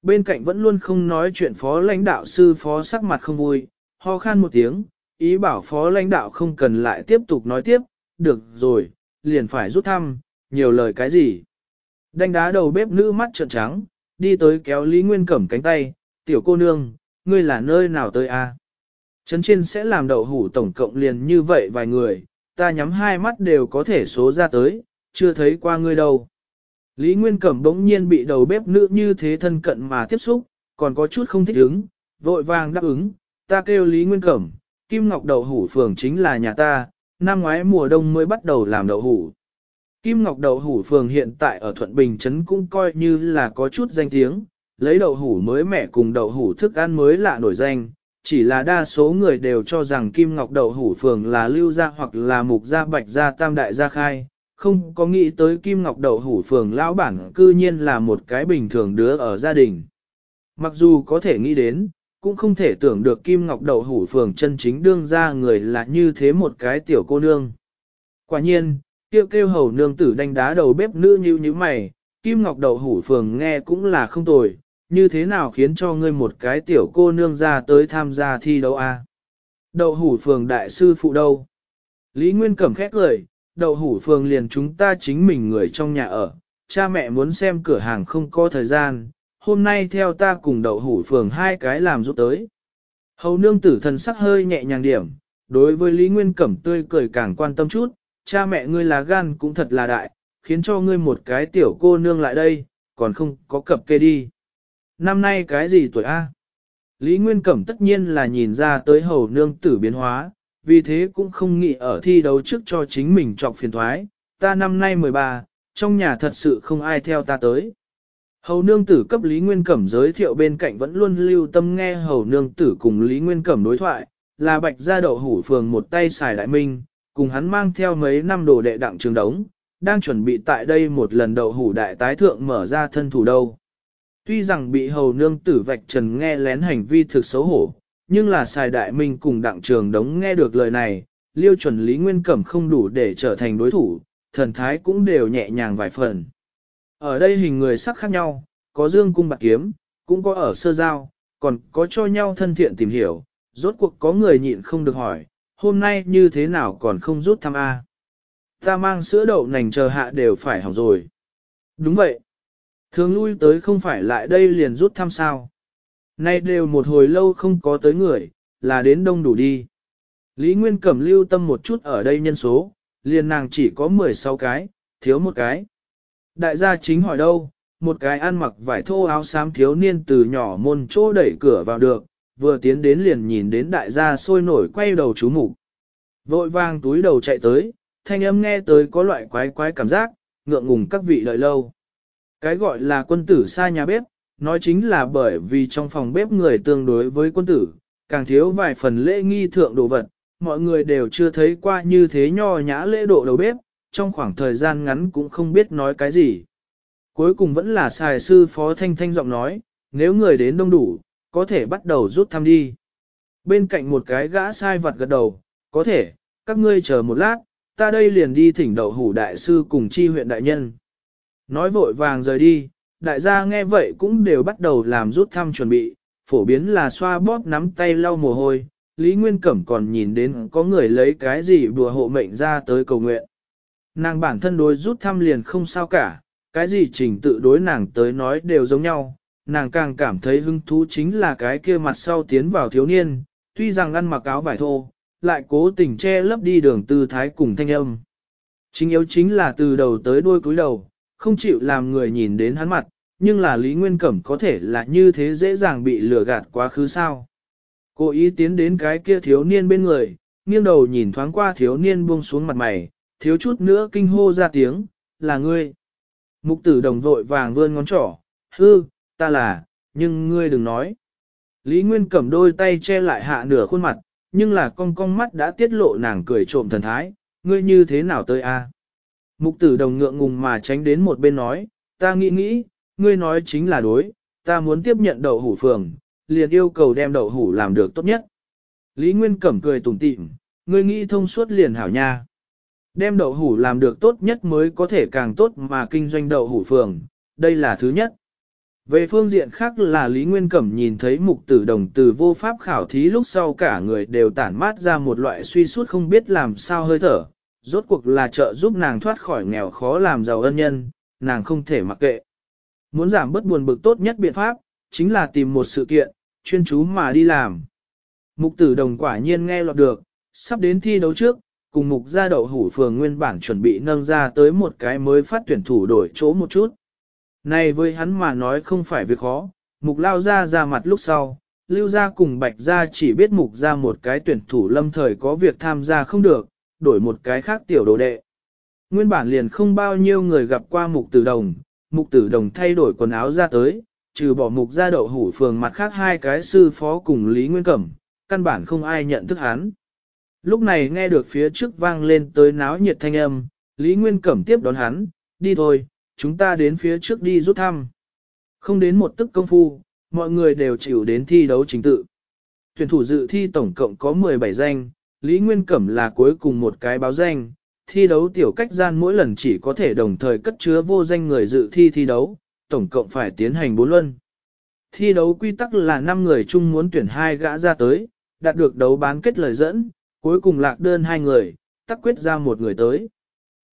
bên cạnh vẫn luôn không nói chuyện phó lãnh đạo sư phó sắc mặt không vui, ho khan một tiếng, ý bảo phó lãnh đạo không cần lại tiếp tục nói tiếp, được rồi, liền phải rút thăm, nhiều lời cái gì. Đánh đá đầu bếp nữ mắt trợn trắng, đi tới kéo Lý Nguyên Cẩm cánh tay, tiểu cô nương, ngươi là nơi nào tới a à? Trấn trên sẽ làm đậu hủ tổng cộng liền như vậy vài người, ta nhắm hai mắt đều có thể số ra tới, chưa thấy qua ngươi đâu. Lý Nguyên Cẩm bỗng nhiên bị đầu bếp nữ như thế thân cận mà tiếp xúc, còn có chút không thích ứng, vội vàng đáp ứng, ta kêu Lý Nguyên Cẩm, Kim Ngọc Đậu Hủ Phường chính là nhà ta, năm ngoái mùa đông mới bắt đầu làm đậu hủ. Kim Ngọc Đậu Hủ Phường hiện tại ở Thuận Bình Trấn cũng coi như là có chút danh tiếng, lấy đậu hủ mới mẻ cùng đậu hủ thức ăn mới lạ nổi danh, chỉ là đa số người đều cho rằng Kim Ngọc Đậu Hủ Phường là lưu gia hoặc là mục gia bạch gia tam đại gia khai, không có nghĩ tới Kim Ngọc Đậu Hủ Phường lão bản cư nhiên là một cái bình thường đứa ở gia đình. Mặc dù có thể nghĩ đến, cũng không thể tưởng được Kim Ngọc Đậu Hủ Phường chân chính đương ra người là như thế một cái tiểu cô nương. Quả nhiên, kêu kêu hầu nương tử đánh đá đầu bếp nữ như như mày, Kim Ngọc Đậu Hủ Phường nghe cũng là không tồi, như thế nào khiến cho ngươi một cái tiểu cô nương ra tới tham gia thi đấu a? À? Đậu Hủ Phường đại sư phụ đâu? Lý Nguyên Cẩm khét lời, đậu hủ phường liền chúng ta chính mình người trong nhà ở, cha mẹ muốn xem cửa hàng không có thời gian, hôm nay theo ta cùng đậu hủ phường hai cái làm giúp tới. Hầu nương tử thần sắc hơi nhẹ nhàng điểm, đối với Lý Nguyên Cẩm tươi cười càng quan tâm chút, cha mẹ ngươi là gan cũng thật là đại, khiến cho ngươi một cái tiểu cô nương lại đây, còn không có cập kê đi. Năm nay cái gì tuổi A? Lý Nguyên Cẩm tất nhiên là nhìn ra tới hầu nương tử biến hóa, vì thế cũng không nghĩ ở thi đấu trước cho chính mình trọc phiền thoái, ta năm nay 13, trong nhà thật sự không ai theo ta tới. Hầu nương tử cấp Lý Nguyên Cẩm giới thiệu bên cạnh vẫn luôn lưu tâm nghe hầu nương tử cùng Lý Nguyên Cẩm đối thoại, là bạch gia đậu hủ phường một tay xài đại minh, cùng hắn mang theo mấy năm đồ đệ đặng trường đống, đang chuẩn bị tại đây một lần đậu hủ đại tái thượng mở ra thân thủ đâu. Tuy rằng bị hầu nương tử vạch trần nghe lén hành vi thực xấu hổ, nhưng là xài đại minh cùng đặng trường đống nghe được lời này, liêu chuẩn lý nguyên cẩm không đủ để trở thành đối thủ, thần thái cũng đều nhẹ nhàng vài phần. Ở đây hình người sắc khác nhau, có dương cung bạc kiếm, cũng có ở sơ giao, còn có cho nhau thân thiện tìm hiểu, rốt cuộc có người nhịn không được hỏi, hôm nay như thế nào còn không rút thăm A. À? Ta mang sữa đậu nành chờ hạ đều phải hỏng rồi. Đúng vậy. Thường lui tới không phải lại đây liền rút thăm sao. Nay đều một hồi lâu không có tới người, là đến đông đủ đi. Lý Nguyên Cẩm lưu tâm một chút ở đây nhân số, liền nàng chỉ có 16 cái, thiếu một cái. Đại gia chính hỏi đâu, một cái ăn mặc vải thô áo xám thiếu niên từ nhỏ môn chỗ đẩy cửa vào được, vừa tiến đến liền nhìn đến đại gia sôi nổi quay đầu chú mục Vội vàng túi đầu chạy tới, thanh âm nghe tới có loại quái quái cảm giác, ngượng ngùng các vị đợi lâu. Cái gọi là quân tử xa nhà bếp, nói chính là bởi vì trong phòng bếp người tương đối với quân tử, càng thiếu vài phần lễ nghi thượng đồ vật, mọi người đều chưa thấy qua như thế nho nhã lễ độ đầu bếp, trong khoảng thời gian ngắn cũng không biết nói cái gì. Cuối cùng vẫn là xài sư phó thanh thanh giọng nói, nếu người đến đông đủ, có thể bắt đầu rút thăm đi. Bên cạnh một cái gã sai vật gật đầu, có thể, các ngươi chờ một lát, ta đây liền đi thỉnh đậu hủ đại sư cùng chi huyện đại nhân. Nói vội vàng rời đi, đại gia nghe vậy cũng đều bắt đầu làm rút thăm chuẩn bị, phổ biến là xoa bóp nắm tay lau mồ hôi, Lý Nguyên Cẩm còn nhìn đến có người lấy cái gì bùa hộ mệnh ra tới cầu nguyện. Nàng bản thân đối rút thăm liền không sao cả, cái gì trình tự đối nàng tới nói đều giống nhau, nàng càng cảm thấy hứng thú chính là cái kia mặt sau tiến vào thiếu niên, tuy rằng ăn mặc áo vải thô, lại cố tình che lấp đi đường tư thái cùng thanh âm. Chính yếu chính là từ đầu tới đuôi cúi đầu, không chịu làm người nhìn đến hắn mặt, nhưng là Lý Nguyên Cẩm có thể là như thế dễ dàng bị lừa gạt quá khứ sao. Cô ý tiến đến cái kia thiếu niên bên người, nghiêng đầu nhìn thoáng qua thiếu niên buông xuống mặt mày, thiếu chút nữa kinh hô ra tiếng, là ngươi. Mục tử đồng vội vàng vươn ngón trỏ, hư, ta là, nhưng ngươi đừng nói. Lý Nguyên Cẩm đôi tay che lại hạ nửa khuôn mặt, nhưng là con con mắt đã tiết lộ nàng cười trộm thần thái, ngươi như thế nào tới a? Mục tử đồng ngượng ngùng mà tránh đến một bên nói, ta nghĩ nghĩ, ngươi nói chính là đối, ta muốn tiếp nhận đậu hủ phường, liền yêu cầu đem đậu hủ làm được tốt nhất. Lý Nguyên Cẩm cười tủm tịm, ngươi nghĩ thông suốt liền hảo nha. Đem đậu hủ làm được tốt nhất mới có thể càng tốt mà kinh doanh đậu hủ phường, đây là thứ nhất. Về phương diện khác là Lý Nguyên Cẩm nhìn thấy mục tử đồng từ vô pháp khảo thí lúc sau cả người đều tản mát ra một loại suy suốt không biết làm sao hơi thở, rốt cuộc là trợ giúp nàng thoát khỏi nghèo khó làm giàu ân nhân, nàng không thể mặc kệ. Muốn giảm bớt buồn bực tốt nhất biện pháp, chính là tìm một sự kiện, chuyên chú mà đi làm. Mục tử đồng quả nhiên nghe lọt được, sắp đến thi đấu trước, cùng mục gia đậu hủ phường nguyên bản chuẩn bị nâng ra tới một cái mới phát tuyển thủ đổi chỗ một chút. Này với hắn mà nói không phải việc khó, mục lao ra ra mặt lúc sau, lưu gia cùng bạch gia chỉ biết mục gia một cái tuyển thủ lâm thời có việc tham gia không được, đổi một cái khác tiểu đồ đệ. Nguyên bản liền không bao nhiêu người gặp qua mục tử đồng, mục tử đồng thay đổi quần áo ra tới, trừ bỏ mục ra đậu hủ phường mặt khác hai cái sư phó cùng Lý Nguyên Cẩm, căn bản không ai nhận thức hắn. Lúc này nghe được phía trước vang lên tới náo nhiệt thanh âm, Lý Nguyên Cẩm tiếp đón hắn, đi thôi, chúng ta đến phía trước đi rút thăm. Không đến một tức công phu, mọi người đều chịu đến thi đấu chính tự. Tuyển thủ dự thi tổng cộng có 17 danh, Lý Nguyên Cẩm là cuối cùng một cái báo danh, thi đấu tiểu cách gian mỗi lần chỉ có thể đồng thời cất chứa vô danh người dự thi thi đấu, tổng cộng phải tiến hành 4 luân. Thi đấu quy tắc là 5 người chung muốn tuyển hai gã ra tới, đạt được đấu bán kết lời dẫn, cuối cùng lạc đơn hai người, tắc quyết ra một người tới.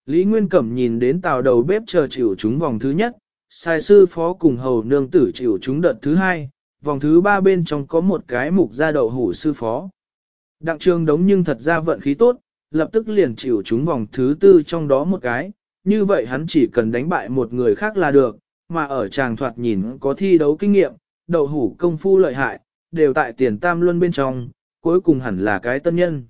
Lý Nguyên Cẩm nhìn đến tàu đầu bếp chờ chịu chúng vòng thứ nhất, sai sư phó cùng hầu nương tử chịu chúng đợt thứ hai, vòng thứ ba bên trong có một cái mục ra đậu hủ sư phó. Đặng trường đống nhưng thật ra vận khí tốt, lập tức liền chịu chúng vòng thứ tư trong đó một cái, như vậy hắn chỉ cần đánh bại một người khác là được, mà ở tràng thoạt nhìn có thi đấu kinh nghiệm, đầu hủ công phu lợi hại, đều tại tiền tam luân bên trong, cuối cùng hẳn là cái tân nhân.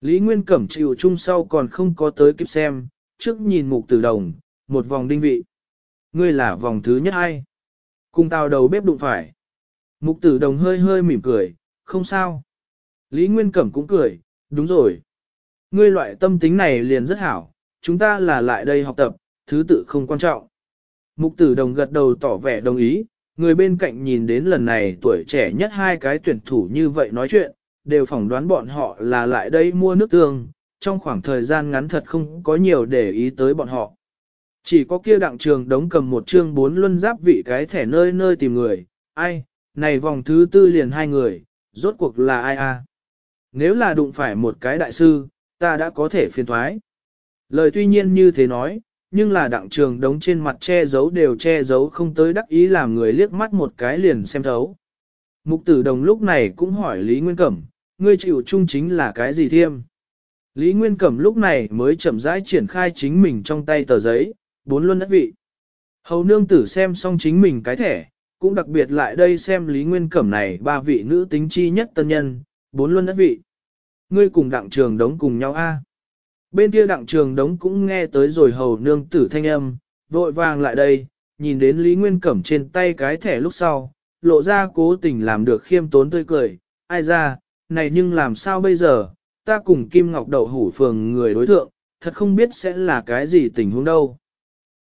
Lý Nguyên Cẩm chịu chung sau còn không có tới kịp xem, trước nhìn mục tử đồng, một vòng đinh vị. Ngươi là vòng thứ nhất ai? Cùng tao đầu bếp đụng phải. Mục tử đồng hơi hơi mỉm cười, không sao. Lý Nguyên Cẩm cũng cười, đúng rồi. Ngươi loại tâm tính này liền rất hảo, chúng ta là lại đây học tập, thứ tự không quan trọng. Mục tử đồng gật đầu tỏ vẻ đồng ý, người bên cạnh nhìn đến lần này tuổi trẻ nhất hai cái tuyển thủ như vậy nói chuyện, đều phỏng đoán bọn họ là lại đây mua nước tương, trong khoảng thời gian ngắn thật không có nhiều để ý tới bọn họ. Chỉ có kia đặng trường đống cầm một chương bốn luân giáp vị cái thẻ nơi nơi tìm người, ai, này vòng thứ tư liền hai người, rốt cuộc là ai à? nếu là đụng phải một cái đại sư, ta đã có thể phiền thoái. Lời tuy nhiên như thế nói, nhưng là đặng trường đống trên mặt che giấu đều che giấu không tới đắc ý làm người liếc mắt một cái liền xem thấu. Mục tử đồng lúc này cũng hỏi Lý Nguyên Cẩm, ngươi chịu chung chính là cái gì thiêm? Lý Nguyên Cẩm lúc này mới chậm rãi triển khai chính mình trong tay tờ giấy, bốn luân đất vị. Hầu nương tử xem xong chính mình cái thẻ, cũng đặc biệt lại đây xem Lý Nguyên Cẩm này ba vị nữ tính chi nhất tân nhân, bốn luân đất vị. Ngươi cùng đặng trường đống cùng nhau a. Bên kia đặng trường đống cũng nghe tới rồi hầu nương tử thanh âm, vội vàng lại đây, nhìn đến Lý Nguyên Cẩm trên tay cái thẻ lúc sau, lộ ra cố tình làm được khiêm tốn tươi cười, ai ra, này nhưng làm sao bây giờ, ta cùng Kim Ngọc Đậu hủ phường người đối thượng, thật không biết sẽ là cái gì tình huống đâu.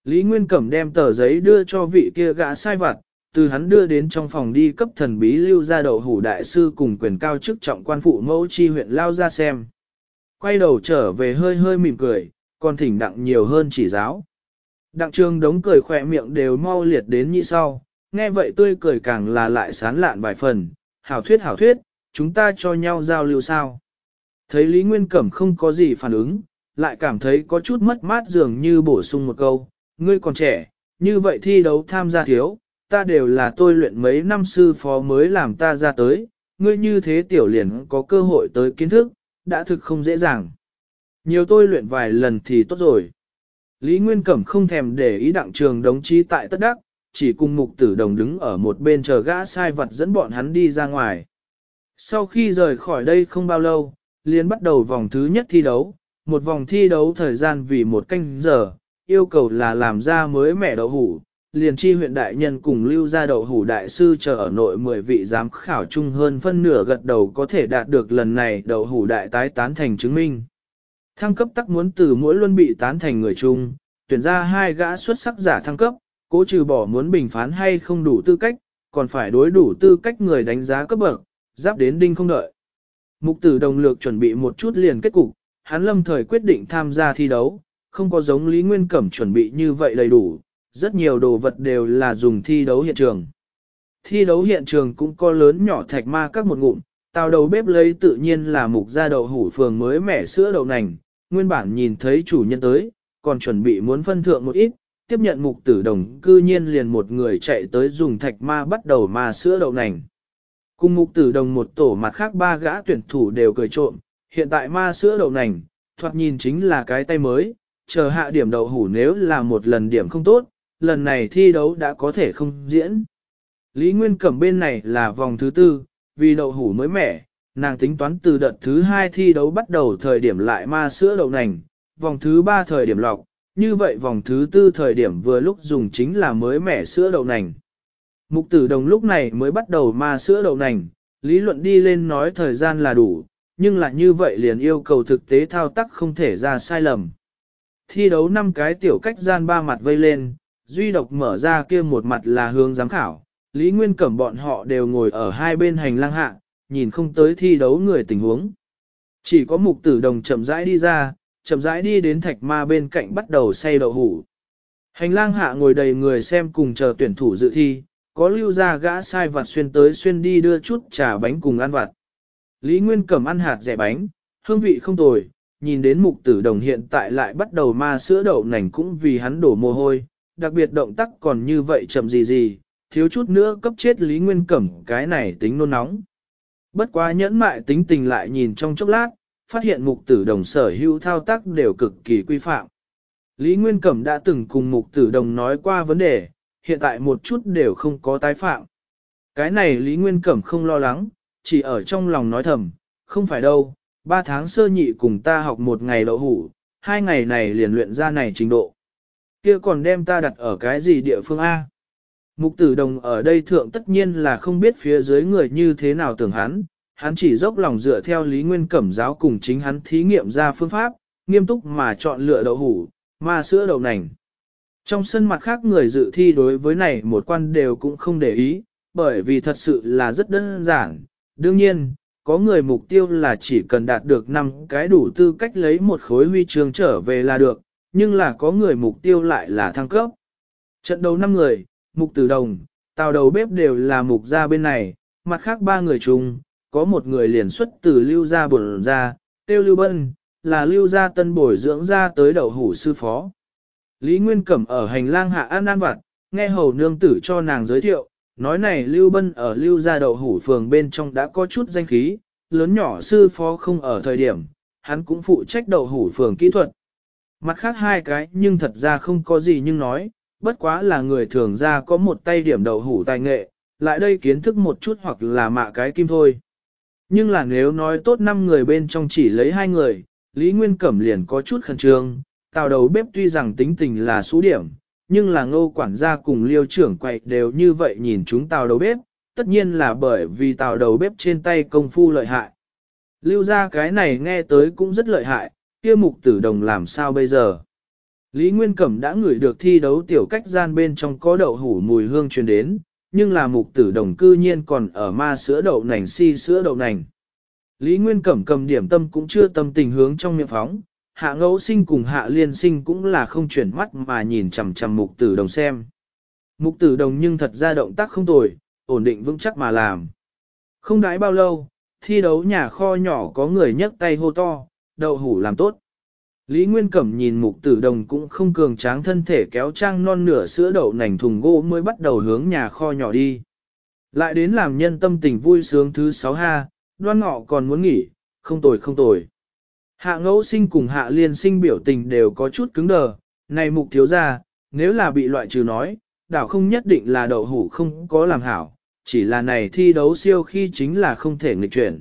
Lý Nguyên Cẩm đem tờ giấy đưa cho vị kia gã sai vặt, từ hắn đưa đến trong phòng đi cấp thần bí lưu ra đậu hủ đại sư cùng quyền cao chức trọng quan phụ mẫu chi huyện lao ra xem. Quay đầu trở về hơi hơi mỉm cười, còn thỉnh đặng nhiều hơn chỉ giáo. Đặng trường đống cười khỏe miệng đều mau liệt đến như sau, nghe vậy tươi cười càng là lại sán lạn vài phần, hảo thuyết hảo thuyết, chúng ta cho nhau giao lưu sao. Thấy Lý Nguyên Cẩm không có gì phản ứng, lại cảm thấy có chút mất mát dường như bổ sung một câu, ngươi còn trẻ, như vậy thi đấu tham gia thiếu, ta đều là tôi luyện mấy năm sư phó mới làm ta ra tới, ngươi như thế tiểu liền có cơ hội tới kiến thức, đã thực không dễ dàng. Nhiều tôi luyện vài lần thì tốt rồi. Lý Nguyên Cẩm không thèm để ý đặng trường đống chí tại tất đắc, chỉ cùng mục tử đồng đứng ở một bên chờ gã sai vật dẫn bọn hắn đi ra ngoài. Sau khi rời khỏi đây không bao lâu, liền bắt đầu vòng thứ nhất thi đấu, một vòng thi đấu thời gian vì một canh giờ, yêu cầu là làm ra mới mẻ đậu hủ, liền chi huyện đại nhân cùng lưu gia đậu hủ đại sư chờ ở nội 10 vị giám khảo chung hơn phân nửa gật đầu có thể đạt được lần này đậu hủ đại tái tán thành chứng minh. Thăng cấp tắc muốn từ mỗi luân bị tán thành người chung, tuyển ra hai gã xuất sắc giả thăng cấp, cố trừ bỏ muốn bình phán hay không đủ tư cách, còn phải đối đủ tư cách người đánh giá cấp bậc, giáp đến đinh không đợi. Mục tử đồng lược chuẩn bị một chút liền kết cục, hắn lâm thời quyết định tham gia thi đấu, không có giống Lý Nguyên Cẩm chuẩn bị như vậy đầy đủ, rất nhiều đồ vật đều là dùng thi đấu hiện trường. Thi đấu hiện trường cũng có lớn nhỏ thạch ma các một ngụm, tàu đầu bếp lấy tự nhiên là mục gia đậu hủ phường mới mẻ sữa đậu nành, nguyên bản nhìn thấy chủ nhân tới, còn chuẩn bị muốn phân thượng một ít, tiếp nhận mục tử đồng cư nhiên liền một người chạy tới dùng thạch ma bắt đầu ma sữa đậu nành. Cùng mục tử đồng một tổ mặt khác ba gã tuyển thủ đều cười trộm, hiện tại ma sữa đậu nành, thoạt nhìn chính là cái tay mới, chờ hạ điểm đậu hủ nếu là một lần điểm không tốt, lần này thi đấu đã có thể không diễn. Lý Nguyên Cẩm bên này là vòng thứ tư, vì đậu hủ mới mẻ, nàng tính toán từ đợt thứ hai thi đấu bắt đầu thời điểm lại ma sữa đậu nành, vòng thứ ba thời điểm lọc, như vậy vòng thứ tư thời điểm vừa lúc dùng chính là mới mẻ sữa đậu nành. Mục tử đồng lúc này mới bắt đầu ma sữa đậu nành, lý luận đi lên nói thời gian là đủ, nhưng là như vậy liền yêu cầu thực tế thao tác không thể ra sai lầm. Thi đấu năm cái tiểu cách gian ba mặt vây lên, duy độc mở ra kia một mặt là hướng giám khảo, Lý Nguyên Cẩm bọn họ đều ngồi ở hai bên hành lang hạ, nhìn không tới thi đấu người tình huống. Chỉ có mục tử đồng chậm rãi đi ra, chậm rãi đi đến thạch ma bên cạnh bắt đầu say đậu hủ. Hành lang hạ ngồi đầy người xem cùng chờ tuyển thủ dự thi, có lưu ra gã sai vặt xuyên tới xuyên đi đưa chút trà bánh cùng ăn vặt. Lý Nguyên Cẩm ăn hạt rẻ bánh, hương vị không tồi, nhìn đến mục tử đồng hiện tại lại bắt đầu ma sữa đậu nành cũng vì hắn đổ mồ hôi, đặc biệt động tác còn như vậy chậm gì gì, thiếu chút nữa cấp chết Lý Nguyên Cẩm cái này tính nôn nóng. Bất quá nhẫn mại tính tình lại nhìn trong chốc lát, phát hiện mục tử đồng sở hữu thao tác đều cực kỳ quy phạm. Lý Nguyên Cẩm đã từng cùng mục tử đồng nói qua vấn đề, hiện tại một chút đều không có tái phạm. Cái này Lý Nguyên Cẩm không lo lắng, chỉ ở trong lòng nói thầm, không phải đâu, ba tháng sơ nhị cùng ta học một ngày đậu hủ, hai ngày này liền luyện ra này trình độ kia còn đem ta đặt ở cái gì địa phương A. Mục tử đồng ở đây thượng tất nhiên là không biết phía dưới người như thế nào tưởng hắn, hắn chỉ dốc lòng dựa theo lý nguyên cẩm giáo cùng chính hắn thí nghiệm ra phương pháp, nghiêm túc mà chọn lựa đậu hủ, mà sữa đậu nành. Trong sân mặt khác người dự thi đối với này một quan đều cũng không để ý, bởi vì thật sự là rất đơn giản. Đương nhiên, có người mục tiêu là chỉ cần đạt được 5 cái đủ tư cách lấy một khối huy chương trở về là được, nhưng là có người mục tiêu lại là thăng cấp. Trận đấu 5 người, mục tử đồng, tàu đầu bếp đều là mục ra bên này, mặt khác ba người chung, có một người liền xuất từ lưu gia bổn ra, tiêu lưu bân, là lưu gia tân bồi dưỡng ra tới đầu hủ sư phó. Lý Nguyên Cẩm ở hành lang hạ an an vặt, nghe hầu nương tử cho nàng giới thiệu, nói này lưu bân ở lưu gia đầu hủ phường bên trong đã có chút danh khí, lớn nhỏ sư phó không ở thời điểm, hắn cũng phụ trách đầu hủ phường kỹ thuật. Mặt khác hai cái nhưng thật ra không có gì nhưng nói, bất quá là người thường ra có một tay điểm đầu hủ tài nghệ, lại đây kiến thức một chút hoặc là mạ cái kim thôi. Nhưng là nếu nói tốt năm người bên trong chỉ lấy hai người, Lý Nguyên Cẩm liền có chút khẩn trương, tào đầu bếp tuy rằng tính tình là số điểm, nhưng là ngô quản gia cùng liêu trưởng quậy đều như vậy nhìn chúng tào đầu bếp, tất nhiên là bởi vì tào đầu bếp trên tay công phu lợi hại. Lưu ra cái này nghe tới cũng rất lợi hại, kia mục tử đồng làm sao bây giờ? Lý Nguyên Cẩm đã ngửi được thi đấu tiểu cách gian bên trong có đậu hủ mùi hương truyền đến, nhưng là mục tử đồng cư nhiên còn ở ma sữa đậu nành si sữa đậu nành. Lý Nguyên Cẩm cầm điểm tâm cũng chưa tâm tình hướng trong miệng phóng, hạ ngẫu sinh cùng hạ liên sinh cũng là không chuyển mắt mà nhìn chằm chằm mục tử đồng xem. Mục tử đồng nhưng thật ra động tác không tồi, ổn định vững chắc mà làm. Không đãi bao lâu, thi đấu nhà kho nhỏ có người nhấc tay hô to, đậu hủ làm tốt. Lý Nguyên Cẩm nhìn mục tử đồng cũng không cường tráng thân thể kéo trang non nửa sữa đậu nành thùng gỗ mới bắt đầu hướng nhà kho nhỏ đi. Lại đến làm nhân tâm tình vui sướng thứ sáu ha, đoan ngọ còn muốn nghỉ, không tồi không tồi. Hạ ngẫu sinh cùng hạ liên sinh biểu tình đều có chút cứng đờ, này mục thiếu ra, nếu là bị loại trừ nói, đảo không nhất định là đậu hủ không có làm hảo, chỉ là này thi đấu siêu khi chính là không thể nghịch chuyển.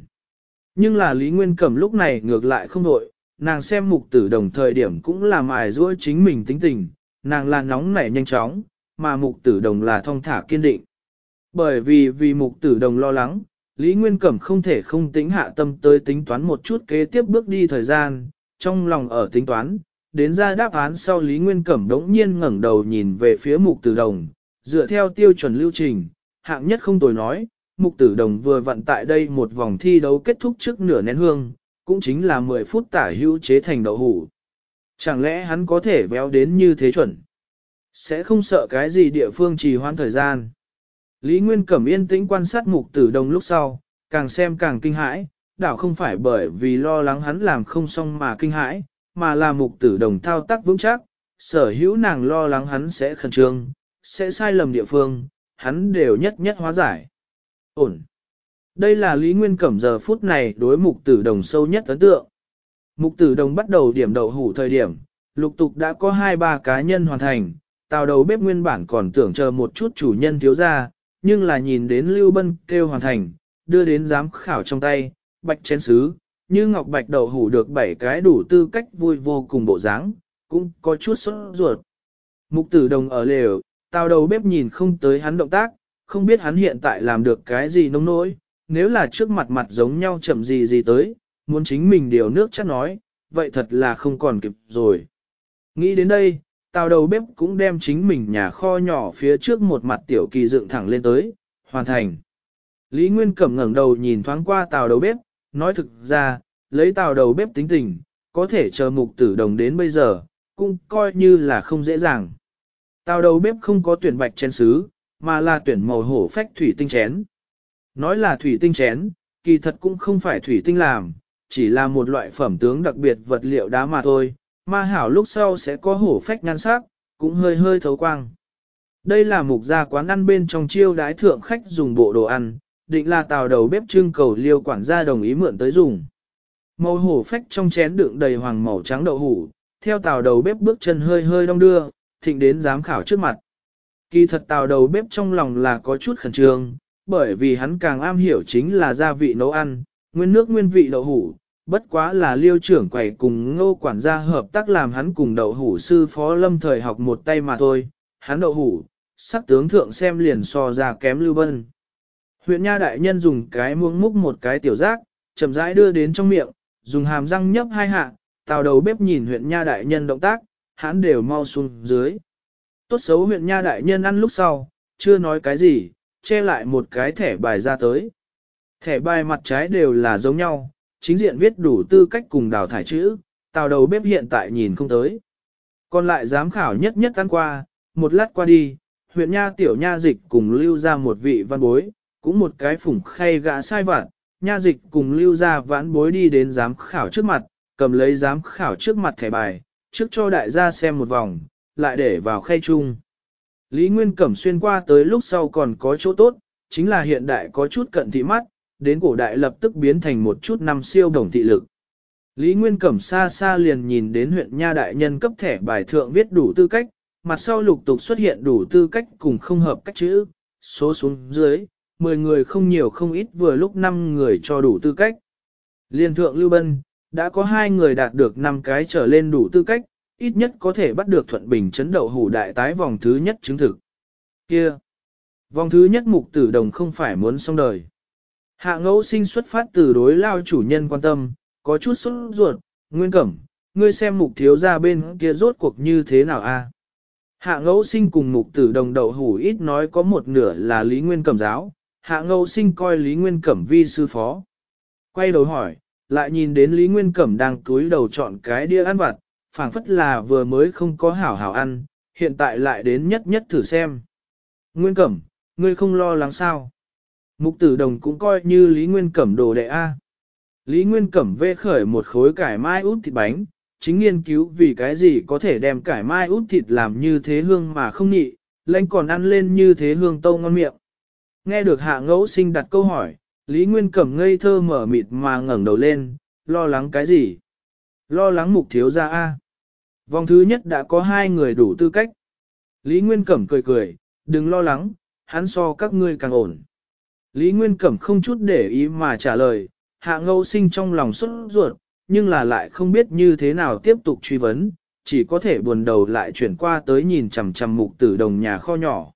Nhưng là Lý Nguyên Cẩm lúc này ngược lại không đổi, nàng xem mục tử đồng thời điểm cũng là mài ruỗi chính mình tính tình, nàng là nóng nảy nhanh chóng, mà mục tử đồng là thong thả kiên định. Bởi vì vì mục tử đồng lo lắng, Lý Nguyên Cẩm không thể không tính hạ tâm tới tính toán một chút kế tiếp bước đi thời gian, trong lòng ở tính toán, đến ra đáp án sau Lý Nguyên Cẩm đống nhiên ngẩn đầu nhìn về phía mục tử đồng, dựa theo tiêu chuẩn lưu trình, hạng nhất không tồi nói, mục tử đồng vừa vận tại đây một vòng thi đấu kết thúc trước nửa nén hương, cũng chính là 10 phút tả hữu chế thành đậu hủ. Chẳng lẽ hắn có thể véo đến như thế chuẩn? Sẽ không sợ cái gì địa phương trì hoãn thời gian. Lý Nguyên Cẩm yên tĩnh quan sát mục tử đồng lúc sau, càng xem càng kinh hãi, đảo không phải bởi vì lo lắng hắn làm không xong mà kinh hãi, mà là mục tử đồng thao tác vững chắc, sở hữu nàng lo lắng hắn sẽ khẩn trương, sẽ sai lầm địa phương, hắn đều nhất nhất hóa giải. Ổn. Đây là Lý Nguyên Cẩm giờ phút này đối mục tử đồng sâu nhất ấn tượng. Mục tử đồng bắt đầu điểm đầu hủ thời điểm, lục tục đã có 2-3 cá nhân hoàn thành, tàu đầu bếp nguyên bản còn tưởng chờ một chút chủ nhân thiếu ra, nhưng là nhìn đến Lưu Bân kêu hoàn thành, đưa đến giám khảo trong tay, bạch chén xứ. như ngọc bạch đầu hủ được 7 cái đủ tư cách vui vô cùng bộ dáng cũng có chút sốt ruột. Mục tử đồng ở lều, tàu đầu bếp nhìn không tới hắn động tác, không biết hắn hiện tại làm được cái gì nông nỗi, nếu là trước mặt mặt giống nhau chậm gì gì tới, muốn chính mình điều nước chắc nói, vậy thật là không còn kịp rồi. Nghĩ đến đây, tàu đầu bếp cũng đem chính mình nhà kho nhỏ phía trước một mặt tiểu kỳ dựng thẳng lên tới, hoàn thành. Lý Nguyên Cẩm ngẩng đầu nhìn thoáng qua tàu đầu bếp, nói thực ra, lấy tàu đầu bếp tính tình, có thể chờ mục tử đồng đến bây giờ, cũng coi như là không dễ dàng. Tàu đầu bếp không có tuyển bạch chén xứ mà là tuyển màu hổ phách thủy tinh chén. Nói là thủy tinh chén, kỳ thật cũng không phải thủy tinh làm, chỉ là một loại phẩm tướng đặc biệt vật liệu đá mà thôi, ma hảo lúc sau sẽ có hổ phách nhan sắc, cũng hơi hơi thấu quang. Đây là mục gia quán ăn bên trong chiêu đái thượng khách dùng bộ đồ ăn, định là tàu đầu bếp trưng cầu liêu quản gia đồng ý mượn tới dùng. Màu hổ phách trong chén đựng đầy hoàng màu trắng đậu hủ, theo tàu đầu bếp bước chân hơi hơi đông đưa, thịnh đến giám khảo trước mặt. Kỳ thật tào đầu bếp trong lòng là có chút khẩn trương, bởi vì hắn càng am hiểu chính là gia vị nấu ăn, nguyên nước nguyên vị đậu hủ, bất quá là liêu trưởng quầy cùng ngô quản gia hợp tác làm hắn cùng đậu hủ sư phó lâm thời học một tay mà thôi, hắn đậu hủ, sắc tướng thượng xem liền so ra kém lưu bân. Huyện nha đại nhân dùng cái muỗng múc một cái tiểu giác, chậm rãi đưa đến trong miệng, dùng hàm răng nhấp hai hạ, tào đầu bếp nhìn huyện nha đại nhân động tác, hắn đều mau xuống dưới. Tốt xấu huyện nha đại nhân ăn lúc sau, chưa nói cái gì, che lại một cái thẻ bài ra tới. Thẻ bài mặt trái đều là giống nhau, chính diện viết đủ tư cách cùng đào thải chữ, tào đầu bếp hiện tại nhìn không tới. Còn lại giám khảo nhất nhất ăn qua, một lát qua đi, huyện nha tiểu nha dịch cùng lưu ra một vị văn bối, cũng một cái phủng khay gã sai vặt, nha dịch cùng lưu ra vãn bối đi đến giám khảo trước mặt, cầm lấy giám khảo trước mặt thẻ bài, trước cho đại gia xem một vòng, lại để vào khay chung. Lý Nguyên Cẩm xuyên qua tới lúc sau còn có chỗ tốt, chính là hiện đại có chút cận thị mắt, đến cổ đại lập tức biến thành một chút năm siêu đồng thị lực. Lý Nguyên Cẩm xa xa liền nhìn đến huyện Nha Đại Nhân cấp thẻ bài thượng viết đủ tư cách, mặt sau lục tục xuất hiện đủ tư cách cùng không hợp cách chữ, số xuống dưới, 10 người không nhiều không ít vừa lúc 5 người cho đủ tư cách. Liên thượng Lưu Bân, đã có 2 người đạt được 5 cái trở lên đủ tư cách, ít nhất có thể bắt được thuận bình chấn đậu hủ đại tái vòng thứ nhất chứng thực. Kia! Vòng thứ nhất mục tử đồng không phải muốn xong đời. Hạ ngẫu sinh xuất phát từ đối lao chủ nhân quan tâm, có chút sốt ruột, nguyên cẩm, ngươi xem mục thiếu ra bên kia rốt cuộc như thế nào a? Hạ ngẫu sinh cùng mục tử đồng đậu hủ ít nói có một nửa là lý nguyên cẩm giáo, hạ ngẫu sinh coi lý nguyên cẩm vi sư phó. Quay đầu hỏi, lại nhìn đến lý nguyên cẩm đang cúi đầu chọn cái đĩa ăn vặt, phảng phất là vừa mới không có hảo hảo ăn, hiện tại lại đến nhất nhất thử xem. Nguyên Cẩm, ngươi không lo lắng sao? Mục tử đồng cũng coi như Lý Nguyên Cẩm đồ đệ A. Lý Nguyên Cẩm vê khởi một khối cải mai út thịt bánh, chính nghiên cứu vì cái gì có thể đem cải mai út thịt làm như thế hương mà không nhị, lãnh còn ăn lên như thế hương tâu ngon miệng. Nghe được hạ ngẫu sinh đặt câu hỏi, Lý Nguyên Cẩm ngây thơ mở mịt mà ngẩn đầu lên, lo lắng cái gì? Lo lắng mục thiếu ra A. Vòng thứ nhất đã có hai người đủ tư cách. Lý Nguyên Cẩm cười cười, đừng lo lắng, hắn so các ngươi càng ổn. Lý Nguyên Cẩm không chút để ý mà trả lời, hạ ngâu sinh trong lòng xuất ruột, nhưng là lại không biết như thế nào tiếp tục truy vấn, chỉ có thể buồn đầu lại chuyển qua tới nhìn chằm chằm mục tử đồng nhà kho nhỏ.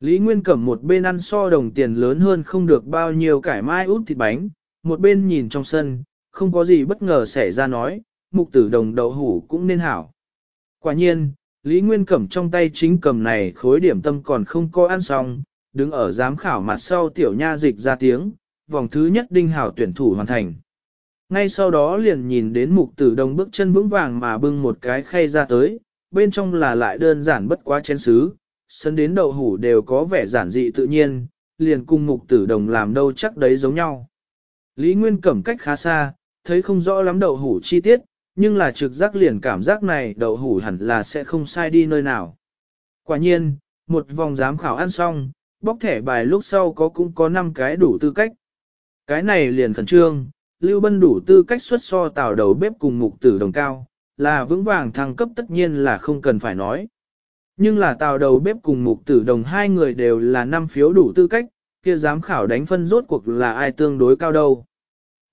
Lý Nguyên Cẩm một bên ăn so đồng tiền lớn hơn không được bao nhiêu cải mai út thịt bánh, một bên nhìn trong sân, không có gì bất ngờ xảy ra nói, mục tử đồng đậu hủ cũng nên hảo. Quả nhiên, Lý Nguyên Cẩm trong tay chính cầm này khối điểm tâm còn không có ăn xong, đứng ở giám khảo mặt sau tiểu nha dịch ra tiếng, vòng thứ nhất đinh hảo tuyển thủ hoàn thành. Ngay sau đó liền nhìn đến mục tử đồng bước chân vững vàng mà bưng một cái khay ra tới, bên trong là lại đơn giản bất quá chén xứ, sân đến đậu hủ đều có vẻ giản dị tự nhiên, liền cùng mục tử đồng làm đâu chắc đấy giống nhau. Lý Nguyên cẩm cách khá xa, thấy không rõ lắm đậu hủ chi tiết, nhưng là trực giác liền cảm giác này đậu hủ hẳn là sẽ không sai đi nơi nào. Quả nhiên, một vòng giám khảo ăn xong, bóc thẻ bài lúc sau có cũng có 5 cái đủ tư cách. Cái này liền khẩn trương, Lưu Bân đủ tư cách xuất so tào đầu bếp cùng mục tử đồng cao, là vững vàng thăng cấp tất nhiên là không cần phải nói. Nhưng là tào đầu bếp cùng mục tử đồng hai người đều là 5 phiếu đủ tư cách, kia giám khảo đánh phân rốt cuộc là ai tương đối cao đâu.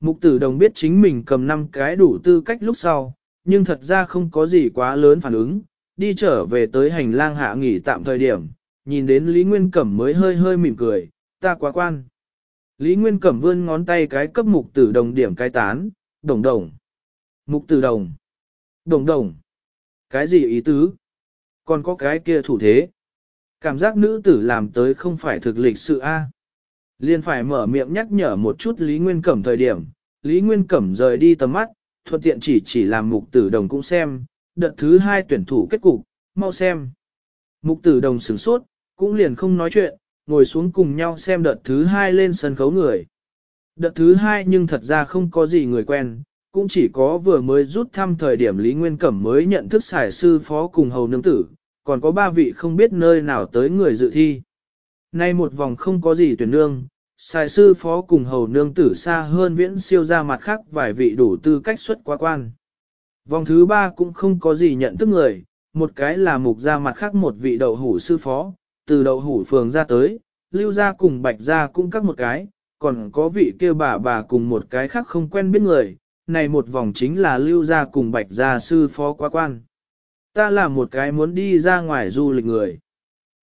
Mục tử đồng biết chính mình cầm 5 cái đủ tư cách lúc sau, nhưng thật ra không có gì quá lớn phản ứng, đi trở về tới hành lang hạ nghỉ tạm thời điểm, nhìn đến Lý Nguyên Cẩm mới hơi hơi mỉm cười, ta quá quan. Lý Nguyên Cẩm vươn ngón tay cái cấp mục tử đồng điểm cái tán, đồng đồng. Mục tử đồng. Đồng đồng. Cái gì ý tứ? Còn có cái kia thủ thế. Cảm giác nữ tử làm tới không phải thực lịch sự A? liền phải mở miệng nhắc nhở một chút Lý Nguyên Cẩm thời điểm, Lý Nguyên Cẩm rời đi tầm mắt, thuận tiện chỉ chỉ làm mục tử đồng cũng xem, đợt thứ hai tuyển thủ kết cục, mau xem. Mục tử đồng sửng sốt, cũng liền không nói chuyện, ngồi xuống cùng nhau xem đợt thứ hai lên sân khấu người. Đợt thứ hai nhưng thật ra không có gì người quen, cũng chỉ có vừa mới rút thăm thời điểm Lý Nguyên Cẩm mới nhận thức xài sư phó cùng hầu nương tử, còn có ba vị không biết nơi nào tới người dự thi. Nay một vòng không có gì tuyển nương, Sai sư phó cùng hầu nương tử xa hơn viễn siêu ra mặt khác vài vị đủ tư cách xuất quá quan. Vòng thứ ba cũng không có gì nhận thức người, một cái là mục ra mặt khác một vị đậu hủ sư phó, từ đậu hủ phường ra tới, lưu ra cùng bạch ra cũng các một cái, còn có vị kia bà bà cùng một cái khác không quen biết người, này một vòng chính là lưu ra cùng bạch ra sư phó quá quan. Ta là một cái muốn đi ra ngoài du lịch người.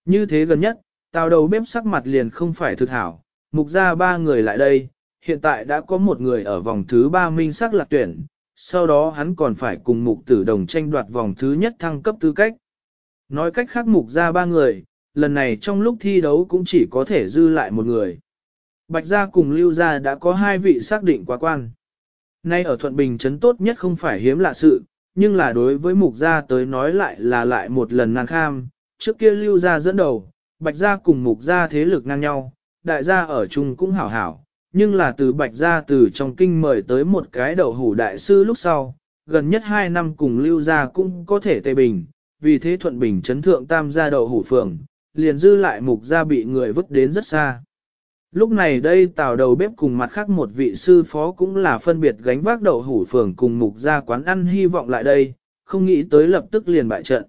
Như thế gần nhất, tao đầu bếp sắc mặt liền không phải thực hảo, mục ra ba người lại đây, hiện tại đã có một người ở vòng thứ ba minh sắc lạc tuyển, sau đó hắn còn phải cùng mục tử đồng tranh đoạt vòng thứ nhất thăng cấp tư cách. Nói cách khác mục ra ba người, lần này trong lúc thi đấu cũng chỉ có thể dư lại một người. Bạch gia cùng lưu gia đã có hai vị xác định quá quan. Nay ở Thuận Bình Trấn tốt nhất không phải hiếm lạ sự, nhưng là đối với mục gia tới nói lại là lại một lần nàng kham, trước kia lưu gia dẫn đầu, bạch gia cùng mục gia thế lực ngang nhau, đại gia ở chung cũng hảo hảo, nhưng là từ bạch gia từ trong kinh mời tới một cái đầu hủ đại sư lúc sau, gần nhất hai năm cùng lưu gia cũng có thể tề bình, vì thế thuận bình chấn thượng tam gia đầu hủ phường, liền dư lại mục gia bị người vứt đến rất xa. Lúc này đây tào đầu bếp cùng mặt khác một vị sư phó cũng là phân biệt gánh vác đầu hủ phường cùng mục gia quán ăn hy vọng lại đây, không nghĩ tới lập tức liền bại trận.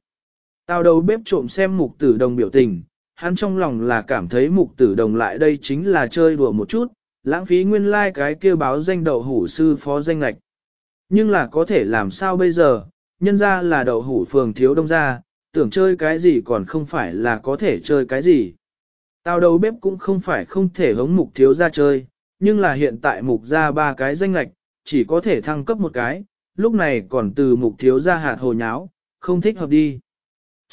Tào đầu bếp trộm xem mục tử đồng biểu tình, hắn trong lòng là cảm thấy mục tử đồng lại đây chính là chơi đùa một chút, lãng phí nguyên lai like cái kêu báo danh đậu hủ sư phó danh lạch. Nhưng là có thể làm sao bây giờ, nhân ra là đậu hủ phường thiếu đông ra, tưởng chơi cái gì còn không phải là có thể chơi cái gì. Tao đầu bếp cũng không phải không thể hống mục thiếu ra chơi, nhưng là hiện tại mục ra ba cái danh lạch, chỉ có thể thăng cấp một cái, lúc này còn từ mục thiếu ra hạt hồ nháo, không thích hợp đi.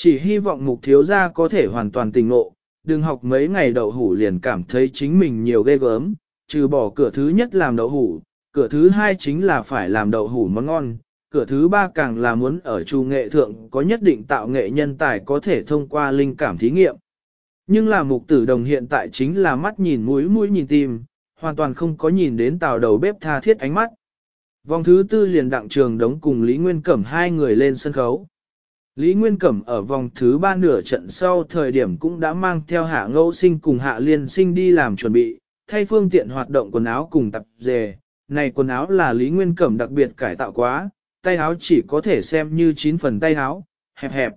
Chỉ hy vọng mục thiếu gia có thể hoàn toàn tình ngộ, đừng học mấy ngày đậu hủ liền cảm thấy chính mình nhiều ghê gớm, trừ bỏ cửa thứ nhất làm đậu hủ, cửa thứ hai chính là phải làm đậu hủ món ngon, cửa thứ ba càng là muốn ở trù nghệ thượng có nhất định tạo nghệ nhân tài có thể thông qua linh cảm thí nghiệm. Nhưng là mục tử đồng hiện tại chính là mắt nhìn mũi mũi nhìn tim, hoàn toàn không có nhìn đến tàu đầu bếp tha thiết ánh mắt. Vòng thứ tư liền đặng trường đống cùng Lý Nguyên Cẩm hai người lên sân khấu. Lý Nguyên Cẩm ở vòng thứ ba nửa trận sau thời điểm cũng đã mang theo hạ ngẫu sinh cùng hạ liên sinh đi làm chuẩn bị, thay phương tiện hoạt động quần áo cùng tập dề. Này quần áo là Lý Nguyên Cẩm đặc biệt cải tạo quá, tay áo chỉ có thể xem như 9 phần tay áo, hẹp hẹp.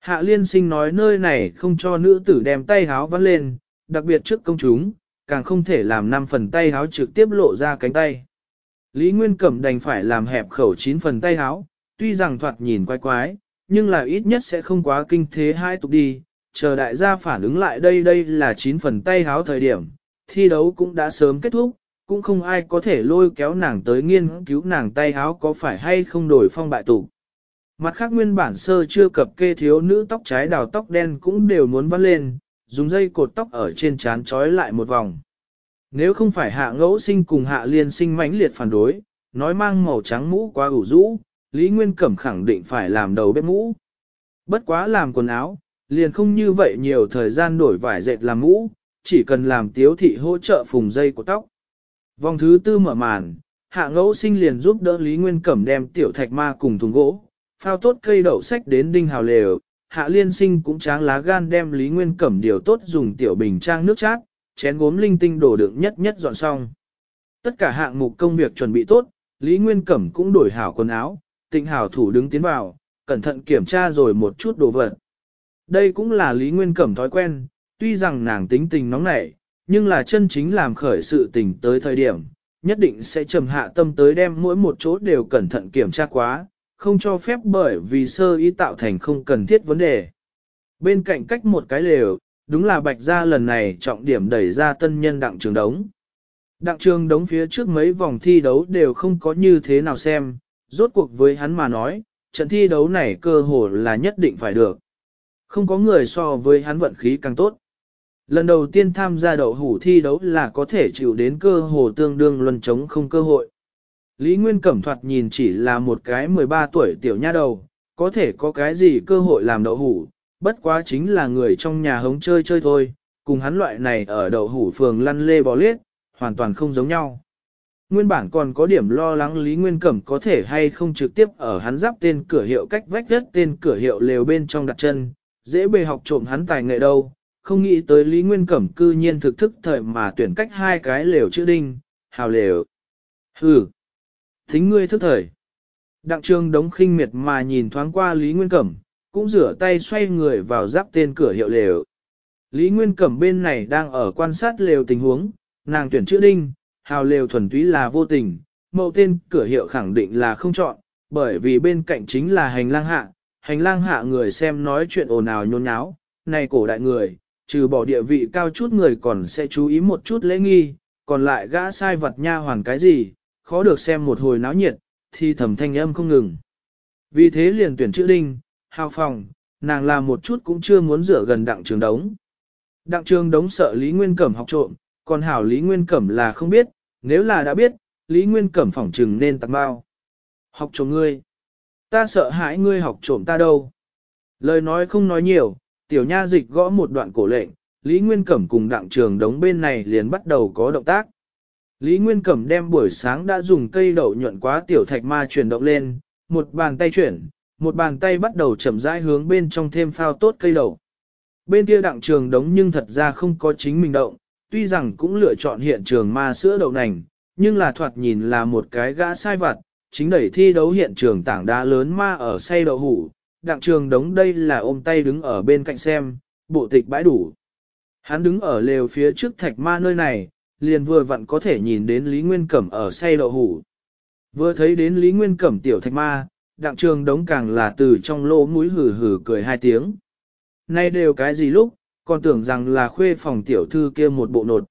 Hạ liên sinh nói nơi này không cho nữ tử đem tay áo vắt lên, đặc biệt trước công chúng, càng không thể làm 5 phần tay áo trực tiếp lộ ra cánh tay. Lý Nguyên Cẩm đành phải làm hẹp khẩu 9 phần tay áo, tuy rằng thoạt nhìn quái quái, nhưng là ít nhất sẽ không quá kinh thế hai tục đi, chờ đại gia phản ứng lại đây đây là 9 phần tay háo thời điểm, thi đấu cũng đã sớm kết thúc, cũng không ai có thể lôi kéo nàng tới nghiên cứu nàng tay háo có phải hay không đổi phong bại tục. Mặt khác nguyên bản sơ chưa cập kê thiếu nữ tóc trái đào tóc đen cũng đều muốn vắt lên, dùng dây cột tóc ở trên trán trói lại một vòng. Nếu không phải hạ ngẫu sinh cùng hạ liên sinh mãnh liệt phản đối, nói mang màu trắng mũ quá ủ rũ, Lý Nguyên Cẩm khẳng định phải làm đầu bếp mũ. Bất quá làm quần áo, liền không như vậy nhiều thời gian đổi vải dệt làm mũ, chỉ cần làm tiếu thị hỗ trợ phùng dây của tóc. Vòng thứ tư mở màn, hạ ngẫu sinh liền giúp đỡ Lý Nguyên Cẩm đem tiểu thạch ma cùng thùng gỗ, phao tốt cây đậu sách đến đinh hào lều. Hạ liên sinh cũng tráng lá gan đem Lý Nguyên Cẩm điều tốt dùng tiểu bình trang nước chát, chén gốm linh tinh đổ đựng nhất nhất dọn xong. Tất cả hạng mục công việc chuẩn bị tốt, Lý Nguyên Cẩm cũng đổi hảo quần áo, tịnh hảo thủ đứng tiến vào, cẩn thận kiểm tra rồi một chút đồ vật. Đây cũng là Lý Nguyên Cẩm thói quen, tuy rằng nàng tính tình nóng nảy, nhưng là chân chính làm khởi sự tình tới thời điểm, nhất định sẽ trầm hạ tâm tới đem mỗi một chỗ đều cẩn thận kiểm tra quá, không cho phép bởi vì sơ ý tạo thành không cần thiết vấn đề. Bên cạnh cách một cái lều, đúng là bạch gia lần này trọng điểm đẩy ra tân nhân đặng trường đống. Đặng trường đống phía trước mấy vòng thi đấu đều không có như thế nào xem, rốt cuộc với hắn mà nói, trận thi đấu này cơ hồ là nhất định phải được. Không có người so với hắn vận khí càng tốt. Lần đầu tiên tham gia đậu hủ thi đấu là có thể chịu đến cơ hồ tương đương luân chống không cơ hội. Lý Nguyên Cẩm thoạt nhìn chỉ là một cái 13 tuổi tiểu nha đầu, có thể có cái gì cơ hội làm đậu hủ, bất quá chính là người trong nhà hống chơi chơi thôi, cùng hắn loại này ở đậu hủ phường lăn lê bò liết, hoàn toàn không giống nhau. Nguyên bản còn có điểm lo lắng Lý Nguyên Cẩm có thể hay không trực tiếp ở hắn giáp tên cửa hiệu cách vách đất tên cửa hiệu lều bên trong đặt chân, dễ bề học trộm hắn tài nghệ đâu, không nghĩ tới Lý Nguyên Cẩm cư nhiên thực thức thời mà tuyển cách hai cái lều chữ đinh, hào lều. Hừ, thính ngươi thức thời. Đặng trương đống khinh miệt mà nhìn thoáng qua Lý Nguyên Cẩm, cũng rửa tay xoay người vào giáp tên cửa hiệu lều. Lý Nguyên Cẩm bên này đang ở quan sát lều tình huống, nàng tuyển chữ đinh, hào lều thuần túy là vô tình, Mậu tên cửa hiệu khẳng định là không chọn, bởi vì bên cạnh chính là hành lang hạ, hành lang hạ người xem nói chuyện ồn ào nhôn nháo, này cổ đại người, trừ bỏ địa vị cao chút người còn sẽ chú ý một chút lễ nghi, còn lại gã sai vật nha hoàn cái gì, khó được xem một hồi náo nhiệt, thì thầm thanh âm không ngừng. Vì thế liền tuyển chữ đinh, hào phòng, nàng làm một chút cũng chưa muốn rửa gần đặng trường đống. Đặng trường đống sợ Lý Nguyên Cẩm học trộm, còn hảo Lý Nguyên Cẩm là không biết, nếu là đã biết, Lý Nguyên Cẩm phỏng trừng nên tặng bao. Học trộm ngươi. Ta sợ hãi ngươi học trộm ta đâu. Lời nói không nói nhiều, tiểu nha dịch gõ một đoạn cổ lệnh, Lý Nguyên Cẩm cùng đặng trường đống bên này liền bắt đầu có động tác. Lý Nguyên Cẩm đem buổi sáng đã dùng cây đậu nhuận quá tiểu thạch ma chuyển động lên, một bàn tay chuyển, một bàn tay bắt đầu chậm rãi hướng bên trong thêm phao tốt cây đậu. Bên kia đặng trường đống nhưng thật ra không có chính mình động, tuy rằng cũng lựa chọn hiện trường ma sữa đậu nành, nhưng là thoạt nhìn là một cái gã sai vặt, chính đẩy thi đấu hiện trường tảng đá lớn ma ở say đậu hủ, đặng trường đống đây là ôm tay đứng ở bên cạnh xem, bộ tịch bãi đủ. Hắn đứng ở lều phía trước thạch ma nơi này, liền vừa vặn có thể nhìn đến Lý Nguyên Cẩm ở say đậu hủ. Vừa thấy đến Lý Nguyên Cẩm tiểu thạch ma, đặng trường đống càng là từ trong lỗ mũi hử hử cười hai tiếng. Nay đều cái gì lúc, còn tưởng rằng là khuê phòng tiểu thư kia một bộ nột.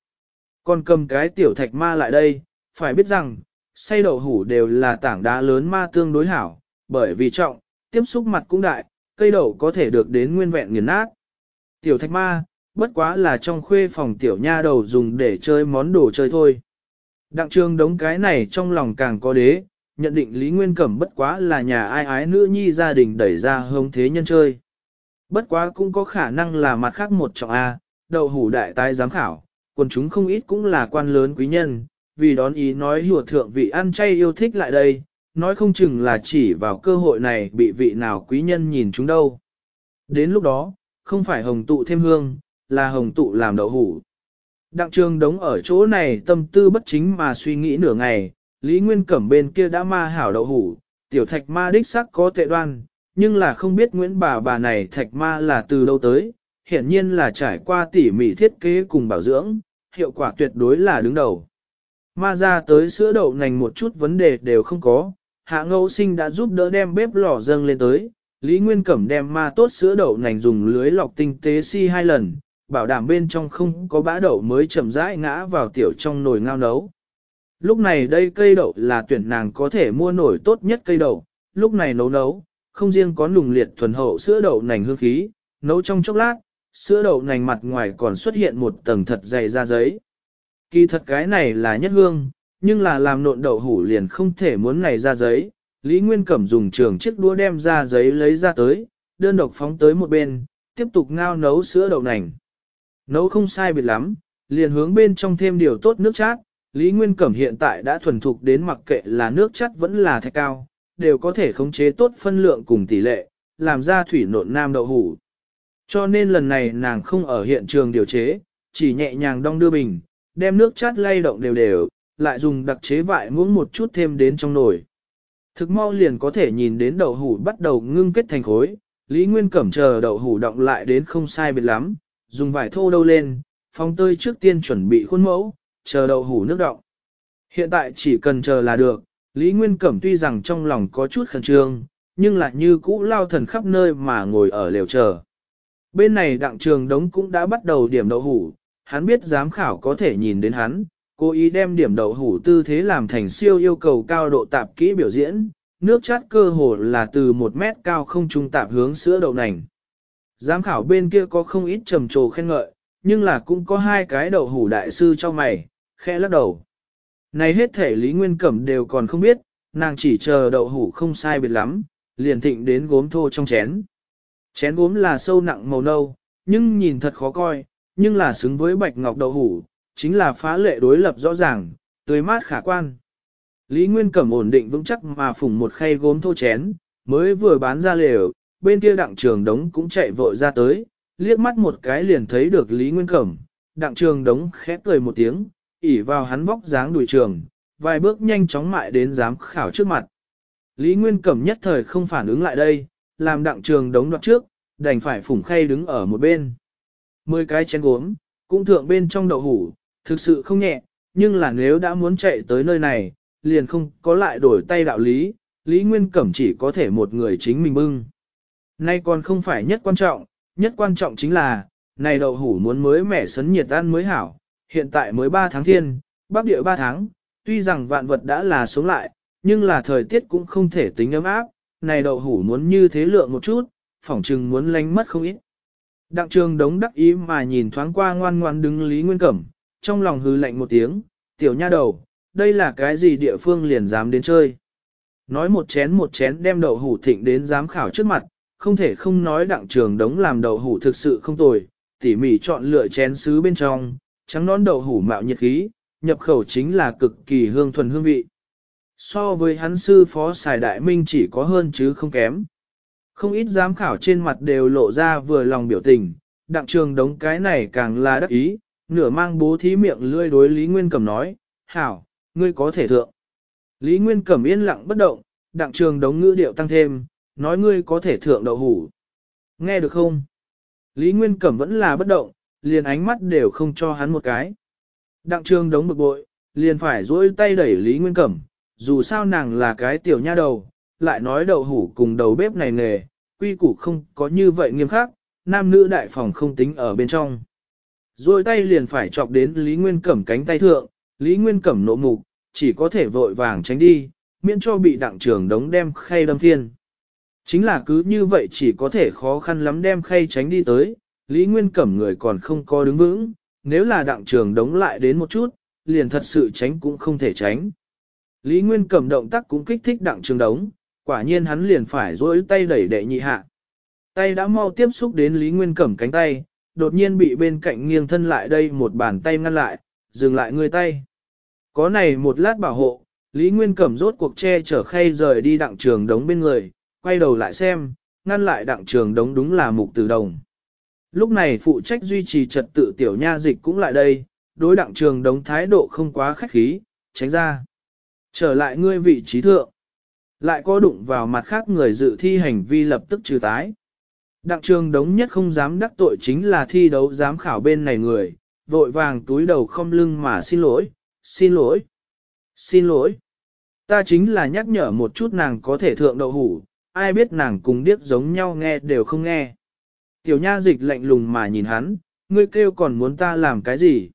Còn cầm cái tiểu thạch ma lại đây, phải biết rằng, say đậu hủ đều là tảng đá lớn ma tương đối hảo, bởi vì trọng, tiếp xúc mặt cũng đại, cây đậu có thể được đến nguyên vẹn nghiền nát. Tiểu thạch ma, bất quá là trong khuê phòng tiểu nha đầu dùng để chơi món đồ chơi thôi. Đặng trương đống cái này trong lòng càng có đế, nhận định Lý Nguyên Cẩm bất quá là nhà ai ái nữ nhi gia đình đẩy ra hông thế nhân chơi bất quá cũng có khả năng là mặt khác một trọng A, đậu hủ đại tái giám khảo, quần chúng không ít cũng là quan lớn quý nhân, vì đón ý nói hùa thượng vị ăn chay yêu thích lại đây, nói không chừng là chỉ vào cơ hội này bị vị nào quý nhân nhìn chúng đâu. Đến lúc đó, không phải hồng tụ thêm hương, là hồng tụ làm đậu hủ. Đặng trường đống ở chỗ này tâm tư bất chính mà suy nghĩ nửa ngày, Lý Nguyên Cẩm bên kia đã ma hảo đậu hủ, tiểu thạch ma đích sắc có tệ đoan, nhưng là không biết Nguyễn bà bà này thạch ma là từ đâu tới, hiển nhiên là trải qua tỉ mỉ thiết kế cùng bảo dưỡng, hiệu quả tuyệt đối là đứng đầu. Ma ra tới sữa đậu nành một chút vấn đề đều không có, hạ ngẫu sinh đã giúp đỡ đem bếp lò dâng lên tới, Lý Nguyên Cẩm đem ma tốt sữa đậu nành dùng lưới lọc tinh tế si hai lần, bảo đảm bên trong không có bã đậu mới chậm rãi ngã vào tiểu trong nồi ngao nấu. Lúc này đây cây đậu là tuyển nàng có thể mua nổi tốt nhất cây đậu, lúc này nấu nấu, không riêng có nùng liệt thuần hậu sữa đậu nành hương khí, nấu trong chốc lát, sữa đậu nành mặt ngoài còn xuất hiện một tầng thật dày da giấy. Kỳ thật cái này là nhất hương, nhưng là làm nộn đậu hủ liền không thể muốn này ra giấy. Lý Nguyên Cẩm dùng trường chiếc đũa đem ra giấy lấy ra tới, đơn độc phóng tới một bên, tiếp tục ngao nấu sữa đậu nành. Nấu không sai biệt lắm, liền hướng bên trong thêm điều tốt nước chát. Lý Nguyên Cẩm hiện tại đã thuần thục đến mặc kệ là nước chát vẫn là thạch cao, đều có thể khống chế tốt phân lượng cùng tỷ lệ, làm ra thủy nộn nam đậu hủ. Cho nên lần này nàng không ở hiện trường điều chế, chỉ nhẹ nhàng đong đưa bình, đem nước chát lay động đều đều, lại dùng đặc chế vại muỗng một chút thêm đến trong nồi. Thực mau liền có thể nhìn đến đậu hủ bắt đầu ngưng kết thành khối, Lý Nguyên Cẩm chờ đậu hủ động lại đến không sai biệt lắm, dùng vải thô đâu lên, phong tơi trước tiên chuẩn bị khuôn mẫu, chờ đậu hủ nước động. Hiện tại chỉ cần chờ là được, Lý Nguyên Cẩm tuy rằng trong lòng có chút khẩn trương, nhưng lại như cũ lao thần khắp nơi mà ngồi ở lều chờ. Bên này đặng trường đống cũng đã bắt đầu điểm đậu hủ, hắn biết giám khảo có thể nhìn đến hắn, cố ý đem điểm đậu hủ tư thế làm thành siêu yêu cầu cao độ tạp kỹ biểu diễn, nước chát cơ hồ là từ 1 mét cao không trung tạp hướng sữa đậu nành. Giám khảo bên kia có không ít trầm trồ khen ngợi, nhưng là cũng có hai cái đậu hủ đại sư cho mày, khẽ lắc đầu. Này hết thể Lý Nguyên Cẩm đều còn không biết, nàng chỉ chờ đậu hủ không sai biệt lắm, liền thịnh đến gốm thô trong chén. Chén gốm là sâu nặng màu nâu, nhưng nhìn thật khó coi, nhưng là xứng với bạch ngọc đậu hủ, chính là phá lệ đối lập rõ ràng, tươi mát khả quan. Lý Nguyên Cẩm ổn định vững chắc mà phủng một khay gốm thô chén, mới vừa bán ra lều, bên kia đặng trường đống cũng chạy vội ra tới, liếc mắt một cái liền thấy được Lý Nguyên Cẩm, đặng trường đống khẽ cười một tiếng, ỉ vào hắn vóc dáng đùi trường, vài bước nhanh chóng mại đến giám khảo trước mặt. Lý Nguyên Cẩm nhất thời không phản ứng lại đây, làm đặng trường đống đoạt trước, đành phải phủng khay đứng ở một bên. Mười cái chén gốm, cũng thượng bên trong đậu hủ, thực sự không nhẹ, nhưng là nếu đã muốn chạy tới nơi này, liền không có lại đổi tay đạo lý, Lý Nguyên Cẩm chỉ có thể một người chính mình bưng. Nay còn không phải nhất quan trọng, nhất quan trọng chính là, này đậu hủ muốn mới mẻ sấn nhiệt tan mới hảo, hiện tại mới 3 tháng thiên, bắc địa 3 tháng, tuy rằng vạn vật đã là sống lại, nhưng là thời tiết cũng không thể tính ấm áp, này đậu hủ muốn như thế lượng một chút, phỏng chừng muốn lánh mất không ít. Đặng trường đống đắc ý mà nhìn thoáng qua ngoan ngoan đứng Lý Nguyên Cẩm, trong lòng hư lạnh một tiếng, tiểu nha đầu, đây là cái gì địa phương liền dám đến chơi. Nói một chén một chén đem đậu hủ thịnh đến giám khảo trước mặt, không thể không nói đặng trường đống làm đậu hủ thực sự không tồi, tỉ mỉ chọn lựa chén sứ bên trong, trắng nón đậu hủ mạo nhiệt khí, nhập khẩu chính là cực kỳ hương thuần hương vị. So với hắn sư phó xài đại minh chỉ có hơn chứ không kém. Không ít giám khảo trên mặt đều lộ ra vừa lòng biểu tình, đặng trường đống cái này càng là đắc ý, nửa mang bố thí miệng lươi đối Lý Nguyên Cẩm nói, hảo, ngươi có thể thượng. Lý Nguyên Cẩm yên lặng bất động, đặng trường đống ngữ điệu tăng thêm, nói ngươi có thể thượng đậu hủ. Nghe được không? Lý Nguyên Cẩm vẫn là bất động, liền ánh mắt đều không cho hắn một cái. Đặng trường đống bực bội, liền phải duỗi tay đẩy Lý Nguyên Cẩm, dù sao nàng là cái tiểu nha đầu, lại nói đầu hủ cùng đầu bếp này nghề, quy củ không có như vậy nghiêm khắc, nam nữ đại phòng không tính ở bên trong. Rồi tay liền phải chọc đến Lý Nguyên Cẩm cánh tay thượng, Lý Nguyên Cẩm nộ mục, chỉ có thể vội vàng tránh đi, miễn cho bị đặng Trường đống đem khay đâm thiên. Chính là cứ như vậy chỉ có thể khó khăn lắm đem khay tránh đi tới, Lý Nguyên Cẩm người còn không có đứng vững, nếu là đặng trường đống lại đến một chút, liền thật sự tránh cũng không thể tránh. Lý Nguyên Cẩm động tác cũng kích thích đặng trường đống, quả nhiên hắn liền phải dối tay đẩy đệ nhị hạ. Tay đã mau tiếp xúc đến Lý Nguyên Cẩm cánh tay, đột nhiên bị bên cạnh nghiêng thân lại đây một bàn tay ngăn lại, dừng lại người tay. Có này một lát bảo hộ, Lý Nguyên Cẩm rốt cuộc che trở khay rời đi đặng trường đống bên người, quay đầu lại xem, ngăn lại đặng trường đống đúng là mục tử đồng. Lúc này phụ trách duy trì trật tự tiểu nha dịch cũng lại đây, đối đặng trường đống thái độ không quá khách khí, tránh ra. Trở lại ngươi vị trí thượng. Lại có đụng vào mặt khác người dự thi hành vi lập tức trừ tái. Đặng trường đống nhất không dám đắc tội chính là thi đấu giám khảo bên này người, vội vàng túi đầu không lưng mà xin lỗi, xin lỗi, xin lỗi. Ta chính là nhắc nhở một chút nàng có thể thượng đậu hủ, ai biết nàng cùng điếc giống nhau nghe đều không nghe. Tiểu nha dịch lạnh lùng mà nhìn hắn, ngươi kêu còn muốn ta làm cái gì?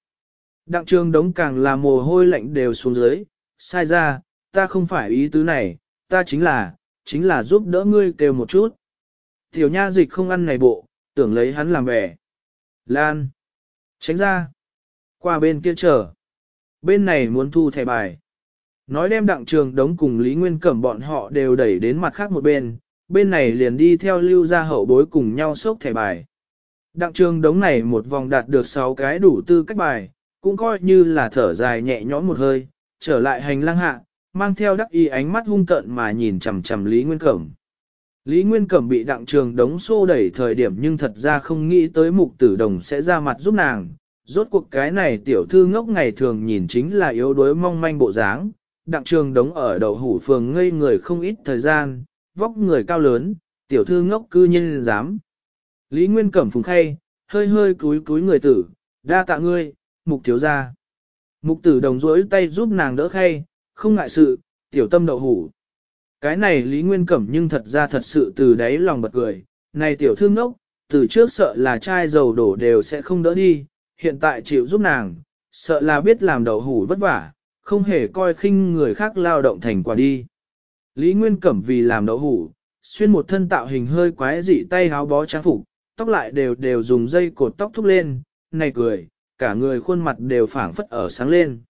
Đặng trường đống càng là mồ hôi lạnh đều xuống dưới, sai ra, ta không phải ý tứ này, ta chính là, chính là giúp đỡ ngươi kêu một chút. Tiểu nha dịch không ăn này bộ, tưởng lấy hắn làm vẻ. Lan! Tránh ra! Qua bên kia chờ. Bên này muốn thu thẻ bài. Nói đem đặng trường đống cùng Lý Nguyên Cẩm bọn họ đều đẩy đến mặt khác một bên, bên này liền đi theo lưu gia hậu bối cùng nhau sốc thẻ bài. Đặng trường đống này một vòng đạt được 6 cái đủ tư cách bài, cũng coi như là thở dài nhẹ nhõm một hơi, trở lại hành lang hạ, mang theo đắc y ánh mắt hung tợn mà nhìn chằm chằm Lý Nguyên Cẩm. Lý Nguyên Cẩm bị đặng trường đống xô đẩy thời điểm nhưng thật ra không nghĩ tới mục tử đồng sẽ ra mặt giúp nàng. Rốt cuộc cái này tiểu thư ngốc ngày thường nhìn chính là yếu đuối mong manh bộ dáng. Đặng trường đống ở đầu hủ phường ngây người không ít thời gian, vóc người cao lớn, tiểu thư ngốc cư nhiên dám. Lý Nguyên Cẩm phùng khay, hơi hơi cúi cúi người tử, đa tạ ngươi, mục thiếu ra. Mục tử đồng rỗi tay giúp nàng đỡ khay, không ngại sự, tiểu tâm đậu hủ. Cái này Lý Nguyên Cẩm nhưng thật ra thật sự từ đáy lòng bật cười, này tiểu thư ngốc, từ trước sợ là chai dầu đổ đều sẽ không đỡ đi, hiện tại chịu giúp nàng, sợ là biết làm đậu hủ vất vả, không hề coi khinh người khác lao động thành quả đi. Lý Nguyên Cẩm vì làm đậu hủ, xuyên một thân tạo hình hơi quái dị tay háo bó trang phục, tóc lại đều đều dùng dây cột tóc thúc lên, này cười, cả người khuôn mặt đều phản phất ở sáng lên.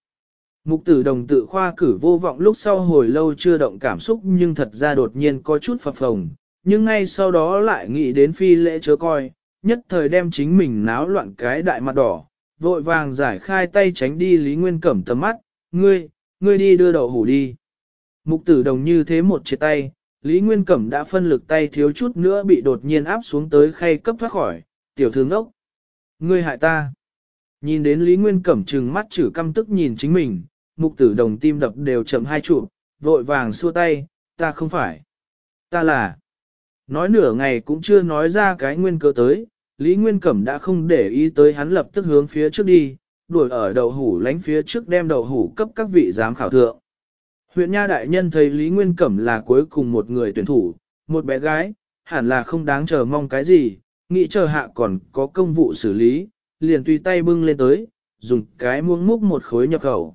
Mục tử đồng tự khoa cử vô vọng lúc sau hồi lâu chưa động cảm xúc nhưng thật ra đột nhiên có chút phập phồng, nhưng ngay sau đó lại nghĩ đến phi lễ chớ coi, nhất thời đem chính mình náo loạn cái đại mặt đỏ, vội vàng giải khai tay tránh đi Lý Nguyên Cẩm tầm mắt, ngươi, ngươi đi đưa đậu hủ đi. Mục tử đồng như thế một chia tay, Lý Nguyên Cẩm đã phân lực tay thiếu chút nữa bị đột nhiên áp xuống tới khay cấp thoát khỏi, tiểu thương ốc. Ngươi hại ta. Nhìn đến Lý Nguyên Cẩm trừng mắt chử căm tức nhìn chính mình, mục tử đồng tim đập đều chậm hai trụ, vội vàng xua tay, ta không phải. Ta là. Nói nửa ngày cũng chưa nói ra cái nguyên cơ tới, Lý Nguyên Cẩm đã không để ý tới hắn lập tức hướng phía trước đi, đuổi ở đầu hủ lánh phía trước đem đầu hủ cấp các vị giám khảo thượng. Huyện Nha Đại Nhân thấy Lý Nguyên Cẩm là cuối cùng một người tuyển thủ, một bé gái, hẳn là không đáng chờ mong cái gì, nghĩ chờ hạ còn có công vụ xử lý, liền tùy tay bưng lên tới, dùng cái muông múc một khối nhập khẩu.